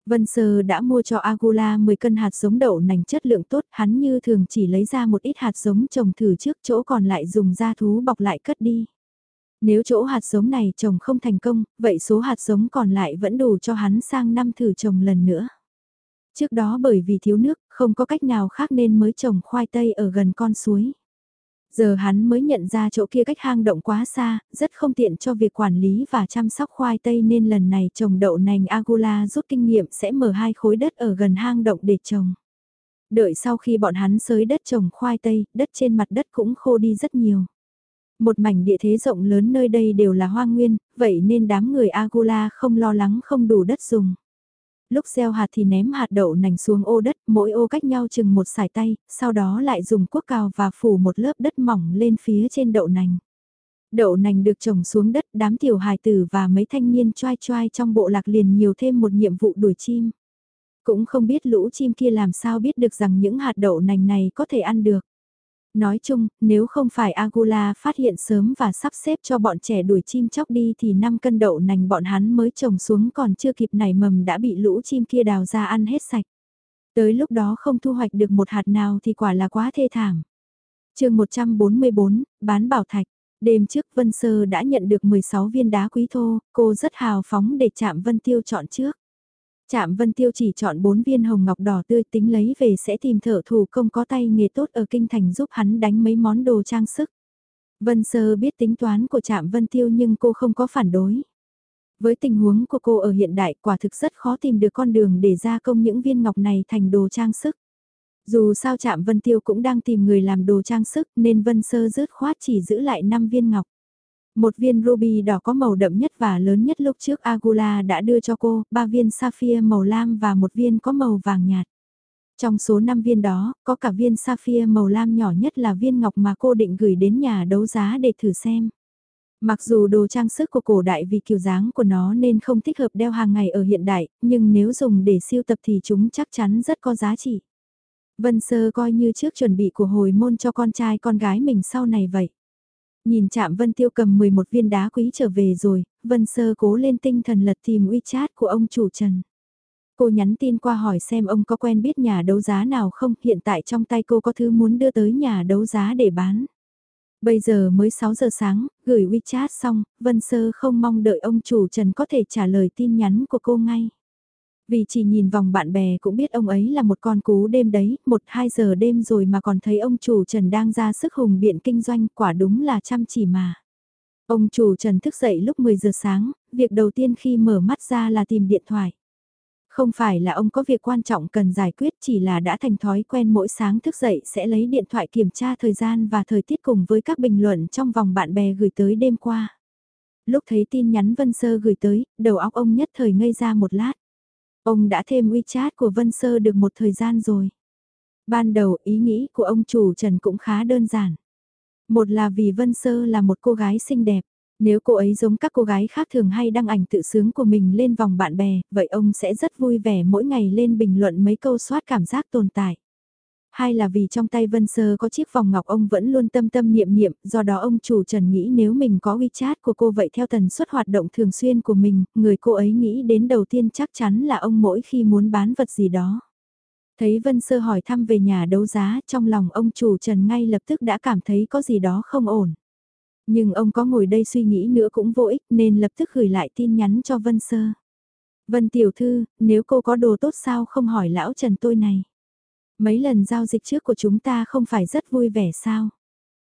Vân Sơ đã mua cho Agula 10 cân hạt giống đậu nành chất lượng tốt, hắn như thường chỉ lấy ra một ít hạt giống trồng thử trước chỗ còn lại dùng da thú bọc lại cất đi. Nếu chỗ hạt giống này trồng không thành công, vậy số hạt giống còn lại vẫn đủ cho hắn sang năm thử trồng lần nữa. Trước đó bởi vì thiếu nước, không có cách nào khác nên mới trồng khoai tây ở gần con suối. Giờ hắn mới nhận ra chỗ kia cách hang động quá xa, rất không tiện cho việc quản lý và chăm sóc khoai tây nên lần này trồng đậu nành Agula rút kinh nghiệm sẽ mở hai khối đất ở gần hang động để trồng. Đợi sau khi bọn hắn sới đất trồng khoai tây, đất trên mặt đất cũng khô đi rất nhiều. Một mảnh địa thế rộng lớn nơi đây đều là hoang nguyên, vậy nên đám người Agula không lo lắng không đủ đất dùng. Lúc gieo hạt thì ném hạt đậu nành xuống ô đất, mỗi ô cách nhau chừng một sải tay, sau đó lại dùng cuốc cào và phủ một lớp đất mỏng lên phía trên đậu nành. Đậu nành được trồng xuống đất, đám tiểu hài tử và mấy thanh niên choai choai trong bộ lạc liền nhiều thêm một nhiệm vụ đuổi chim. Cũng không biết lũ chim kia làm sao biết được rằng những hạt đậu nành này có thể ăn được. Nói chung, nếu không phải Agula phát hiện sớm và sắp xếp cho bọn trẻ đuổi chim chóc đi thì 5 cân đậu nành bọn hắn mới trồng xuống còn chưa kịp nảy mầm đã bị lũ chim kia đào ra ăn hết sạch. Tới lúc đó không thu hoạch được một hạt nào thì quả là quá thê thảm. chương 144, bán bảo thạch. Đêm trước Vân Sơ đã nhận được 16 viên đá quý thô, cô rất hào phóng để chạm Vân Tiêu chọn trước. Trạm Vân Tiêu chỉ chọn 4 viên hồng ngọc đỏ tươi tính lấy về sẽ tìm thợ thủ công có tay nghề tốt ở kinh thành giúp hắn đánh mấy món đồ trang sức. Vân Sơ biết tính toán của Trạm Vân Tiêu nhưng cô không có phản đối. Với tình huống của cô ở hiện đại, quả thực rất khó tìm được con đường để gia công những viên ngọc này thành đồ trang sức. Dù sao Trạm Vân Tiêu cũng đang tìm người làm đồ trang sức, nên Vân Sơ rớt khoát chỉ giữ lại 5 viên ngọc. Một viên ruby đỏ có màu đậm nhất và lớn nhất lúc trước Agula đã đưa cho cô, ba viên sapphire màu lam và một viên có màu vàng nhạt. Trong số 5 viên đó, có cả viên sapphire màu lam nhỏ nhất là viên ngọc mà cô định gửi đến nhà đấu giá để thử xem. Mặc dù đồ trang sức của cổ đại vì kiểu dáng của nó nên không thích hợp đeo hàng ngày ở hiện đại, nhưng nếu dùng để siêu tập thì chúng chắc chắn rất có giá trị. Vân Sơ coi như trước chuẩn bị của hồi môn cho con trai con gái mình sau này vậy. Nhìn chạm Vân Tiêu cầm 11 viên đá quý trở về rồi, Vân Sơ cố lên tinh thần lật tìm WeChat của ông chủ Trần. Cô nhắn tin qua hỏi xem ông có quen biết nhà đấu giá nào không, hiện tại trong tay cô có thứ muốn đưa tới nhà đấu giá để bán. Bây giờ mới 6 giờ sáng, gửi WeChat xong, Vân Sơ không mong đợi ông chủ Trần có thể trả lời tin nhắn của cô ngay. Vì chỉ nhìn vòng bạn bè cũng biết ông ấy là một con cú đêm đấy, một hai giờ đêm rồi mà còn thấy ông chủ Trần đang ra sức hùng biện kinh doanh quả đúng là chăm chỉ mà. Ông chủ Trần thức dậy lúc 10 giờ sáng, việc đầu tiên khi mở mắt ra là tìm điện thoại. Không phải là ông có việc quan trọng cần giải quyết chỉ là đã thành thói quen mỗi sáng thức dậy sẽ lấy điện thoại kiểm tra thời gian và thời tiết cùng với các bình luận trong vòng bạn bè gửi tới đêm qua. Lúc thấy tin nhắn Vân Sơ gửi tới, đầu óc ông nhất thời ngây ra một lát. Ông đã thêm WeChat của Vân Sơ được một thời gian rồi. Ban đầu ý nghĩ của ông chủ Trần cũng khá đơn giản. Một là vì Vân Sơ là một cô gái xinh đẹp. Nếu cô ấy giống các cô gái khác thường hay đăng ảnh tự sướng của mình lên vòng bạn bè, vậy ông sẽ rất vui vẻ mỗi ngày lên bình luận mấy câu soát cảm giác tồn tại. Hai là vì trong tay Vân Sơ có chiếc vòng ngọc ông vẫn luôn tâm tâm niệm niệm, do đó ông chủ Trần nghĩ nếu mình có WeChat của cô vậy theo tần suất hoạt động thường xuyên của mình, người cô ấy nghĩ đến đầu tiên chắc chắn là ông mỗi khi muốn bán vật gì đó. Thấy Vân Sơ hỏi thăm về nhà đấu giá, trong lòng ông chủ Trần ngay lập tức đã cảm thấy có gì đó không ổn. Nhưng ông có ngồi đây suy nghĩ nữa cũng vô ích nên lập tức gửi lại tin nhắn cho Vân Sơ. Vân Tiểu Thư, nếu cô có đồ tốt sao không hỏi lão Trần tôi này. Mấy lần giao dịch trước của chúng ta không phải rất vui vẻ sao?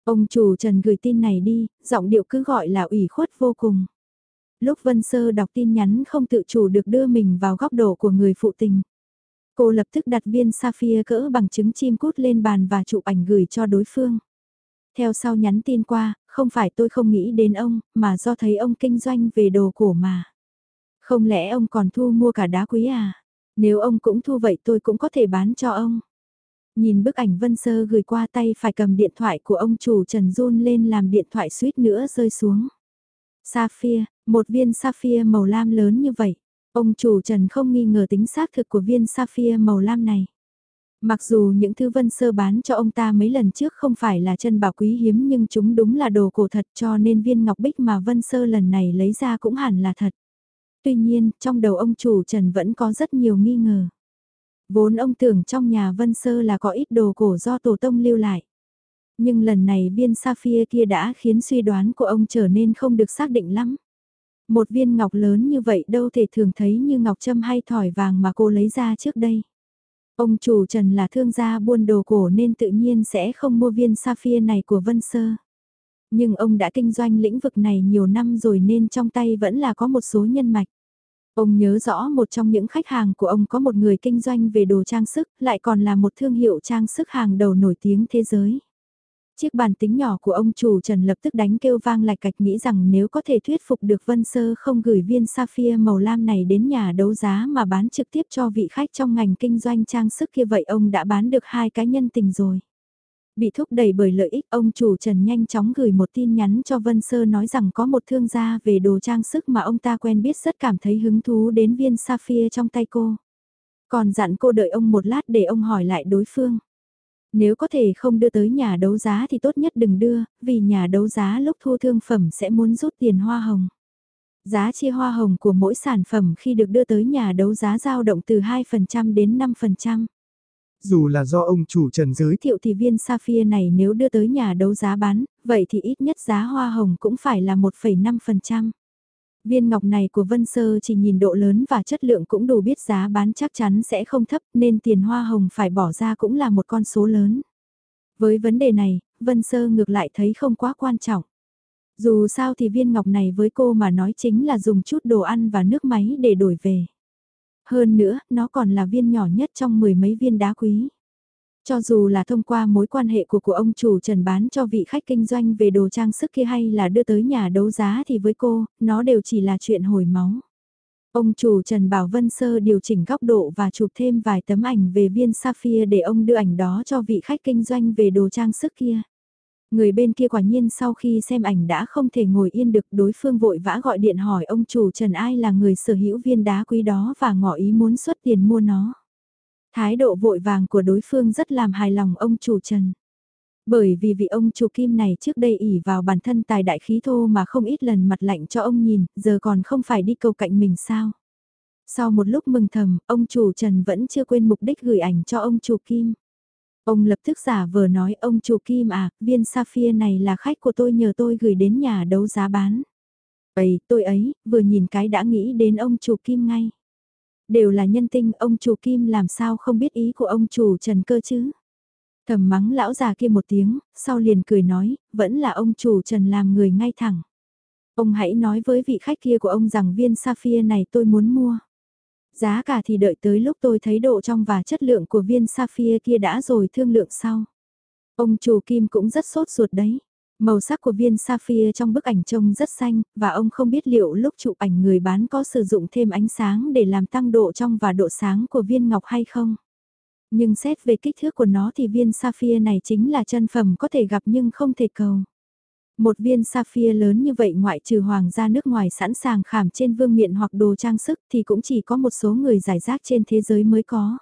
Ông chủ Trần gửi tin này đi, giọng điệu cứ gọi là ủy khuất vô cùng. Lúc Vân Sơ đọc tin nhắn không tự chủ được đưa mình vào góc độ của người phụ tình. Cô lập tức đặt viên sapphire cỡ bằng trứng chim cút lên bàn và chụp ảnh gửi cho đối phương. Theo sau nhắn tin qua, không phải tôi không nghĩ đến ông, mà do thấy ông kinh doanh về đồ cổ mà. Không lẽ ông còn thu mua cả đá quý à? Nếu ông cũng thu vậy tôi cũng có thể bán cho ông. Nhìn bức ảnh Vân Sơ gửi qua tay phải cầm điện thoại của ông chủ Trần run lên làm điện thoại suýt nữa rơi xuống. Sapphire, một viên sapphire màu lam lớn như vậy. Ông chủ Trần không nghi ngờ tính xác thực của viên sapphire màu lam này. Mặc dù những thứ Vân Sơ bán cho ông ta mấy lần trước không phải là chân bảo quý hiếm nhưng chúng đúng là đồ cổ thật cho nên viên ngọc bích mà Vân Sơ lần này lấy ra cũng hẳn là thật. Tuy nhiên, trong đầu ông chủ Trần vẫn có rất nhiều nghi ngờ. Vốn ông tưởng trong nhà Vân Sơ là có ít đồ cổ do tổ tông lưu lại. Nhưng lần này viên sapphire kia đã khiến suy đoán của ông trở nên không được xác định lắm. Một viên ngọc lớn như vậy đâu thể thường thấy như ngọc châm hay thỏi vàng mà cô lấy ra trước đây. Ông chủ Trần là thương gia buôn đồ cổ nên tự nhiên sẽ không mua viên sapphire này của Vân Sơ. Nhưng ông đã kinh doanh lĩnh vực này nhiều năm rồi nên trong tay vẫn là có một số nhân mạch. Ông nhớ rõ một trong những khách hàng của ông có một người kinh doanh về đồ trang sức, lại còn là một thương hiệu trang sức hàng đầu nổi tiếng thế giới. Chiếc bàn tính nhỏ của ông chủ Trần lập tức đánh kêu vang lạch cạch nghĩ rằng nếu có thể thuyết phục được Vân Sơ không gửi viên sapphire màu lam này đến nhà đấu giá mà bán trực tiếp cho vị khách trong ngành kinh doanh trang sức kia vậy ông đã bán được hai cá nhân tình rồi. Bị thúc đẩy bởi lợi ích ông chủ Trần nhanh chóng gửi một tin nhắn cho Vân Sơ nói rằng có một thương gia về đồ trang sức mà ông ta quen biết rất cảm thấy hứng thú đến viên sapphire trong tay cô. Còn dặn cô đợi ông một lát để ông hỏi lại đối phương. Nếu có thể không đưa tới nhà đấu giá thì tốt nhất đừng đưa, vì nhà đấu giá lúc thu thương phẩm sẽ muốn rút tiền hoa hồng. Giá chia hoa hồng của mỗi sản phẩm khi được đưa tới nhà đấu giá dao động từ 2% đến 5%. Dù là do ông chủ trần giới thiệu thì viên sapphire này nếu đưa tới nhà đấu giá bán, vậy thì ít nhất giá hoa hồng cũng phải là 1,5%. Viên ngọc này của Vân Sơ chỉ nhìn độ lớn và chất lượng cũng đủ biết giá bán chắc chắn sẽ không thấp nên tiền hoa hồng phải bỏ ra cũng là một con số lớn. Với vấn đề này, Vân Sơ ngược lại thấy không quá quan trọng. Dù sao thì viên ngọc này với cô mà nói chính là dùng chút đồ ăn và nước máy để đổi về. Hơn nữa, nó còn là viên nhỏ nhất trong mười mấy viên đá quý. Cho dù là thông qua mối quan hệ của của ông chủ trần bán cho vị khách kinh doanh về đồ trang sức kia hay là đưa tới nhà đấu giá thì với cô, nó đều chỉ là chuyện hồi máu. Ông chủ Trần Bảo Vân Sơ điều chỉnh góc độ và chụp thêm vài tấm ảnh về viên sapphire để ông đưa ảnh đó cho vị khách kinh doanh về đồ trang sức kia. Người bên kia quả nhiên sau khi xem ảnh đã không thể ngồi yên được đối phương vội vã gọi điện hỏi ông chủ Trần ai là người sở hữu viên đá quý đó và ngỏ ý muốn xuất tiền mua nó. Thái độ vội vàng của đối phương rất làm hài lòng ông chủ Trần. Bởi vì vị ông chủ kim này trước đây ỉ vào bản thân tài đại khí thô mà không ít lần mặt lạnh cho ông nhìn, giờ còn không phải đi cầu cạnh mình sao. Sau một lúc mừng thầm, ông chủ Trần vẫn chưa quên mục đích gửi ảnh cho ông chủ kim. Ông lập tức giả vờ nói ông chủ kim à, viên sapphire này là khách của tôi nhờ tôi gửi đến nhà đấu giá bán. Vậy tôi ấy, vừa nhìn cái đã nghĩ đến ông chủ kim ngay. Đều là nhân tinh, ông chủ Kim làm sao không biết ý của ông chủ Trần Cơ chứ? Thầm mắng lão già kia một tiếng, sau liền cười nói, vẫn là ông chủ Trần làm người ngay thẳng. Ông hãy nói với vị khách kia của ông rằng viên sapphire này tôi muốn mua. Giá cả thì đợi tới lúc tôi thấy độ trong và chất lượng của viên sapphire kia đã rồi thương lượng sau. Ông chủ Kim cũng rất sốt ruột đấy. Màu sắc của viên sapphire trong bức ảnh trông rất xanh, và ông không biết liệu lúc chụp ảnh người bán có sử dụng thêm ánh sáng để làm tăng độ trong và độ sáng của viên ngọc hay không. Nhưng xét về kích thước của nó thì viên sapphire này chính là chân phẩm có thể gặp nhưng không thể cầu. Một viên sapphire lớn như vậy ngoại trừ hoàng gia nước ngoài sẵn sàng khảm trên vương miện hoặc đồ trang sức thì cũng chỉ có một số người giải rác trên thế giới mới có.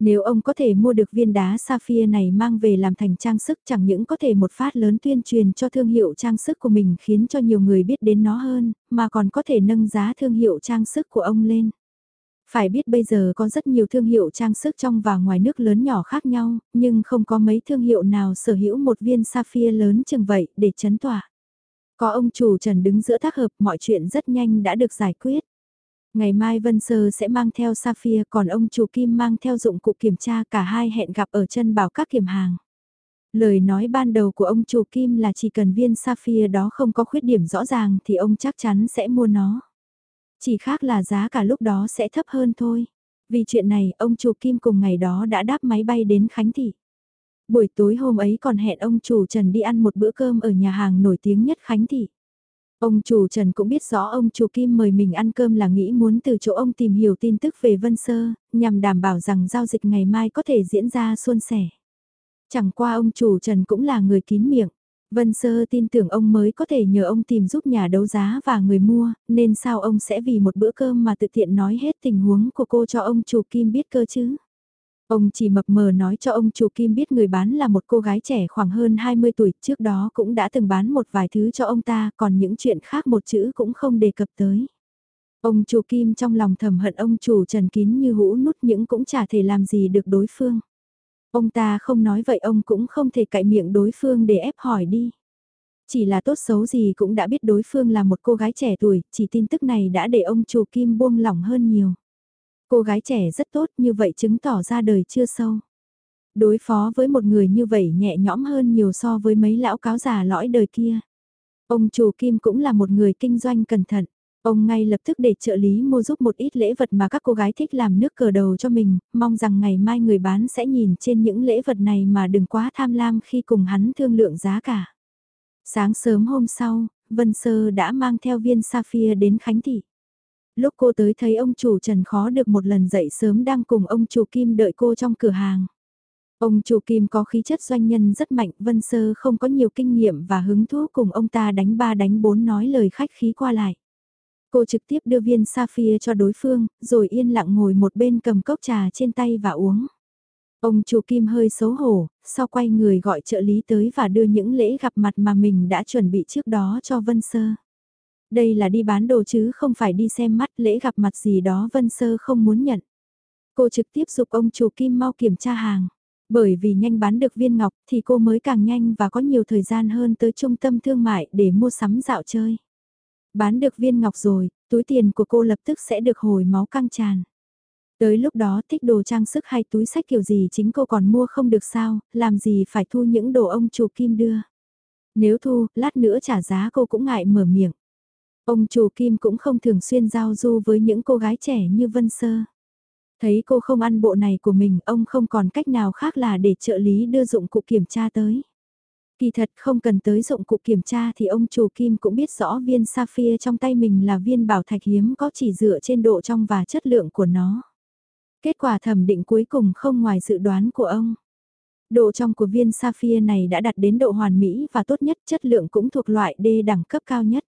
Nếu ông có thể mua được viên đá sapphire này mang về làm thành trang sức chẳng những có thể một phát lớn tuyên truyền cho thương hiệu trang sức của mình khiến cho nhiều người biết đến nó hơn, mà còn có thể nâng giá thương hiệu trang sức của ông lên. Phải biết bây giờ có rất nhiều thương hiệu trang sức trong và ngoài nước lớn nhỏ khác nhau, nhưng không có mấy thương hiệu nào sở hữu một viên sapphire lớn chừng vậy để chấn tỏa. Có ông chủ Trần đứng giữa tác hợp mọi chuyện rất nhanh đã được giải quyết. Ngày mai Vân Sơ sẽ mang theo Sapphire còn ông chủ Kim mang theo dụng cụ kiểm tra cả hai hẹn gặp ở chân bảo các kiểm hàng. Lời nói ban đầu của ông chủ Kim là chỉ cần viên Sapphire đó không có khuyết điểm rõ ràng thì ông chắc chắn sẽ mua nó. Chỉ khác là giá cả lúc đó sẽ thấp hơn thôi. Vì chuyện này, ông chủ Kim cùng ngày đó đã đáp máy bay đến Khánh Thị. Buổi tối hôm ấy còn hẹn ông chủ Trần đi ăn một bữa cơm ở nhà hàng nổi tiếng nhất Khánh Thị. Ông chủ Trần cũng biết rõ ông chủ Kim mời mình ăn cơm là nghĩ muốn từ chỗ ông tìm hiểu tin tức về Vân Sơ, nhằm đảm bảo rằng giao dịch ngày mai có thể diễn ra suôn sẻ. Chẳng qua ông chủ Trần cũng là người kín miệng. Vân Sơ tin tưởng ông mới có thể nhờ ông tìm giúp nhà đấu giá và người mua, nên sao ông sẽ vì một bữa cơm mà tự tiện nói hết tình huống của cô cho ông chủ Kim biết cơ chứ? Ông chỉ mập mờ nói cho ông chủ Kim biết người bán là một cô gái trẻ khoảng hơn 20 tuổi, trước đó cũng đã từng bán một vài thứ cho ông ta, còn những chuyện khác một chữ cũng không đề cập tới. Ông chủ Kim trong lòng thầm hận ông chủ Trần Kín như hũ nút những cũng chả thể làm gì được đối phương. Ông ta không nói vậy ông cũng không thể cậy miệng đối phương để ép hỏi đi. Chỉ là tốt xấu gì cũng đã biết đối phương là một cô gái trẻ tuổi, chỉ tin tức này đã để ông chủ Kim buông lỏng hơn nhiều. Cô gái trẻ rất tốt như vậy chứng tỏ ra đời chưa sâu. Đối phó với một người như vậy nhẹ nhõm hơn nhiều so với mấy lão cáo già lõi đời kia. Ông chủ Kim cũng là một người kinh doanh cẩn thận. Ông ngay lập tức để trợ lý mua giúp một ít lễ vật mà các cô gái thích làm nước cờ đầu cho mình, mong rằng ngày mai người bán sẽ nhìn trên những lễ vật này mà đừng quá tham lam khi cùng hắn thương lượng giá cả. Sáng sớm hôm sau, Vân Sơ đã mang theo viên Sapphire đến Khánh Thị. Lúc cô tới thấy ông chủ Trần khó được một lần dậy sớm đang cùng ông chủ Kim đợi cô trong cửa hàng. Ông chủ Kim có khí chất doanh nhân rất mạnh, Vân Sơ không có nhiều kinh nghiệm và hứng thú cùng ông ta đánh ba đánh bốn nói lời khách khí qua lại. Cô trực tiếp đưa viên Sapphire cho đối phương, rồi yên lặng ngồi một bên cầm cốc trà trên tay và uống. Ông chủ Kim hơi xấu hổ, sau quay người gọi trợ lý tới và đưa những lễ gặp mặt mà mình đã chuẩn bị trước đó cho Vân Sơ. Đây là đi bán đồ chứ không phải đi xem mắt lễ gặp mặt gì đó Vân Sơ không muốn nhận. Cô trực tiếp dục ông chủ Kim mau kiểm tra hàng. Bởi vì nhanh bán được viên ngọc thì cô mới càng nhanh và có nhiều thời gian hơn tới trung tâm thương mại để mua sắm dạo chơi. Bán được viên ngọc rồi, túi tiền của cô lập tức sẽ được hồi máu căng tràn. Tới lúc đó thích đồ trang sức hay túi sách kiểu gì chính cô còn mua không được sao, làm gì phải thu những đồ ông chủ Kim đưa. Nếu thu, lát nữa trả giá cô cũng ngại mở miệng. Ông chủ Kim cũng không thường xuyên giao du với những cô gái trẻ như Vân Sơ. Thấy cô không ăn bộ này của mình, ông không còn cách nào khác là để trợ lý đưa dụng cụ kiểm tra tới. Kỳ thật không cần tới dụng cụ kiểm tra thì ông chủ Kim cũng biết rõ viên sapphire trong tay mình là viên bảo thạch hiếm có chỉ dựa trên độ trong và chất lượng của nó. Kết quả thẩm định cuối cùng không ngoài dự đoán của ông. Độ trong của viên sapphire này đã đạt đến độ hoàn mỹ và tốt nhất, chất lượng cũng thuộc loại D đẳng cấp cao nhất.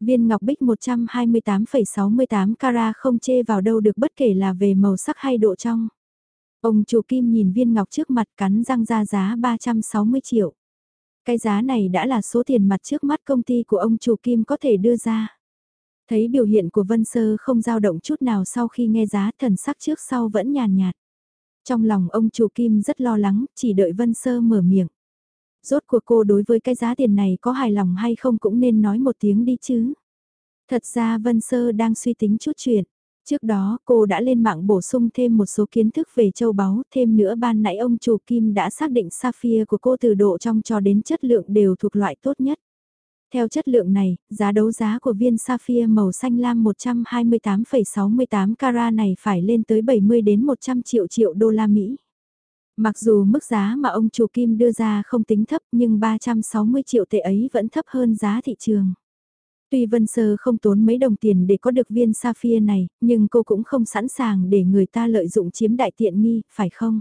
Viên ngọc bích 128,68 carat không chê vào đâu được bất kể là về màu sắc hay độ trong. Ông chủ Kim nhìn viên ngọc trước mặt cắn răng ra giá 360 triệu. Cái giá này đã là số tiền mặt trước mắt công ty của ông chủ Kim có thể đưa ra. Thấy biểu hiện của Vân Sơ không dao động chút nào sau khi nghe giá thần sắc trước sau vẫn nhàn nhạt. Trong lòng ông chủ Kim rất lo lắng, chỉ đợi Vân Sơ mở miệng. Rốt cuộc cô đối với cái giá tiền này có hài lòng hay không cũng nên nói một tiếng đi chứ. Thật ra Vân Sơ đang suy tính chút chuyện. Trước đó cô đã lên mạng bổ sung thêm một số kiến thức về châu báu, thêm nữa ban nãy ông chủ Kim đã xác định sapphire của cô từ độ trong cho đến chất lượng đều thuộc loại tốt nhất. Theo chất lượng này, giá đấu giá của viên sapphire màu xanh lam 128,68 carat này phải lên tới 70 đến 100 triệu triệu đô la Mỹ. Mặc dù mức giá mà ông chủ Kim đưa ra không tính thấp nhưng 360 triệu tệ ấy vẫn thấp hơn giá thị trường. Tuy Vân Sơ không tốn mấy đồng tiền để có được viên sapphire này, nhưng cô cũng không sẵn sàng để người ta lợi dụng chiếm đại tiện nghi, phải không?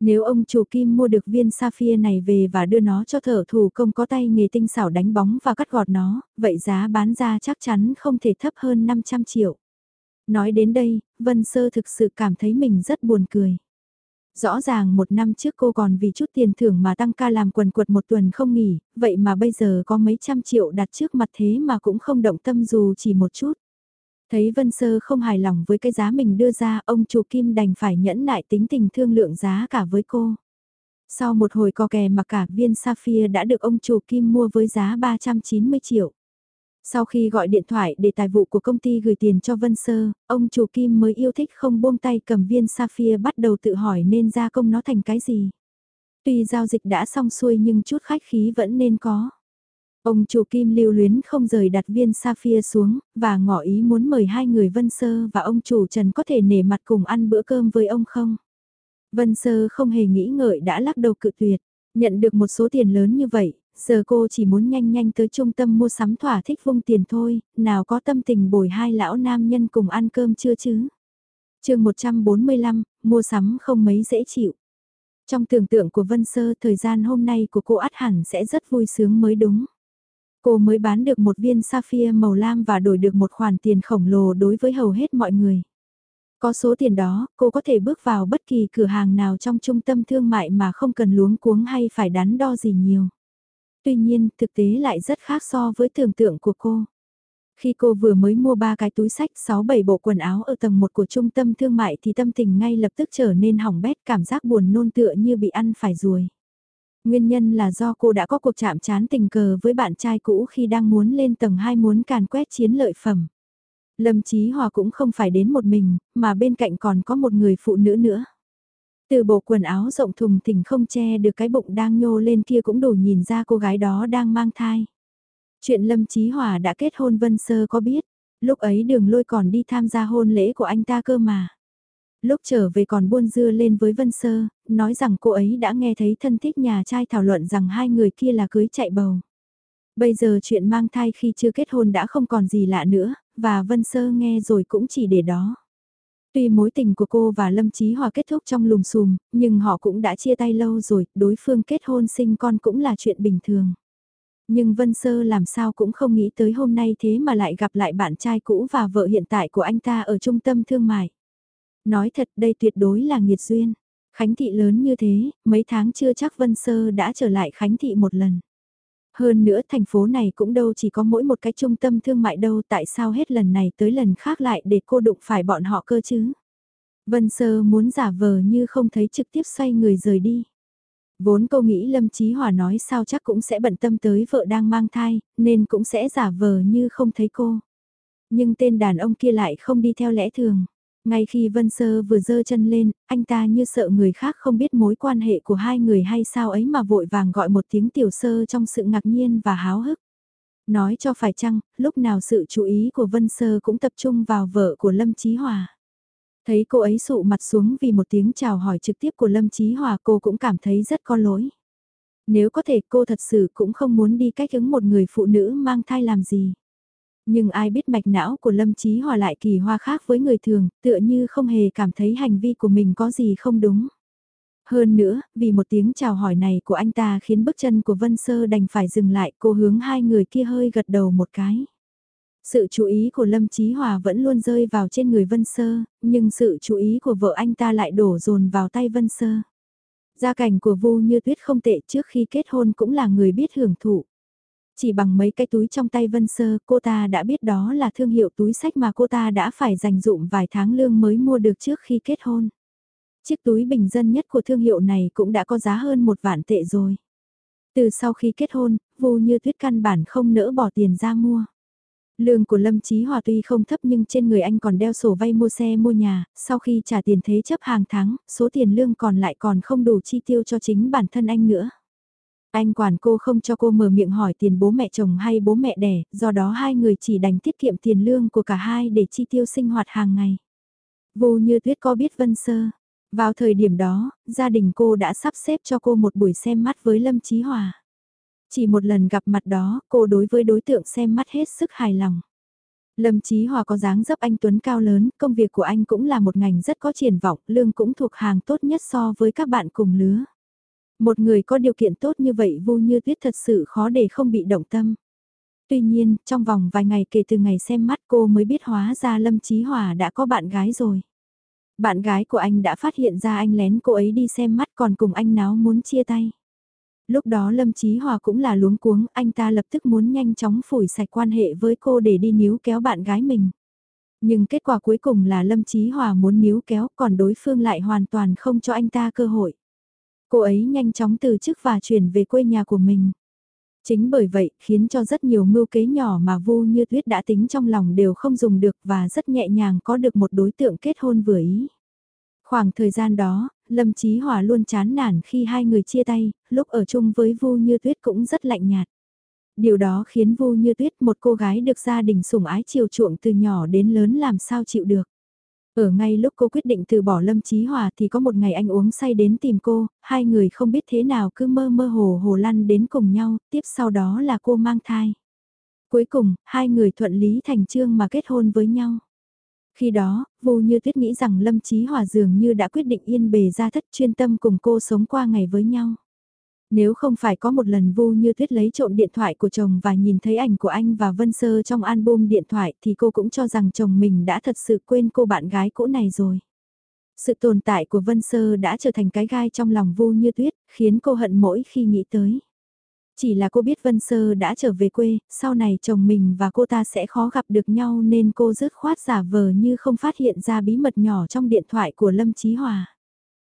Nếu ông chủ Kim mua được viên sapphire này về và đưa nó cho thợ thủ công có tay nghề tinh xảo đánh bóng và cắt gọt nó, vậy giá bán ra chắc chắn không thể thấp hơn 500 triệu. Nói đến đây, Vân Sơ thực sự cảm thấy mình rất buồn cười. Rõ ràng một năm trước cô còn vì chút tiền thưởng mà tăng ca làm quần quật một tuần không nghỉ, vậy mà bây giờ có mấy trăm triệu đặt trước mặt thế mà cũng không động tâm dù chỉ một chút. Thấy Vân Sơ không hài lòng với cái giá mình đưa ra, ông chủ Kim đành phải nhẫn nại tính tình thương lượng giá cả với cô. Sau một hồi co kè mà cả viên Sapphire đã được ông chủ Kim mua với giá 390 triệu. Sau khi gọi điện thoại để tài vụ của công ty gửi tiền cho Vân Sơ, ông chủ Kim mới yêu thích không buông tay cầm viên Sapphire bắt đầu tự hỏi nên gia công nó thành cái gì. Tuy giao dịch đã xong xuôi nhưng chút khách khí vẫn nên có. Ông chủ Kim lưu luyến không rời đặt viên Sapphire xuống, và ngỏ ý muốn mời hai người Vân Sơ và ông chủ Trần có thể nể mặt cùng ăn bữa cơm với ông không. Vân Sơ không hề nghĩ ngợi đã lắc đầu cự tuyệt, nhận được một số tiền lớn như vậy, giờ cô chỉ muốn nhanh nhanh tới trung tâm mua sắm thỏa thích vung tiền thôi, nào có tâm tình bồi hai lão nam nhân cùng ăn cơm chưa chứ. chương 145, mua sắm không mấy dễ chịu. Trong tưởng tượng của Vân Sơ thời gian hôm nay của cô át hẳn sẽ rất vui sướng mới đúng. Cô mới bán được một viên sapphire màu lam và đổi được một khoản tiền khổng lồ đối với hầu hết mọi người. Có số tiền đó, cô có thể bước vào bất kỳ cửa hàng nào trong trung tâm thương mại mà không cần luống cuống hay phải đắn đo gì nhiều. Tuy nhiên, thực tế lại rất khác so với tưởng tượng của cô. Khi cô vừa mới mua ba cái túi sách 6-7 bộ quần áo ở tầng 1 của trung tâm thương mại thì tâm tình ngay lập tức trở nên hỏng bét cảm giác buồn nôn tựa như bị ăn phải ruồi. Nguyên nhân là do cô đã có cuộc chạm chán tình cờ với bạn trai cũ khi đang muốn lên tầng 2 muốn càn quét chiến lợi phẩm. Lâm Chí Hòa cũng không phải đến một mình, mà bên cạnh còn có một người phụ nữ nữa. Từ bộ quần áo rộng thùng thình không che được cái bụng đang nhô lên kia cũng đủ nhìn ra cô gái đó đang mang thai. Chuyện Lâm Chí Hòa đã kết hôn Vân Sơ có biết, Lúc ấy đường lôi còn đi tham gia hôn lễ của anh ta cơ mà. Lúc trở về còn buôn dưa lên với Vân Sơ, nói rằng cô ấy đã nghe thấy thân thích nhà trai thảo luận rằng hai người kia là cưới chạy bầu. Bây giờ chuyện mang thai khi chưa kết hôn đã không còn gì lạ nữa, và Vân Sơ nghe rồi cũng chỉ để đó. Tuy mối tình của cô và Lâm Chí Hòa kết thúc trong lùm xùm, nhưng họ cũng đã chia tay lâu rồi, đối phương kết hôn sinh con cũng là chuyện bình thường. Nhưng Vân Sơ làm sao cũng không nghĩ tới hôm nay thế mà lại gặp lại bạn trai cũ và vợ hiện tại của anh ta ở trung tâm thương mại. Nói thật đây tuyệt đối là nghiệt duyên. Khánh thị lớn như thế, mấy tháng chưa chắc Vân Sơ đã trở lại Khánh thị một lần. Hơn nữa thành phố này cũng đâu chỉ có mỗi một cái trung tâm thương mại đâu tại sao hết lần này tới lần khác lại để cô đụng phải bọn họ cơ chứ. Vân Sơ muốn giả vờ như không thấy trực tiếp xoay người rời đi. Vốn cô nghĩ Lâm Chí Hòa nói sao chắc cũng sẽ bận tâm tới vợ đang mang thai, nên cũng sẽ giả vờ như không thấy cô. Nhưng tên đàn ông kia lại không đi theo lẽ thường. Ngay khi Vân Sơ vừa dơ chân lên, anh ta như sợ người khác không biết mối quan hệ của hai người hay sao ấy mà vội vàng gọi một tiếng tiểu sơ trong sự ngạc nhiên và háo hức. Nói cho phải chăng, lúc nào sự chú ý của Vân Sơ cũng tập trung vào vợ của Lâm Chí Hòa. Thấy cô ấy sụ mặt xuống vì một tiếng chào hỏi trực tiếp của Lâm Chí Hòa cô cũng cảm thấy rất có lỗi. Nếu có thể cô thật sự cũng không muốn đi cách ứng một người phụ nữ mang thai làm gì. Nhưng ai biết mạch não của Lâm Chí Hòa lại kỳ hoa khác với người thường, tựa như không hề cảm thấy hành vi của mình có gì không đúng. Hơn nữa, vì một tiếng chào hỏi này của anh ta khiến bước chân của Vân Sơ đành phải dừng lại cô hướng hai người kia hơi gật đầu một cái. Sự chú ý của Lâm Chí Hòa vẫn luôn rơi vào trên người Vân Sơ, nhưng sự chú ý của vợ anh ta lại đổ dồn vào tay Vân Sơ. Gia cảnh của Vu Như Tuyết không tệ trước khi kết hôn cũng là người biết hưởng thụ. Chỉ bằng mấy cái túi trong tay Vân Sơ, cô ta đã biết đó là thương hiệu túi sách mà cô ta đã phải dành dụm vài tháng lương mới mua được trước khi kết hôn. Chiếc túi bình dân nhất của thương hiệu này cũng đã có giá hơn một vạn tệ rồi. Từ sau khi kết hôn, Vu Như Tuyết căn bản không nỡ bỏ tiền ra mua. Lương của Lâm Chí Hòa tuy không thấp nhưng trên người anh còn đeo sổ vay mua xe mua nhà, sau khi trả tiền thế chấp hàng tháng, số tiền lương còn lại còn không đủ chi tiêu cho chính bản thân anh nữa. Anh quản cô không cho cô mở miệng hỏi tiền bố mẹ chồng hay bố mẹ đẻ, do đó hai người chỉ đành tiết kiệm tiền lương của cả hai để chi tiêu sinh hoạt hàng ngày. Vô như tuyết có biết Vân Sơ. Vào thời điểm đó, gia đình cô đã sắp xếp cho cô một buổi xem mắt với Lâm Chí Hòa. Chỉ một lần gặp mặt đó, cô đối với đối tượng xem mắt hết sức hài lòng. Lâm Chí Hòa có dáng dấp anh Tuấn cao lớn, công việc của anh cũng là một ngành rất có triển vọng, lương cũng thuộc hàng tốt nhất so với các bạn cùng lứa. Một người có điều kiện tốt như vậy vô như tuyết thật sự khó để không bị động tâm. Tuy nhiên, trong vòng vài ngày kể từ ngày xem mắt cô mới biết hóa ra Lâm Chí Hòa đã có bạn gái rồi. Bạn gái của anh đã phát hiện ra anh lén cô ấy đi xem mắt còn cùng anh náo muốn chia tay. Lúc đó Lâm Chí Hòa cũng là luống cuống, anh ta lập tức muốn nhanh chóng phủi sạch quan hệ với cô để đi níu kéo bạn gái mình. Nhưng kết quả cuối cùng là Lâm Chí Hòa muốn níu kéo còn đối phương lại hoàn toàn không cho anh ta cơ hội. Cô ấy nhanh chóng từ chức và chuyển về quê nhà của mình. Chính bởi vậy khiến cho rất nhiều mưu kế nhỏ mà Vu Như Tuyết đã tính trong lòng đều không dùng được và rất nhẹ nhàng có được một đối tượng kết hôn vừa ý. Khoảng thời gian đó, Lâm Chí Hòa luôn chán nản khi hai người chia tay, lúc ở chung với Vu Như Tuyết cũng rất lạnh nhạt. Điều đó khiến Vu Như Tuyết một cô gái được gia đình sủng ái chiều chuộng từ nhỏ đến lớn làm sao chịu được. Ở ngay lúc cô quyết định từ bỏ Lâm Chí Hòa thì có một ngày anh uống say đến tìm cô, hai người không biết thế nào cứ mơ mơ hồ hồ lăn đến cùng nhau, tiếp sau đó là cô mang thai. Cuối cùng, hai người thuận lý thành trương mà kết hôn với nhau. Khi đó, Vu Như Tuyết nghĩ rằng Lâm Chí Hòa dường như đã quyết định yên bề ra thất chuyên tâm cùng cô sống qua ngày với nhau. Nếu không phải có một lần Vu Như Tuyết lấy trộm điện thoại của chồng và nhìn thấy ảnh của anh và Vân Sơ trong album điện thoại thì cô cũng cho rằng chồng mình đã thật sự quên cô bạn gái cũ này rồi. Sự tồn tại của Vân Sơ đã trở thành cái gai trong lòng Vu Như Tuyết, khiến cô hận mỗi khi nghĩ tới. Chỉ là cô biết Vân Sơ đã trở về quê, sau này chồng mình và cô ta sẽ khó gặp được nhau nên cô dứt khoát giả vờ như không phát hiện ra bí mật nhỏ trong điện thoại của Lâm Chí Hòa.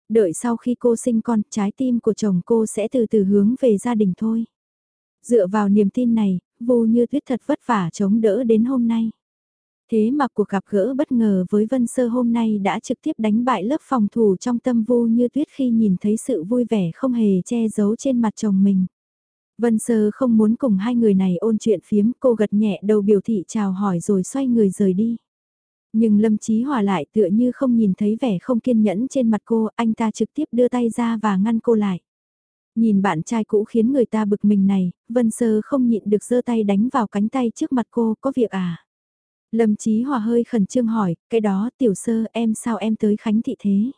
Đợi sau khi cô sinh con, trái tim của chồng cô sẽ từ từ hướng về gia đình thôi. Dựa vào niềm tin này, vô như tuyết thật vất vả chống đỡ đến hôm nay. Thế mà cuộc gặp gỡ bất ngờ với Vân Sơ hôm nay đã trực tiếp đánh bại lớp phòng thủ trong tâm vô như tuyết khi nhìn thấy sự vui vẻ không hề che giấu trên mặt chồng mình. Vân Sơ không muốn cùng hai người này ôn chuyện phiếm, cô gật nhẹ đầu biểu thị chào hỏi rồi xoay người rời đi. Nhưng Lâm Chí Hòa lại tựa như không nhìn thấy vẻ không kiên nhẫn trên mặt cô, anh ta trực tiếp đưa tay ra và ngăn cô lại. Nhìn bạn trai cũ khiến người ta bực mình này, Vân Sơ không nhịn được giơ tay đánh vào cánh tay trước mặt cô, có việc à? Lâm Chí Hòa hơi khẩn trương hỏi, cái đó tiểu sơ em sao em tới Khánh Thị thế?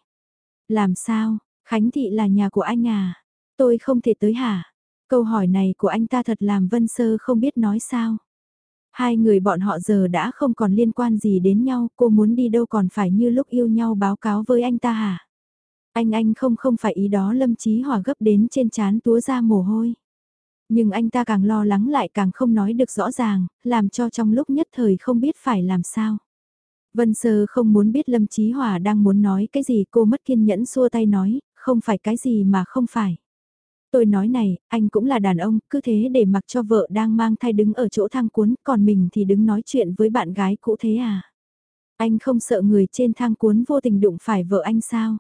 Làm sao, Khánh Thị là nhà của anh à? Tôi không thể tới hả? Câu hỏi này của anh ta thật làm Vân Sơ không biết nói sao. Hai người bọn họ giờ đã không còn liên quan gì đến nhau, cô muốn đi đâu còn phải như lúc yêu nhau báo cáo với anh ta hả? Anh anh không không phải ý đó Lâm trí Hòa gấp đến trên chán túa ra mồ hôi. Nhưng anh ta càng lo lắng lại càng không nói được rõ ràng, làm cho trong lúc nhất thời không biết phải làm sao. Vân Sơ không muốn biết Lâm Chí Hòa đang muốn nói cái gì cô mất kiên nhẫn xua tay nói, không phải cái gì mà không phải. Tôi nói này, anh cũng là đàn ông, cứ thế để mặc cho vợ đang mang thai đứng ở chỗ thang cuốn, còn mình thì đứng nói chuyện với bạn gái cũ thế à? Anh không sợ người trên thang cuốn vô tình đụng phải vợ anh sao?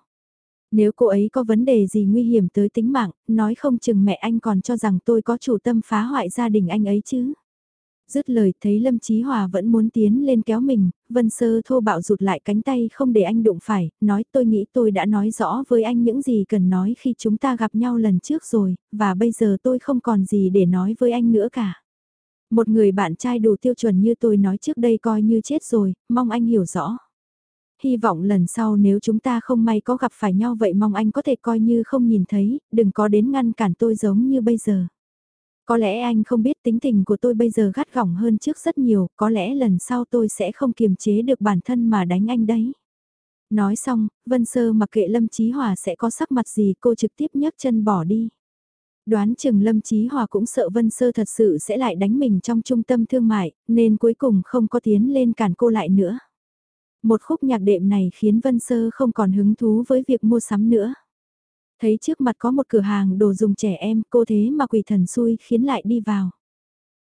Nếu cô ấy có vấn đề gì nguy hiểm tới tính mạng, nói không chừng mẹ anh còn cho rằng tôi có chủ tâm phá hoại gia đình anh ấy chứ. Dứt lời thấy Lâm Chí Hòa vẫn muốn tiến lên kéo mình, Vân Sơ thô bạo rụt lại cánh tay không để anh đụng phải, nói tôi nghĩ tôi đã nói rõ với anh những gì cần nói khi chúng ta gặp nhau lần trước rồi, và bây giờ tôi không còn gì để nói với anh nữa cả. Một người bạn trai đủ tiêu chuẩn như tôi nói trước đây coi như chết rồi, mong anh hiểu rõ. Hy vọng lần sau nếu chúng ta không may có gặp phải nhau vậy mong anh có thể coi như không nhìn thấy, đừng có đến ngăn cản tôi giống như bây giờ. Có lẽ anh không biết tính tình của tôi bây giờ gắt gỏng hơn trước rất nhiều, có lẽ lần sau tôi sẽ không kiềm chế được bản thân mà đánh anh đấy. Nói xong, Vân Sơ mặc kệ Lâm Chí Hòa sẽ có sắc mặt gì cô trực tiếp nhấc chân bỏ đi. Đoán chừng Lâm Chí Hòa cũng sợ Vân Sơ thật sự sẽ lại đánh mình trong trung tâm thương mại, nên cuối cùng không có tiến lên cản cô lại nữa. Một khúc nhạc đệm này khiến Vân Sơ không còn hứng thú với việc mua sắm nữa. Thấy trước mặt có một cửa hàng đồ dùng trẻ em, cô thế mà quỷ thần xui khiến lại đi vào.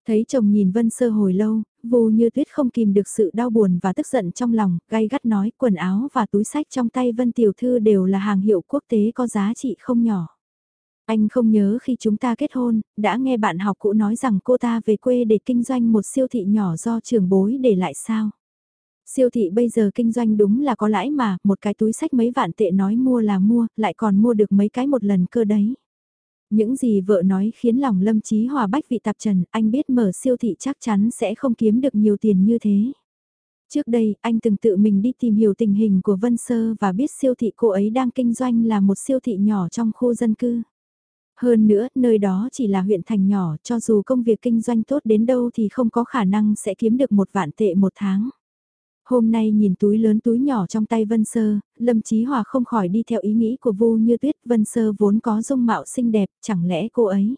Thấy chồng nhìn Vân Sơ hồi lâu, vù như tuyết không kìm được sự đau buồn và tức giận trong lòng, gay gắt nói quần áo và túi sách trong tay Vân Tiểu Thư đều là hàng hiệu quốc tế có giá trị không nhỏ. Anh không nhớ khi chúng ta kết hôn, đã nghe bạn học cũ nói rằng cô ta về quê để kinh doanh một siêu thị nhỏ do trường bối để lại sao. Siêu thị bây giờ kinh doanh đúng là có lãi mà, một cái túi sách mấy vạn tệ nói mua là mua, lại còn mua được mấy cái một lần cơ đấy. Những gì vợ nói khiến lòng Lâm Chí Hòa bách vị tạp trần, anh biết mở siêu thị chắc chắn sẽ không kiếm được nhiều tiền như thế. Trước đây, anh từng tự mình đi tìm hiểu tình hình của Vân Sơ và biết siêu thị cô ấy đang kinh doanh là một siêu thị nhỏ trong khu dân cư. Hơn nữa, nơi đó chỉ là huyện thành nhỏ, cho dù công việc kinh doanh tốt đến đâu thì không có khả năng sẽ kiếm được một vạn tệ một tháng. Hôm nay nhìn túi lớn túi nhỏ trong tay Vân Sơ, Lâm Chí Hòa không khỏi đi theo ý nghĩ của Vu Như Tuyết, Vân Sơ vốn có dung mạo xinh đẹp, chẳng lẽ cô ấy?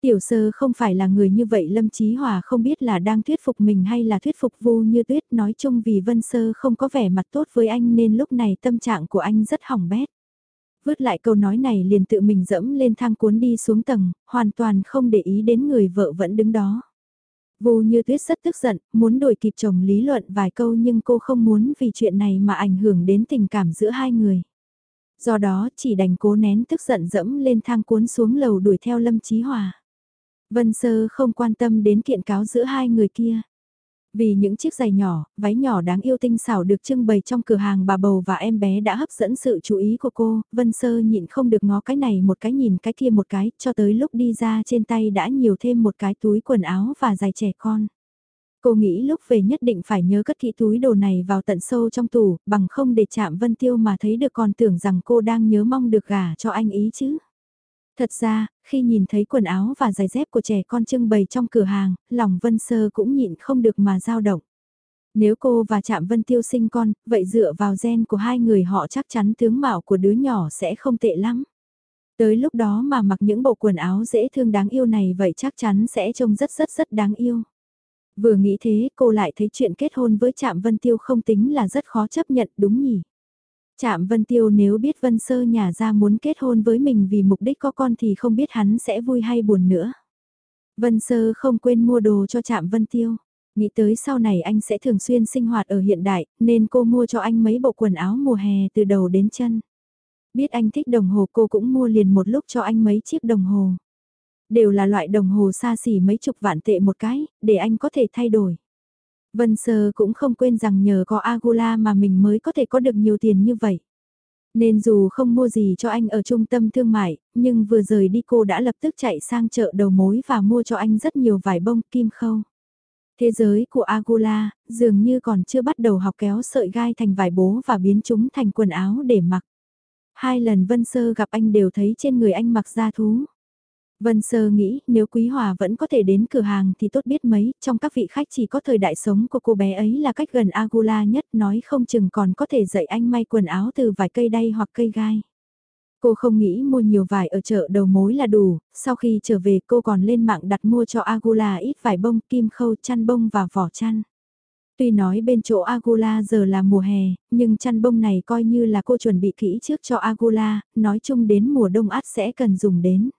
Tiểu Sơ không phải là người như vậy, Lâm Chí Hòa không biết là đang thuyết phục mình hay là thuyết phục Vu Như Tuyết, nói chung vì Vân Sơ không có vẻ mặt tốt với anh nên lúc này tâm trạng của anh rất hỏng bét. Vứt lại câu nói này liền tự mình dẫm lên thang cuốn đi xuống tầng, hoàn toàn không để ý đến người vợ vẫn đứng đó. Vô như tuyết rất tức giận, muốn đổi kịp chồng lý luận vài câu nhưng cô không muốn vì chuyện này mà ảnh hưởng đến tình cảm giữa hai người. Do đó chỉ đành cố nén tức giận dẫm lên thang cuốn xuống lầu đuổi theo Lâm Chí Hòa. Vân Sơ không quan tâm đến kiện cáo giữa hai người kia. Vì những chiếc giày nhỏ, váy nhỏ đáng yêu tinh xảo được trưng bày trong cửa hàng bà bầu và em bé đã hấp dẫn sự chú ý của cô, Vân Sơ nhịn không được ngó cái này một cái nhìn cái kia một cái, cho tới lúc đi ra trên tay đã nhiều thêm một cái túi quần áo và giày trẻ con. Cô nghĩ lúc về nhất định phải nhớ cất kỹ túi đồ này vào tận sâu trong tủ, bằng không để chạm Vân Tiêu mà thấy được còn tưởng rằng cô đang nhớ mong được gả cho anh ý chứ. Thật ra, khi nhìn thấy quần áo và giày dép của trẻ con trưng bày trong cửa hàng, lòng Vân Sơ cũng nhịn không được mà dao động. Nếu cô và Trạm Vân Tiêu sinh con, vậy dựa vào gen của hai người họ chắc chắn tướng mạo của đứa nhỏ sẽ không tệ lắm. Tới lúc đó mà mặc những bộ quần áo dễ thương đáng yêu này vậy chắc chắn sẽ trông rất rất rất đáng yêu. Vừa nghĩ thế cô lại thấy chuyện kết hôn với Trạm Vân Tiêu không tính là rất khó chấp nhận đúng nhỉ. Trạm Vân Tiêu nếu biết Vân Sơ nhà ra muốn kết hôn với mình vì mục đích có con thì không biết hắn sẽ vui hay buồn nữa. Vân Sơ không quên mua đồ cho Trạm Vân Tiêu. Nghĩ tới sau này anh sẽ thường xuyên sinh hoạt ở hiện đại, nên cô mua cho anh mấy bộ quần áo mùa hè từ đầu đến chân. Biết anh thích đồng hồ cô cũng mua liền một lúc cho anh mấy chiếc đồng hồ. Đều là loại đồng hồ xa xỉ mấy chục vạn tệ một cái, để anh có thể thay đổi. Vân Sơ cũng không quên rằng nhờ có Agula mà mình mới có thể có được nhiều tiền như vậy. Nên dù không mua gì cho anh ở trung tâm thương mại, nhưng vừa rời đi cô đã lập tức chạy sang chợ đầu mối và mua cho anh rất nhiều vải bông kim khâu. Thế giới của Agula dường như còn chưa bắt đầu học kéo sợi gai thành vải bố và biến chúng thành quần áo để mặc. Hai lần Vân Sơ gặp anh đều thấy trên người anh mặc da thú. Vân Sơ nghĩ nếu Quý Hòa vẫn có thể đến cửa hàng thì tốt biết mấy, trong các vị khách chỉ có thời đại sống của cô bé ấy là cách gần Agula nhất nói không chừng còn có thể dạy anh may quần áo từ vài cây đay hoặc cây gai. Cô không nghĩ mua nhiều vải ở chợ đầu mối là đủ, sau khi trở về cô còn lên mạng đặt mua cho Agula ít vải bông, kim khâu, chăn bông và vỏ chăn. Tuy nói bên chỗ Agula giờ là mùa hè, nhưng chăn bông này coi như là cô chuẩn bị kỹ trước cho Agula, nói chung đến mùa đông át sẽ cần dùng đến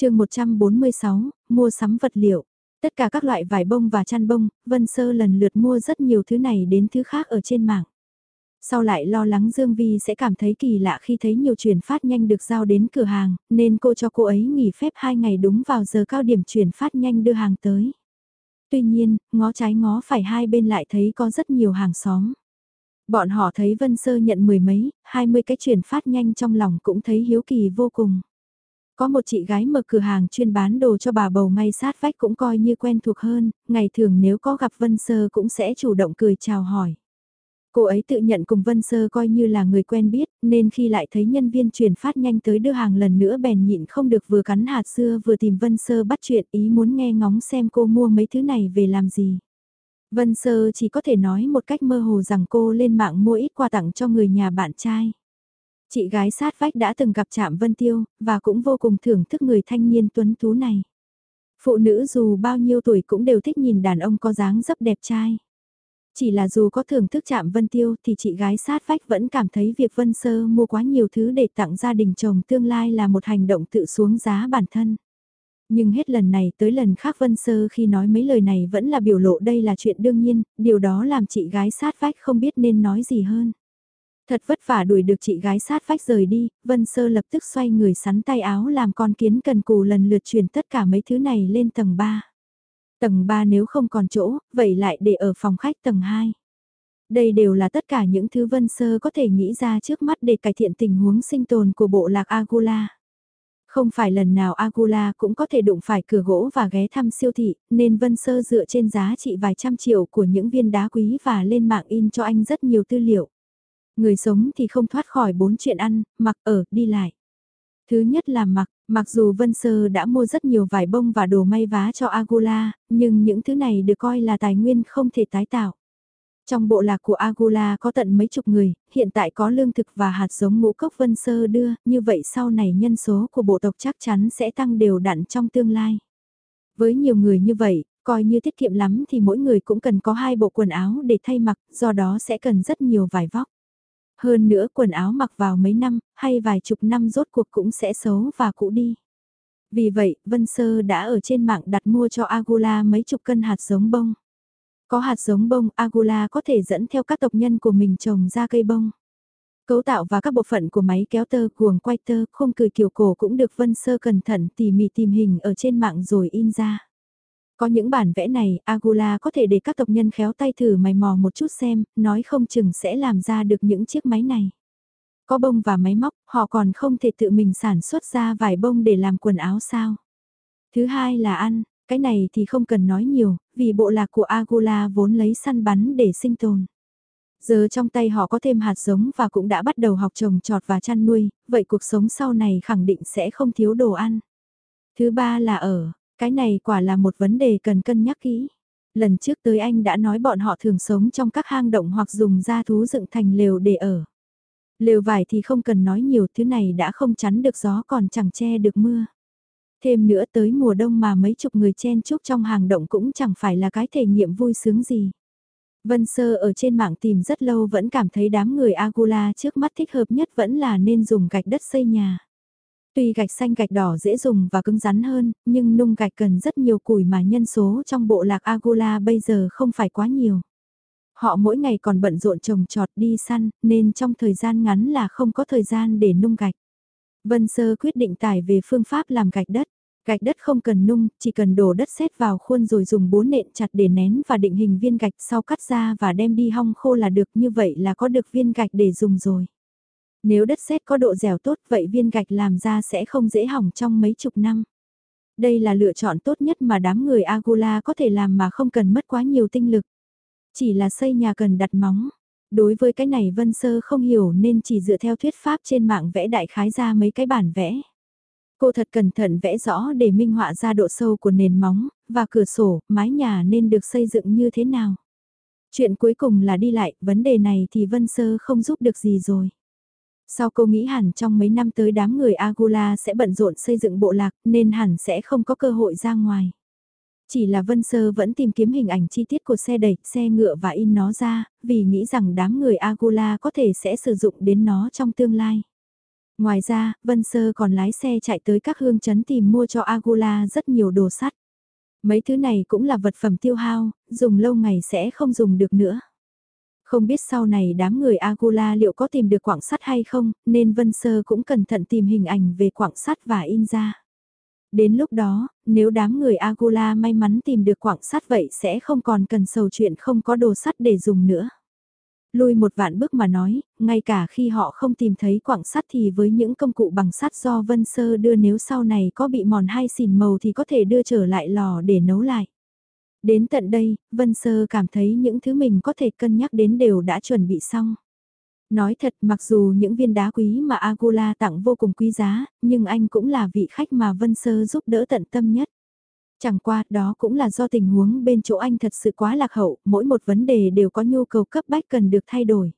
chương 146, mua sắm vật liệu. Tất cả các loại vải bông và chăn bông, Vân Sơ lần lượt mua rất nhiều thứ này đến thứ khác ở trên mạng. Sau lại lo lắng Dương Vi sẽ cảm thấy kỳ lạ khi thấy nhiều chuyển phát nhanh được giao đến cửa hàng, nên cô cho cô ấy nghỉ phép 2 ngày đúng vào giờ cao điểm chuyển phát nhanh đưa hàng tới. Tuy nhiên, ngó trái ngó phải hai bên lại thấy có rất nhiều hàng xóm. Bọn họ thấy Vân Sơ nhận mười mấy, hai mươi cái chuyển phát nhanh trong lòng cũng thấy hiếu kỳ vô cùng. Có một chị gái mở cửa hàng chuyên bán đồ cho bà bầu ngay sát vách cũng coi như quen thuộc hơn, ngày thường nếu có gặp Vân Sơ cũng sẽ chủ động cười chào hỏi. Cô ấy tự nhận cùng Vân Sơ coi như là người quen biết, nên khi lại thấy nhân viên chuyển phát nhanh tới đưa hàng lần nữa bèn nhịn không được vừa cắn hạt dưa vừa tìm Vân Sơ bắt chuyện ý muốn nghe ngóng xem cô mua mấy thứ này về làm gì. Vân Sơ chỉ có thể nói một cách mơ hồ rằng cô lên mạng mua ít quà tặng cho người nhà bạn trai. Chị gái sát vách đã từng gặp Trạm Vân Tiêu, và cũng vô cùng thưởng thức người thanh niên tuấn tú này. Phụ nữ dù bao nhiêu tuổi cũng đều thích nhìn đàn ông có dáng dấp đẹp trai. Chỉ là dù có thưởng thức Trạm Vân Tiêu thì chị gái sát vách vẫn cảm thấy việc Vân Sơ mua quá nhiều thứ để tặng gia đình chồng tương lai là một hành động tự xuống giá bản thân. Nhưng hết lần này tới lần khác Vân Sơ khi nói mấy lời này vẫn là biểu lộ đây là chuyện đương nhiên, điều đó làm chị gái sát vách không biết nên nói gì hơn. Thật vất vả đuổi được chị gái sát vách rời đi, Vân Sơ lập tức xoay người sắn tay áo làm con kiến cần cù lần lượt chuyển tất cả mấy thứ này lên tầng 3. Tầng 3 nếu không còn chỗ, vậy lại để ở phòng khách tầng 2. Đây đều là tất cả những thứ Vân Sơ có thể nghĩ ra trước mắt để cải thiện tình huống sinh tồn của bộ lạc Agula. Không phải lần nào Agula cũng có thể đụng phải cửa gỗ và ghé thăm siêu thị, nên Vân Sơ dựa trên giá trị vài trăm triệu của những viên đá quý và lên mạng in cho anh rất nhiều tư liệu. Người sống thì không thoát khỏi bốn chuyện ăn, mặc ở, đi lại. Thứ nhất là mặc, mặc dù Vân Sơ đã mua rất nhiều vải bông và đồ may vá cho Agula, nhưng những thứ này được coi là tài nguyên không thể tái tạo. Trong bộ lạc của Agula có tận mấy chục người, hiện tại có lương thực và hạt giống ngũ cốc Vân Sơ đưa, như vậy sau này nhân số của bộ tộc chắc chắn sẽ tăng đều đặn trong tương lai. Với nhiều người như vậy, coi như tiết kiệm lắm thì mỗi người cũng cần có hai bộ quần áo để thay mặc, do đó sẽ cần rất nhiều vải vóc. Hơn nữa quần áo mặc vào mấy năm, hay vài chục năm rốt cuộc cũng sẽ xấu và cũ đi. Vì vậy, Vân Sơ đã ở trên mạng đặt mua cho Agula mấy chục cân hạt giống bông. Có hạt giống bông, Agula có thể dẫn theo các tộc nhân của mình trồng ra cây bông. Cấu tạo và các bộ phận của máy kéo tơ, cuồng quay tơ, không cười kiểu cổ cũng được Vân Sơ cẩn thận tỉ mỉ tìm hình ở trên mạng rồi in ra. Có những bản vẽ này, Agula có thể để các tộc nhân khéo tay thử mày mò một chút xem, nói không chừng sẽ làm ra được những chiếc máy này. Có bông và máy móc, họ còn không thể tự mình sản xuất ra vài bông để làm quần áo sao. Thứ hai là ăn, cái này thì không cần nói nhiều, vì bộ lạc của Agula vốn lấy săn bắn để sinh tồn. Giờ trong tay họ có thêm hạt giống và cũng đã bắt đầu học trồng trọt và chăn nuôi, vậy cuộc sống sau này khẳng định sẽ không thiếu đồ ăn. Thứ ba là ở, cái này quả là một vấn đề cần cân nhắc kỹ. Lần trước tới anh đã nói bọn họ thường sống trong các hang động hoặc dùng da thú dựng thành lều để ở. Lều vải thì không cần nói nhiều, thứ này đã không chắn được gió còn chẳng che được mưa. Thêm nữa tới mùa đông mà mấy chục người chen chúc trong hàng động cũng chẳng phải là cái thể nghiệm vui sướng gì. Vân Sơ ở trên mạng tìm rất lâu vẫn cảm thấy đám người Agula trước mắt thích hợp nhất vẫn là nên dùng gạch đất xây nhà. Tuy gạch xanh gạch đỏ dễ dùng và cứng rắn hơn, nhưng nung gạch cần rất nhiều củi mà nhân số trong bộ lạc Agula bây giờ không phải quá nhiều. Họ mỗi ngày còn bận rộn trồng trọt đi săn, nên trong thời gian ngắn là không có thời gian để nung gạch. Vân Sơ quyết định tải về phương pháp làm gạch đất. Gạch đất không cần nung, chỉ cần đổ đất sét vào khuôn rồi dùng búa nện chặt để nén và định hình viên gạch sau cắt ra và đem đi hong khô là được như vậy là có được viên gạch để dùng rồi. Nếu đất sét có độ dẻo tốt vậy viên gạch làm ra sẽ không dễ hỏng trong mấy chục năm. Đây là lựa chọn tốt nhất mà đám người Agula có thể làm mà không cần mất quá nhiều tinh lực. Chỉ là xây nhà cần đặt móng. Đối với cái này Vân Sơ không hiểu nên chỉ dựa theo thuyết pháp trên mạng vẽ đại khái ra mấy cái bản vẽ. Cô thật cẩn thận vẽ rõ để minh họa ra độ sâu của nền móng, và cửa sổ, mái nhà nên được xây dựng như thế nào. Chuyện cuối cùng là đi lại, vấn đề này thì Vân Sơ không giúp được gì rồi. Sau cô nghĩ hẳn trong mấy năm tới đám người Agula sẽ bận rộn xây dựng bộ lạc nên hẳn sẽ không có cơ hội ra ngoài. Chỉ là Vân Sơ vẫn tìm kiếm hình ảnh chi tiết của xe đẩy, xe ngựa và in nó ra, vì nghĩ rằng đám người Agula có thể sẽ sử dụng đến nó trong tương lai. Ngoài ra, Vân Sơ còn lái xe chạy tới các hương chấn tìm mua cho Agula rất nhiều đồ sắt. Mấy thứ này cũng là vật phẩm tiêu hao, dùng lâu ngày sẽ không dùng được nữa. Không biết sau này đám người Agula liệu có tìm được quảng sắt hay không, nên Vân Sơ cũng cẩn thận tìm hình ảnh về quảng sắt và in ra. Đến lúc đó, nếu đám người Agula may mắn tìm được quảng sắt vậy sẽ không còn cần sầu chuyện không có đồ sắt để dùng nữa. Lui một vạn bước mà nói, ngay cả khi họ không tìm thấy quảng sắt thì với những công cụ bằng sắt do Vân Sơ đưa nếu sau này có bị mòn hay xỉn màu thì có thể đưa trở lại lò để nấu lại. Đến tận đây, Vân Sơ cảm thấy những thứ mình có thể cân nhắc đến đều đã chuẩn bị xong. Nói thật mặc dù những viên đá quý mà Agula tặng vô cùng quý giá, nhưng anh cũng là vị khách mà Vân Sơ giúp đỡ tận tâm nhất. Chẳng qua đó cũng là do tình huống bên chỗ anh thật sự quá lạc hậu, mỗi một vấn đề đều có nhu cầu cấp bách cần được thay đổi.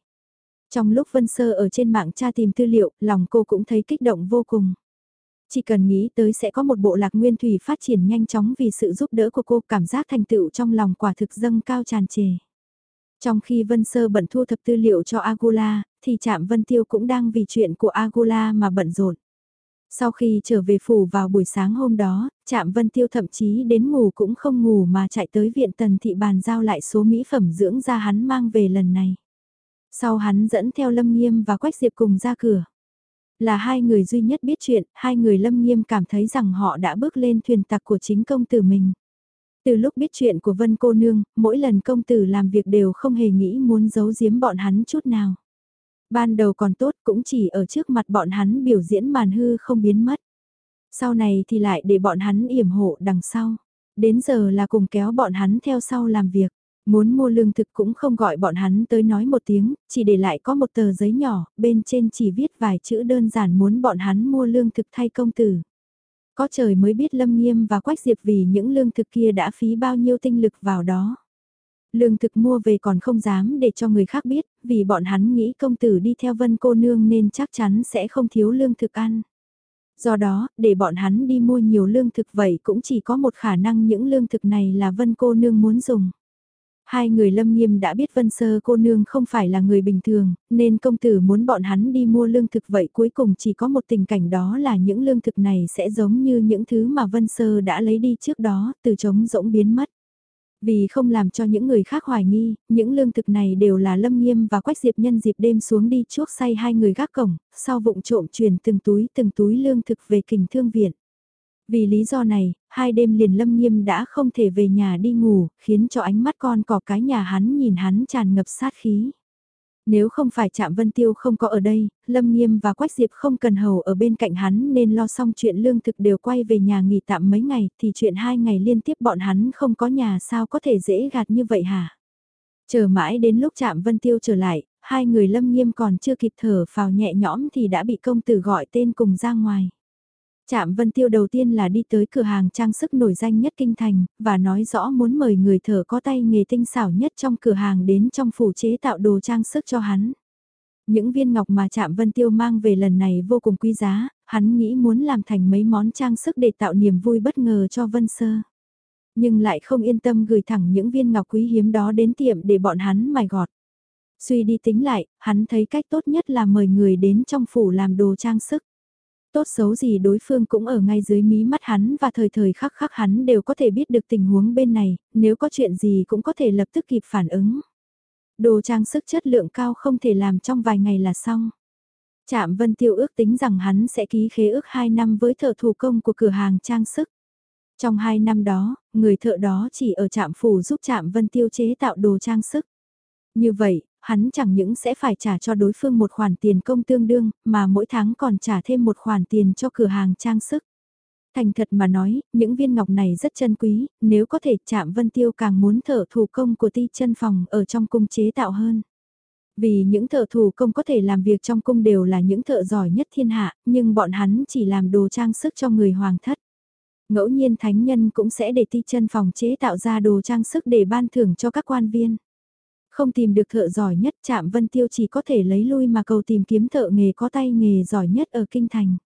Trong lúc Vân Sơ ở trên mạng tra tìm tư liệu, lòng cô cũng thấy kích động vô cùng. Chỉ cần nghĩ tới sẽ có một bộ lạc nguyên thủy phát triển nhanh chóng vì sự giúp đỡ của cô cảm giác thành tựu trong lòng quả thực dâng cao tràn trề. Trong khi Vân Sơ bận thu thập tư liệu cho Agula, thì Trạm Vân Tiêu cũng đang vì chuyện của Agula mà bận rộn. Sau khi trở về phủ vào buổi sáng hôm đó, Trạm Vân Tiêu thậm chí đến ngủ cũng không ngủ mà chạy tới viện tần thị bàn giao lại số mỹ phẩm dưỡng da hắn mang về lần này. Sau hắn dẫn theo Lâm Nghiêm và Quách Diệp cùng ra cửa. Là hai người duy nhất biết chuyện, hai người Lâm Nghiêm cảm thấy rằng họ đã bước lên thuyền tặc của chính công tử mình. Từ lúc biết chuyện của Vân cô nương, mỗi lần công tử làm việc đều không hề nghĩ muốn giấu giếm bọn hắn chút nào. Ban đầu còn tốt cũng chỉ ở trước mặt bọn hắn biểu diễn màn hư không biến mất. Sau này thì lại để bọn hắn yểm hộ đằng sau. Đến giờ là cùng kéo bọn hắn theo sau làm việc. Muốn mua lương thực cũng không gọi bọn hắn tới nói một tiếng, chỉ để lại có một tờ giấy nhỏ, bên trên chỉ viết vài chữ đơn giản muốn bọn hắn mua lương thực thay công tử. Có trời mới biết Lâm Nghiêm và Quách Diệp vì những lương thực kia đã phí bao nhiêu tinh lực vào đó. Lương thực mua về còn không dám để cho người khác biết, vì bọn hắn nghĩ công tử đi theo vân cô nương nên chắc chắn sẽ không thiếu lương thực ăn. Do đó, để bọn hắn đi mua nhiều lương thực vậy cũng chỉ có một khả năng những lương thực này là vân cô nương muốn dùng. Hai người lâm nghiêm đã biết vân sơ cô nương không phải là người bình thường, nên công tử muốn bọn hắn đi mua lương thực vậy cuối cùng chỉ có một tình cảnh đó là những lương thực này sẽ giống như những thứ mà vân sơ đã lấy đi trước đó, từ trống rỗng biến mất. Vì không làm cho những người khác hoài nghi, những lương thực này đều là Lâm Nghiêm và Quách Diệp nhân dịp đêm xuống đi chuốc say hai người gác cổng, sau vụng trộm truyền từng túi từng túi lương thực về kình thương viện. Vì lý do này, hai đêm liền Lâm Nghiêm đã không thể về nhà đi ngủ, khiến cho ánh mắt con cỏ cái nhà hắn nhìn hắn tràn ngập sát khí. Nếu không phải chạm Vân Tiêu không có ở đây, Lâm Nghiêm và Quách Diệp không cần hầu ở bên cạnh hắn nên lo xong chuyện lương thực đều quay về nhà nghỉ tạm mấy ngày thì chuyện hai ngày liên tiếp bọn hắn không có nhà sao có thể dễ gạt như vậy hả? Chờ mãi đến lúc chạm Vân Tiêu trở lại, hai người Lâm Nghiêm còn chưa kịp thở phào nhẹ nhõm thì đã bị công tử gọi tên cùng ra ngoài. Trạm Vân Tiêu đầu tiên là đi tới cửa hàng trang sức nổi danh nhất kinh thành, và nói rõ muốn mời người thợ có tay nghề tinh xảo nhất trong cửa hàng đến trong phủ chế tạo đồ trang sức cho hắn. Những viên ngọc mà Trạm Vân Tiêu mang về lần này vô cùng quý giá, hắn nghĩ muốn làm thành mấy món trang sức để tạo niềm vui bất ngờ cho Vân Sơ. Nhưng lại không yên tâm gửi thẳng những viên ngọc quý hiếm đó đến tiệm để bọn hắn mài gọt. Suy đi tính lại, hắn thấy cách tốt nhất là mời người đến trong phủ làm đồ trang sức tốt xấu gì đối phương cũng ở ngay dưới mí mắt hắn và thời thời khắc khắc hắn đều có thể biết được tình huống bên này, nếu có chuyện gì cũng có thể lập tức kịp phản ứng. Đồ trang sức chất lượng cao không thể làm trong vài ngày là xong. Trạm Vân Tiêu ước tính rằng hắn sẽ ký khế ước 2 năm với thợ thủ công của cửa hàng trang sức. Trong hai năm đó, người thợ đó chỉ ở trạm phủ giúp trạm Vân Tiêu chế tạo đồ trang sức. Như vậy, hắn chẳng những sẽ phải trả cho đối phương một khoản tiền công tương đương, mà mỗi tháng còn trả thêm một khoản tiền cho cửa hàng trang sức. Thành thật mà nói, những viên ngọc này rất chân quý, nếu có thể chạm Vân Tiêu càng muốn thợ thủ công của ti chân phòng ở trong cung chế tạo hơn. Vì những thợ thủ công có thể làm việc trong cung đều là những thợ giỏi nhất thiên hạ, nhưng bọn hắn chỉ làm đồ trang sức cho người hoàng thất. Ngẫu nhiên thánh nhân cũng sẽ để ti chân phòng chế tạo ra đồ trang sức để ban thưởng cho các quan viên. Không tìm được thợ giỏi nhất chạm Vân Tiêu chỉ có thể lấy lui mà cầu tìm kiếm thợ nghề có tay nghề giỏi nhất ở kinh thành.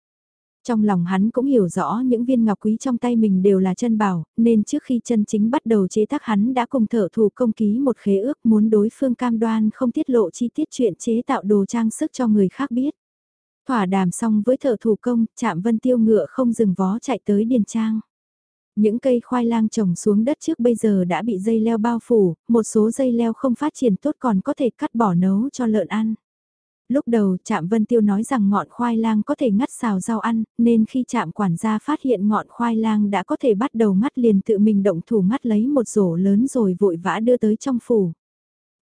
Trong lòng hắn cũng hiểu rõ những viên ngọc quý trong tay mình đều là chân bảo, nên trước khi chân chính bắt đầu chế tác hắn đã cùng thợ thủ công ký một khế ước muốn đối phương cam đoan không tiết lộ chi tiết chuyện chế tạo đồ trang sức cho người khác biết. Thỏa đàm xong với thợ thủ công, chạm vân tiêu ngựa không dừng vó chạy tới điền trang. Những cây khoai lang trồng xuống đất trước bây giờ đã bị dây leo bao phủ, một số dây leo không phát triển tốt còn có thể cắt bỏ nấu cho lợn ăn. Lúc đầu Trạm Vân Tiêu nói rằng ngọn khoai lang có thể ngắt xào rau ăn, nên khi Trạm quản gia phát hiện ngọn khoai lang đã có thể bắt đầu ngắt liền tự mình động thủ ngắt lấy một rổ lớn rồi vội vã đưa tới trong phủ.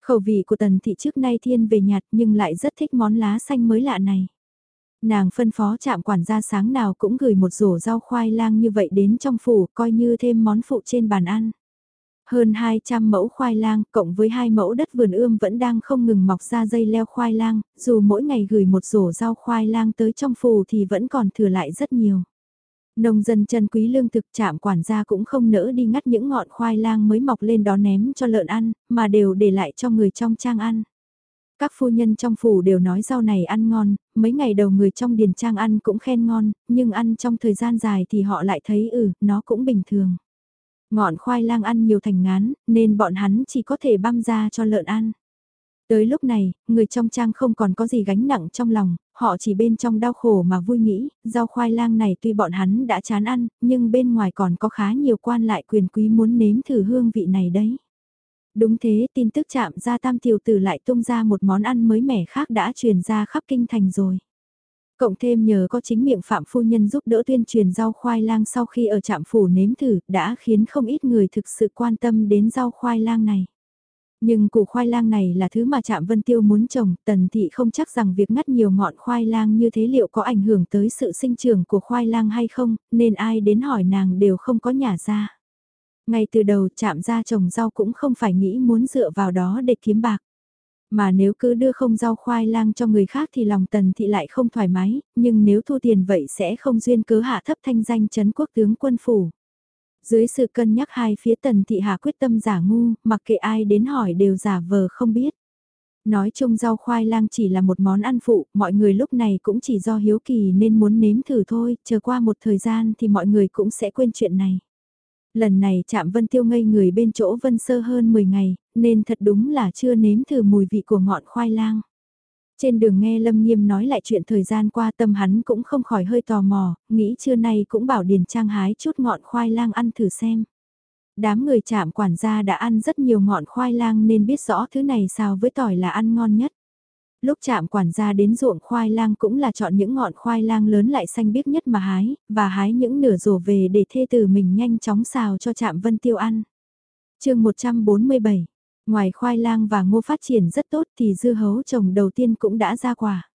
Khẩu vị của tần thị trước nay thiên về nhạt nhưng lại rất thích món lá xanh mới lạ này. Nàng phân phó Trạm quản gia sáng nào cũng gửi một rổ rau khoai lang như vậy đến trong phủ coi như thêm món phụ trên bàn ăn. Hơn 200 mẫu khoai lang cộng với hai mẫu đất vườn ươm vẫn đang không ngừng mọc ra dây leo khoai lang, dù mỗi ngày gửi một rổ rau khoai lang tới trong phủ thì vẫn còn thừa lại rất nhiều. Nông dân chân quý lương thực chạm quản gia cũng không nỡ đi ngắt những ngọn khoai lang mới mọc lên đó ném cho lợn ăn, mà đều để lại cho người trong trang ăn. Các phu nhân trong phủ đều nói rau này ăn ngon, mấy ngày đầu người trong điền trang ăn cũng khen ngon, nhưng ăn trong thời gian dài thì họ lại thấy ừ, nó cũng bình thường. Ngọn khoai lang ăn nhiều thành ngán, nên bọn hắn chỉ có thể băm ra cho lợn ăn. Tới lúc này, người trong trang không còn có gì gánh nặng trong lòng, họ chỉ bên trong đau khổ mà vui nghĩ, rau khoai lang này tuy bọn hắn đã chán ăn, nhưng bên ngoài còn có khá nhiều quan lại quyền quý muốn nếm thử hương vị này đấy. Đúng thế, tin tức chạm ra tam tiểu tử lại tung ra một món ăn mới mẻ khác đã truyền ra khắp kinh thành rồi. Cộng thêm nhờ có chính miệng Phạm Phu Nhân giúp đỡ tuyên truyền rau khoai lang sau khi ở trạm phủ nếm thử đã khiến không ít người thực sự quan tâm đến rau khoai lang này. Nhưng củ khoai lang này là thứ mà Trạm Vân Tiêu muốn trồng, Tần Thị không chắc rằng việc ngắt nhiều ngọn khoai lang như thế liệu có ảnh hưởng tới sự sinh trưởng của khoai lang hay không, nên ai đến hỏi nàng đều không có nhà ra. Ngay từ đầu chạm ra trồng rau cũng không phải nghĩ muốn dựa vào đó để kiếm bạc. Mà nếu cứ đưa không rau khoai lang cho người khác thì lòng tần thị lại không thoải mái, nhưng nếu thu tiền vậy sẽ không duyên cớ hạ thấp thanh danh chấn quốc tướng quân phủ. Dưới sự cân nhắc hai phía tần thị hạ quyết tâm giả ngu, mặc kệ ai đến hỏi đều giả vờ không biết. Nói chung rau khoai lang chỉ là một món ăn phụ, mọi người lúc này cũng chỉ do hiếu kỳ nên muốn nếm thử thôi, chờ qua một thời gian thì mọi người cũng sẽ quên chuyện này. Lần này chạm Vân Tiêu ngây người bên chỗ Vân Sơ hơn 10 ngày, nên thật đúng là chưa nếm thử mùi vị của ngọn khoai lang. Trên đường nghe Lâm Nghiêm nói lại chuyện thời gian qua tâm hắn cũng không khỏi hơi tò mò, nghĩ trưa nay cũng bảo Điền Trang hái chút ngọn khoai lang ăn thử xem. Đám người chạm quản gia đã ăn rất nhiều ngọn khoai lang nên biết rõ thứ này xào với tỏi là ăn ngon nhất. Lúc chạm quản gia đến ruộng khoai lang cũng là chọn những ngọn khoai lang lớn lại xanh biếc nhất mà hái, và hái những nửa rổ về để thê tử mình nhanh chóng xào cho chạm vân tiêu ăn. chương 147, ngoài khoai lang và ngô phát triển rất tốt thì dưa hấu trồng đầu tiên cũng đã ra quả.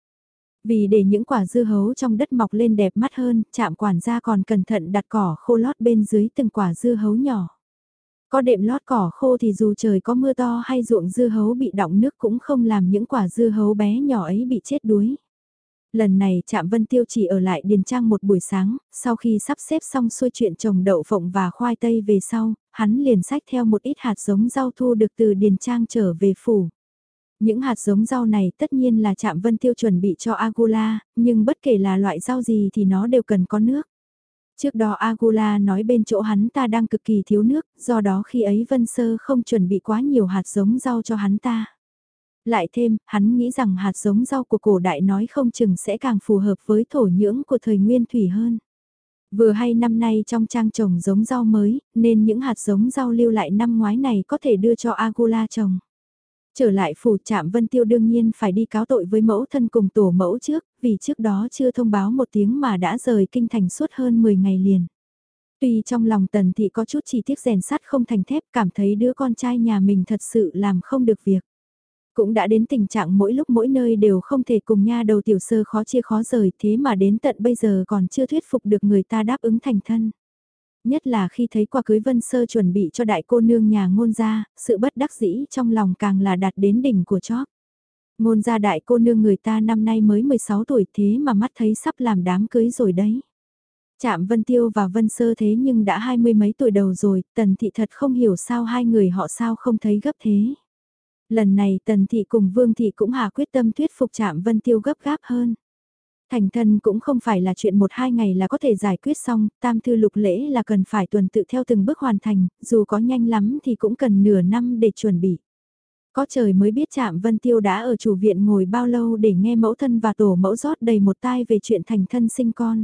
Vì để những quả dưa hấu trong đất mọc lên đẹp mắt hơn, chạm quản gia còn cẩn thận đặt cỏ khô lót bên dưới từng quả dưa hấu nhỏ. Có đệm lót cỏ khô thì dù trời có mưa to hay ruộng dưa hấu bị đọng nước cũng không làm những quả dưa hấu bé nhỏ ấy bị chết đuối. Lần này Trạm Vân Tiêu chỉ ở lại Điền Trang một buổi sáng, sau khi sắp xếp xong xuôi chuyện trồng đậu phộng và khoai tây về sau, hắn liền sách theo một ít hạt giống rau thu được từ Điền Trang trở về phủ. Những hạt giống rau này tất nhiên là Trạm Vân Tiêu chuẩn bị cho Agula, nhưng bất kể là loại rau gì thì nó đều cần có nước. Trước đó Agula nói bên chỗ hắn ta đang cực kỳ thiếu nước, do đó khi ấy Vân Sơ không chuẩn bị quá nhiều hạt giống rau cho hắn ta. Lại thêm, hắn nghĩ rằng hạt giống rau của cổ đại nói không chừng sẽ càng phù hợp với thổ nhưỡng của thời nguyên thủy hơn. Vừa hay năm nay trong trang trồng giống rau mới, nên những hạt giống rau lưu lại năm ngoái này có thể đưa cho Agula trồng. Trở lại phủ trạm Vân Tiêu đương nhiên phải đi cáo tội với mẫu thân cùng tổ mẫu trước, vì trước đó chưa thông báo một tiếng mà đã rời kinh thành suốt hơn 10 ngày liền. Tuy trong lòng tần thị có chút chỉ tiếc rèn sắt không thành thép cảm thấy đứa con trai nhà mình thật sự làm không được việc. Cũng đã đến tình trạng mỗi lúc mỗi nơi đều không thể cùng nha đầu tiểu sơ khó chia khó rời thế mà đến tận bây giờ còn chưa thuyết phục được người ta đáp ứng thành thân. Nhất là khi thấy qua cưới vân sơ chuẩn bị cho đại cô nương nhà ngôn gia, sự bất đắc dĩ trong lòng càng là đạt đến đỉnh của chóp. Ngôn gia đại cô nương người ta năm nay mới 16 tuổi thế mà mắt thấy sắp làm đám cưới rồi đấy. Chạm Vân Tiêu và Vân Sơ thế nhưng đã hai mươi mấy tuổi đầu rồi, Tần Thị thật không hiểu sao hai người họ sao không thấy gấp thế. Lần này Tần Thị cùng Vương Thị cũng hạ quyết tâm thuyết phục Chạm Vân Tiêu gấp gáp hơn. Thành thân cũng không phải là chuyện một hai ngày là có thể giải quyết xong, tam thư lục lễ là cần phải tuần tự theo từng bước hoàn thành, dù có nhanh lắm thì cũng cần nửa năm để chuẩn bị. Có trời mới biết chạm Vân Tiêu đã ở chủ viện ngồi bao lâu để nghe mẫu thân và tổ mẫu rót đầy một tai về chuyện thành thân sinh con.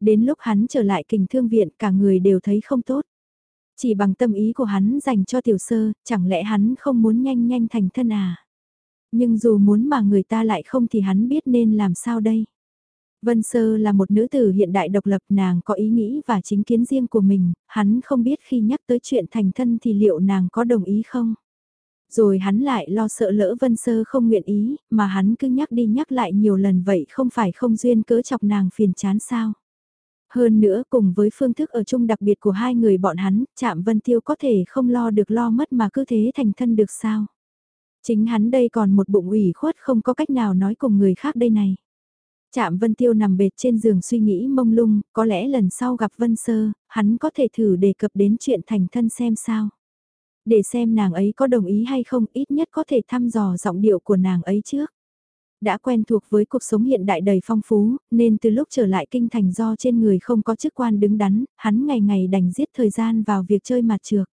Đến lúc hắn trở lại kình thương viện cả người đều thấy không tốt. Chỉ bằng tâm ý của hắn dành cho tiểu sơ, chẳng lẽ hắn không muốn nhanh nhanh thành thân à? Nhưng dù muốn mà người ta lại không thì hắn biết nên làm sao đây? Vân Sơ là một nữ tử hiện đại độc lập nàng có ý nghĩ và chính kiến riêng của mình, hắn không biết khi nhắc tới chuyện thành thân thì liệu nàng có đồng ý không? Rồi hắn lại lo sợ lỡ Vân Sơ không nguyện ý, mà hắn cứ nhắc đi nhắc lại nhiều lần vậy không phải không duyên cớ chọc nàng phiền chán sao? Hơn nữa cùng với phương thức ở chung đặc biệt của hai người bọn hắn, chạm Vân Tiêu có thể không lo được lo mất mà cứ thế thành thân được sao? Chính hắn đây còn một bụng ủy khuất không có cách nào nói cùng người khác đây này. Trạm Vân Tiêu nằm bệt trên giường suy nghĩ mông lung, có lẽ lần sau gặp Vân Sơ, hắn có thể thử đề cập đến chuyện thành thân xem sao. Để xem nàng ấy có đồng ý hay không, ít nhất có thể thăm dò giọng điệu của nàng ấy trước. Đã quen thuộc với cuộc sống hiện đại đầy phong phú, nên từ lúc trở lại kinh thành do trên người không có chức quan đứng đắn, hắn ngày ngày đành giết thời gian vào việc chơi mặt trược.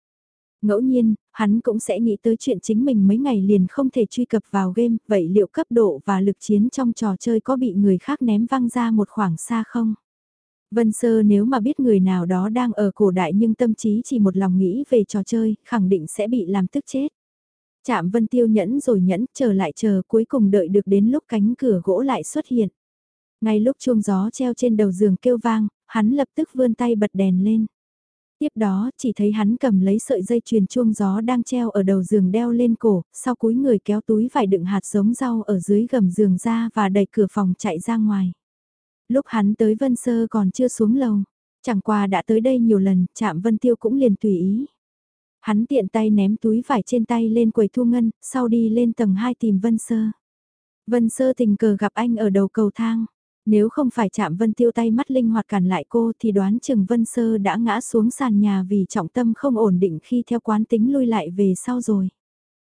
Ngẫu nhiên, hắn cũng sẽ nghĩ tới chuyện chính mình mấy ngày liền không thể truy cập vào game, vậy liệu cấp độ và lực chiến trong trò chơi có bị người khác ném văng ra một khoảng xa không? Vân Sơ nếu mà biết người nào đó đang ở cổ đại nhưng tâm trí chỉ một lòng nghĩ về trò chơi, khẳng định sẽ bị làm tức chết. Chạm Vân Tiêu nhẫn rồi nhẫn, chờ lại chờ, cuối cùng đợi được đến lúc cánh cửa gỗ lại xuất hiện. Ngay lúc chuông gió treo trên đầu giường kêu vang, hắn lập tức vươn tay bật đèn lên. Tiếp đó, chỉ thấy hắn cầm lấy sợi dây chuyền chuông gió đang treo ở đầu giường đeo lên cổ, sau cúi người kéo túi vải đựng hạt giống rau ở dưới gầm giường ra và đẩy cửa phòng chạy ra ngoài. Lúc hắn tới Vân Sơ còn chưa xuống lầu, chẳng qua đã tới đây nhiều lần, chạm Vân Tiêu cũng liền tùy ý. Hắn tiện tay ném túi vải trên tay lên quầy thu ngân, sau đi lên tầng 2 tìm Vân Sơ. Vân Sơ tình cờ gặp anh ở đầu cầu thang. Nếu không phải chạm Vân Tiêu tay mắt linh hoạt cản lại cô thì đoán chừng Vân Sơ đã ngã xuống sàn nhà vì trọng tâm không ổn định khi theo quán tính lui lại về sau rồi.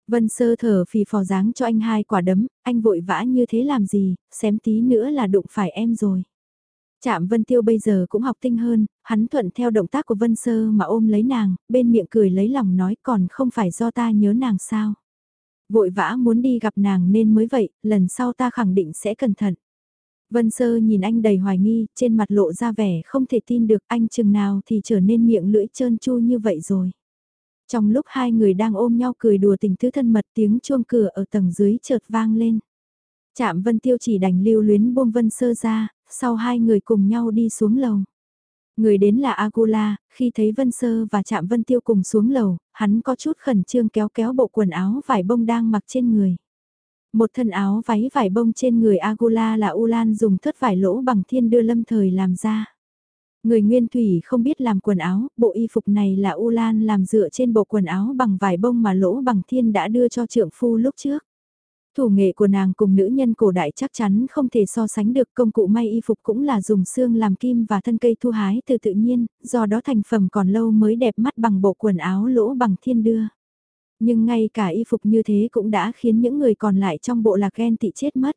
Vân Sơ thở phì phò dáng cho anh hai quả đấm, anh vội vã như thế làm gì, xém tí nữa là đụng phải em rồi. Chạm Vân Tiêu bây giờ cũng học tinh hơn, hắn thuận theo động tác của Vân Sơ mà ôm lấy nàng, bên miệng cười lấy lòng nói còn không phải do ta nhớ nàng sao. Vội vã muốn đi gặp nàng nên mới vậy, lần sau ta khẳng định sẽ cẩn thận. Vân Sơ nhìn anh đầy hoài nghi, trên mặt lộ ra vẻ không thể tin được anh chừng nào thì trở nên miệng lưỡi trơn chu như vậy rồi. Trong lúc hai người đang ôm nhau cười đùa tình thứ thân mật tiếng chuông cửa ở tầng dưới chợt vang lên. Chạm Vân Tiêu chỉ đành lưu luyến buông Vân Sơ ra, sau hai người cùng nhau đi xuống lầu. Người đến là Agula, khi thấy Vân Sơ và Trạm Vân Tiêu cùng xuống lầu, hắn có chút khẩn trương kéo kéo bộ quần áo vải bông đang mặc trên người. Một thân áo váy vải bông trên người Agula là Ulan dùng thớt vải lỗ bằng thiên đưa lâm thời làm ra. Người nguyên thủy không biết làm quần áo, bộ y phục này là Ulan làm dựa trên bộ quần áo bằng vải bông mà lỗ bằng thiên đã đưa cho trượng phu lúc trước. Thủ nghệ của nàng cùng nữ nhân cổ đại chắc chắn không thể so sánh được công cụ may y phục cũng là dùng xương làm kim và thân cây thu hái từ tự nhiên, do đó thành phẩm còn lâu mới đẹp mắt bằng bộ quần áo lỗ bằng thiên đưa. Nhưng ngay cả y phục như thế cũng đã khiến những người còn lại trong bộ lạc ghen tị chết mất.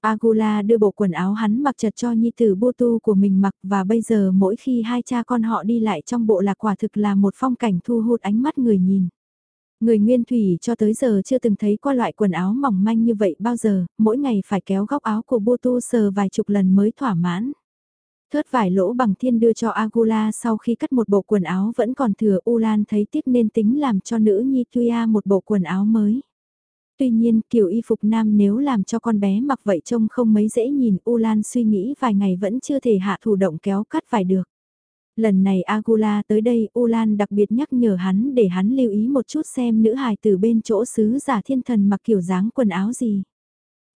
Agula đưa bộ quần áo hắn mặc chật cho nhi tử bô tu của mình mặc và bây giờ mỗi khi hai cha con họ đi lại trong bộ lạc quả thực là một phong cảnh thu hút ánh mắt người nhìn. Người nguyên thủy cho tới giờ chưa từng thấy qua loại quần áo mỏng manh như vậy bao giờ, mỗi ngày phải kéo góc áo của bô tu sờ vài chục lần mới thỏa mãn. Thớt vải lỗ bằng thiên đưa cho Agula sau khi cắt một bộ quần áo vẫn còn thừa Ulan thấy tiếc nên tính làm cho nữ nhi Tuya một bộ quần áo mới. Tuy nhiên, kiểu y phục nam nếu làm cho con bé mặc vậy trông không mấy dễ nhìn, Ulan suy nghĩ vài ngày vẫn chưa thể hạ thủ động kéo cắt vải được. Lần này Agula tới đây, Ulan đặc biệt nhắc nhở hắn để hắn lưu ý một chút xem nữ hài từ bên chỗ sứ giả thiên thần mặc kiểu dáng quần áo gì.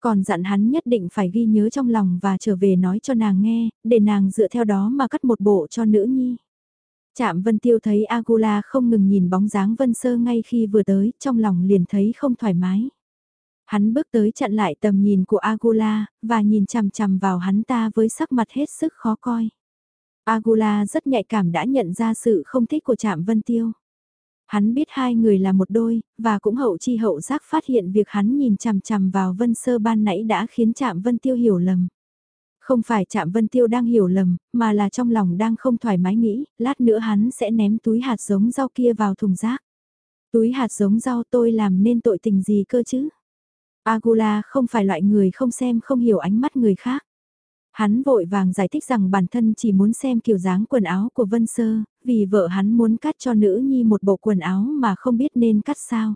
Còn dặn hắn nhất định phải ghi nhớ trong lòng và trở về nói cho nàng nghe, để nàng dựa theo đó mà cắt một bộ cho nữ nhi. Chạm Vân Tiêu thấy Agula không ngừng nhìn bóng dáng Vân Sơ ngay khi vừa tới, trong lòng liền thấy không thoải mái. Hắn bước tới chặn lại tầm nhìn của Agula, và nhìn chằm chằm vào hắn ta với sắc mặt hết sức khó coi. Agula rất nhạy cảm đã nhận ra sự không thích của Trạm Vân Tiêu. Hắn biết hai người là một đôi, và cũng hậu chi hậu giác phát hiện việc hắn nhìn chằm chằm vào Vân Sơ ban nãy đã khiến Trạm Vân Tiêu hiểu lầm. Không phải Trạm Vân Tiêu đang hiểu lầm, mà là trong lòng đang không thoải mái nghĩ, lát nữa hắn sẽ ném túi hạt giống rau kia vào thùng rác. Túi hạt giống rau tôi làm nên tội tình gì cơ chứ? Agula không phải loại người không xem không hiểu ánh mắt người khác. Hắn vội vàng giải thích rằng bản thân chỉ muốn xem kiểu dáng quần áo của Vân Sơ, vì vợ hắn muốn cắt cho nữ nhi một bộ quần áo mà không biết nên cắt sao.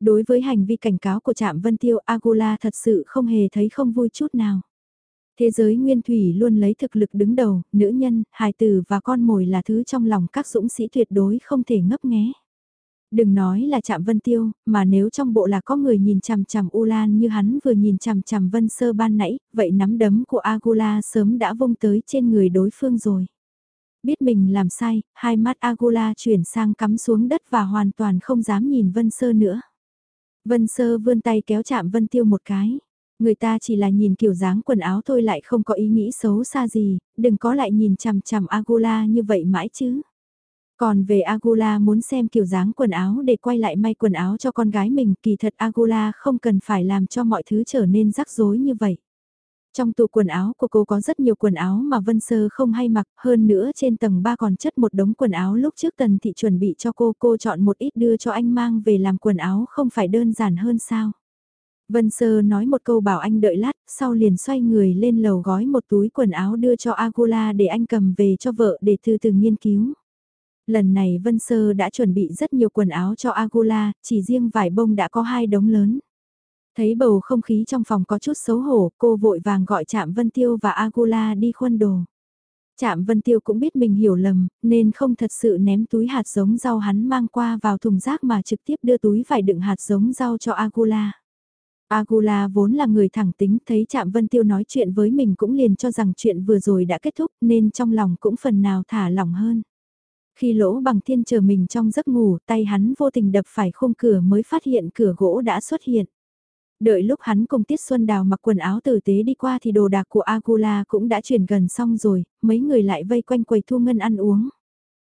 Đối với hành vi cảnh cáo của Trạm Vân Tiêu, Agula thật sự không hề thấy không vui chút nào. Thế giới nguyên thủy luôn lấy thực lực đứng đầu, nữ nhân, hài tử và con mồi là thứ trong lòng các dũng sĩ tuyệt đối không thể ngấp nghé. Đừng nói là chạm Vân Tiêu, mà nếu trong bộ là có người nhìn chằm chằm U Lan như hắn vừa nhìn chằm chằm Vân Sơ ban nãy, vậy nắm đấm của Agula sớm đã vung tới trên người đối phương rồi. Biết mình làm sai, hai mắt Agula chuyển sang cắm xuống đất và hoàn toàn không dám nhìn Vân Sơ nữa. Vân Sơ vươn tay kéo chạm Vân Tiêu một cái. Người ta chỉ là nhìn kiểu dáng quần áo thôi lại không có ý nghĩ xấu xa gì, đừng có lại nhìn chằm chằm Agula như vậy mãi chứ. Còn về Agula muốn xem kiểu dáng quần áo để quay lại may quần áo cho con gái mình, kỳ thật Agula không cần phải làm cho mọi thứ trở nên rắc rối như vậy. Trong tủ quần áo của cô có rất nhiều quần áo mà Vân Sơ không hay mặc, hơn nữa trên tầng 3 còn chất một đống quần áo lúc trước Tần Thị chuẩn bị cho cô, cô chọn một ít đưa cho anh mang về làm quần áo không phải đơn giản hơn sao. Vân Sơ nói một câu bảo anh đợi lát, sau liền xoay người lên lầu gói một túi quần áo đưa cho Agula để anh cầm về cho vợ để từ từ nghiên cứu. Lần này Vân Sơ đã chuẩn bị rất nhiều quần áo cho Agula, chỉ riêng vải bông đã có hai đống lớn. Thấy bầu không khí trong phòng có chút xấu hổ, cô vội vàng gọi Trạm Vân Tiêu và Agula đi khuân đồ. Trạm Vân Tiêu cũng biết mình hiểu lầm, nên không thật sự ném túi hạt giống rau hắn mang qua vào thùng rác mà trực tiếp đưa túi vải đựng hạt giống rau cho Agula. Agula vốn là người thẳng tính thấy Trạm Vân Tiêu nói chuyện với mình cũng liền cho rằng chuyện vừa rồi đã kết thúc nên trong lòng cũng phần nào thả lỏng hơn. Khi lỗ bằng thiên chờ mình trong giấc ngủ, tay hắn vô tình đập phải khung cửa mới phát hiện cửa gỗ đã xuất hiện. Đợi lúc hắn cùng Tiết Xuân Đào mặc quần áo tử tế đi qua thì đồ đạc của Agula cũng đã chuyển gần xong rồi, mấy người lại vây quanh quầy thu ngân ăn uống.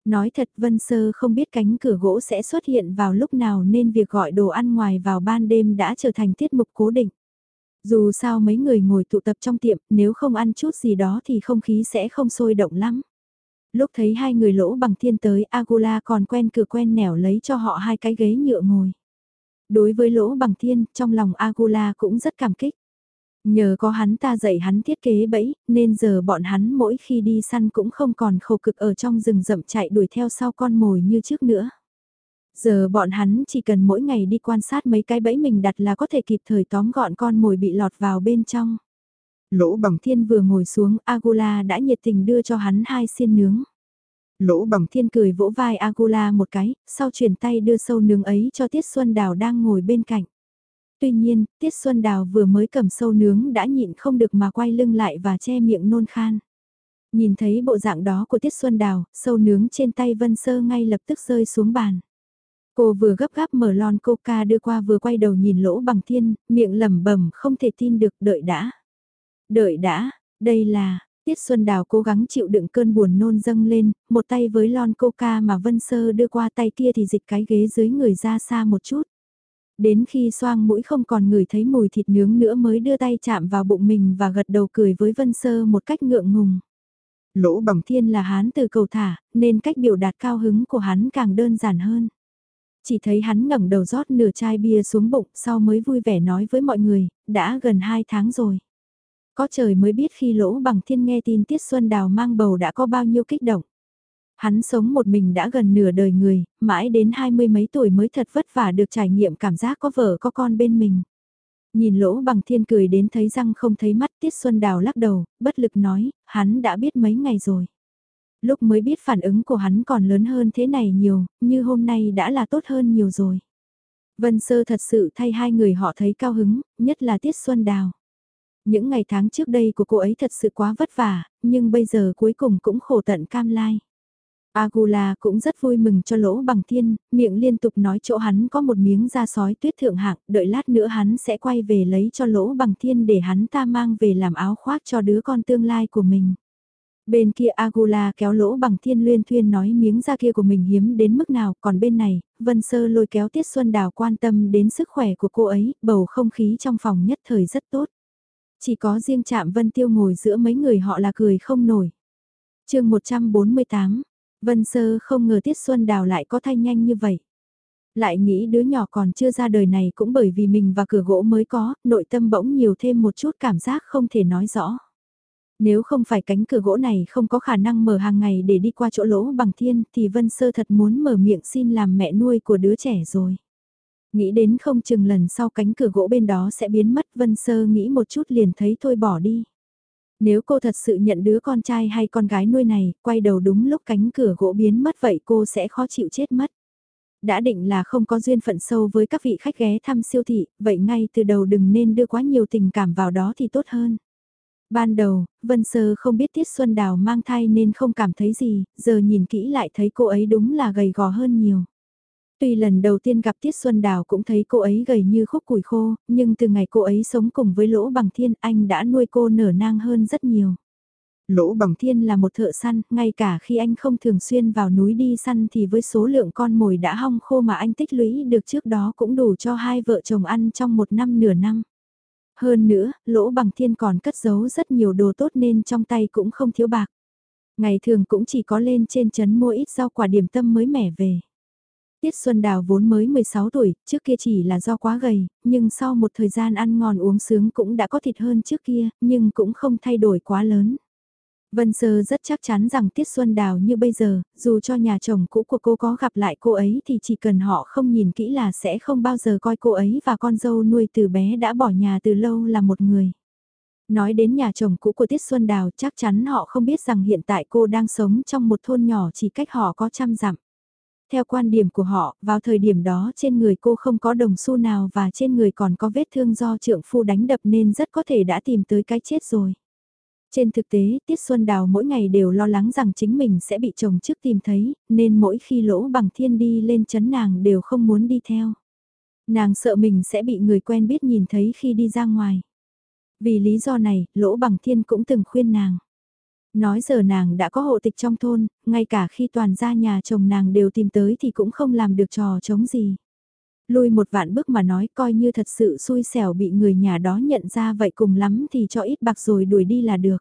Nói thật Vân Sơ không biết cánh cửa gỗ sẽ xuất hiện vào lúc nào nên việc gọi đồ ăn ngoài vào ban đêm đã trở thành tiết mục cố định. Dù sao mấy người ngồi tụ tập trong tiệm, nếu không ăn chút gì đó thì không khí sẽ không sôi động lắm. Lúc thấy hai người lỗ bằng thiên tới Agula còn quen cửa quen nẻo lấy cho họ hai cái ghế nhựa ngồi. Đối với lỗ bằng thiên, trong lòng Agula cũng rất cảm kích. Nhờ có hắn ta dạy hắn thiết kế bẫy, nên giờ bọn hắn mỗi khi đi săn cũng không còn khổ cực ở trong rừng rậm chạy đuổi theo sau con mồi như trước nữa. Giờ bọn hắn chỉ cần mỗi ngày đi quan sát mấy cái bẫy mình đặt là có thể kịp thời tóm gọn con mồi bị lọt vào bên trong. Lỗ bằng thiên vừa ngồi xuống, Agula đã nhiệt tình đưa cho hắn hai xiên nướng. Lỗ bằng thiên cười vỗ vai Agula một cái, sau chuyển tay đưa sâu nướng ấy cho Tiết Xuân Đào đang ngồi bên cạnh. Tuy nhiên, Tiết Xuân Đào vừa mới cầm sâu nướng đã nhịn không được mà quay lưng lại và che miệng nôn khan. Nhìn thấy bộ dạng đó của Tiết Xuân Đào, sâu nướng trên tay Vân Sơ ngay lập tức rơi xuống bàn. Cô vừa gấp gáp mở lon coca đưa qua vừa quay đầu nhìn lỗ bằng thiên, miệng lẩm bẩm không thể tin được đợi đã. Đợi đã, đây là, Tiết Xuân Đào cố gắng chịu đựng cơn buồn nôn dâng lên, một tay với lon coca mà Vân Sơ đưa qua tay kia thì dịch cái ghế dưới người ra xa một chút. Đến khi xoang mũi không còn ngửi thấy mùi thịt nướng nữa mới đưa tay chạm vào bụng mình và gật đầu cười với Vân Sơ một cách ngượng ngùng. Lỗ bằng thiên là hán từ cầu thả, nên cách biểu đạt cao hứng của hắn càng đơn giản hơn. Chỉ thấy hắn ngẩng đầu rót nửa chai bia xuống bụng sau mới vui vẻ nói với mọi người, đã gần 2 tháng rồi. Có trời mới biết khi lỗ bằng thiên nghe tin Tiết Xuân Đào mang bầu đã có bao nhiêu kích động. Hắn sống một mình đã gần nửa đời người, mãi đến hai mươi mấy tuổi mới thật vất vả được trải nghiệm cảm giác có vợ có con bên mình. Nhìn lỗ bằng thiên cười đến thấy răng không thấy mắt Tiết Xuân Đào lắc đầu, bất lực nói, hắn đã biết mấy ngày rồi. Lúc mới biết phản ứng của hắn còn lớn hơn thế này nhiều, như hôm nay đã là tốt hơn nhiều rồi. Vân Sơ thật sự thay hai người họ thấy cao hứng, nhất là Tiết Xuân Đào. Những ngày tháng trước đây của cô ấy thật sự quá vất vả, nhưng bây giờ cuối cùng cũng khổ tận cam lai. Agula cũng rất vui mừng cho lỗ bằng thiên, miệng liên tục nói chỗ hắn có một miếng da sói tuyết thượng hạng, đợi lát nữa hắn sẽ quay về lấy cho lỗ bằng thiên để hắn ta mang về làm áo khoác cho đứa con tương lai của mình. Bên kia Agula kéo lỗ bằng thiên luyên thuyên nói miếng da kia của mình hiếm đến mức nào, còn bên này, Vân Sơ lôi kéo Tiết Xuân Đào quan tâm đến sức khỏe của cô ấy, bầu không khí trong phòng nhất thời rất tốt. Chỉ có riêng chạm Vân Tiêu ngồi giữa mấy người họ là cười không nổi. chương 148, Vân Sơ không ngờ Tiết Xuân Đào lại có thay nhanh như vậy. Lại nghĩ đứa nhỏ còn chưa ra đời này cũng bởi vì mình và cửa gỗ mới có, nội tâm bỗng nhiều thêm một chút cảm giác không thể nói rõ. Nếu không phải cánh cửa gỗ này không có khả năng mở hàng ngày để đi qua chỗ lỗ bằng thiên thì Vân Sơ thật muốn mở miệng xin làm mẹ nuôi của đứa trẻ rồi. Nghĩ đến không chừng lần sau cánh cửa gỗ bên đó sẽ biến mất Vân Sơ nghĩ một chút liền thấy thôi bỏ đi. Nếu cô thật sự nhận đứa con trai hay con gái nuôi này, quay đầu đúng lúc cánh cửa gỗ biến mất vậy cô sẽ khó chịu chết mất. Đã định là không có duyên phận sâu với các vị khách ghé thăm siêu thị, vậy ngay từ đầu đừng nên đưa quá nhiều tình cảm vào đó thì tốt hơn. Ban đầu, Vân Sơ không biết Tiết Xuân Đào mang thai nên không cảm thấy gì, giờ nhìn kỹ lại thấy cô ấy đúng là gầy gò hơn nhiều. Tuy lần đầu tiên gặp Tiết Xuân Đào cũng thấy cô ấy gầy như khúc củi khô, nhưng từ ngày cô ấy sống cùng với Lỗ Bằng Thiên anh đã nuôi cô nở nang hơn rất nhiều. Lỗ Bằng Thiên là một thợ săn, ngay cả khi anh không thường xuyên vào núi đi săn thì với số lượng con mồi đã hong khô mà anh tích lũy được trước đó cũng đủ cho hai vợ chồng ăn trong một năm nửa năm. Hơn nữa, Lỗ Bằng Thiên còn cất giấu rất nhiều đồ tốt nên trong tay cũng không thiếu bạc. Ngày thường cũng chỉ có lên trên chấn mua ít rau quả điểm tâm mới mẻ về. Tiết Xuân Đào vốn mới 16 tuổi, trước kia chỉ là do quá gầy, nhưng sau một thời gian ăn ngon uống sướng cũng đã có thịt hơn trước kia, nhưng cũng không thay đổi quá lớn. Vân Sơ rất chắc chắn rằng Tiết Xuân Đào như bây giờ, dù cho nhà chồng cũ của cô có gặp lại cô ấy thì chỉ cần họ không nhìn kỹ là sẽ không bao giờ coi cô ấy và con dâu nuôi từ bé đã bỏ nhà từ lâu là một người. Nói đến nhà chồng cũ của Tiết Xuân Đào chắc chắn họ không biết rằng hiện tại cô đang sống trong một thôn nhỏ chỉ cách họ có trăm dặm. Theo quan điểm của họ, vào thời điểm đó trên người cô không có đồng xu nào và trên người còn có vết thương do trượng phu đánh đập nên rất có thể đã tìm tới cái chết rồi. Trên thực tế, Tiết Xuân Đào mỗi ngày đều lo lắng rằng chính mình sẽ bị chồng trước tìm thấy, nên mỗi khi lỗ bằng thiên đi lên chấn nàng đều không muốn đi theo. Nàng sợ mình sẽ bị người quen biết nhìn thấy khi đi ra ngoài. Vì lý do này, lỗ bằng thiên cũng từng khuyên nàng. Nói giờ nàng đã có hộ tịch trong thôn, ngay cả khi toàn gia nhà chồng nàng đều tìm tới thì cũng không làm được trò chống gì. Lui một vạn bước mà nói coi như thật sự xui xẻo bị người nhà đó nhận ra vậy cùng lắm thì cho ít bạc rồi đuổi đi là được.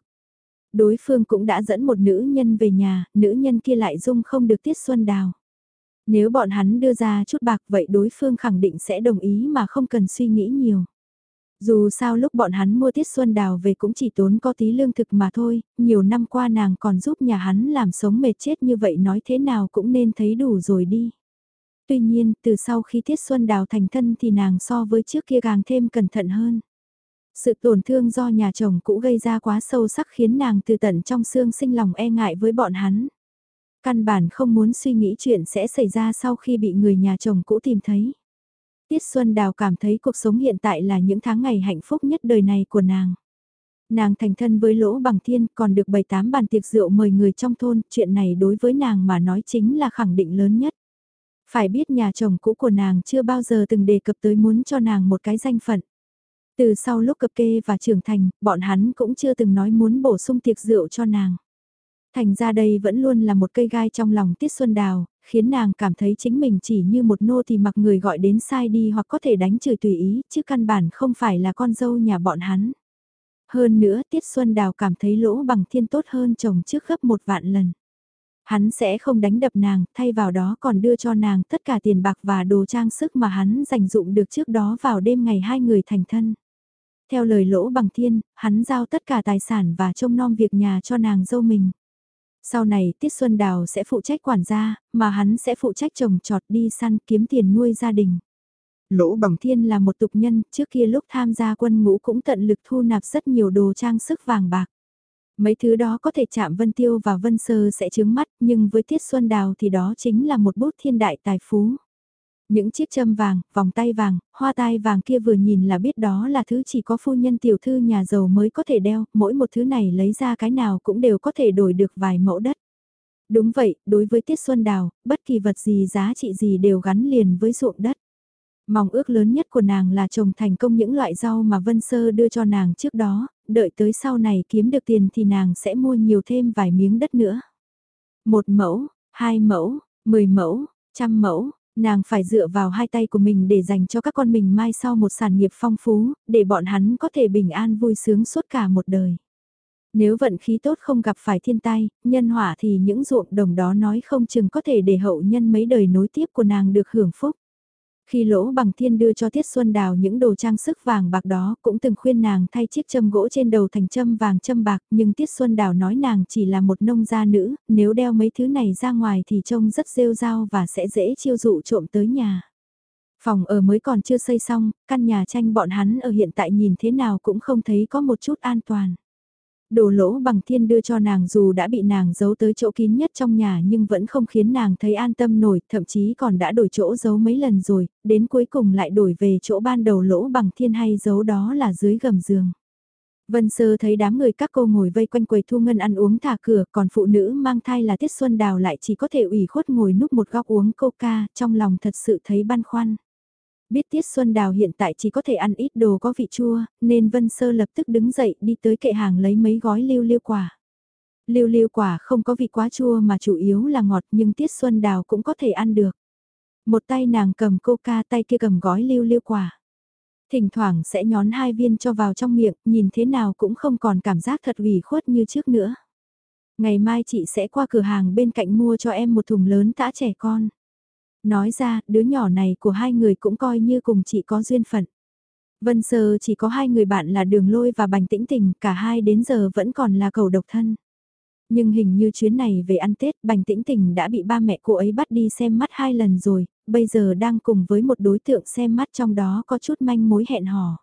Đối phương cũng đã dẫn một nữ nhân về nhà, nữ nhân kia lại dung không được tiết xuân đào. Nếu bọn hắn đưa ra chút bạc vậy đối phương khẳng định sẽ đồng ý mà không cần suy nghĩ nhiều. Dù sao lúc bọn hắn mua tiết xuân đào về cũng chỉ tốn có tí lương thực mà thôi, nhiều năm qua nàng còn giúp nhà hắn làm sống mệt chết như vậy nói thế nào cũng nên thấy đủ rồi đi. Tuy nhiên, từ sau khi tiết xuân đào thành thân thì nàng so với trước kia càng thêm cẩn thận hơn. Sự tổn thương do nhà chồng cũ gây ra quá sâu sắc khiến nàng từ tận trong xương sinh lòng e ngại với bọn hắn. Căn bản không muốn suy nghĩ chuyện sẽ xảy ra sau khi bị người nhà chồng cũ tìm thấy. Tiết Xuân Đào cảm thấy cuộc sống hiện tại là những tháng ngày hạnh phúc nhất đời này của nàng. Nàng thành thân với lỗ bằng thiên còn được bày tám bàn tiệc rượu mời người trong thôn, chuyện này đối với nàng mà nói chính là khẳng định lớn nhất. Phải biết nhà chồng cũ của nàng chưa bao giờ từng đề cập tới muốn cho nàng một cái danh phận. Từ sau lúc cập kê và trưởng thành, bọn hắn cũng chưa từng nói muốn bổ sung tiệc rượu cho nàng. Thành ra đây vẫn luôn là một cây gai trong lòng Tiết Xuân Đào, khiến nàng cảm thấy chính mình chỉ như một nô thì mặc người gọi đến sai đi hoặc có thể đánh chửi tùy ý, chứ căn bản không phải là con dâu nhà bọn hắn. Hơn nữa Tiết Xuân Đào cảm thấy lỗ bằng thiên tốt hơn chồng trước gấp một vạn lần. Hắn sẽ không đánh đập nàng, thay vào đó còn đưa cho nàng tất cả tiền bạc và đồ trang sức mà hắn dành dụng được trước đó vào đêm ngày hai người thành thân. Theo lời lỗ bằng thiên, hắn giao tất cả tài sản và trông nom việc nhà cho nàng dâu mình. Sau này Tiết Xuân Đào sẽ phụ trách quản gia, mà hắn sẽ phụ trách trồng trọt đi săn kiếm tiền nuôi gia đình. Lỗ Bằng Thiên là một tục nhân, trước kia lúc tham gia quân ngũ cũng tận lực thu nạp rất nhiều đồ trang sức vàng bạc. Mấy thứ đó có thể chạm Vân Tiêu và Vân Sơ sẽ chướng mắt, nhưng với Tiết Xuân Đào thì đó chính là một bút thiên đại tài phú. Những chiếc châm vàng, vòng tay vàng, hoa tai vàng kia vừa nhìn là biết đó là thứ chỉ có phu nhân tiểu thư nhà giàu mới có thể đeo, mỗi một thứ này lấy ra cái nào cũng đều có thể đổi được vài mẫu đất. Đúng vậy, đối với Tiết Xuân Đào, bất kỳ vật gì giá trị gì đều gắn liền với ruộng đất. Mong ước lớn nhất của nàng là trồng thành công những loại rau mà Vân Sơ đưa cho nàng trước đó, đợi tới sau này kiếm được tiền thì nàng sẽ mua nhiều thêm vài miếng đất nữa. Một mẫu, hai mẫu, mười mẫu, trăm mẫu, nàng phải dựa vào hai tay của mình để dành cho các con mình mai sau một sản nghiệp phong phú, để bọn hắn có thể bình an vui sướng suốt cả một đời. Nếu vận khí tốt không gặp phải thiên tai, nhân hỏa thì những ruộng đồng đó nói không chừng có thể để hậu nhân mấy đời nối tiếp của nàng được hưởng phúc. Khi lỗ bằng thiên đưa cho Tiết Xuân Đào những đồ trang sức vàng bạc đó cũng từng khuyên nàng thay chiếc châm gỗ trên đầu thành châm vàng châm bạc nhưng Tiết Xuân Đào nói nàng chỉ là một nông gia nữ, nếu đeo mấy thứ này ra ngoài thì trông rất rêu rao và sẽ dễ chiêu dụ trộm tới nhà. Phòng ở mới còn chưa xây xong, căn nhà tranh bọn hắn ở hiện tại nhìn thế nào cũng không thấy có một chút an toàn. Đồ lỗ bằng thiên đưa cho nàng dù đã bị nàng giấu tới chỗ kín nhất trong nhà nhưng vẫn không khiến nàng thấy an tâm nổi, thậm chí còn đã đổi chỗ giấu mấy lần rồi, đến cuối cùng lại đổi về chỗ ban đầu lỗ bằng thiên hay giấu đó là dưới gầm giường. Vân Sơ thấy đám người các cô ngồi vây quanh quầy thu ngân ăn uống thả cửa, còn phụ nữ mang thai là Tiết Xuân Đào lại chỉ có thể ủy khuất ngồi núp một góc uống coca, trong lòng thật sự thấy băn khoăn. Biết Tiết Xuân Đào hiện tại chỉ có thể ăn ít đồ có vị chua, nên Vân Sơ lập tức đứng dậy đi tới kệ hàng lấy mấy gói lưu lưu quả. Lưu lưu quả không có vị quá chua mà chủ yếu là ngọt nhưng Tiết Xuân Đào cũng có thể ăn được. Một tay nàng cầm coca tay kia cầm gói lưu lưu quả. Thỉnh thoảng sẽ nhón hai viên cho vào trong miệng, nhìn thế nào cũng không còn cảm giác thật ủy khuất như trước nữa. Ngày mai chị sẽ qua cửa hàng bên cạnh mua cho em một thùng lớn tã trẻ con. Nói ra, đứa nhỏ này của hai người cũng coi như cùng chị có duyên phận. Vân Sơ chỉ có hai người bạn là Đường Lôi và Bành Tĩnh Tình, cả hai đến giờ vẫn còn là cầu độc thân. Nhưng hình như chuyến này về ăn Tết, Bành Tĩnh Tình đã bị ba mẹ cô ấy bắt đi xem mắt hai lần rồi, bây giờ đang cùng với một đối tượng xem mắt trong đó có chút manh mối hẹn hò.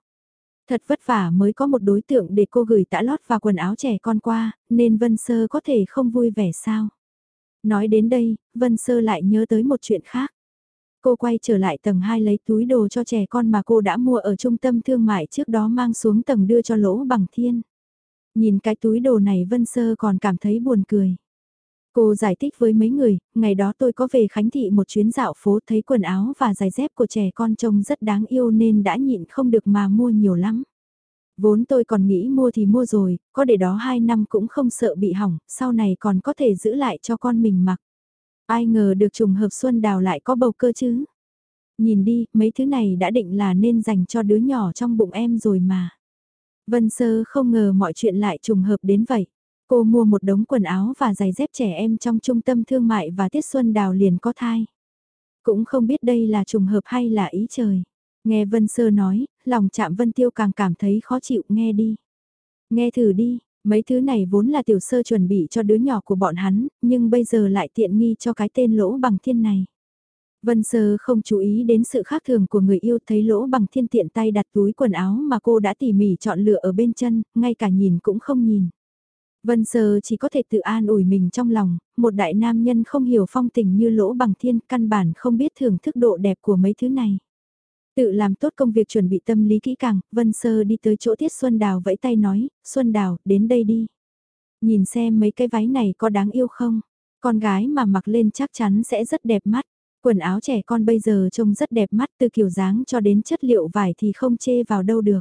Thật vất vả mới có một đối tượng để cô gửi tã lót và quần áo trẻ con qua, nên Vân Sơ có thể không vui vẻ sao. Nói đến đây, Vân Sơ lại nhớ tới một chuyện khác. Cô quay trở lại tầng 2 lấy túi đồ cho trẻ con mà cô đã mua ở trung tâm thương mại trước đó mang xuống tầng đưa cho lỗ bằng thiên. Nhìn cái túi đồ này Vân Sơ còn cảm thấy buồn cười. Cô giải thích với mấy người, ngày đó tôi có về Khánh Thị một chuyến dạo phố thấy quần áo và giày dép của trẻ con trông rất đáng yêu nên đã nhịn không được mà mua nhiều lắm. Vốn tôi còn nghĩ mua thì mua rồi, có để đó 2 năm cũng không sợ bị hỏng, sau này còn có thể giữ lại cho con mình mặc. Ai ngờ được trùng hợp Xuân Đào lại có bầu cơ chứ. Nhìn đi, mấy thứ này đã định là nên dành cho đứa nhỏ trong bụng em rồi mà. Vân Sơ không ngờ mọi chuyện lại trùng hợp đến vậy. Cô mua một đống quần áo và giày dép trẻ em trong trung tâm thương mại và Tiết Xuân Đào liền có thai. Cũng không biết đây là trùng hợp hay là ý trời. Nghe Vân Sơ nói, lòng chạm Vân Tiêu càng cảm thấy khó chịu nghe đi. Nghe thử đi, mấy thứ này vốn là tiểu sơ chuẩn bị cho đứa nhỏ của bọn hắn, nhưng bây giờ lại tiện nghi cho cái tên lỗ bằng thiên này. Vân Sơ không chú ý đến sự khác thường của người yêu thấy lỗ bằng thiên tiện tay đặt túi quần áo mà cô đã tỉ mỉ chọn lựa ở bên chân, ngay cả nhìn cũng không nhìn. Vân Sơ chỉ có thể tự an ủi mình trong lòng, một đại nam nhân không hiểu phong tình như lỗ bằng thiên căn bản không biết thưởng thức độ đẹp của mấy thứ này. Tự làm tốt công việc chuẩn bị tâm lý kỹ càng, Vân Sơ đi tới chỗ Tiết Xuân Đào vẫy tay nói, Xuân Đào, đến đây đi. Nhìn xem mấy cái váy này có đáng yêu không? Con gái mà mặc lên chắc chắn sẽ rất đẹp mắt. Quần áo trẻ con bây giờ trông rất đẹp mắt từ kiểu dáng cho đến chất liệu vải thì không chê vào đâu được.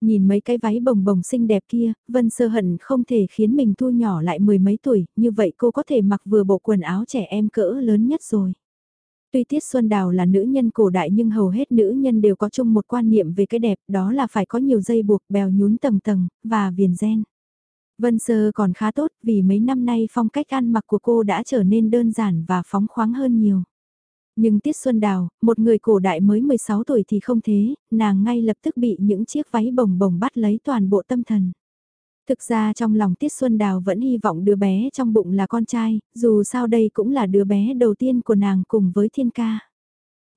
Nhìn mấy cái váy bồng bồng xinh đẹp kia, Vân Sơ hận không thể khiến mình thu nhỏ lại mười mấy tuổi, như vậy cô có thể mặc vừa bộ quần áo trẻ em cỡ lớn nhất rồi. Tuy Tiết Xuân Đào là nữ nhân cổ đại nhưng hầu hết nữ nhân đều có chung một quan niệm về cái đẹp đó là phải có nhiều dây buộc bèo nhún tầng tầng, và viền gen. Vân Sơ còn khá tốt vì mấy năm nay phong cách ăn mặc của cô đã trở nên đơn giản và phóng khoáng hơn nhiều. Nhưng Tiết Xuân Đào, một người cổ đại mới 16 tuổi thì không thế, nàng ngay lập tức bị những chiếc váy bồng bồng bắt lấy toàn bộ tâm thần. Thực ra trong lòng Tiết Xuân Đào vẫn hy vọng đứa bé trong bụng là con trai, dù sao đây cũng là đứa bé đầu tiên của nàng cùng với thiên ca.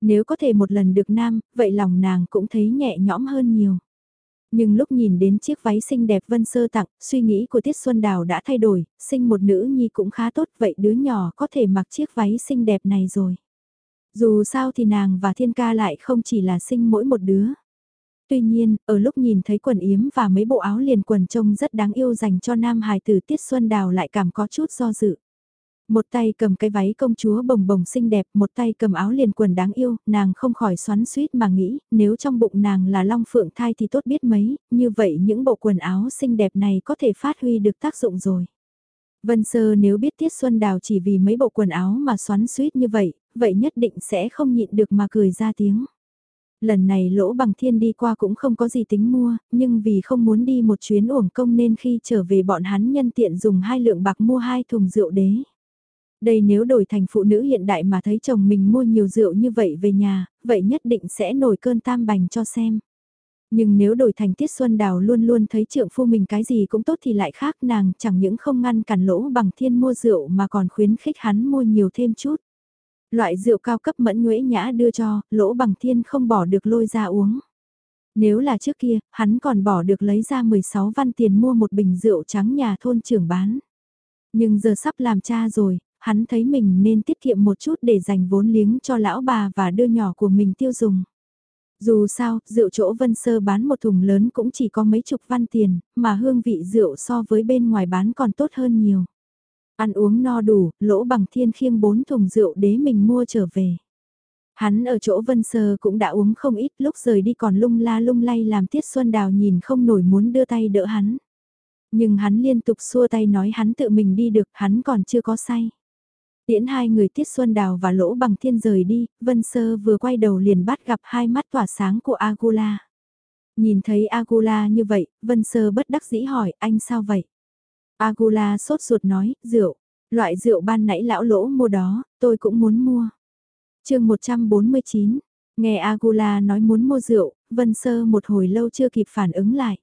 Nếu có thể một lần được nam, vậy lòng nàng cũng thấy nhẹ nhõm hơn nhiều. Nhưng lúc nhìn đến chiếc váy xinh đẹp Vân Sơ tặng, suy nghĩ của Tiết Xuân Đào đã thay đổi, sinh một nữ nhi cũng khá tốt vậy đứa nhỏ có thể mặc chiếc váy xinh đẹp này rồi. Dù sao thì nàng và Thiên Ca lại không chỉ là sinh mỗi một đứa. Tuy nhiên, ở lúc nhìn thấy quần yếm và mấy bộ áo liền quần trông rất đáng yêu dành cho nam hài tử Tiết Xuân Đào lại cảm có chút do dự. Một tay cầm cái váy công chúa bồng bồng xinh đẹp, một tay cầm áo liền quần đáng yêu, nàng không khỏi xoắn suýt mà nghĩ, nếu trong bụng nàng là long phượng thai thì tốt biết mấy, như vậy những bộ quần áo xinh đẹp này có thể phát huy được tác dụng rồi. Vân Sơ nếu biết Tiết Xuân Đào chỉ vì mấy bộ quần áo mà xoắn suýt như vậy, vậy nhất định sẽ không nhịn được mà cười ra tiếng. Lần này lỗ bằng thiên đi qua cũng không có gì tính mua, nhưng vì không muốn đi một chuyến uổng công nên khi trở về bọn hắn nhân tiện dùng hai lượng bạc mua hai thùng rượu đế. Đây nếu đổi thành phụ nữ hiện đại mà thấy chồng mình mua nhiều rượu như vậy về nhà, vậy nhất định sẽ nổi cơn tam bành cho xem. Nhưng nếu đổi thành Tiết Xuân Đào luôn luôn thấy trượng phu mình cái gì cũng tốt thì lại khác nàng chẳng những không ngăn cản lỗ bằng thiên mua rượu mà còn khuyến khích hắn mua nhiều thêm chút. Loại rượu cao cấp mẫn nhuễ nhã đưa cho, lỗ bằng thiên không bỏ được lôi ra uống. Nếu là trước kia, hắn còn bỏ được lấy ra 16 văn tiền mua một bình rượu trắng nhà thôn trưởng bán. Nhưng giờ sắp làm cha rồi, hắn thấy mình nên tiết kiệm một chút để dành vốn liếng cho lão bà và đưa nhỏ của mình tiêu dùng. Dù sao, rượu chỗ Vân Sơ bán một thùng lớn cũng chỉ có mấy chục văn tiền, mà hương vị rượu so với bên ngoài bán còn tốt hơn nhiều. Ăn uống no đủ, lỗ bằng thiên khiêng bốn thùng rượu đế mình mua trở về. Hắn ở chỗ Vân Sơ cũng đã uống không ít lúc rời đi còn lung la lung lay làm Tiết Xuân Đào nhìn không nổi muốn đưa tay đỡ hắn. Nhưng hắn liên tục xua tay nói hắn tự mình đi được, hắn còn chưa có say. Tiễn hai người Tiết Xuân Đào và Lỗ Bằng Thiên rời đi, Vân Sơ vừa quay đầu liền bắt gặp hai mắt tỏa sáng của Agula. Nhìn thấy Agula như vậy, Vân Sơ bất đắc dĩ hỏi anh sao vậy? Agula sốt ruột nói, rượu, loại rượu ban nãy lão lỗ mua đó, tôi cũng muốn mua. chương 149, nghe Agula nói muốn mua rượu, Vân Sơ một hồi lâu chưa kịp phản ứng lại.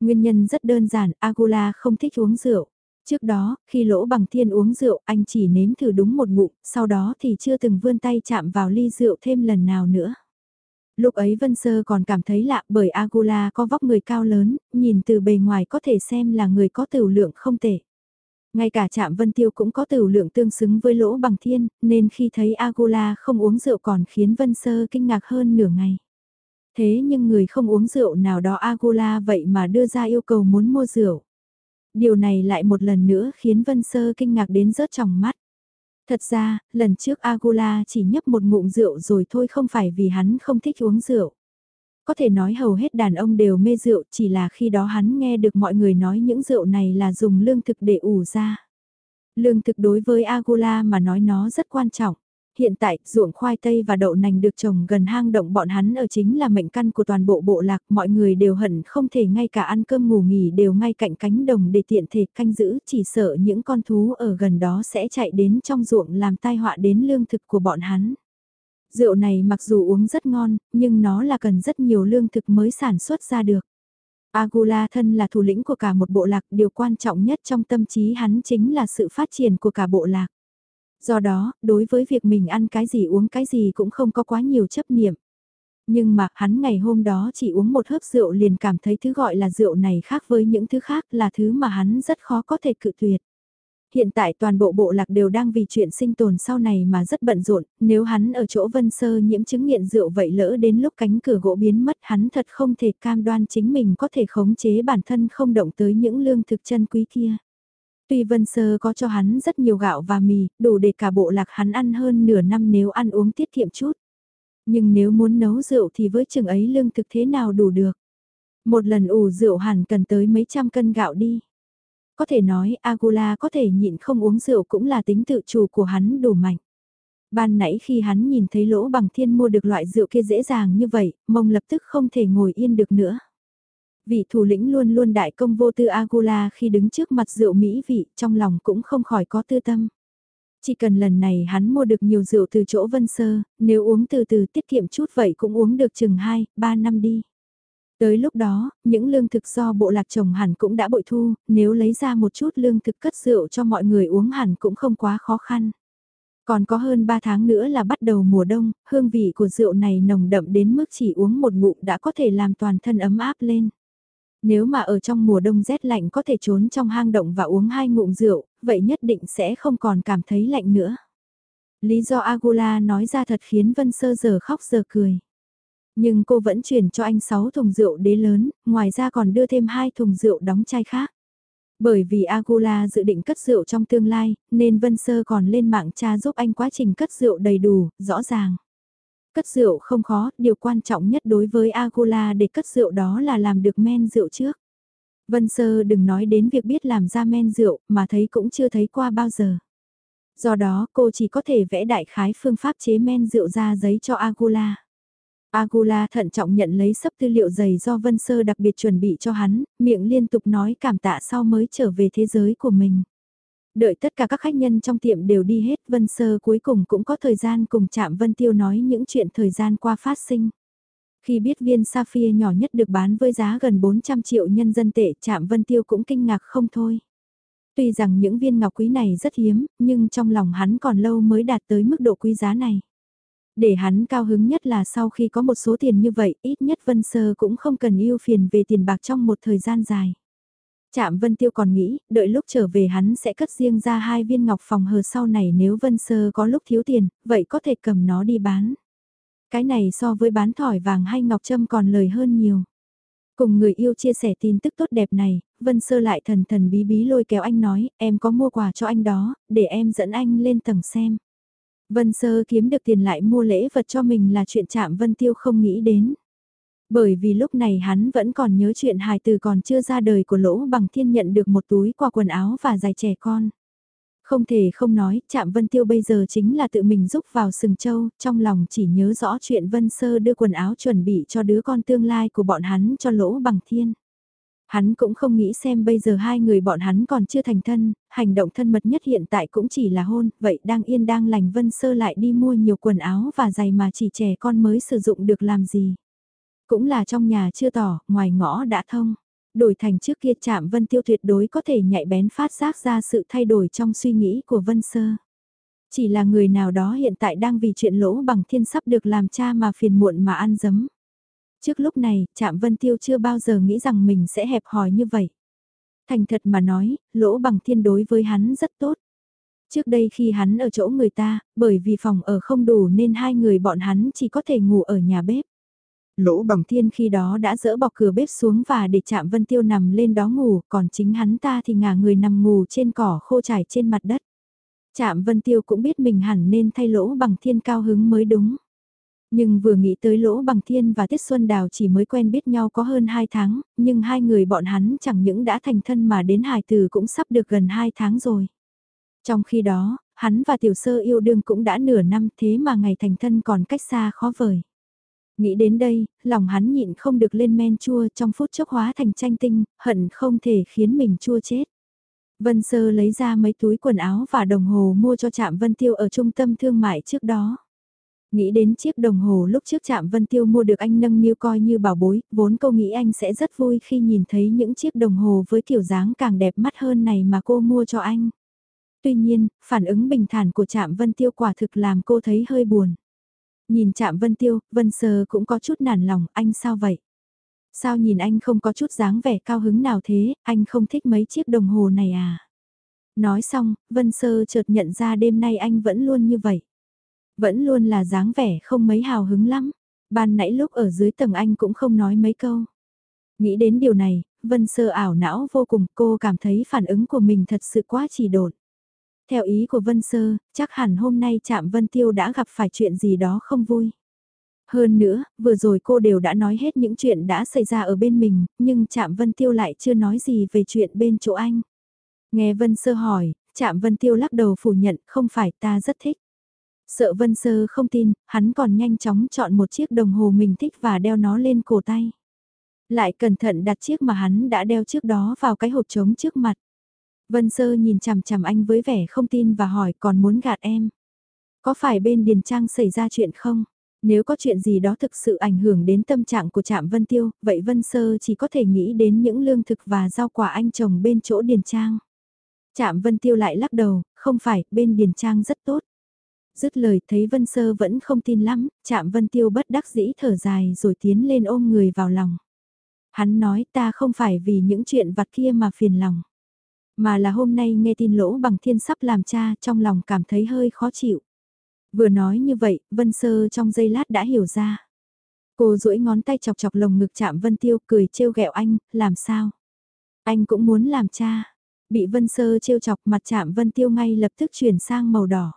Nguyên nhân rất đơn giản, Agula không thích uống rượu. Trước đó, khi lỗ bằng thiên uống rượu, anh chỉ nếm thử đúng một ngụm, sau đó thì chưa từng vươn tay chạm vào ly rượu thêm lần nào nữa. Lúc ấy Vân Sơ còn cảm thấy lạ bởi Agula có vóc người cao lớn, nhìn từ bề ngoài có thể xem là người có tửu lượng không tệ. Ngay cả chạm Vân Tiêu cũng có tửu lượng tương xứng với lỗ bằng thiên, nên khi thấy Agula không uống rượu còn khiến Vân Sơ kinh ngạc hơn nửa ngày. Thế nhưng người không uống rượu nào đó Agula vậy mà đưa ra yêu cầu muốn mua rượu. Điều này lại một lần nữa khiến Vân Sơ kinh ngạc đến rớt trong mắt. Thật ra, lần trước Agula chỉ nhấp một ngụm rượu rồi thôi không phải vì hắn không thích uống rượu. Có thể nói hầu hết đàn ông đều mê rượu chỉ là khi đó hắn nghe được mọi người nói những rượu này là dùng lương thực để ủ ra. Lương thực đối với Agula mà nói nó rất quan trọng. Hiện tại, ruộng khoai tây và đậu nành được trồng gần hang động bọn hắn ở chính là mệnh căn của toàn bộ bộ lạc, mọi người đều hận không thể ngay cả ăn cơm ngủ nghỉ đều ngay cạnh cánh đồng để tiện thể canh giữ, chỉ sợ những con thú ở gần đó sẽ chạy đến trong ruộng làm tai họa đến lương thực của bọn hắn. Rượu này mặc dù uống rất ngon, nhưng nó là cần rất nhiều lương thực mới sản xuất ra được. Agula thân là thủ lĩnh của cả một bộ lạc, điều quan trọng nhất trong tâm trí hắn chính là sự phát triển của cả bộ lạc. Do đó, đối với việc mình ăn cái gì uống cái gì cũng không có quá nhiều chấp niệm. Nhưng mà hắn ngày hôm đó chỉ uống một hớp rượu liền cảm thấy thứ gọi là rượu này khác với những thứ khác là thứ mà hắn rất khó có thể cự tuyệt. Hiện tại toàn bộ bộ lạc đều đang vì chuyện sinh tồn sau này mà rất bận rộn, nếu hắn ở chỗ vân sơ nhiễm chứng nghiện rượu vậy lỡ đến lúc cánh cửa gỗ biến mất hắn thật không thể cam đoan chính mình có thể khống chế bản thân không động tới những lương thực chân quý kia. Tuy Vân Sơ có cho hắn rất nhiều gạo và mì, đủ để cả bộ lạc hắn ăn hơn nửa năm nếu ăn uống tiết kiệm chút. Nhưng nếu muốn nấu rượu thì với chừng ấy lương thực thế nào đủ được. Một lần ủ rượu hẳn cần tới mấy trăm cân gạo đi. Có thể nói Agula có thể nhịn không uống rượu cũng là tính tự chủ của hắn đủ mạnh. Ban nãy khi hắn nhìn thấy lỗ bằng thiên mua được loại rượu kia dễ dàng như vậy, mông lập tức không thể ngồi yên được nữa. Vị thủ lĩnh luôn luôn đại công vô tư Agula khi đứng trước mặt rượu mỹ vị, trong lòng cũng không khỏi có tư tâm. Chỉ cần lần này hắn mua được nhiều rượu từ chỗ Vân Sơ, nếu uống từ từ tiết kiệm chút vậy cũng uống được chừng 2, 3 năm đi. Tới lúc đó, những lương thực do bộ lạc trồng hẳn cũng đã bội thu, nếu lấy ra một chút lương thực cất rượu cho mọi người uống hẳn cũng không quá khó khăn. Còn có hơn 3 tháng nữa là bắt đầu mùa đông, hương vị của rượu này nồng đậm đến mức chỉ uống một ngụm đã có thể làm toàn thân ấm áp lên. Nếu mà ở trong mùa đông rét lạnh có thể trốn trong hang động và uống hai ngụm rượu, vậy nhất định sẽ không còn cảm thấy lạnh nữa. Lý do Agula nói ra thật khiến Vân Sơ giờ khóc giờ cười. Nhưng cô vẫn chuyển cho anh 6 thùng rượu đế lớn, ngoài ra còn đưa thêm 2 thùng rượu đóng chai khác. Bởi vì Agula dự định cất rượu trong tương lai, nên Vân Sơ còn lên mạng tra giúp anh quá trình cất rượu đầy đủ, rõ ràng. Cất rượu không khó, điều quan trọng nhất đối với Agula để cất rượu đó là làm được men rượu trước. Vân Sơ đừng nói đến việc biết làm ra men rượu, mà thấy cũng chưa thấy qua bao giờ. Do đó cô chỉ có thể vẽ đại khái phương pháp chế men rượu ra giấy cho Agula. Agula thận trọng nhận lấy sấp tư liệu dày do Vân Sơ đặc biệt chuẩn bị cho hắn, miệng liên tục nói cảm tạ sau mới trở về thế giới của mình. Đợi tất cả các khách nhân trong tiệm đều đi hết, Vân Sơ cuối cùng cũng có thời gian cùng chạm Vân Tiêu nói những chuyện thời gian qua phát sinh. Khi biết viên Sapphire nhỏ nhất được bán với giá gần 400 triệu nhân dân tệ, chạm Vân Tiêu cũng kinh ngạc không thôi. Tuy rằng những viên ngọc quý này rất hiếm, nhưng trong lòng hắn còn lâu mới đạt tới mức độ quý giá này. Để hắn cao hứng nhất là sau khi có một số tiền như vậy, ít nhất Vân Sơ cũng không cần yêu phiền về tiền bạc trong một thời gian dài. Trạm Vân Tiêu còn nghĩ, đợi lúc trở về hắn sẽ cất riêng ra hai viên ngọc phòng hờ sau này nếu Vân Sơ có lúc thiếu tiền, vậy có thể cầm nó đi bán. Cái này so với bán thỏi vàng hay ngọc trâm còn lời hơn nhiều. Cùng người yêu chia sẻ tin tức tốt đẹp này, Vân Sơ lại thần thần bí bí lôi kéo anh nói, em có mua quà cho anh đó, để em dẫn anh lên tầng xem. Vân Sơ kiếm được tiền lại mua lễ vật cho mình là chuyện chạm Vân Tiêu không nghĩ đến. Bởi vì lúc này hắn vẫn còn nhớ chuyện hài từ còn chưa ra đời của lỗ bằng thiên nhận được một túi quà quần áo và giày trẻ con. Không thể không nói, chạm Vân Tiêu bây giờ chính là tự mình giúp vào sừng châu, trong lòng chỉ nhớ rõ chuyện Vân Sơ đưa quần áo chuẩn bị cho đứa con tương lai của bọn hắn cho lỗ bằng thiên. Hắn cũng không nghĩ xem bây giờ hai người bọn hắn còn chưa thành thân, hành động thân mật nhất hiện tại cũng chỉ là hôn, vậy đang yên đang lành Vân Sơ lại đi mua nhiều quần áo và giày mà chỉ trẻ con mới sử dụng được làm gì. Cũng là trong nhà chưa tỏ, ngoài ngõ đã thông. Đổi thành trước kia chạm Vân Tiêu tuyệt đối có thể nhạy bén phát giác ra sự thay đổi trong suy nghĩ của Vân Sơ. Chỉ là người nào đó hiện tại đang vì chuyện lỗ bằng thiên sắp được làm cha mà phiền muộn mà ăn dấm. Trước lúc này, Trạm Vân Tiêu chưa bao giờ nghĩ rằng mình sẽ hẹp hòi như vậy. Thành thật mà nói, lỗ bằng thiên đối với hắn rất tốt. Trước đây khi hắn ở chỗ người ta, bởi vì phòng ở không đủ nên hai người bọn hắn chỉ có thể ngủ ở nhà bếp. Lỗ bằng thiên khi đó đã dỡ bọc cửa bếp xuống và để chạm Vân Tiêu nằm lên đó ngủ, còn chính hắn ta thì ngả người nằm ngủ trên cỏ khô trải trên mặt đất. Chạm Vân Tiêu cũng biết mình hẳn nên thay lỗ bằng thiên cao hứng mới đúng. Nhưng vừa nghĩ tới lỗ bằng thiên và Tiết Xuân Đào chỉ mới quen biết nhau có hơn 2 tháng, nhưng hai người bọn hắn chẳng những đã thành thân mà đến hài từ cũng sắp được gần 2 tháng rồi. Trong khi đó, hắn và tiểu sơ yêu đương cũng đã nửa năm thế mà ngày thành thân còn cách xa khó vời. Nghĩ đến đây, lòng hắn nhịn không được lên men chua trong phút chốc hóa thành tranh tinh, hận không thể khiến mình chua chết. Vân Sơ lấy ra mấy túi quần áo và đồng hồ mua cho trạm Vân Tiêu ở trung tâm thương mại trước đó. Nghĩ đến chiếc đồng hồ lúc trước Trạm Vân Tiêu mua được anh nâng niu coi như bảo bối, vốn cô nghĩ anh sẽ rất vui khi nhìn thấy những chiếc đồng hồ với kiểu dáng càng đẹp mắt hơn này mà cô mua cho anh. Tuy nhiên, phản ứng bình thản của Trạm Vân Tiêu quả thực làm cô thấy hơi buồn. Nhìn chạm Vân Tiêu, Vân Sơ cũng có chút nản lòng, anh sao vậy? Sao nhìn anh không có chút dáng vẻ cao hứng nào thế, anh không thích mấy chiếc đồng hồ này à? Nói xong, Vân Sơ chợt nhận ra đêm nay anh vẫn luôn như vậy. Vẫn luôn là dáng vẻ không mấy hào hứng lắm. Ban nãy lúc ở dưới tầng anh cũng không nói mấy câu. Nghĩ đến điều này, Vân Sơ ảo não vô cùng cô cảm thấy phản ứng của mình thật sự quá chỉ đột. Theo ý của Vân Sơ, chắc hẳn hôm nay chạm Vân Tiêu đã gặp phải chuyện gì đó không vui. Hơn nữa, vừa rồi cô đều đã nói hết những chuyện đã xảy ra ở bên mình, nhưng chạm Vân Tiêu lại chưa nói gì về chuyện bên chỗ anh. Nghe Vân Sơ hỏi, chạm Vân Tiêu lắc đầu phủ nhận không phải ta rất thích. Sợ Vân Sơ không tin, hắn còn nhanh chóng chọn một chiếc đồng hồ mình thích và đeo nó lên cổ tay. Lại cẩn thận đặt chiếc mà hắn đã đeo trước đó vào cái hộp trống trước mặt. Vân Sơ nhìn chằm chằm anh với vẻ không tin và hỏi còn muốn gạt em. Có phải bên Điền Trang xảy ra chuyện không? Nếu có chuyện gì đó thực sự ảnh hưởng đến tâm trạng của Trạm Vân Tiêu, vậy Vân Sơ chỉ có thể nghĩ đến những lương thực và rau quả anh trồng bên chỗ Điền Trang. Trạm Vân Tiêu lại lắc đầu, không phải, bên Điền Trang rất tốt. Dứt lời thấy Vân Sơ vẫn không tin lắm, Trạm Vân Tiêu bất đắc dĩ thở dài rồi tiến lên ôm người vào lòng. Hắn nói ta không phải vì những chuyện vặt kia mà phiền lòng. Mà là hôm nay nghe tin lỗ bằng thiên sắp làm cha trong lòng cảm thấy hơi khó chịu. Vừa nói như vậy, Vân Sơ trong giây lát đã hiểu ra. Cô duỗi ngón tay chọc chọc lồng ngực chạm Vân Tiêu cười trêu ghẹo anh, làm sao? Anh cũng muốn làm cha. Bị Vân Sơ trêu chọc mặt chạm Vân Tiêu ngay lập tức chuyển sang màu đỏ.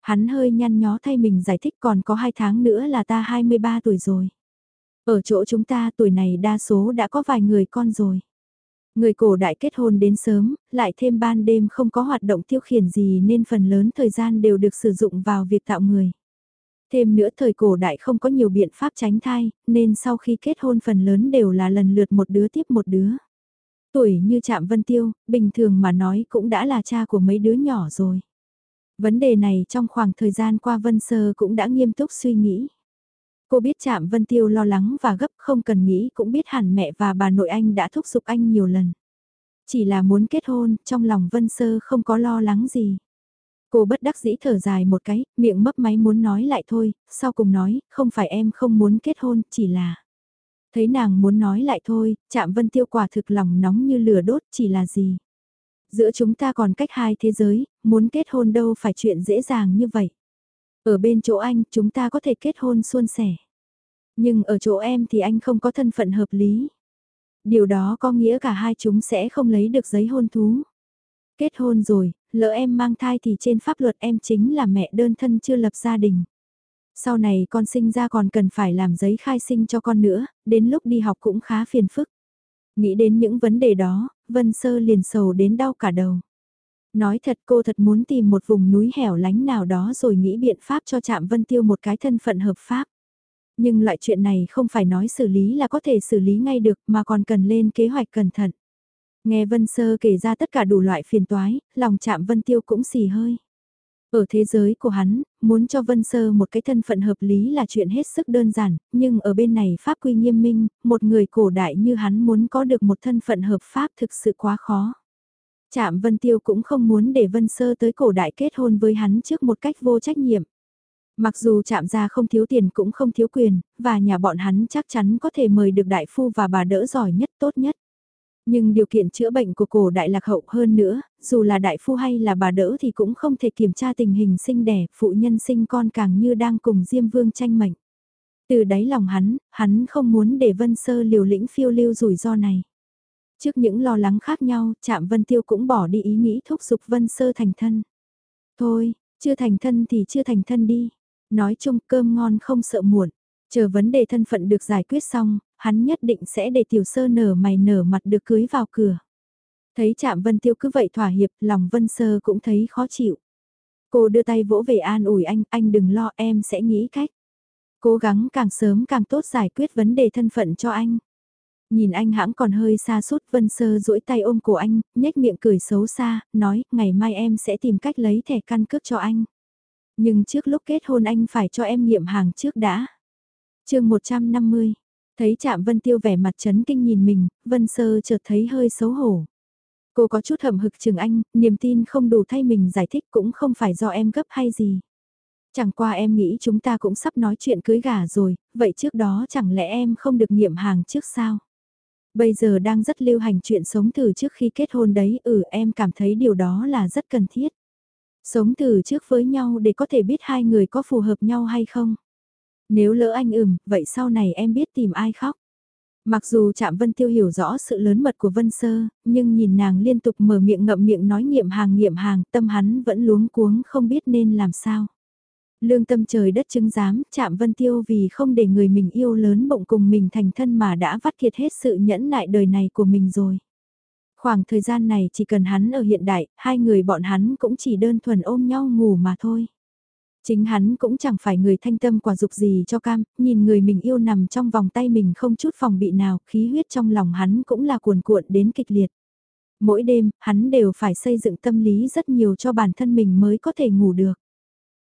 Hắn hơi nhăn nhó thay mình giải thích còn có hai tháng nữa là ta 23 tuổi rồi. Ở chỗ chúng ta tuổi này đa số đã có vài người con rồi. Người cổ đại kết hôn đến sớm, lại thêm ban đêm không có hoạt động tiêu khiển gì nên phần lớn thời gian đều được sử dụng vào việc tạo người. Thêm nữa thời cổ đại không có nhiều biện pháp tránh thai, nên sau khi kết hôn phần lớn đều là lần lượt một đứa tiếp một đứa. Tuổi như Trạm Vân Tiêu, bình thường mà nói cũng đã là cha của mấy đứa nhỏ rồi. Vấn đề này trong khoảng thời gian qua Vân Sơ cũng đã nghiêm túc suy nghĩ. Cô biết chạm Vân Tiêu lo lắng và gấp không cần nghĩ cũng biết hẳn mẹ và bà nội anh đã thúc giục anh nhiều lần. Chỉ là muốn kết hôn, trong lòng Vân Sơ không có lo lắng gì. Cô bất đắc dĩ thở dài một cái, miệng mấp máy muốn nói lại thôi, sau cùng nói, không phải em không muốn kết hôn, chỉ là... Thấy nàng muốn nói lại thôi, chạm Vân Tiêu quả thực lòng nóng như lửa đốt, chỉ là gì? Giữa chúng ta còn cách hai thế giới, muốn kết hôn đâu phải chuyện dễ dàng như vậy. Ở bên chỗ anh, chúng ta có thể kết hôn suôn sẻ. Nhưng ở chỗ em thì anh không có thân phận hợp lý. Điều đó có nghĩa cả hai chúng sẽ không lấy được giấy hôn thú. Kết hôn rồi, lỡ em mang thai thì trên pháp luật em chính là mẹ đơn thân chưa lập gia đình. Sau này con sinh ra còn cần phải làm giấy khai sinh cho con nữa, đến lúc đi học cũng khá phiền phức. Nghĩ đến những vấn đề đó, Vân Sơ liền sầu đến đau cả đầu. Nói thật cô thật muốn tìm một vùng núi hẻo lánh nào đó rồi nghĩ biện pháp cho Trạm Vân Tiêu một cái thân phận hợp pháp. Nhưng loại chuyện này không phải nói xử lý là có thể xử lý ngay được mà còn cần lên kế hoạch cẩn thận. Nghe Vân Sơ kể ra tất cả đủ loại phiền toái, lòng Trạm Vân Tiêu cũng xì hơi. Ở thế giới của hắn, muốn cho Vân Sơ một cái thân phận hợp lý là chuyện hết sức đơn giản, nhưng ở bên này pháp quy nghiêm minh, một người cổ đại như hắn muốn có được một thân phận hợp pháp thực sự quá khó. Trạm Vân Tiêu cũng không muốn để Vân Sơ tới cổ đại kết hôn với hắn trước một cách vô trách nhiệm. Mặc dù chạm ra không thiếu tiền cũng không thiếu quyền, và nhà bọn hắn chắc chắn có thể mời được đại phu và bà đỡ giỏi nhất tốt nhất. Nhưng điều kiện chữa bệnh của cổ đại lạc hậu hơn nữa, dù là đại phu hay là bà đỡ thì cũng không thể kiểm tra tình hình sinh đẻ, phụ nhân sinh con càng như đang cùng Diêm Vương tranh mệnh. Từ đáy lòng hắn, hắn không muốn để Vân Sơ liều lĩnh phiêu lưu rủi ro này. Trước những lo lắng khác nhau, Trạm Vân Tiêu cũng bỏ đi ý nghĩ thúc giục Vân Sơ thành thân. Thôi, chưa thành thân thì chưa thành thân đi. Nói chung cơm ngon không sợ muộn. Chờ vấn đề thân phận được giải quyết xong, hắn nhất định sẽ để tiểu sơ nở mày nở mặt được cưới vào cửa. Thấy chạm Vân Tiêu cứ vậy thỏa hiệp, lòng Vân Sơ cũng thấy khó chịu. Cô đưa tay vỗ về an ủi anh, anh đừng lo em sẽ nghĩ cách. Cố gắng càng sớm càng tốt giải quyết vấn đề thân phận cho anh. Nhìn anh hãng còn hơi xa sút Vân Sơ duỗi tay ôm cổ anh, nhếch miệng cười xấu xa, nói, ngày mai em sẽ tìm cách lấy thẻ căn cước cho anh. Nhưng trước lúc kết hôn anh phải cho em nghiệm hàng trước đã. chương 150, thấy chạm Vân Tiêu vẻ mặt chấn kinh nhìn mình, Vân Sơ chợt thấy hơi xấu hổ. Cô có chút hầm hực chừng anh, niềm tin không đủ thay mình giải thích cũng không phải do em gấp hay gì. Chẳng qua em nghĩ chúng ta cũng sắp nói chuyện cưới gà rồi, vậy trước đó chẳng lẽ em không được nghiệm hàng trước sao? Bây giờ đang rất lưu hành chuyện sống từ trước khi kết hôn đấy, ừ em cảm thấy điều đó là rất cần thiết. Sống từ trước với nhau để có thể biết hai người có phù hợp nhau hay không. Nếu lỡ anh ừm, vậy sau này em biết tìm ai khóc. Mặc dù Trạm Vân Tiêu hiểu rõ sự lớn mật của Vân Sơ, nhưng nhìn nàng liên tục mở miệng ngậm miệng nói nghiệm hàng nghiệm hàng, tâm hắn vẫn luống cuống không biết nên làm sao. Lương tâm trời đất chứng giám, chạm vân tiêu vì không để người mình yêu lớn bụng cùng mình thành thân mà đã vắt kiệt hết sự nhẫn nại đời này của mình rồi. Khoảng thời gian này chỉ cần hắn ở hiện đại, hai người bọn hắn cũng chỉ đơn thuần ôm nhau ngủ mà thôi. Chính hắn cũng chẳng phải người thanh tâm quả dục gì cho cam, nhìn người mình yêu nằm trong vòng tay mình không chút phòng bị nào, khí huyết trong lòng hắn cũng là cuồn cuộn đến kịch liệt. Mỗi đêm, hắn đều phải xây dựng tâm lý rất nhiều cho bản thân mình mới có thể ngủ được.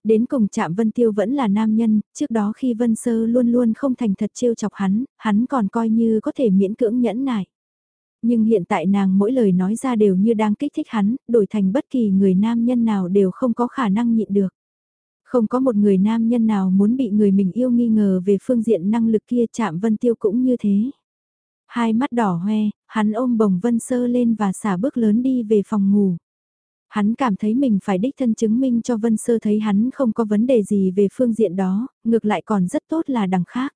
Đến cùng chạm Vân Tiêu vẫn là nam nhân, trước đó khi Vân Sơ luôn luôn không thành thật trêu chọc hắn, hắn còn coi như có thể miễn cưỡng nhẫn nại. Nhưng hiện tại nàng mỗi lời nói ra đều như đang kích thích hắn, đổi thành bất kỳ người nam nhân nào đều không có khả năng nhịn được. Không có một người nam nhân nào muốn bị người mình yêu nghi ngờ về phương diện năng lực kia chạm Vân Tiêu cũng như thế. Hai mắt đỏ hoe, hắn ôm bồng Vân Sơ lên và xả bước lớn đi về phòng ngủ. Hắn cảm thấy mình phải đích thân chứng minh cho Vân Sơ thấy hắn không có vấn đề gì về phương diện đó, ngược lại còn rất tốt là đằng khác.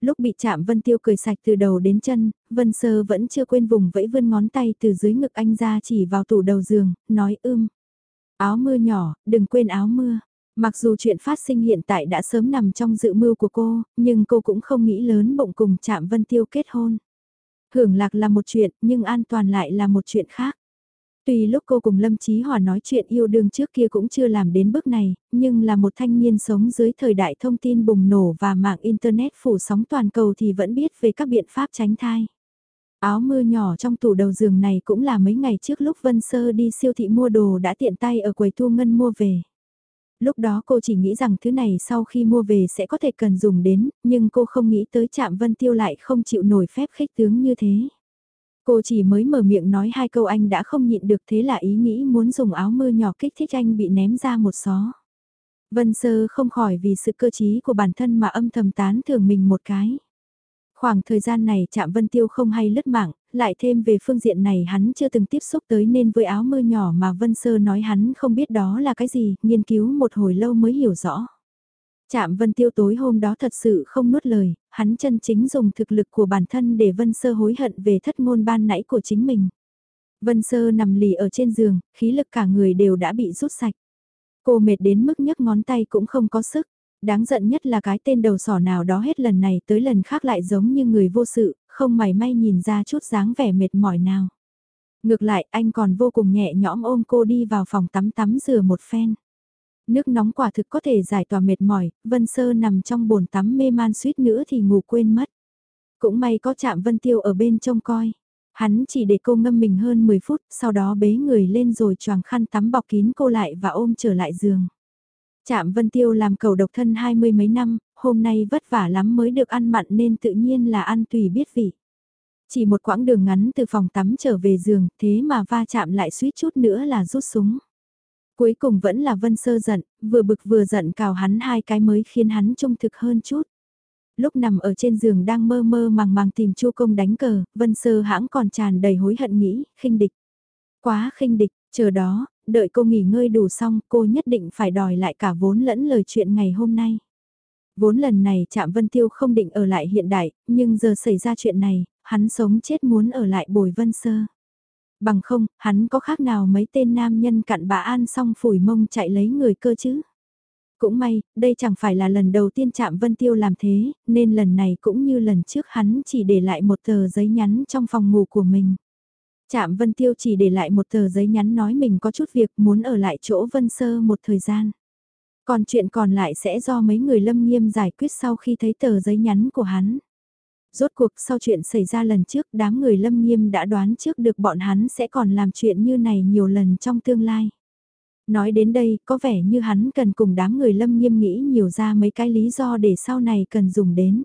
Lúc bị chạm Vân Tiêu cười sạch từ đầu đến chân, Vân Sơ vẫn chưa quên vùng vẫy vươn ngón tay từ dưới ngực anh ra chỉ vào tủ đầu giường, nói ưm. Áo mưa nhỏ, đừng quên áo mưa. Mặc dù chuyện phát sinh hiện tại đã sớm nằm trong dự mưu của cô, nhưng cô cũng không nghĩ lớn bụng cùng chạm Vân Tiêu kết hôn. Hưởng lạc là một chuyện, nhưng an toàn lại là một chuyện khác. Tuy lúc cô cùng Lâm Chí Hòa nói chuyện yêu đương trước kia cũng chưa làm đến bước này, nhưng là một thanh niên sống dưới thời đại thông tin bùng nổ và mạng Internet phủ sóng toàn cầu thì vẫn biết về các biện pháp tránh thai. Áo mưa nhỏ trong tủ đầu giường này cũng là mấy ngày trước lúc Vân Sơ đi siêu thị mua đồ đã tiện tay ở quầy thu ngân mua về. Lúc đó cô chỉ nghĩ rằng thứ này sau khi mua về sẽ có thể cần dùng đến, nhưng cô không nghĩ tới chạm Vân Tiêu lại không chịu nổi phép khích tướng như thế. Cô chỉ mới mở miệng nói hai câu anh đã không nhịn được thế là ý nghĩ muốn dùng áo mưa nhỏ kích thích anh bị ném ra một xó. Vân Sơ không khỏi vì sự cơ trí của bản thân mà âm thầm tán thưởng mình một cái. Khoảng thời gian này chạm Vân Tiêu không hay lướt mạng, lại thêm về phương diện này hắn chưa từng tiếp xúc tới nên với áo mưa nhỏ mà Vân Sơ nói hắn không biết đó là cái gì, nghiên cứu một hồi lâu mới hiểu rõ. Chạm Vân Tiêu tối hôm đó thật sự không nuốt lời, hắn chân chính dùng thực lực của bản thân để Vân Sơ hối hận về thất ngôn ban nãy của chính mình. Vân Sơ nằm lì ở trên giường, khí lực cả người đều đã bị rút sạch. Cô mệt đến mức nhấc ngón tay cũng không có sức. Đáng giận nhất là cái tên đầu sỏ nào đó hết lần này tới lần khác lại giống như người vô sự, không mảy may nhìn ra chút dáng vẻ mệt mỏi nào. Ngược lại anh còn vô cùng nhẹ nhõm ôm cô đi vào phòng tắm tắm rửa một phen. Nước nóng quả thực có thể giải tỏa mệt mỏi, Vân Sơ nằm trong bồn tắm mê man suýt nữa thì ngủ quên mất. Cũng may có chạm Vân Tiêu ở bên trông coi. Hắn chỉ để cô ngâm mình hơn 10 phút, sau đó bế người lên rồi choàng khăn tắm bọc kín cô lại và ôm trở lại giường. Chạm Vân Tiêu làm cầu độc thân hai mươi mấy năm, hôm nay vất vả lắm mới được ăn mặn nên tự nhiên là ăn tùy biết vị. Chỉ một quãng đường ngắn từ phòng tắm trở về giường, thế mà va chạm lại suýt chút nữa là rút súng. Cuối cùng vẫn là Vân Sơ giận, vừa bực vừa giận cào hắn hai cái mới khiến hắn trung thực hơn chút. Lúc nằm ở trên giường đang mơ mơ màng màng tìm chu công đánh cờ, Vân Sơ hãng còn tràn đầy hối hận nghĩ, khinh địch. Quá khinh địch, chờ đó, đợi cô nghỉ ngơi đủ xong cô nhất định phải đòi lại cả vốn lẫn lời chuyện ngày hôm nay. Vốn lần này chạm Vân Tiêu không định ở lại hiện đại, nhưng giờ xảy ra chuyện này, hắn sống chết muốn ở lại bồi Vân Sơ. Bằng không, hắn có khác nào mấy tên nam nhân cặn bà an xong phủi mông chạy lấy người cơ chứ. Cũng may, đây chẳng phải là lần đầu tiên chạm Vân Tiêu làm thế, nên lần này cũng như lần trước hắn chỉ để lại một tờ giấy nhắn trong phòng ngủ của mình. Chạm Vân Tiêu chỉ để lại một tờ giấy nhắn nói mình có chút việc muốn ở lại chỗ Vân Sơ một thời gian. Còn chuyện còn lại sẽ do mấy người lâm nghiêm giải quyết sau khi thấy tờ giấy nhắn của hắn. Rốt cuộc sau chuyện xảy ra lần trước đám người lâm nghiêm đã đoán trước được bọn hắn sẽ còn làm chuyện như này nhiều lần trong tương lai. Nói đến đây có vẻ như hắn cần cùng đám người lâm nghiêm nghĩ nhiều ra mấy cái lý do để sau này cần dùng đến.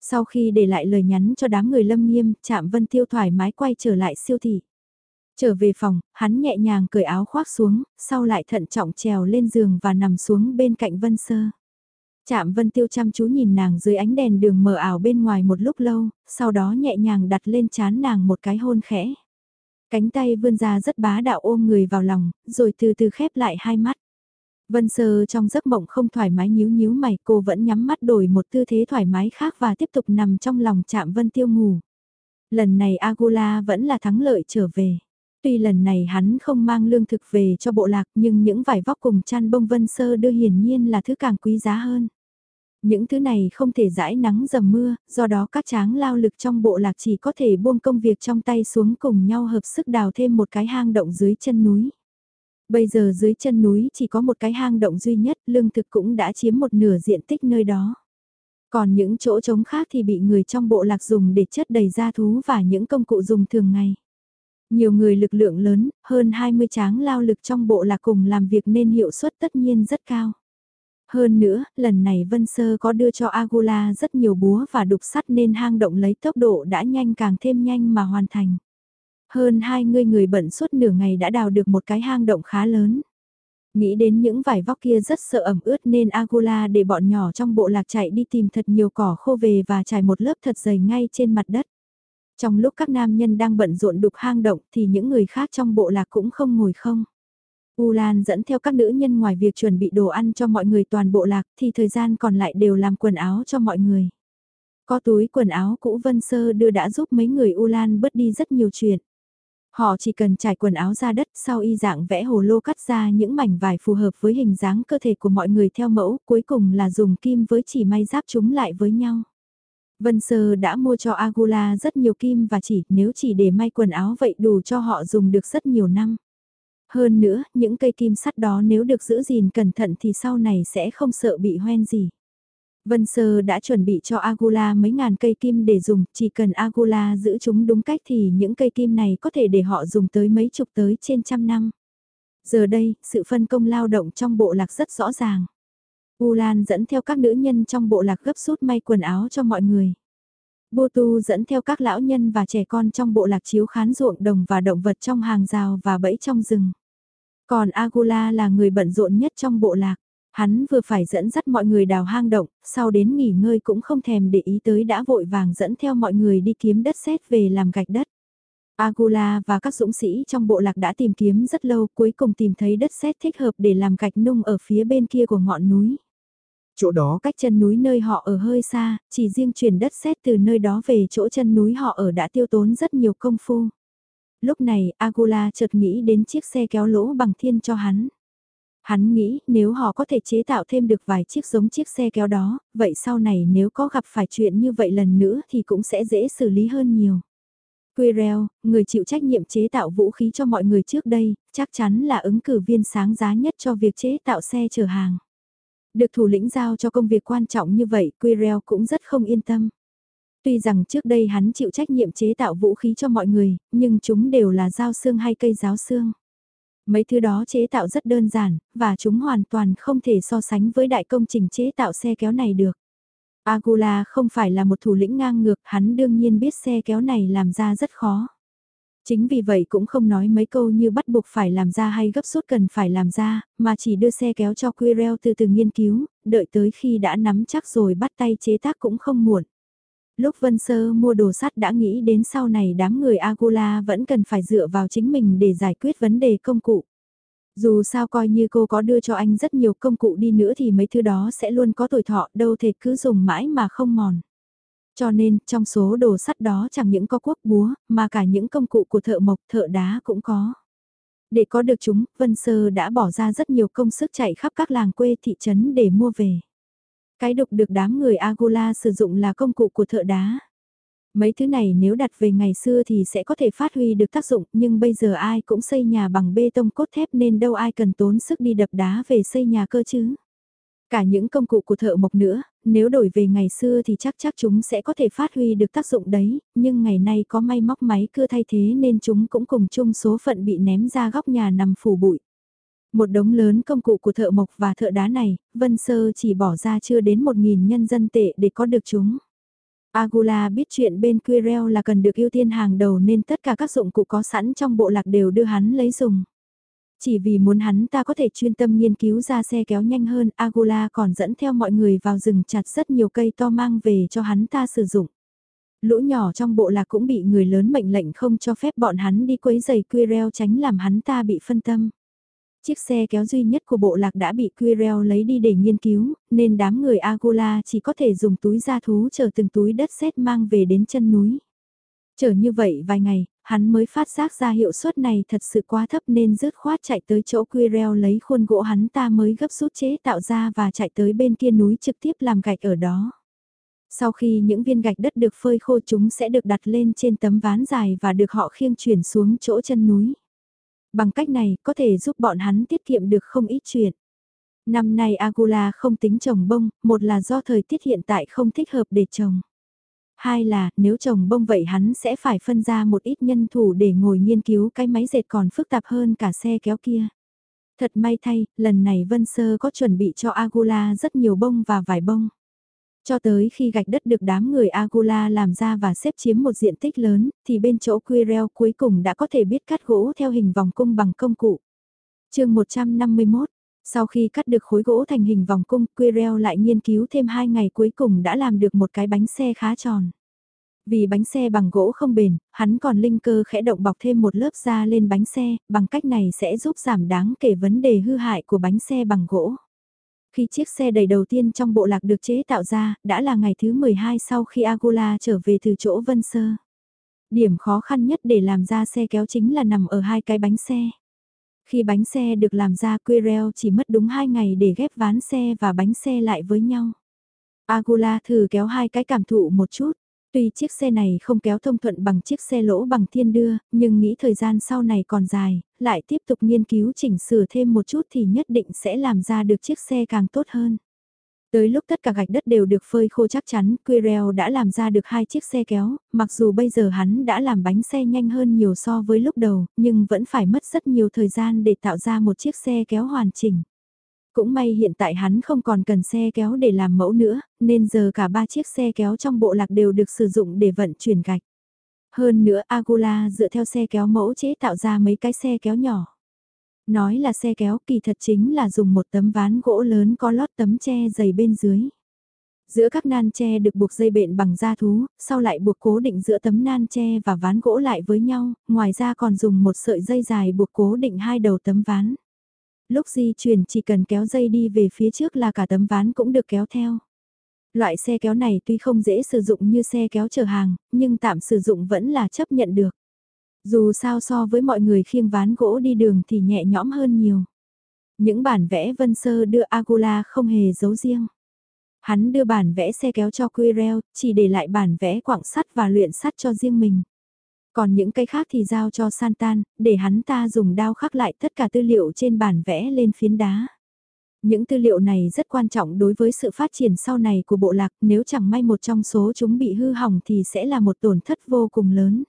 Sau khi để lại lời nhắn cho đám người lâm nghiêm, chạm vân tiêu thoải mái quay trở lại siêu thị. Trở về phòng, hắn nhẹ nhàng cởi áo khoác xuống, sau lại thận trọng trèo lên giường và nằm xuống bên cạnh Vân Sơ. Chạm Vân Tiêu chăm chú nhìn nàng dưới ánh đèn đường mờ ảo bên ngoài một lúc lâu, sau đó nhẹ nhàng đặt lên chán nàng một cái hôn khẽ. Cánh tay vươn ra rất bá đạo ôm người vào lòng, rồi từ từ khép lại hai mắt. Vân Sơ trong giấc mộng không thoải mái nhíu nhíu mày cô vẫn nhắm mắt đổi một tư thế thoải mái khác và tiếp tục nằm trong lòng chạm Vân Tiêu ngủ. Lần này Agula vẫn là thắng lợi trở về. Tuy lần này hắn không mang lương thực về cho bộ lạc nhưng những vải vóc cùng chăn bông Vân Sơ đưa hiển nhiên là thứ càng quý giá hơn. Những thứ này không thể giải nắng dầm mưa, do đó các tráng lao lực trong bộ lạc chỉ có thể buông công việc trong tay xuống cùng nhau hợp sức đào thêm một cái hang động dưới chân núi. Bây giờ dưới chân núi chỉ có một cái hang động duy nhất, lương thực cũng đã chiếm một nửa diện tích nơi đó. Còn những chỗ trống khác thì bị người trong bộ lạc dùng để chất đầy gia thú và những công cụ dùng thường ngày. Nhiều người lực lượng lớn, hơn 20 tráng lao lực trong bộ lạc cùng làm việc nên hiệu suất tất nhiên rất cao. Hơn nữa, lần này Vân Sơ có đưa cho Agula rất nhiều búa và đục sắt nên hang động lấy tốc độ đã nhanh càng thêm nhanh mà hoàn thành. Hơn hai người người bận suốt nửa ngày đã đào được một cái hang động khá lớn. Nghĩ đến những vải vóc kia rất sợ ẩm ướt nên Agula để bọn nhỏ trong bộ lạc chạy đi tìm thật nhiều cỏ khô về và trải một lớp thật dày ngay trên mặt đất. Trong lúc các nam nhân đang bận rộn đục hang động thì những người khác trong bộ lạc cũng không ngồi không. U Lan dẫn theo các nữ nhân ngoài việc chuẩn bị đồ ăn cho mọi người toàn bộ lạc thì thời gian còn lại đều làm quần áo cho mọi người. Có túi quần áo cũ Vân Sơ đưa đã giúp mấy người U Lan bớt đi rất nhiều chuyện. Họ chỉ cần trải quần áo ra đất sau y dạng vẽ hồ lô cắt ra những mảnh vải phù hợp với hình dáng cơ thể của mọi người theo mẫu, cuối cùng là dùng kim với chỉ may giáp chúng lại với nhau. Vân Sơ đã mua cho Agula rất nhiều kim và chỉ, nếu chỉ để may quần áo vậy đủ cho họ dùng được rất nhiều năm. Hơn nữa, những cây kim sắt đó nếu được giữ gìn cẩn thận thì sau này sẽ không sợ bị hoen gì. Vân Sơ đã chuẩn bị cho Agula mấy ngàn cây kim để dùng, chỉ cần Agula giữ chúng đúng cách thì những cây kim này có thể để họ dùng tới mấy chục tới trên trăm năm. Giờ đây, sự phân công lao động trong bộ lạc rất rõ ràng. U Lan dẫn theo các nữ nhân trong bộ lạc gấp rút may quần áo cho mọi người. Bô Tu dẫn theo các lão nhân và trẻ con trong bộ lạc chiếu khán ruộng đồng và động vật trong hàng rào và bẫy trong rừng. Còn Agula là người bận rộn nhất trong bộ lạc. Hắn vừa phải dẫn dắt mọi người đào hang động, sau đến nghỉ ngơi cũng không thèm để ý tới đã vội vàng dẫn theo mọi người đi kiếm đất sét về làm gạch đất. Agula và các dũng sĩ trong bộ lạc đã tìm kiếm rất lâu cuối cùng tìm thấy đất sét thích hợp để làm gạch nung ở phía bên kia của ngọn núi. Chỗ đó cách chân núi nơi họ ở hơi xa, chỉ riêng chuyển đất xét từ nơi đó về chỗ chân núi họ ở đã tiêu tốn rất nhiều công phu. Lúc này Agula chợt nghĩ đến chiếc xe kéo lỗ bằng thiên cho hắn. Hắn nghĩ nếu họ có thể chế tạo thêm được vài chiếc giống chiếc xe kéo đó, vậy sau này nếu có gặp phải chuyện như vậy lần nữa thì cũng sẽ dễ xử lý hơn nhiều. Quirrell, người chịu trách nhiệm chế tạo vũ khí cho mọi người trước đây, chắc chắn là ứng cử viên sáng giá nhất cho việc chế tạo xe chở hàng. Được thủ lĩnh giao cho công việc quan trọng như vậy, Quirrell cũng rất không yên tâm. Tuy rằng trước đây hắn chịu trách nhiệm chế tạo vũ khí cho mọi người, nhưng chúng đều là dao xương hay cây giáo xương. Mấy thứ đó chế tạo rất đơn giản, và chúng hoàn toàn không thể so sánh với đại công trình chế tạo xe kéo này được. Agula không phải là một thủ lĩnh ngang ngược, hắn đương nhiên biết xe kéo này làm ra rất khó. Chính vì vậy cũng không nói mấy câu như bắt buộc phải làm ra hay gấp rút cần phải làm ra, mà chỉ đưa xe kéo cho Quirrell từ từ nghiên cứu, đợi tới khi đã nắm chắc rồi bắt tay chế tác cũng không muộn. Lúc Vân Sơ mua đồ sắt đã nghĩ đến sau này đám người Agula vẫn cần phải dựa vào chính mình để giải quyết vấn đề công cụ. Dù sao coi như cô có đưa cho anh rất nhiều công cụ đi nữa thì mấy thứ đó sẽ luôn có tuổi thọ đâu thể cứ dùng mãi mà không mòn. Cho nên, trong số đồ sắt đó chẳng những có quốc búa, mà cả những công cụ của thợ mộc, thợ đá cũng có. Để có được chúng, Vân Sơ đã bỏ ra rất nhiều công sức chạy khắp các làng quê thị trấn để mua về. Cái đục được đám người Agula sử dụng là công cụ của thợ đá. Mấy thứ này nếu đặt về ngày xưa thì sẽ có thể phát huy được tác dụng, nhưng bây giờ ai cũng xây nhà bằng bê tông cốt thép nên đâu ai cần tốn sức đi đập đá về xây nhà cơ chứ. Cả những công cụ của thợ mộc nữa, nếu đổi về ngày xưa thì chắc chắc chúng sẽ có thể phát huy được tác dụng đấy, nhưng ngày nay có may móc máy cưa thay thế nên chúng cũng cùng chung số phận bị ném ra góc nhà nằm phủ bụi. Một đống lớn công cụ của thợ mộc và thợ đá này, Vân Sơ chỉ bỏ ra chưa đến 1.000 nhân dân tệ để có được chúng. Agula biết chuyện bên Quirrell là cần được ưu tiên hàng đầu nên tất cả các dụng cụ có sẵn trong bộ lạc đều đưa hắn lấy dùng. Chỉ vì muốn hắn ta có thể chuyên tâm nghiên cứu ra xe kéo nhanh hơn, Agula còn dẫn theo mọi người vào rừng chặt rất nhiều cây to mang về cho hắn ta sử dụng. Lũ nhỏ trong bộ lạc cũng bị người lớn mệnh lệnh không cho phép bọn hắn đi quấy giày Quirrell tránh làm hắn ta bị phân tâm. Chiếc xe kéo duy nhất của bộ lạc đã bị Quirrell lấy đi để nghiên cứu, nên đám người Agula chỉ có thể dùng túi da thú chở từng túi đất sét mang về đến chân núi. Chờ như vậy vài ngày, hắn mới phát giác ra hiệu suất này thật sự quá thấp nên rớt khoát chạy tới chỗ Quirrell lấy khuôn gỗ hắn ta mới gấp rút chế tạo ra và chạy tới bên kia núi trực tiếp làm gạch ở đó. Sau khi những viên gạch đất được phơi khô chúng sẽ được đặt lên trên tấm ván dài và được họ khiêng chuyển xuống chỗ chân núi. Bằng cách này có thể giúp bọn hắn tiết kiệm được không ít chuyện. Năm nay Agula không tính trồng bông, một là do thời tiết hiện tại không thích hợp để trồng. Hai là, nếu trồng bông vậy hắn sẽ phải phân ra một ít nhân thủ để ngồi nghiên cứu cái máy dệt còn phức tạp hơn cả xe kéo kia. Thật may thay, lần này Vân Sơ có chuẩn bị cho Agula rất nhiều bông và vải bông. Cho tới khi gạch đất được đám người Agula làm ra và xếp chiếm một diện tích lớn, thì bên chỗ Quirrell cuối cùng đã có thể biết cắt gỗ theo hình vòng cung bằng công cụ. chương 151, sau khi cắt được khối gỗ thành hình vòng cung, Quirrell lại nghiên cứu thêm 2 ngày cuối cùng đã làm được một cái bánh xe khá tròn. Vì bánh xe bằng gỗ không bền, hắn còn linh cơ khẽ động bọc thêm một lớp da lên bánh xe, bằng cách này sẽ giúp giảm đáng kể vấn đề hư hại của bánh xe bằng gỗ. Khi chiếc xe đầy đầu tiên trong bộ lạc được chế tạo ra, đã là ngày thứ 12 sau khi Agula trở về từ chỗ Vân Sơ. Điểm khó khăn nhất để làm ra xe kéo chính là nằm ở hai cái bánh xe. Khi bánh xe được làm ra Quirel chỉ mất đúng 2 ngày để ghép ván xe và bánh xe lại với nhau. Agula thử kéo hai cái cảm thụ một chút. Tuy chiếc xe này không kéo thông thuận bằng chiếc xe lỗ bằng thiên đưa, nhưng nghĩ thời gian sau này còn dài, lại tiếp tục nghiên cứu chỉnh sửa thêm một chút thì nhất định sẽ làm ra được chiếc xe càng tốt hơn. Tới lúc tất cả gạch đất đều được phơi khô chắc chắn, Quirrell đã làm ra được hai chiếc xe kéo, mặc dù bây giờ hắn đã làm bánh xe nhanh hơn nhiều so với lúc đầu, nhưng vẫn phải mất rất nhiều thời gian để tạo ra một chiếc xe kéo hoàn chỉnh. Cũng may hiện tại hắn không còn cần xe kéo để làm mẫu nữa, nên giờ cả ba chiếc xe kéo trong bộ lạc đều được sử dụng để vận chuyển gạch. Hơn nữa Agula dựa theo xe kéo mẫu chế tạo ra mấy cái xe kéo nhỏ. Nói là xe kéo kỳ thật chính là dùng một tấm ván gỗ lớn có lót tấm tre dày bên dưới. Giữa các nan tre được buộc dây bện bằng da thú, sau lại buộc cố định giữa tấm nan tre và ván gỗ lại với nhau, ngoài ra còn dùng một sợi dây dài buộc cố định hai đầu tấm ván. Lúc di chuyển chỉ cần kéo dây đi về phía trước là cả tấm ván cũng được kéo theo. Loại xe kéo này tuy không dễ sử dụng như xe kéo chở hàng, nhưng tạm sử dụng vẫn là chấp nhận được. Dù sao so với mọi người khiêng ván gỗ đi đường thì nhẹ nhõm hơn nhiều. Những bản vẽ Vân Sơ đưa Agula không hề giấu riêng. Hắn đưa bản vẽ xe kéo cho Quirrell, chỉ để lại bản vẽ quảng sắt và luyện sắt cho riêng mình. Còn những cái khác thì giao cho Santan, để hắn ta dùng đao khắc lại tất cả tư liệu trên bản vẽ lên phiến đá. Những tư liệu này rất quan trọng đối với sự phát triển sau này của bộ lạc, nếu chẳng may một trong số chúng bị hư hỏng thì sẽ là một tổn thất vô cùng lớn.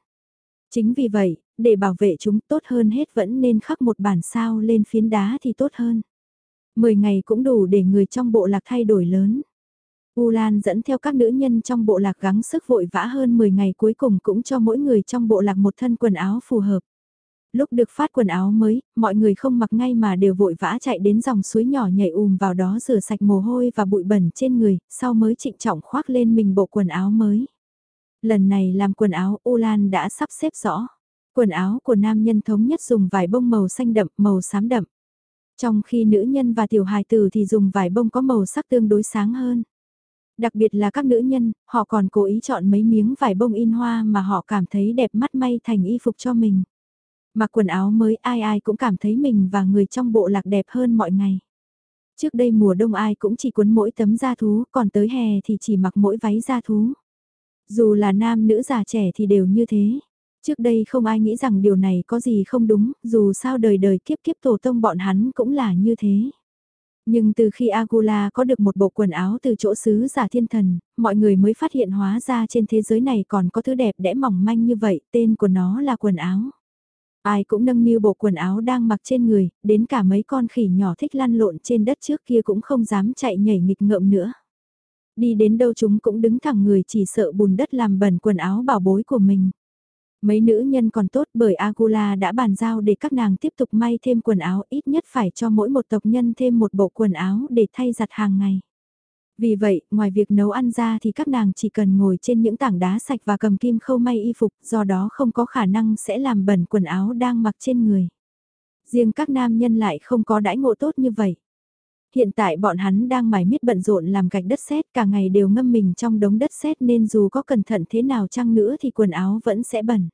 Chính vì vậy, để bảo vệ chúng tốt hơn hết vẫn nên khắc một bản sao lên phiến đá thì tốt hơn. Mười ngày cũng đủ để người trong bộ lạc thay đổi lớn. U Lan dẫn theo các nữ nhân trong bộ lạc gắng sức vội vã hơn 10 ngày cuối cùng cũng cho mỗi người trong bộ lạc một thân quần áo phù hợp. Lúc được phát quần áo mới, mọi người không mặc ngay mà đều vội vã chạy đến dòng suối nhỏ nhảy ùm vào đó rửa sạch mồ hôi và bụi bẩn trên người, sau mới trịnh trọng khoác lên mình bộ quần áo mới. Lần này làm quần áo U Lan đã sắp xếp rõ. Quần áo của nam nhân thống nhất dùng vải bông màu xanh đậm, màu xám đậm. Trong khi nữ nhân và tiểu hài tử thì dùng vải bông có màu sắc tương đối sáng hơn. Đặc biệt là các nữ nhân, họ còn cố ý chọn mấy miếng vải bông in hoa mà họ cảm thấy đẹp mắt may thành y phục cho mình. Mặc quần áo mới ai ai cũng cảm thấy mình và người trong bộ lạc đẹp hơn mọi ngày. Trước đây mùa đông ai cũng chỉ cuốn mỗi tấm da thú, còn tới hè thì chỉ mặc mỗi váy da thú. Dù là nam nữ già trẻ thì đều như thế. Trước đây không ai nghĩ rằng điều này có gì không đúng, dù sao đời đời kiếp kiếp tổ tông bọn hắn cũng là như thế. Nhưng từ khi Agula có được một bộ quần áo từ chỗ sứ giả thiên thần, mọi người mới phát hiện hóa ra trên thế giới này còn có thứ đẹp đẽ mỏng manh như vậy, tên của nó là quần áo. Ai cũng nâng niu bộ quần áo đang mặc trên người, đến cả mấy con khỉ nhỏ thích lăn lộn trên đất trước kia cũng không dám chạy nhảy nghịch ngợm nữa. Đi đến đâu chúng cũng đứng thẳng người chỉ sợ bùn đất làm bẩn quần áo bảo bối của mình. Mấy nữ nhân còn tốt bởi Agula đã bàn giao để các nàng tiếp tục may thêm quần áo ít nhất phải cho mỗi một tộc nhân thêm một bộ quần áo để thay giặt hàng ngày. Vì vậy, ngoài việc nấu ăn ra thì các nàng chỉ cần ngồi trên những tảng đá sạch và cầm kim khâu may y phục, do đó không có khả năng sẽ làm bẩn quần áo đang mặc trên người. Riêng các nam nhân lại không có đãi ngộ tốt như vậy. Hiện tại bọn hắn đang mải miết bận rộn làm gạch đất sét cả ngày đều ngâm mình trong đống đất sét nên dù có cẩn thận thế nào chăng nữa thì quần áo vẫn sẽ bẩn.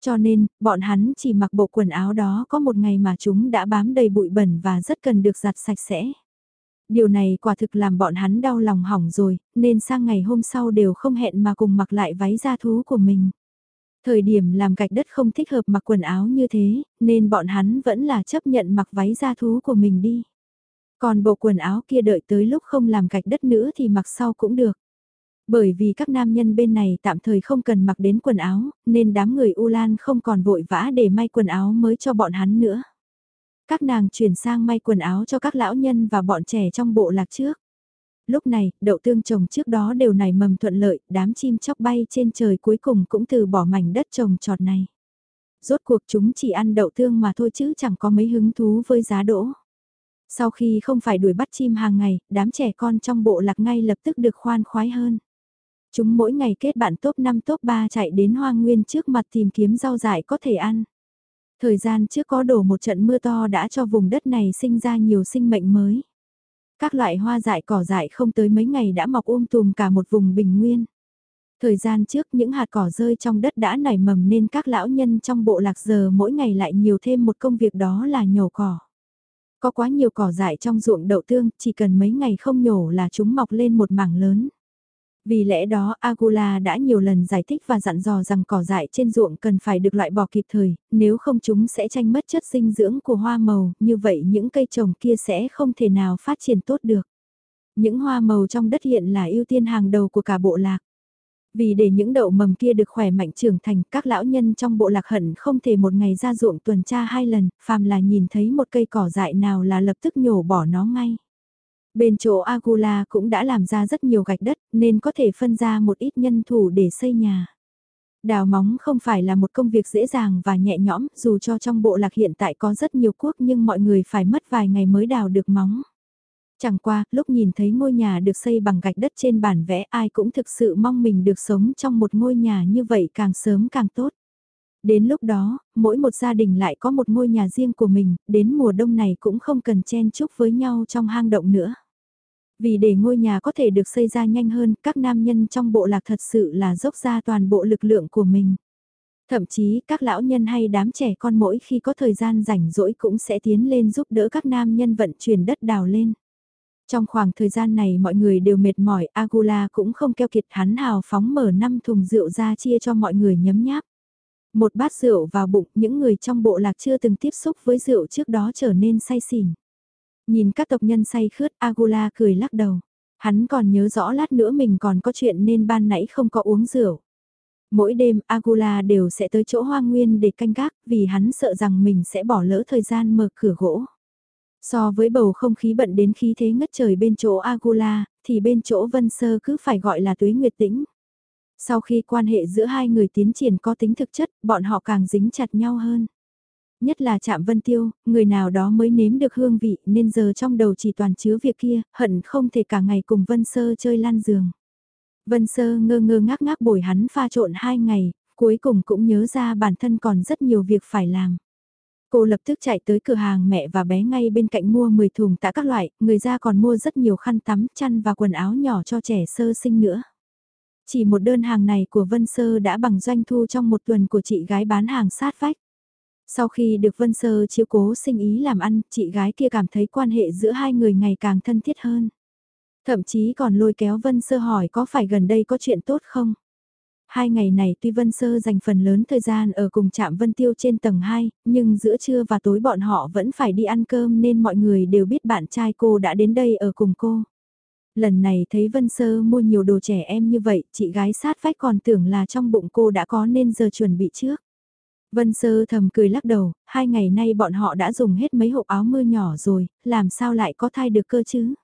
Cho nên, bọn hắn chỉ mặc bộ quần áo đó có một ngày mà chúng đã bám đầy bụi bẩn và rất cần được giặt sạch sẽ. Điều này quả thực làm bọn hắn đau lòng hỏng rồi, nên sang ngày hôm sau đều không hẹn mà cùng mặc lại váy da thú của mình. Thời điểm làm gạch đất không thích hợp mặc quần áo như thế, nên bọn hắn vẫn là chấp nhận mặc váy da thú của mình đi. Còn bộ quần áo kia đợi tới lúc không làm gạch đất nữa thì mặc sau cũng được. Bởi vì các nam nhân bên này tạm thời không cần mặc đến quần áo, nên đám người U Lan không còn vội vã để may quần áo mới cho bọn hắn nữa. Các nàng chuyển sang may quần áo cho các lão nhân và bọn trẻ trong bộ lạc trước. Lúc này, đậu tương trồng trước đó đều nảy mầm thuận lợi, đám chim chóc bay trên trời cuối cùng cũng từ bỏ mảnh đất trồng trọt này. Rốt cuộc chúng chỉ ăn đậu tương mà thôi chứ chẳng có mấy hứng thú với giá đỗ. Sau khi không phải đuổi bắt chim hàng ngày, đám trẻ con trong bộ lạc ngay lập tức được khoan khoái hơn. Chúng mỗi ngày kết bạn top 5 top 3 chạy đến hoang nguyên trước mặt tìm kiếm rau dại có thể ăn. Thời gian trước có đổ một trận mưa to đã cho vùng đất này sinh ra nhiều sinh mệnh mới. Các loại hoa dại cỏ dại không tới mấy ngày đã mọc um tùm cả một vùng bình nguyên. Thời gian trước những hạt cỏ rơi trong đất đã nảy mầm nên các lão nhân trong bộ lạc giờ mỗi ngày lại nhiều thêm một công việc đó là nhổ cỏ. Có quá nhiều cỏ dại trong ruộng đậu tương, chỉ cần mấy ngày không nhổ là chúng mọc lên một mảng lớn. Vì lẽ đó Agula đã nhiều lần giải thích và dặn dò rằng cỏ dại trên ruộng cần phải được loại bỏ kịp thời, nếu không chúng sẽ tranh mất chất dinh dưỡng của hoa màu, như vậy những cây trồng kia sẽ không thể nào phát triển tốt được. Những hoa màu trong đất hiện là ưu tiên hàng đầu của cả bộ lạc. Vì để những đậu mầm kia được khỏe mạnh trưởng thành, các lão nhân trong bộ lạc hận không thể một ngày ra ruộng tuần tra hai lần, phàm là nhìn thấy một cây cỏ dại nào là lập tức nhổ bỏ nó ngay. Bên chỗ Agula cũng đã làm ra rất nhiều gạch đất nên có thể phân ra một ít nhân thủ để xây nhà. Đào móng không phải là một công việc dễ dàng và nhẹ nhõm dù cho trong bộ lạc hiện tại có rất nhiều quốc nhưng mọi người phải mất vài ngày mới đào được móng. Chẳng qua, lúc nhìn thấy ngôi nhà được xây bằng gạch đất trên bản vẽ ai cũng thực sự mong mình được sống trong một ngôi nhà như vậy càng sớm càng tốt. Đến lúc đó, mỗi một gia đình lại có một ngôi nhà riêng của mình, đến mùa đông này cũng không cần chen chúc với nhau trong hang động nữa. Vì để ngôi nhà có thể được xây ra nhanh hơn, các nam nhân trong bộ lạc thật sự là dốc ra toàn bộ lực lượng của mình. Thậm chí các lão nhân hay đám trẻ con mỗi khi có thời gian rảnh rỗi cũng sẽ tiến lên giúp đỡ các nam nhân vận chuyển đất đào lên. Trong khoảng thời gian này mọi người đều mệt mỏi, Agula cũng không keo kiệt hắn hào phóng mở 5 thùng rượu ra chia cho mọi người nhấm nháp. Một bát rượu vào bụng, những người trong bộ lạc chưa từng tiếp xúc với rượu trước đó trở nên say xỉn. Nhìn các tộc nhân say khướt, Agula cười lắc đầu. Hắn còn nhớ rõ lát nữa mình còn có chuyện nên ban nãy không có uống rượu. Mỗi đêm Agula đều sẽ tới chỗ hoang nguyên để canh gác vì hắn sợ rằng mình sẽ bỏ lỡ thời gian mở cửa gỗ. So với bầu không khí bận đến khí thế ngất trời bên chỗ Agula, thì bên chỗ Vân Sơ cứ phải gọi là tuế nguyệt tĩnh. Sau khi quan hệ giữa hai người tiến triển có tính thực chất, bọn họ càng dính chặt nhau hơn. Nhất là chạm Vân Tiêu, người nào đó mới nếm được hương vị nên giờ trong đầu chỉ toàn chứa việc kia, hận không thể cả ngày cùng Vân Sơ chơi lan giường. Vân Sơ ngơ ngơ ngác ngác bồi hắn pha trộn hai ngày, cuối cùng cũng nhớ ra bản thân còn rất nhiều việc phải làm. Cô lập tức chạy tới cửa hàng mẹ và bé ngay bên cạnh mua 10 thùng tạ các loại, người ra còn mua rất nhiều khăn tắm, chăn và quần áo nhỏ cho trẻ sơ sinh nữa. Chỉ một đơn hàng này của Vân Sơ đã bằng doanh thu trong một tuần của chị gái bán hàng sát vách. Sau khi được Vân Sơ chiếu cố sinh ý làm ăn, chị gái kia cảm thấy quan hệ giữa hai người ngày càng thân thiết hơn. Thậm chí còn lôi kéo Vân Sơ hỏi có phải gần đây có chuyện tốt không? Hai ngày này tuy Vân Sơ dành phần lớn thời gian ở cùng trạm Vân Tiêu trên tầng 2, nhưng giữa trưa và tối bọn họ vẫn phải đi ăn cơm nên mọi người đều biết bạn trai cô đã đến đây ở cùng cô. Lần này thấy Vân Sơ mua nhiều đồ trẻ em như vậy, chị gái sát vách còn tưởng là trong bụng cô đã có nên giờ chuẩn bị trước. Vân Sơ thầm cười lắc đầu, hai ngày nay bọn họ đã dùng hết mấy hộp áo mưa nhỏ rồi, làm sao lại có thai được cơ chứ?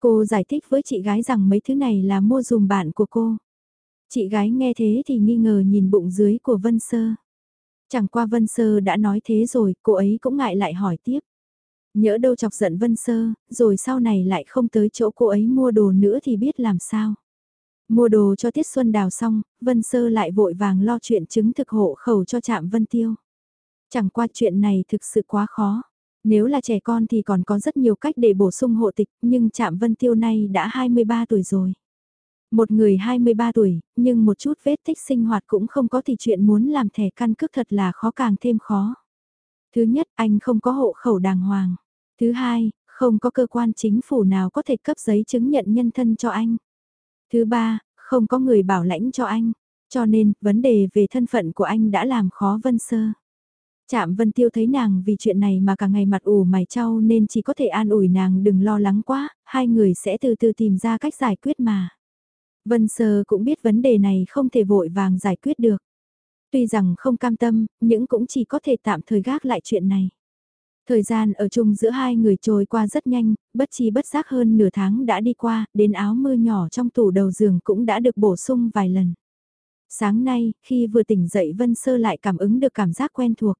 Cô giải thích với chị gái rằng mấy thứ này là mua dùm bạn của cô. Chị gái nghe thế thì nghi ngờ nhìn bụng dưới của Vân Sơ. Chẳng qua Vân Sơ đã nói thế rồi, cô ấy cũng ngại lại hỏi tiếp. Nhỡ đâu chọc giận Vân Sơ, rồi sau này lại không tới chỗ cô ấy mua đồ nữa thì biết làm sao. Mua đồ cho Tiết Xuân Đào xong, Vân Sơ lại vội vàng lo chuyện chứng thực hộ khẩu cho trạm Vân Tiêu. Chẳng qua chuyện này thực sự quá khó. Nếu là trẻ con thì còn có rất nhiều cách để bổ sung hộ tịch, nhưng trạm Vân Tiêu nay đã 23 tuổi rồi. Một người 23 tuổi, nhưng một chút vết tích sinh hoạt cũng không có thì chuyện muốn làm thẻ căn cước thật là khó càng thêm khó. Thứ nhất, anh không có hộ khẩu đàng hoàng. Thứ hai, không có cơ quan chính phủ nào có thể cấp giấy chứng nhận nhân thân cho anh. Thứ ba, không có người bảo lãnh cho anh. Cho nên, vấn đề về thân phận của anh đã làm khó Vân Sơ. Chạm Vân Tiêu thấy nàng vì chuyện này mà cả ngày mặt ủ mày trao nên chỉ có thể an ủi nàng đừng lo lắng quá, hai người sẽ từ từ tìm ra cách giải quyết mà. Vân Sơ cũng biết vấn đề này không thể vội vàng giải quyết được. Tuy rằng không cam tâm, nhưng cũng chỉ có thể tạm thời gác lại chuyện này. Thời gian ở chung giữa hai người trôi qua rất nhanh, bất chi bất giác hơn nửa tháng đã đi qua, đến áo mưa nhỏ trong tủ đầu giường cũng đã được bổ sung vài lần. Sáng nay, khi vừa tỉnh dậy Vân Sơ lại cảm ứng được cảm giác quen thuộc.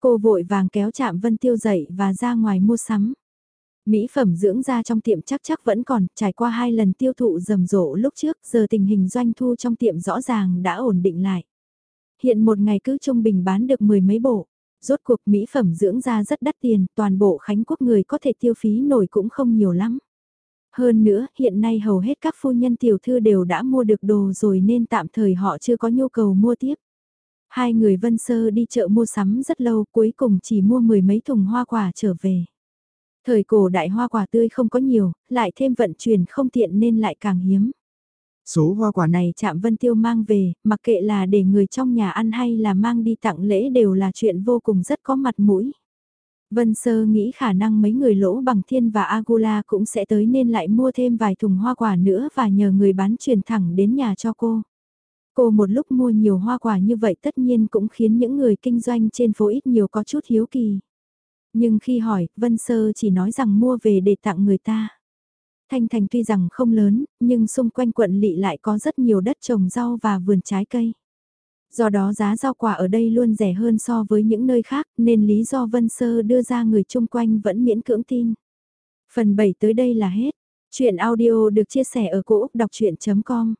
Cô vội vàng kéo chạm Vân Tiêu dậy và ra ngoài mua sắm. Mỹ phẩm dưỡng da trong tiệm chắc chắc vẫn còn, trải qua hai lần tiêu thụ rầm rộ lúc trước, giờ tình hình doanh thu trong tiệm rõ ràng đã ổn định lại. Hiện một ngày cứ trung bình bán được mười mấy bộ. Rốt cuộc mỹ phẩm dưỡng da rất đắt tiền, toàn bộ Khánh Quốc người có thể tiêu phí nổi cũng không nhiều lắm. Hơn nữa, hiện nay hầu hết các phu nhân tiểu thư đều đã mua được đồ rồi nên tạm thời họ chưa có nhu cầu mua tiếp. Hai người Vân Sơ đi chợ mua sắm rất lâu cuối cùng chỉ mua mười mấy thùng hoa quả trở về. Thời cổ đại hoa quả tươi không có nhiều, lại thêm vận chuyển không tiện nên lại càng hiếm. Số hoa quả này chạm Vân Tiêu mang về, mặc kệ là để người trong nhà ăn hay là mang đi tặng lễ đều là chuyện vô cùng rất có mặt mũi. Vân Sơ nghĩ khả năng mấy người lỗ bằng thiên và Agula cũng sẽ tới nên lại mua thêm vài thùng hoa quả nữa và nhờ người bán truyền thẳng đến nhà cho cô. Cô một lúc mua nhiều hoa quả như vậy tất nhiên cũng khiến những người kinh doanh trên phố ít nhiều có chút hiếu kỳ. Nhưng khi hỏi, Vân Sơ chỉ nói rằng mua về để tặng người ta. Thanh Thành tuy rằng không lớn, nhưng xung quanh quận lỵ lại có rất nhiều đất trồng rau và vườn trái cây. Do đó giá rau quả ở đây luôn rẻ hơn so với những nơi khác nên lý do Vân Sơ đưa ra người chung quanh vẫn miễn cưỡng tin. Phần 7 tới đây là hết. Chuyện audio được chia sẻ ở cỗ đọc chuyện.com